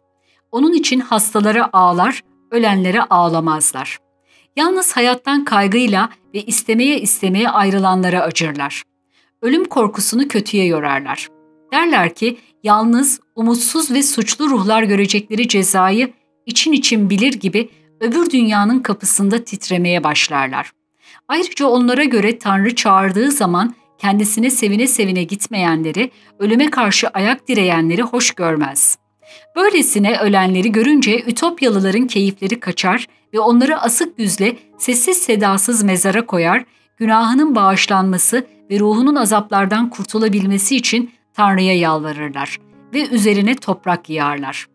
Onun için hastalara ağlar, ölenlere ağlamazlar. Yalnız hayattan kaygıyla ve istemeye istemeye ayrılanlara acırlar. Ölüm korkusunu kötüye yorarlar. Derler ki yalnız, umutsuz ve suçlu ruhlar görecekleri cezayı için için bilir gibi öbür dünyanın kapısında titremeye başlarlar. Ayrıca onlara göre Tanrı çağırdığı zaman kendisine sevine sevine gitmeyenleri, ölüme karşı ayak direyenleri hoş görmez. Böylesine ölenleri görünce Ütopyalıların keyifleri kaçar ve onları asık yüzle sessiz sedasız mezara koyar, günahının bağışlanması ve ruhunun azaplardan kurtulabilmesi için Tanrı'ya yalvarırlar ve üzerine toprak yağarlar.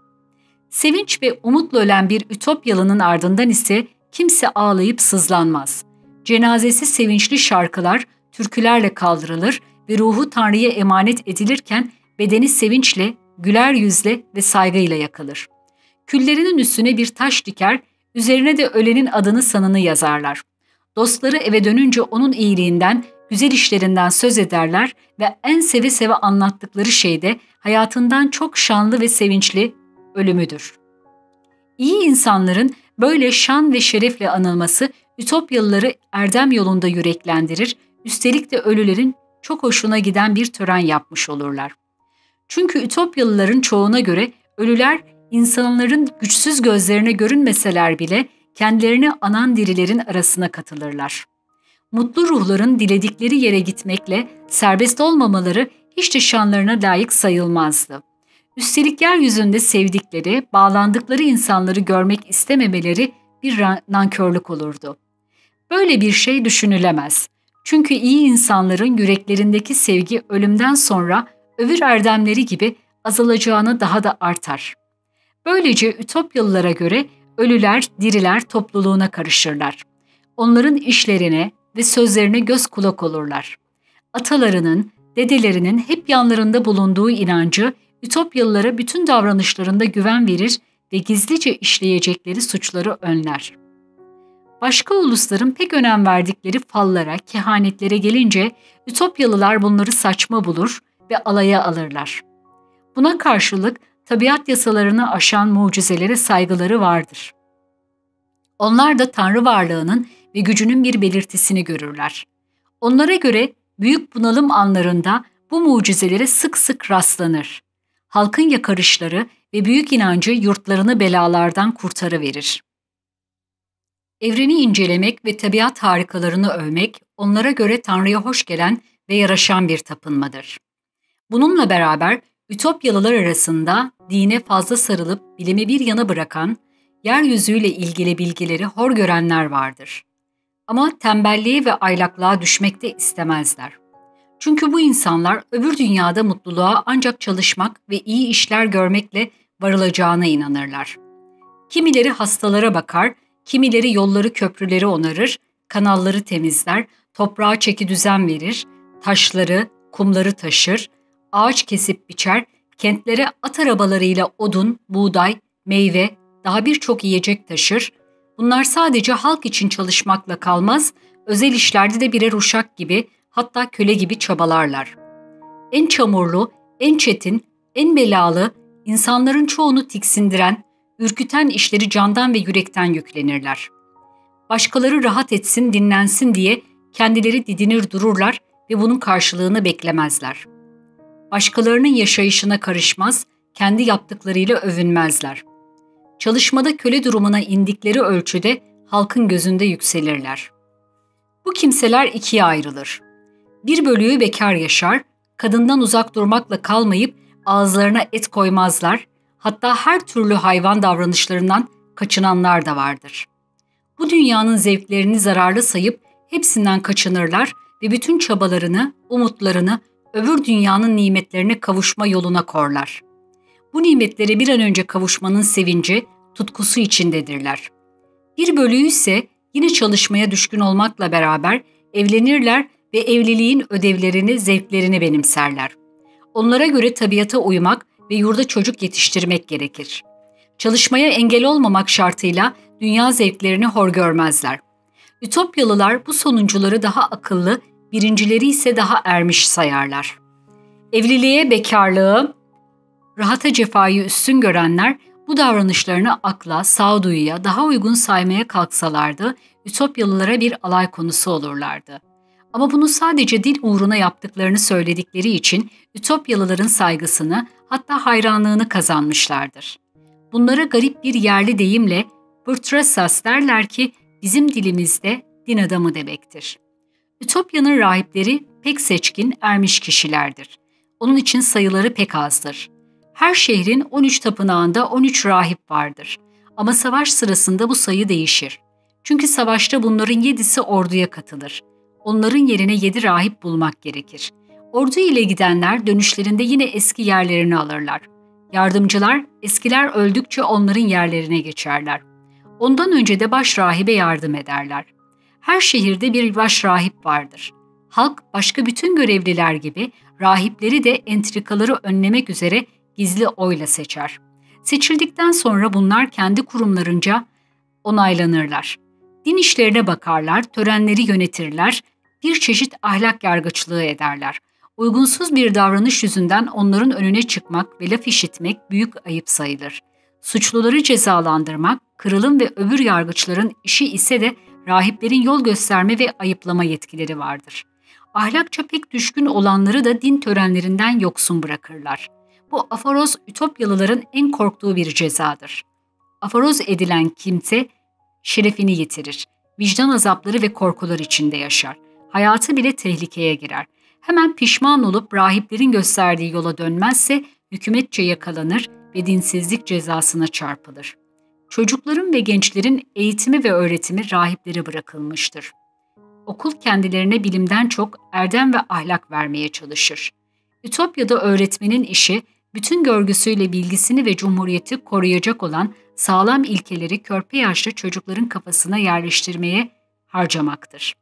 Sevinç ve umutla ölen bir Ütopyalı'nın ardından ise kimse ağlayıp sızlanmaz. Cenazesi sevinçli şarkılar, türkülerle kaldırılır ve ruhu Tanrı'ya emanet edilirken bedeni sevinçle, güler yüzle ve saygıyla yakılır. Küllerinin üstüne bir taş diker, üzerine de ölenin adını sanını yazarlar. Dostları eve dönünce onun iyiliğinden, güzel işlerinden söz ederler ve en seve seve anlattıkları şey de hayatından çok şanlı ve sevinçli ölümüdür. İyi insanların böyle şan ve şerefle anılması Ütopyalıları erdem yolunda yüreklendirir, üstelik de ölülerin çok hoşuna giden bir tören yapmış olurlar. Çünkü Ütopyalıların çoğuna göre ölüler insanların güçsüz gözlerine görünmeseler bile kendilerini anan dirilerin arasına katılırlar. Mutlu ruhların diledikleri yere gitmekle serbest olmamaları hiç de şanlarına layık sayılmazdı. Üstelik yeryüzünde sevdikleri, bağlandıkları insanları görmek istememeleri bir nankörlük olurdu. Böyle bir şey düşünülemez. Çünkü iyi insanların yüreklerindeki sevgi ölümden sonra öbür erdemleri gibi azalacağını daha da artar. Böylece Ütopyalılara göre ölüler diriler topluluğuna karışırlar. Onların işlerine ve sözlerine göz kulak olurlar. Atalarının, dedelerinin hep yanlarında bulunduğu inancı Ütopyalılara bütün davranışlarında güven verir ve gizlice işleyecekleri suçları önler. Başka ulusların pek önem verdikleri fallara, kehanetlere gelince Ütopyalılar bunları saçma bulur ve alaya alırlar. Buna karşılık tabiat yasalarını aşan mucizelere saygıları vardır. Onlar da Tanrı varlığının ve gücünün bir belirtisini görürler. Onlara göre büyük bunalım anlarında bu mucizelere sık sık rastlanır. Halkın yakarışları ve büyük inancı yurtlarını belalardan kurtarıverir. Evreni incelemek ve tabiat harikalarını övmek onlara göre Tanrı'ya hoş gelen ve yaraşan bir tapınmadır. Bununla beraber Ütopyalılar arasında dine fazla sarılıp bilimi bir yana bırakan, yeryüzüyle ilgili bilgileri hor görenler vardır. Ama tembelliğe ve aylaklığa düşmek de istemezler. Çünkü bu insanlar öbür dünyada mutluluğa ancak çalışmak ve iyi işler görmekle varılacağına inanırlar. Kimileri hastalara bakar, kimileri yolları köprüleri onarır, kanalları temizler, toprağa çeki düzen verir, taşları, kumları taşır, ağaç kesip biçer, kentlere at arabalarıyla odun, buğday, meyve, daha birçok yiyecek taşır. Bunlar sadece halk için çalışmakla kalmaz, özel işlerde de birer uşak gibi hatta köle gibi çabalarlar. En çamurlu, en çetin, en belalı, insanların çoğunu tiksindiren, ürküten işleri candan ve yürekten yüklenirler. Başkaları rahat etsin, dinlensin diye kendileri didinir dururlar ve bunun karşılığını beklemezler. Başkalarının yaşayışına karışmaz, kendi yaptıklarıyla övünmezler. Çalışmada köle durumuna indikleri ölçüde halkın gözünde yükselirler. Bu kimseler ikiye ayrılır. Bir bölüğü bekar yaşar, kadından uzak durmakla kalmayıp ağızlarına et koymazlar, hatta her türlü hayvan davranışlarından kaçınanlar da vardır. Bu dünyanın zevklerini zararlı sayıp hepsinden kaçınırlar ve bütün çabalarını, umutlarını öbür dünyanın nimetlerine kavuşma yoluna korlar. Bu nimetlere bir an önce kavuşmanın sevinci, tutkusu içindedirler. Bir bölüğü ise yine çalışmaya düşkün olmakla beraber evlenirler ve evliliğin ödevlerini, zevklerini benimserler. Onlara göre tabiata uymak ve yurda çocuk yetiştirmek gerekir. Çalışmaya engel olmamak şartıyla dünya zevklerini hor görmezler. Ütopyalılar bu sonuncuları daha akıllı, birincileri ise daha ermiş sayarlar. Evliliğe, bekarlığı, rahata cefayı üstün görenler bu davranışlarını akla, sağduyuya daha uygun saymaya kalksalardı, Ütopyalılara bir alay konusu olurlardı. Ama bunu sadece dil uğruna yaptıklarını söyledikleri için Ütopyalıların saygısını hatta hayranlığını kazanmışlardır. Bunlara garip bir yerli deyimle Burtrasas derler ki bizim dilimizde din adamı demektir. Ütopya'nın rahipleri pek seçkin, ermiş kişilerdir. Onun için sayıları pek azdır. Her şehrin 13 tapınağında 13 rahip vardır. Ama savaş sırasında bu sayı değişir. Çünkü savaşta bunların yedisi orduya katılır. Onların yerine yedi rahip bulmak gerekir. Ordu ile gidenler dönüşlerinde yine eski yerlerini alırlar. Yardımcılar eskiler öldükçe onların yerlerine geçerler. Ondan önce de baş rahibe yardım ederler. Her şehirde bir baş rahip vardır. Halk başka bütün görevliler gibi rahipleri de entrikaları önlemek üzere gizli oyla seçer. Seçildikten sonra bunlar kendi kurumlarınca onaylanırlar. Din işlerine bakarlar, törenleri yönetirler, bir çeşit ahlak yargıçlığı ederler. Uygunsuz bir davranış yüzünden onların önüne çıkmak ve laf işitmek büyük ayıp sayılır. Suçluları cezalandırmak, kırılım ve öbür yargıçların işi ise de rahiplerin yol gösterme ve ayıplama yetkileri vardır. Ahlakça pek düşkün olanları da din törenlerinden yoksun bırakırlar. Bu aforoz Ütopyalıların en korktuğu bir cezadır. Aforoz edilen kimse şerefini yitirir. Vicdan azapları ve korkular içinde yaşar. Hayatı bile tehlikeye girer. Hemen pişman olup rahiplerin gösterdiği yola dönmezse hükümetçe yakalanır ve dinsizlik cezasına çarpılır. Çocukların ve gençlerin eğitimi ve öğretimi rahiplere bırakılmıştır. Okul kendilerine bilimden çok erdem ve ahlak vermeye çalışır. Ütopya'da öğretmenin işi bütün görgüsüyle bilgisini ve cumhuriyeti koruyacak olan sağlam ilkeleri körpe yaşlı çocukların kafasına yerleştirmeye harcamaktır.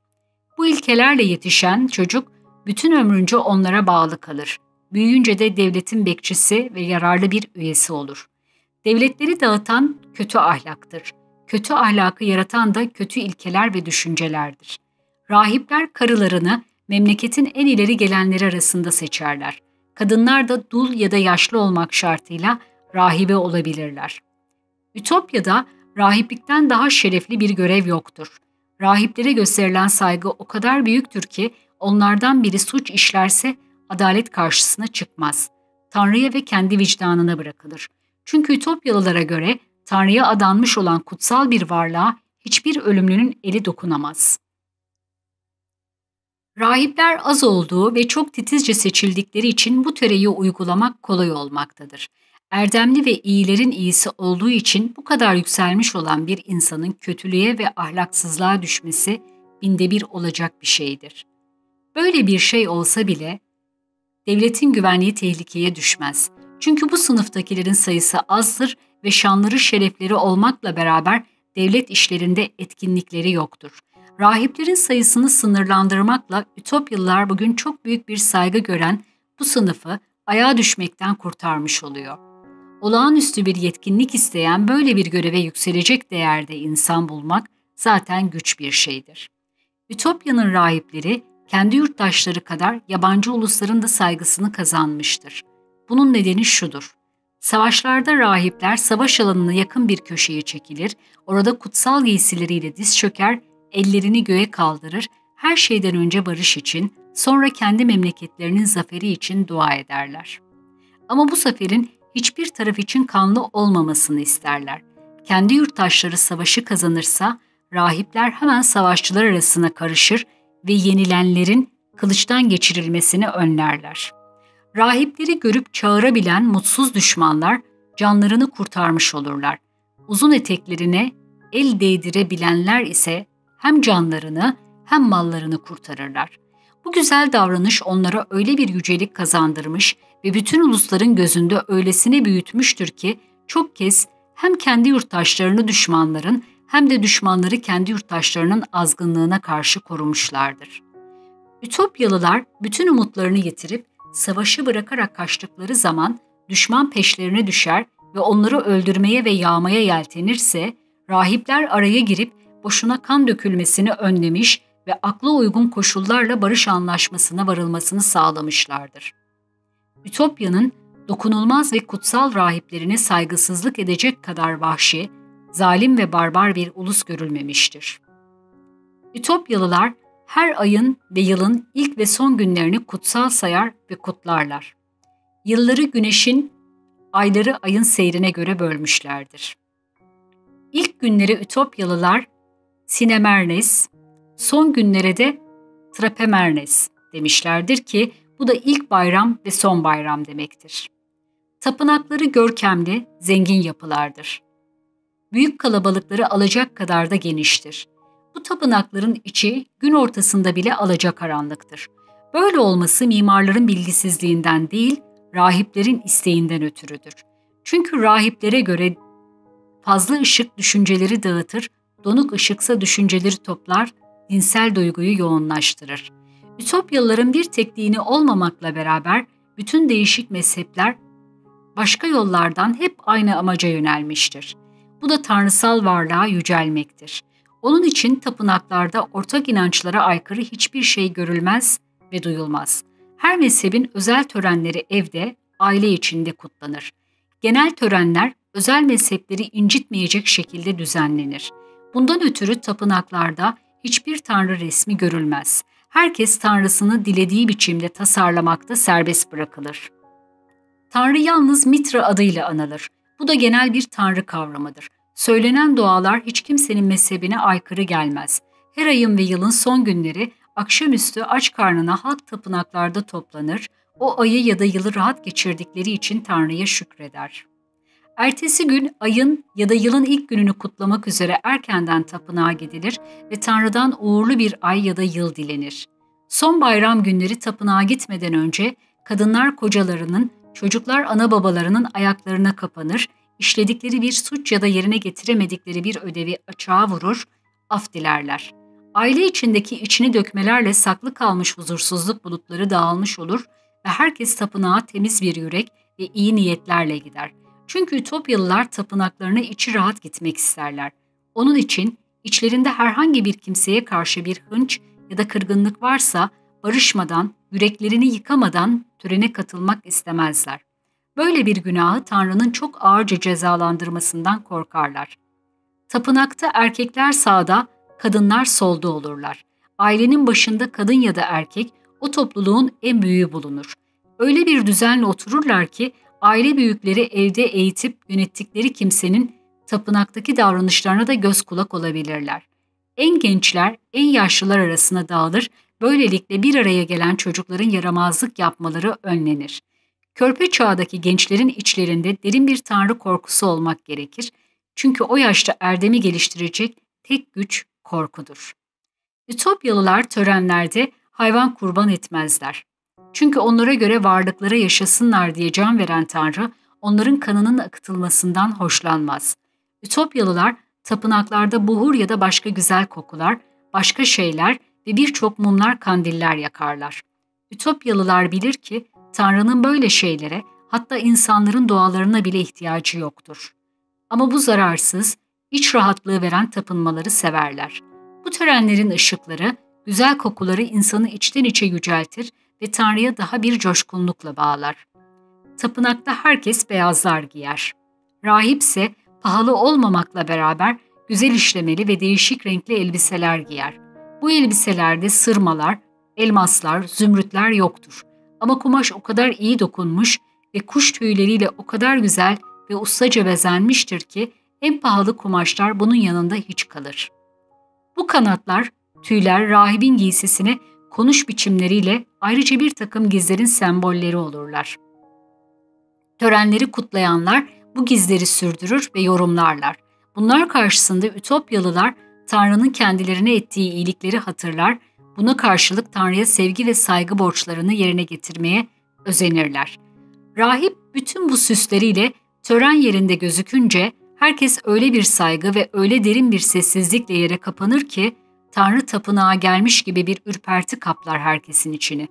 Bu ilkelerle yetişen çocuk bütün ömrünce onlara bağlı kalır. Büyüyünce de devletin bekçisi ve yararlı bir üyesi olur. Devletleri dağıtan kötü ahlaktır. Kötü ahlakı yaratan da kötü ilkeler ve düşüncelerdir. Rahipler karılarını memleketin en ileri gelenleri arasında seçerler. Kadınlar da dul ya da yaşlı olmak şartıyla rahibe olabilirler. Ütopya'da rahiplikten daha şerefli bir görev yoktur. Rahiplere gösterilen saygı o kadar büyüktür ki onlardan biri suç işlerse adalet karşısına çıkmaz. Tanrı'ya ve kendi vicdanına bırakılır. Çünkü Ütopyalılara göre Tanrı'ya adanmış olan kutsal bir varlığa hiçbir ölümlünün eli dokunamaz. Rahipler az olduğu ve çok titizce seçildikleri için bu töreyi uygulamak kolay olmaktadır. Erdemli ve iyilerin iyisi olduğu için bu kadar yükselmiş olan bir insanın kötülüğe ve ahlaksızlığa düşmesi binde bir olacak bir şeydir. Böyle bir şey olsa bile devletin güvenliği tehlikeye düşmez. Çünkü bu sınıftakilerin sayısı azdır ve şanları şerefleri olmakla beraber devlet işlerinde etkinlikleri yoktur. Rahiplerin sayısını sınırlandırmakla Ütopyalılar bugün çok büyük bir saygı gören bu sınıfı ayağa düşmekten kurtarmış oluyor. Olağanüstü bir yetkinlik isteyen böyle bir göreve yükselecek değerde insan bulmak zaten güç bir şeydir. Ütopya'nın rahipleri kendi yurttaşları kadar yabancı ulusların da saygısını kazanmıştır. Bunun nedeni şudur. Savaşlarda rahipler savaş alanına yakın bir köşeye çekilir, orada kutsal giysileriyle diz çöker, ellerini göğe kaldırır, her şeyden önce barış için, sonra kendi memleketlerinin zaferi için dua ederler. Ama bu zaferin hiçbir taraf için kanlı olmamasını isterler. Kendi yurttaşları savaşı kazanırsa, rahipler hemen savaşçılar arasına karışır ve yenilenlerin kılıçtan geçirilmesini önlerler. Rahipleri görüp çağırabilen mutsuz düşmanlar canlarını kurtarmış olurlar. Uzun eteklerine el değdirebilenler ise hem canlarını hem mallarını kurtarırlar. Bu güzel davranış onlara öyle bir yücelik kazandırmış ve bütün ulusların gözünde öylesine büyütmüştür ki çok kez hem kendi yurttaşlarını düşmanların hem de düşmanları kendi yurttaşlarının azgınlığına karşı korumuşlardır. Ütopyalılar bütün umutlarını yitirip savaşı bırakarak kaçtıkları zaman düşman peşlerine düşer ve onları öldürmeye ve yağmaya yeltenirse rahipler araya girip boşuna kan dökülmesini önlemiş ve akla uygun koşullarla barış anlaşmasına varılmasını sağlamışlardır. Ütopya'nın dokunulmaz ve kutsal rahiplerine saygısızlık edecek kadar vahşi, zalim ve barbar bir ulus görülmemiştir. Ütopyalılar her ayın ve yılın ilk ve son günlerini kutsal sayar ve kutlarlar. Yılları güneşin, ayları ayın seyrine göre bölmüşlerdir. İlk günleri Ütopyalılar Sinemernes, son günlere de Trapemernes demişlerdir ki bu da ilk bayram ve son bayram demektir. Tapınakları görkemli, zengin yapılardır. Büyük kalabalıkları alacak kadar da geniştir. Bu tapınakların içi gün ortasında bile alacakaranlıktır. Böyle olması mimarların bilgisizliğinden değil, rahiplerin isteğinden ötürüdür. Çünkü rahiplere göre fazla ışık düşünceleri dağıtır, donuk ışıksa düşünceleri toplar, dinsel duyguyu yoğunlaştırır. Ütopyalıların bir tek dini olmamakla beraber bütün değişik mezhepler başka yollardan hep aynı amaca yönelmiştir. Bu da tanrısal varlığa yücelmektir. Onun için tapınaklarda ortak inançlara aykırı hiçbir şey görülmez ve duyulmaz. Her mezhebin özel törenleri evde, aile içinde kutlanır. Genel törenler özel mezhepleri incitmeyecek şekilde düzenlenir. Bundan ötürü tapınaklarda hiçbir tanrı resmi görülmez. Herkes tanrısını dilediği biçimde tasarlamakta serbest bırakılır. Tanrı yalnız Mitra adıyla anılır. Bu da genel bir tanrı kavramıdır. Söylenen dualar hiç kimsenin mezhebine aykırı gelmez. Her ayın ve yılın son günleri akşamüstü aç karnına halk tapınaklarda toplanır, o ayı ya da yılı rahat geçirdikleri için Tanrı'ya şükreder. Ertesi gün ayın ya da yılın ilk gününü kutlamak üzere erkenden tapınağa gidilir ve Tanrı'dan uğurlu bir ay ya da yıl dilenir. Son bayram günleri tapınağa gitmeden önce kadınlar kocalarının, çocuklar ana babalarının ayaklarına kapanır, işledikleri bir suç ya da yerine getiremedikleri bir ödevi açığa vurur, af dilerler. Aile içindeki içini dökmelerle saklı kalmış huzursuzluk bulutları dağılmış olur ve herkes tapınağa temiz bir yürek ve iyi niyetlerle gider. Çünkü Ütopyalılar tapınaklarına içi rahat gitmek isterler. Onun için içlerinde herhangi bir kimseye karşı bir hınç ya da kırgınlık varsa barışmadan, yüreklerini yıkamadan törene katılmak istemezler. Böyle bir günahı Tanrı'nın çok ağırca cezalandırmasından korkarlar. Tapınakta erkekler sağda, kadınlar solda olurlar. Ailenin başında kadın ya da erkek o topluluğun en büyüğü bulunur. Öyle bir düzenle otururlar ki aile büyükleri evde eğitip yönettikleri kimsenin tapınaktaki davranışlarına da göz kulak olabilirler. En gençler en yaşlılar arasına dağılır, böylelikle bir araya gelen çocukların yaramazlık yapmaları önlenir. Körpe çağdaki gençlerin içlerinde derin bir tanrı korkusu olmak gerekir. Çünkü o yaşta erdemi geliştirecek tek güç korkudur. Ütopyalılar törenlerde hayvan kurban etmezler. Çünkü onlara göre varlıklara yaşasınlar diye can veren Tanrı, onların kanının akıtılmasından hoşlanmaz. Ütopyalılar tapınaklarda buhur ya da başka güzel kokular, başka şeyler ve birçok mumlar kandiller yakarlar. Ütopyalılar bilir ki Tanrı'nın böyle şeylere hatta insanların dualarına bile ihtiyacı yoktur. Ama bu zararsız, iç rahatlığı veren tapınmaları severler. Bu törenlerin ışıkları, güzel kokuları insanı içten içe yüceltir ve Tanrı'ya daha bir coşkunlukla bağlar. Tapınakta herkes beyazlar giyer. Rahip ise pahalı olmamakla beraber güzel işlemeli ve değişik renkli elbiseler giyer. Bu elbiselerde sırmalar, elmaslar, zümrütler yoktur. Ama kumaş o kadar iyi dokunmuş ve kuş tüyleriyle o kadar güzel ve ustaca bezenmiştir ki en pahalı kumaşlar bunun yanında hiç kalır. Bu kanatlar, tüyler rahibin giysisine konuş biçimleriyle ayrıca bir takım gizlerin sembolleri olurlar. Törenleri kutlayanlar bu gizleri sürdürür ve yorumlarlar. Bunlar karşısında Ütopyalılar Tanrı'nın kendilerine ettiği iyilikleri hatırlar, Buna karşılık Tanrı'ya sevgi ve saygı borçlarını yerine getirmeye özenirler. Rahip bütün bu süsleriyle tören yerinde gözükünce herkes öyle bir saygı ve öyle derin bir sessizlikle yere kapanır ki Tanrı tapınağa gelmiş gibi bir ürperti kaplar herkesin içini.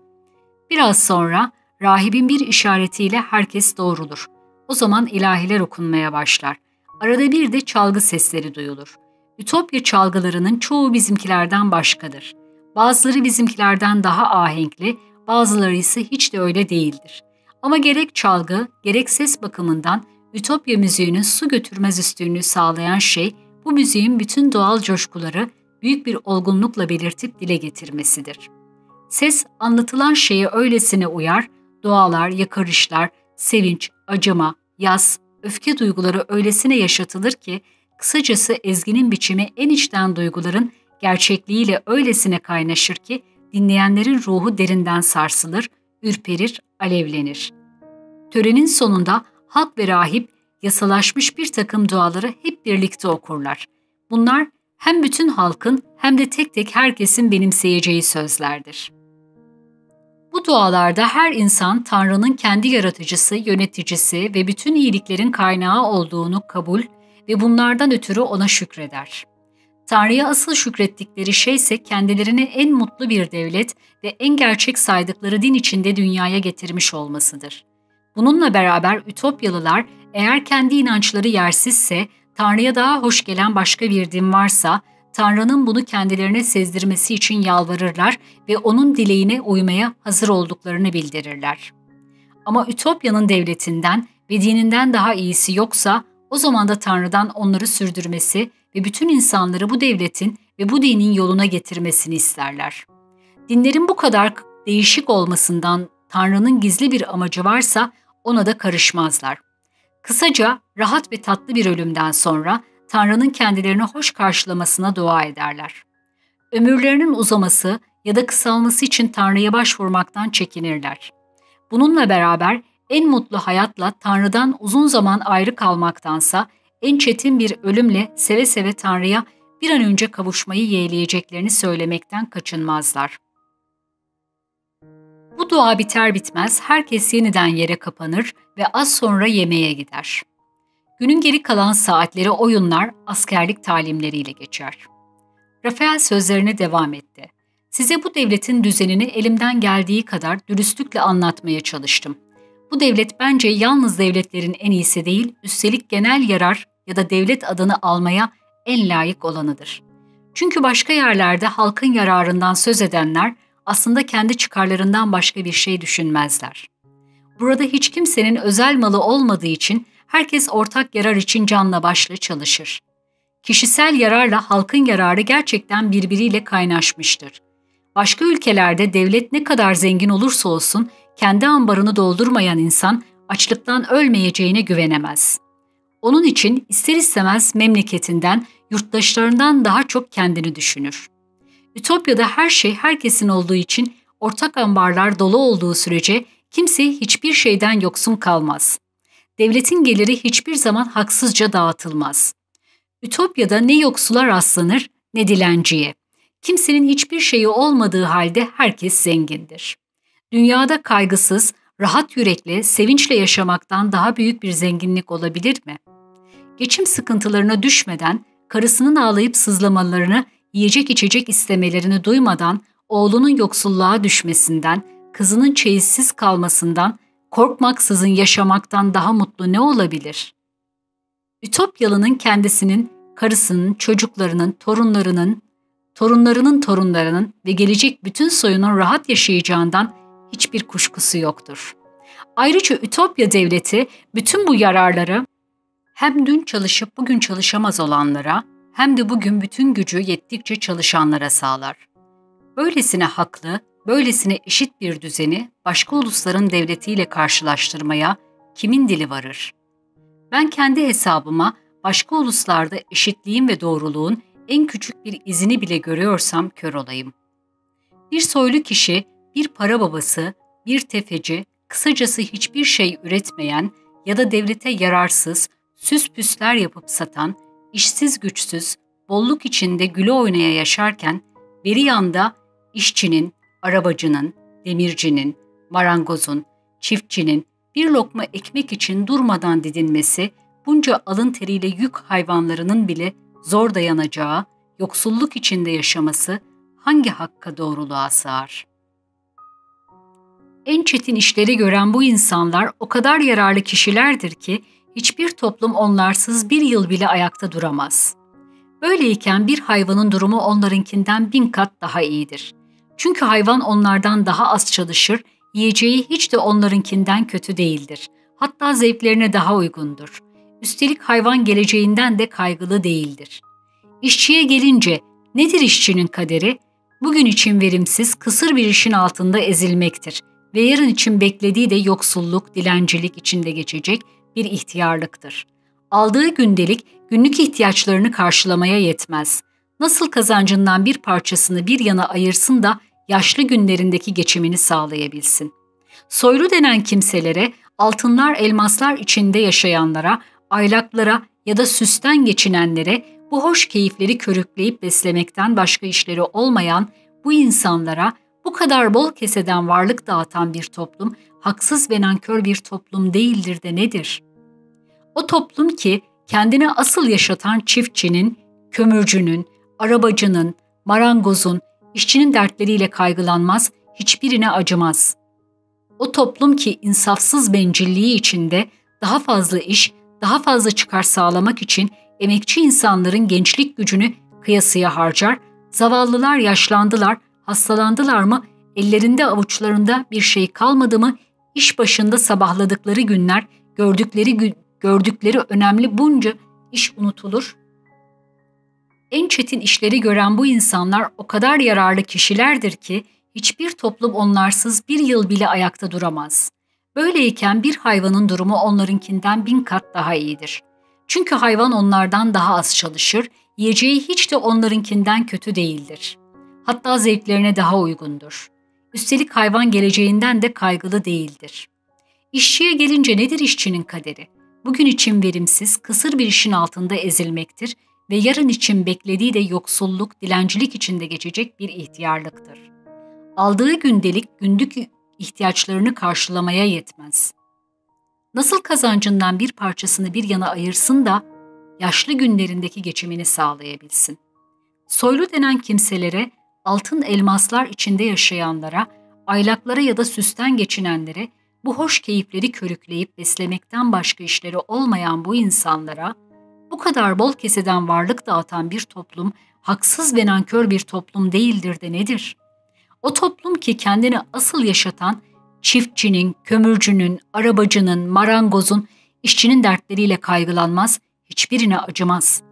Biraz sonra rahibin bir işaretiyle herkes doğrulur. O zaman ilahiler okunmaya başlar. Arada bir de çalgı sesleri duyulur. Ütopya çalgılarının çoğu bizimkilerden başkadır. Bazıları bizimkilerden daha ahenkli, bazıları ise hiç de öyle değildir. Ama gerek çalgı, gerek ses bakımından Ütopya müziğinin su götürmez üstünlüğü sağlayan şey bu müziğin bütün doğal coşkuları büyük bir olgunlukla belirtip dile getirmesidir. Ses anlatılan şeye öylesine uyar, doğalar, yakarışlar, sevinç, acıma, yas, öfke duyguları öylesine yaşatılır ki, kısacası ezginin biçimi en içten duyguların gerçekliğiyle öylesine kaynaşır ki, dinleyenlerin ruhu derinden sarsılır, ürperir, alevlenir. Törenin sonunda halk ve rahip yasalaşmış bir takım duaları hep birlikte okurlar. Bunlar hem bütün halkın hem de tek tek herkesin benimseyeceği sözlerdir. Bu dualarda her insan Tanrı'nın kendi yaratıcısı, yöneticisi ve bütün iyiliklerin kaynağı olduğunu kabul ve bunlardan ötürü ona şükreder. Tanrı'ya asıl şükrettikleri şey ise kendilerini en mutlu bir devlet ve en gerçek saydıkları din içinde dünyaya getirmiş olmasıdır. Bununla beraber Ütopyalılar eğer kendi inançları yersizse, Tanrı'ya daha hoş gelen başka bir din varsa, Tanrı'nın bunu kendilerine sezdirmesi için yalvarırlar ve onun dileğine uymaya hazır olduklarını bildirirler. Ama Ütopya'nın devletinden ve dininden daha iyisi yoksa, o zaman da Tanrı'dan onları sürdürmesi ve bütün insanları bu devletin ve bu dinin yoluna getirmesini isterler. Dinlerin bu kadar değişik olmasından Tanrı'nın gizli bir amacı varsa ona da karışmazlar. Kısaca rahat ve tatlı bir ölümden sonra Tanrı'nın kendilerini hoş karşılamasına dua ederler. Ömürlerinin uzaması ya da kısalması için Tanrı'ya başvurmaktan çekinirler. Bununla beraber en mutlu hayatla Tanrı'dan uzun zaman ayrı kalmaktansa en çetin bir ölümle seve seve Tanrı'ya bir an önce kavuşmayı yeğleyeceklerini söylemekten kaçınmazlar. Bu dua biter bitmez herkes yeniden yere kapanır ve az sonra yemeğe gider. Günün geri kalan saatleri oyunlar, askerlik talimleriyle geçer. Rafael sözlerine devam etti. Size bu devletin düzenini elimden geldiği kadar dürüstlükle anlatmaya çalıştım. Bu devlet bence yalnız devletlerin en iyisi değil, üstelik genel yarar ya da devlet adını almaya en layık olanıdır. Çünkü başka yerlerde halkın yararından söz edenler aslında kendi çıkarlarından başka bir şey düşünmezler. Burada hiç kimsenin özel malı olmadığı için herkes ortak yarar için canla başla çalışır. Kişisel yararla halkın yararı gerçekten birbiriyle kaynaşmıştır. Başka ülkelerde devlet ne kadar zengin olursa olsun kendi ambarını doldurmayan insan açlıktan ölmeyeceğine güvenemez. Onun için ister istemez memleketinden, yurttaşlarından daha çok kendini düşünür. Ütopya'da her şey herkesin olduğu için ortak ambarlar dolu olduğu sürece kimse hiçbir şeyden yoksun kalmaz. Devletin geliri hiçbir zaman haksızca dağıtılmaz. Ütopya'da ne yoksula rastlanır ne dilenciye. Kimsenin hiçbir şeyi olmadığı halde herkes zengindir. Dünyada kaygısız, rahat yürekli, sevinçle yaşamaktan daha büyük bir zenginlik olabilir mi? Geçim sıkıntılarına düşmeden, karısının ağlayıp sızlamalarını yiyecek içecek istemelerini duymadan oğlunun yoksulluğa düşmesinden, kızının çeyizsiz kalmasından, korkmaksızın yaşamaktan daha mutlu ne olabilir? Ütopyalı'nın kendisinin, karısının, çocuklarının, torunlarının, torunlarının torunlarının ve gelecek bütün soyunun rahat yaşayacağından hiçbir kuşkusu yoktur. Ayrıca Ütopya devleti bütün bu yararları hem dün çalışıp bugün çalışamaz olanlara hem de bugün bütün gücü yettikçe çalışanlara sağlar. Böylesine haklı, böylesine eşit bir düzeni başka ulusların devletiyle karşılaştırmaya kimin dili varır? Ben kendi hesabıma başka uluslarda eşitliğin ve doğruluğun en küçük bir izini bile görüyorsam kör olayım. Bir soylu kişi, bir para babası, bir tefeci, kısacası hiçbir şey üretmeyen ya da devlete yararsız, süs püsler yapıp satan, işsiz güçsüz, bolluk içinde güle oynaya yaşarken beri yanda işçinin, arabacının, demircinin, marangozun, çiftçinin bir lokma ekmek için durmadan didinmesi, bunca alın teriyle yük hayvanlarının bile zor dayanacağı, yoksulluk içinde yaşaması hangi hakka doğruluğa sığar? En çetin işleri gören bu insanlar o kadar yararlı kişilerdir ki hiçbir toplum onlarsız bir yıl bile ayakta duramaz. Böyleyken bir hayvanın durumu onlarınkinden bin kat daha iyidir. Çünkü hayvan onlardan daha az çalışır, yiyeceği hiç de onlarınkinden kötü değildir. Hatta zevklerine daha uygundur. Üstelik hayvan geleceğinden de kaygılı değildir. İşçiye gelince nedir işçinin kaderi? Bugün için verimsiz, kısır bir işin altında ezilmektir ve yarın için beklediği de yoksulluk, dilencilik içinde geçecek bir ihtiyarlıktır. Aldığı gündelik günlük ihtiyaçlarını karşılamaya yetmez. Nasıl kazancından bir parçasını bir yana ayırsın da yaşlı günlerindeki geçimini sağlayabilsin. Soylu denen kimselere, altınlar elmaslar içinde yaşayanlara, aylaklara ya da süsten geçinenlere bu hoş keyifleri körükleyip beslemekten başka işleri olmayan bu insanlara bu kadar bol keseden varlık dağıtan bir toplum, haksız ve nankör bir toplum değildir de nedir? O toplum ki kendini asıl yaşatan çiftçinin, kömürcünün, arabacının, marangozun, işçinin dertleriyle kaygılanmaz, hiçbirine acımaz. O toplum ki insafsız bencilliği içinde daha fazla iş, daha fazla çıkar sağlamak için emekçi insanların gençlik gücünü kıyasıya harcar, zavallılar yaşlandılar, hastalandılar mı, ellerinde avuçlarında bir şey kalmadı mı, iş başında sabahladıkları günler, gördükleri gördükleri önemli bunca iş unutulur. En çetin işleri gören bu insanlar o kadar yararlı kişilerdir ki hiçbir toplum onlarsız bir yıl bile ayakta duramaz. Böyleyken bir hayvanın durumu onlarınkinden bin kat daha iyidir. Çünkü hayvan onlardan daha az çalışır, yiyeceği hiç de onlarınkinden kötü değildir. Hatta zevklerine daha uygundur. Üstelik hayvan geleceğinden de kaygılı değildir. İşçiye gelince nedir işçinin kaderi? Bugün için verimsiz, kısır bir işin altında ezilmektir ve yarın için beklediği de yoksulluk, dilencilik içinde geçecek bir ihtiyarlıktır. Aldığı gündelik günlük ihtiyaçlarını karşılamaya yetmez. Nasıl kazancından bir parçasını bir yana ayırsın da yaşlı günlerindeki geçimini sağlayabilsin. Soylu denen kimselere, altın elmaslar içinde yaşayanlara, aylaklara ya da süsten geçinenlere bu hoş keyifleri körükleyip beslemekten başka işleri olmayan bu insanlara, bu kadar bol keseden varlık dağıtan bir toplum, haksız ve nankör bir toplum değildir de nedir? O toplum ki kendini asıl yaşatan, çiftçinin, kömürcünün, arabacının, marangozun, işçinin dertleriyle kaygılanmaz, hiçbirine acımaz.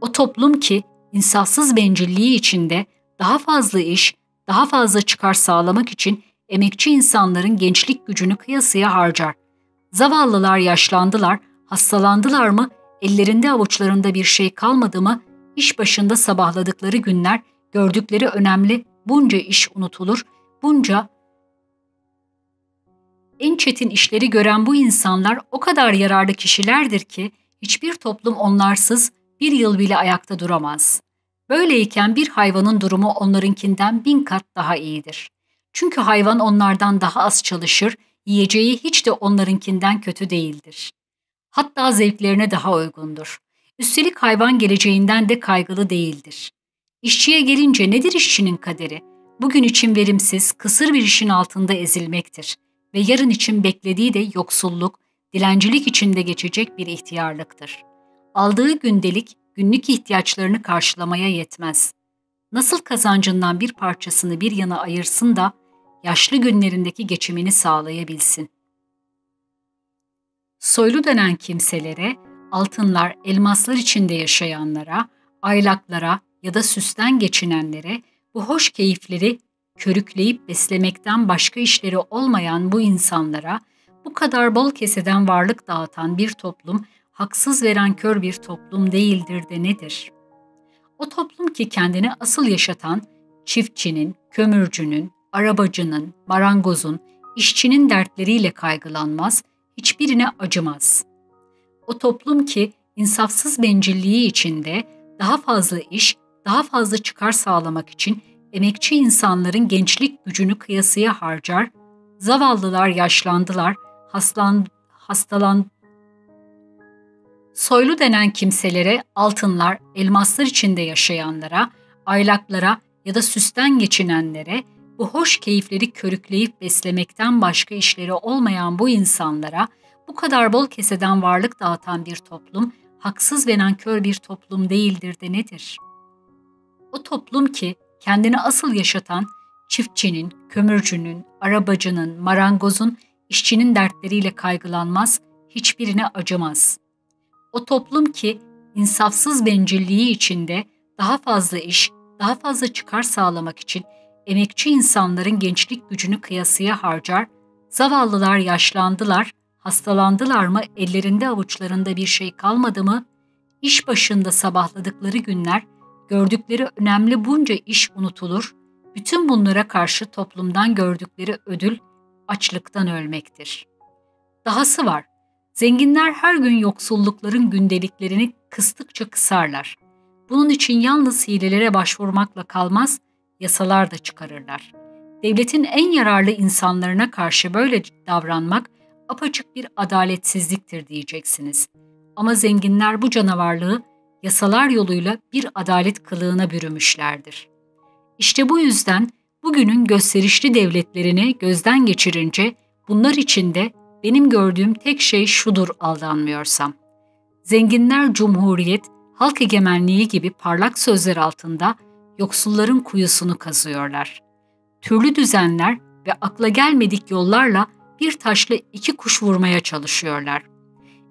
O toplum ki insafsız bencilliği içinde daha fazla iş, daha fazla çıkar sağlamak için emekçi insanların gençlik gücünü kıyasıya harcar. Zavallılar yaşlandılar, hastalandılar mı, ellerinde avuçlarında bir şey kalmadı mı, iş başında sabahladıkları günler, gördükleri önemli bunca iş unutulur, bunca en çetin işleri gören bu insanlar o kadar yararlı kişilerdir ki hiçbir toplum onlarsız bir yıl bile ayakta duramaz. Böyleyken bir hayvanın durumu onlarınkinden bin kat daha iyidir. Çünkü hayvan onlardan daha az çalışır, yiyeceği hiç de onlarınkinden kötü değildir. Hatta zevklerine daha uygundur. Üstelik hayvan geleceğinden de kaygılı değildir. İşçiye gelince nedir işçinin kaderi? Bugün için verimsiz, kısır bir işin altında ezilmektir ve yarın için beklediği de yoksulluk, dilencilik içinde geçecek bir ihtiyarlıktır. Aldığı gündelik, günlük ihtiyaçlarını karşılamaya yetmez. Nasıl kazancından bir parçasını bir yana ayırsın da yaşlı günlerindeki geçimini sağlayabilsin. Soylu denen kimselere, altınlar, elmaslar içinde yaşayanlara, aylaklara ya da süsten geçinenlere bu hoş keyifleri körükleyip beslemekten başka işleri olmayan bu insanlara bu kadar bol keseden varlık dağıtan bir toplum haksız veren kör bir toplum değildir de nedir? O toplum ki kendini asıl yaşatan çiftçinin, kömürcünün, arabacının, marangozun, işçinin dertleriyle kaygılanmaz, hiçbirine acımaz. O toplum ki insafsız bencilliği içinde daha fazla iş, daha fazla çıkar sağlamak için emekçi insanların gençlik gücünü kıyasıya harcar, zavallılar yaşlandılar, haslan, hastalan, soylu denen kimselere, altınlar, elmaslar içinde yaşayanlara, aylaklara ya da süsten geçinenlere, bu hoş keyifleri körükleyip beslemekten başka işleri olmayan bu insanlara, bu kadar bol keseden varlık dağıtan bir toplum, haksız ve nankör bir toplum değildir de nedir? O toplum ki kendini asıl yaşatan çiftçinin, kömürcünün, arabacının, marangozun, işçinin dertleriyle kaygılanmaz, hiçbirine acımaz. O toplum ki insafsız bencilliği içinde daha fazla iş, daha fazla çıkar sağlamak için emekçi insanların gençlik gücünü kıyasıya harcar, zavallılar yaşlandılar, hastalandılar mı ellerinde avuçlarında bir şey kalmadı mı, iş başında sabahladıkları günler, gördükleri önemli bunca iş unutulur, bütün bunlara karşı toplumdan gördükleri ödül açlıktan ölmektir. Dahası var, zenginler her gün yoksullukların gündeliklerini kıstıkça kısarlar. Bunun için yalnız hilelere başvurmakla kalmaz, yasalar da çıkarırlar. Devletin en yararlı insanlarına karşı böyle davranmak apaçık bir adaletsizliktir diyeceksiniz. Ama zenginler bu canavarlığı yasalar yoluyla bir adalet kılığına bürümüşlerdir. İşte bu yüzden bugünün gösterişli devletlerini gözden geçirince bunlar içinde benim gördüğüm tek şey şudur aldanmıyorsam. Zenginler cumhuriyet, halk egemenliği gibi parlak sözler altında yoksulların kuyusunu kazıyorlar. Türlü düzenler ve akla gelmedik yollarla bir taşla iki kuş vurmaya çalışıyorlar.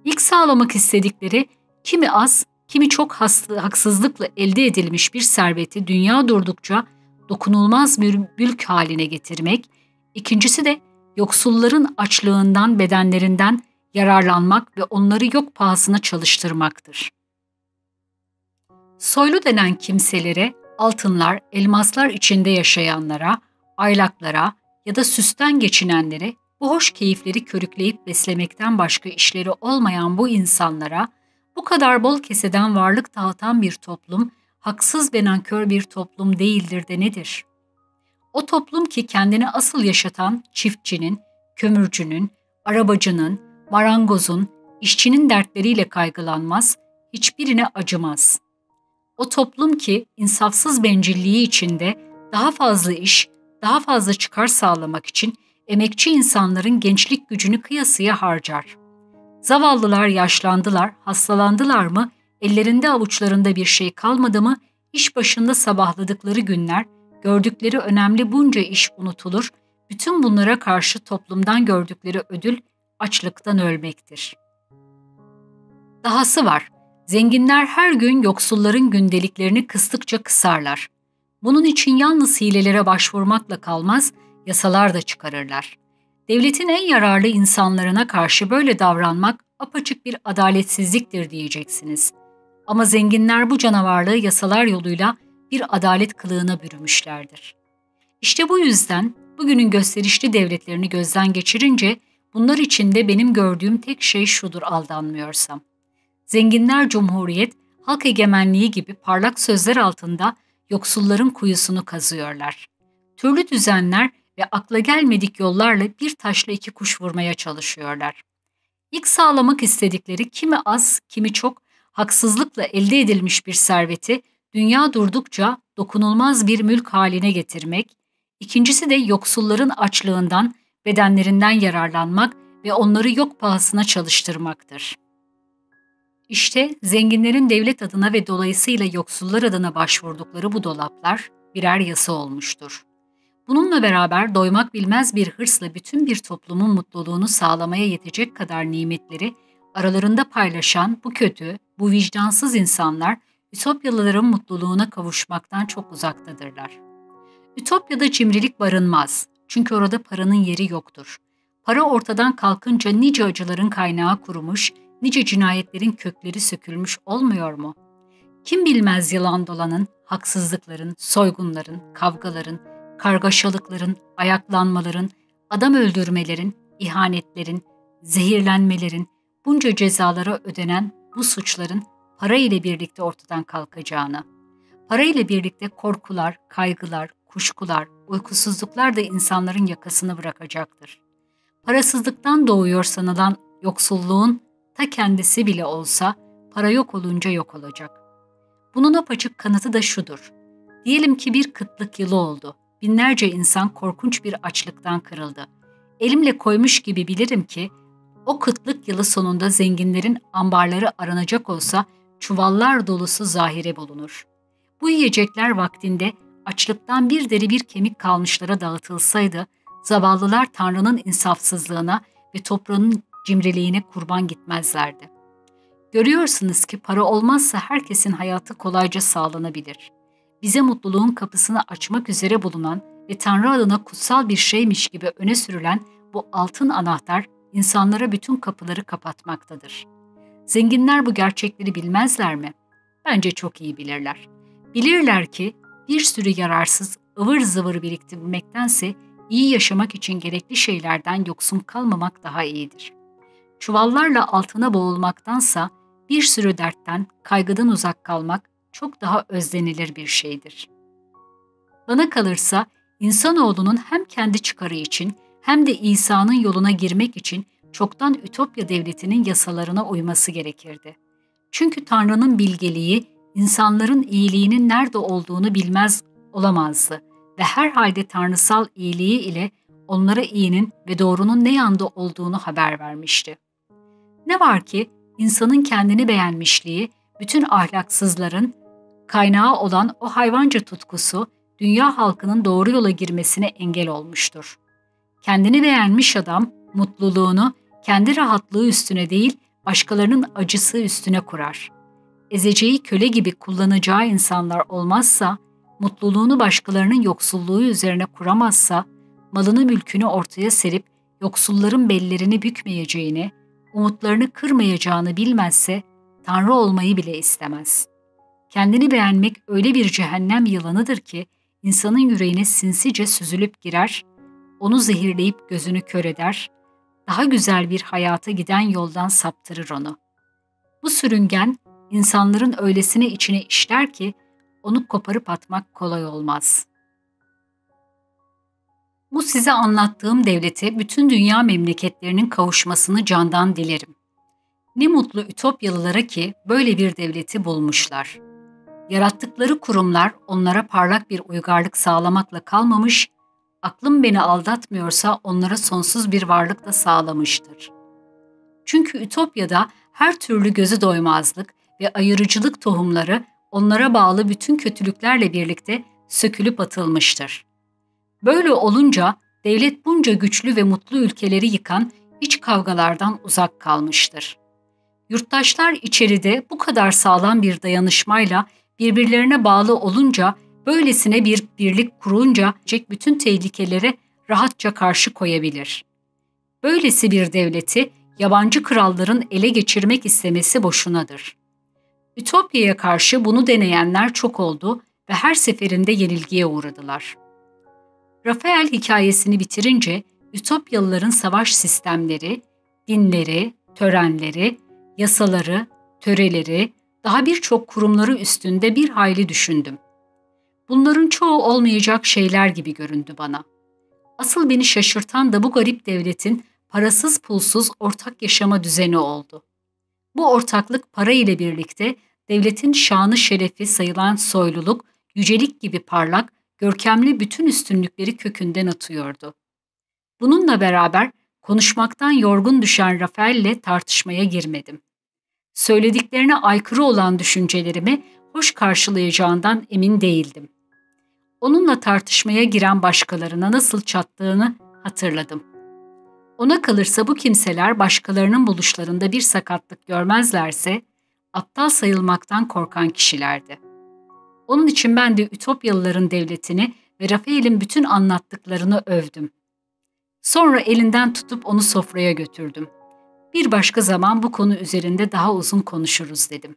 İlk sağlamak istedikleri kimi az, kimi çok haksızlıkla elde edilmiş bir serveti dünya durdukça dokunulmaz bir mülk haline getirmek, ikincisi de yoksulların açlığından, bedenlerinden yararlanmak ve onları yok pahasına çalıştırmaktır. Soylu denen kimselere, altınlar, elmaslar içinde yaşayanlara, aylaklara ya da süsten geçinenlere bu hoş keyifleri körükleyip beslemekten başka işleri olmayan bu insanlara, bu kadar bol keseden varlık dağıtan bir toplum, haksız ve nankör bir toplum değildir de nedir? O toplum ki kendini asıl yaşatan çiftçinin, kömürcünün, arabacının, marangozun, işçinin dertleriyle kaygılanmaz, hiçbirine acımaz. O toplum ki insafsız bencilliği içinde daha fazla iş, daha fazla çıkar sağlamak için emekçi insanların gençlik gücünü kıyasıya harcar. Zavallılar yaşlandılar, hastalandılar mı, ellerinde avuçlarında bir şey kalmadı mı, iş başında sabahladıkları günler, gördükleri önemli bunca iş unutulur, bütün bunlara karşı toplumdan gördükleri ödül açlıktan ölmektir. Dahası var, zenginler her gün yoksulların gündeliklerini kıstıkça kısarlar. Bunun için yalnız hilelere başvurmakla kalmaz, yasalar da çıkarırlar. Devletin en yararlı insanlarına karşı böyle davranmak apaçık bir adaletsizliktir diyeceksiniz. Ama zenginler bu canavarlığı yasalar yoluyla bir adalet kılığına bürümüşlerdir. İşte bu yüzden bugünün gösterişli devletlerini gözden geçirince bunlar içinde benim gördüğüm tek şey şudur aldanmıyorsam. Zenginler cumhuriyet, halk egemenliği gibi parlak sözler altında yoksulların kuyusunu kazıyorlar. Türlü düzenler ve akla gelmedik yollarla bir taşla iki kuş vurmaya çalışıyorlar. İlk sağlamak istedikleri kimi az, kimi çok haksızlıkla elde edilmiş bir serveti dünya durdukça dokunulmaz bir mülk haline getirmek, ikincisi de yoksulların açlığından, bedenlerinden yararlanmak ve onları yok pahasına çalıştırmaktır. İşte zenginlerin devlet adına ve dolayısıyla yoksullar adına başvurdukları bu dolaplar birer yasa olmuştur. Bununla beraber doymak bilmez bir hırsla bütün bir toplumun mutluluğunu sağlamaya yetecek kadar nimetleri aralarında paylaşan bu kötü, bu vicdansız insanlar Ütopyalıların mutluluğuna kavuşmaktan çok uzaktadırlar. Ütopyada cimrilik barınmaz. Çünkü orada paranın yeri yoktur. Para ortadan kalkınca nice acıların kaynağı kurumuş, nice cinayetlerin kökleri sökülmüş olmuyor mu? Kim bilmez yılan dolanın, haksızlıkların, soygunların, kavgaların, kargaşalıkların, ayaklanmaların, adam öldürmelerin, ihanetlerin, zehirlenmelerin, bunca cezalara ödenen bu suçların para ile birlikte ortadan kalkacağını, para ile birlikte korkular, kaygılar, kuşkular, uykusuzluklar da insanların yakasını bırakacaktır. Parasızlıktan doğuyor sanılan yoksulluğun ta kendisi bile olsa para yok olunca yok olacak. Bunun apaçık kanıtı da şudur. Diyelim ki bir kıtlık yılı oldu. Binlerce insan korkunç bir açlıktan kırıldı. Elimle koymuş gibi bilirim ki o kıtlık yılı sonunda zenginlerin ambarları aranacak olsa çuvallar dolusu zahire bulunur. Bu yiyecekler vaktinde açlıktan bir deri bir kemik kalmışlara dağıtılsaydı, zavallılar Tanrı'nın insafsızlığına ve toprağın cimriliğine kurban gitmezlerdi. Görüyorsunuz ki para olmazsa herkesin hayatı kolayca sağlanabilir. Bize mutluluğun kapısını açmak üzere bulunan ve Tanrı adına kutsal bir şeymiş gibi öne sürülen bu altın anahtar insanlara bütün kapıları kapatmaktadır. Zenginler bu gerçekleri bilmezler mi? Bence çok iyi bilirler. Bilirler ki bir sürü yararsız, ıvır zıvır biriktirmektense iyi yaşamak için gerekli şeylerden yoksun kalmamak daha iyidir. Çuvallarla altına boğulmaktansa bir sürü dertten, kaygıdan uzak kalmak çok daha özlenilir bir şeydir. Bana kalırsa insanoğlunun hem kendi çıkarı için hem de İsa'nın yoluna girmek için çoktan Ütopya devletinin yasalarına uyması gerekirdi. Çünkü Tanrı'nın bilgeliği insanların iyiliğinin nerede olduğunu bilmez olamazdı ve herhalde tanrısal iyiliği ile onlara iyinin ve doğrunun ne yanda olduğunu haber vermişti. Ne var ki insanın kendini beğenmişliği, bütün ahlaksızların kaynağı olan o hayvanca tutkusu dünya halkının doğru yola girmesine engel olmuştur. Kendini beğenmiş adam mutluluğunu kendi rahatlığı üstüne değil başkalarının acısı üstüne kurar. Ezeceği köle gibi kullanacağı insanlar olmazsa, mutluluğunu başkalarının yoksulluğu üzerine kuramazsa, malını mülkünü ortaya serip yoksulların bellerini bükmeyeceğini, umutlarını kırmayacağını bilmezse Tanrı olmayı bile istemez. Kendini beğenmek öyle bir cehennem yılanıdır ki insanın yüreğine sinsice süzülüp girer, onu zehirleyip gözünü kör eder, daha güzel bir hayata giden yoldan saptırır onu. Bu sürüngen insanların öylesine içine işler ki onu koparıp atmak kolay olmaz. Bu size anlattığım devlete bütün dünya memleketlerinin kavuşmasını candan dilerim. Ne mutlu Ütopyalılara ki böyle bir devleti bulmuşlar. Yarattıkları kurumlar onlara parlak bir uygarlık sağlamakla kalmamış, aklım beni aldatmıyorsa onlara sonsuz bir varlık da sağlamıştır. Çünkü Ütopya'da her türlü gözü doymazlık ve ayırıcılık tohumları onlara bağlı bütün kötülüklerle birlikte sökülüp atılmıştır. Böyle olunca devlet bunca güçlü ve mutlu ülkeleri yıkan iç kavgalardan uzak kalmıştır. Yurttaşlar içeride bu kadar sağlam bir dayanışmayla birbirlerine bağlı olunca böylesine bir birlik kurunca bütün tehlikelere rahatça karşı koyabilir. Böylesi bir devleti yabancı kralların ele geçirmek istemesi boşunadır. Ütopya'ya karşı bunu deneyenler çok oldu ve her seferinde yenilgiye uğradılar. Rafael hikayesini bitirince Ütopyalıların savaş sistemleri, dinleri, törenleri, yasaları, töreleri, daha birçok kurumları üstünde bir hayli düşündüm. Bunların çoğu olmayacak şeyler gibi göründü bana. Asıl beni şaşırtan da bu garip devletin parasız pulsuz ortak yaşama düzeni oldu. Bu ortaklık para ile birlikte devletin şanı şerefi sayılan soyluluk, yücelik gibi parlak, görkemli bütün üstünlükleri kökünden atıyordu. Bununla beraber konuşmaktan yorgun düşen Rafael'le tartışmaya girmedim. Söylediklerine aykırı olan düşüncelerimi hoş karşılayacağından emin değildim. Onunla tartışmaya giren başkalarına nasıl çattığını hatırladım. Ona kalırsa bu kimseler başkalarının buluşlarında bir sakatlık görmezlerse aptal sayılmaktan korkan kişilerdi. Onun için ben de Ütopyalıların devletini ve Rafael'in bütün anlattıklarını övdüm. Sonra elinden tutup onu sofraya götürdüm. Bir başka zaman bu konu üzerinde daha uzun konuşuruz dedim.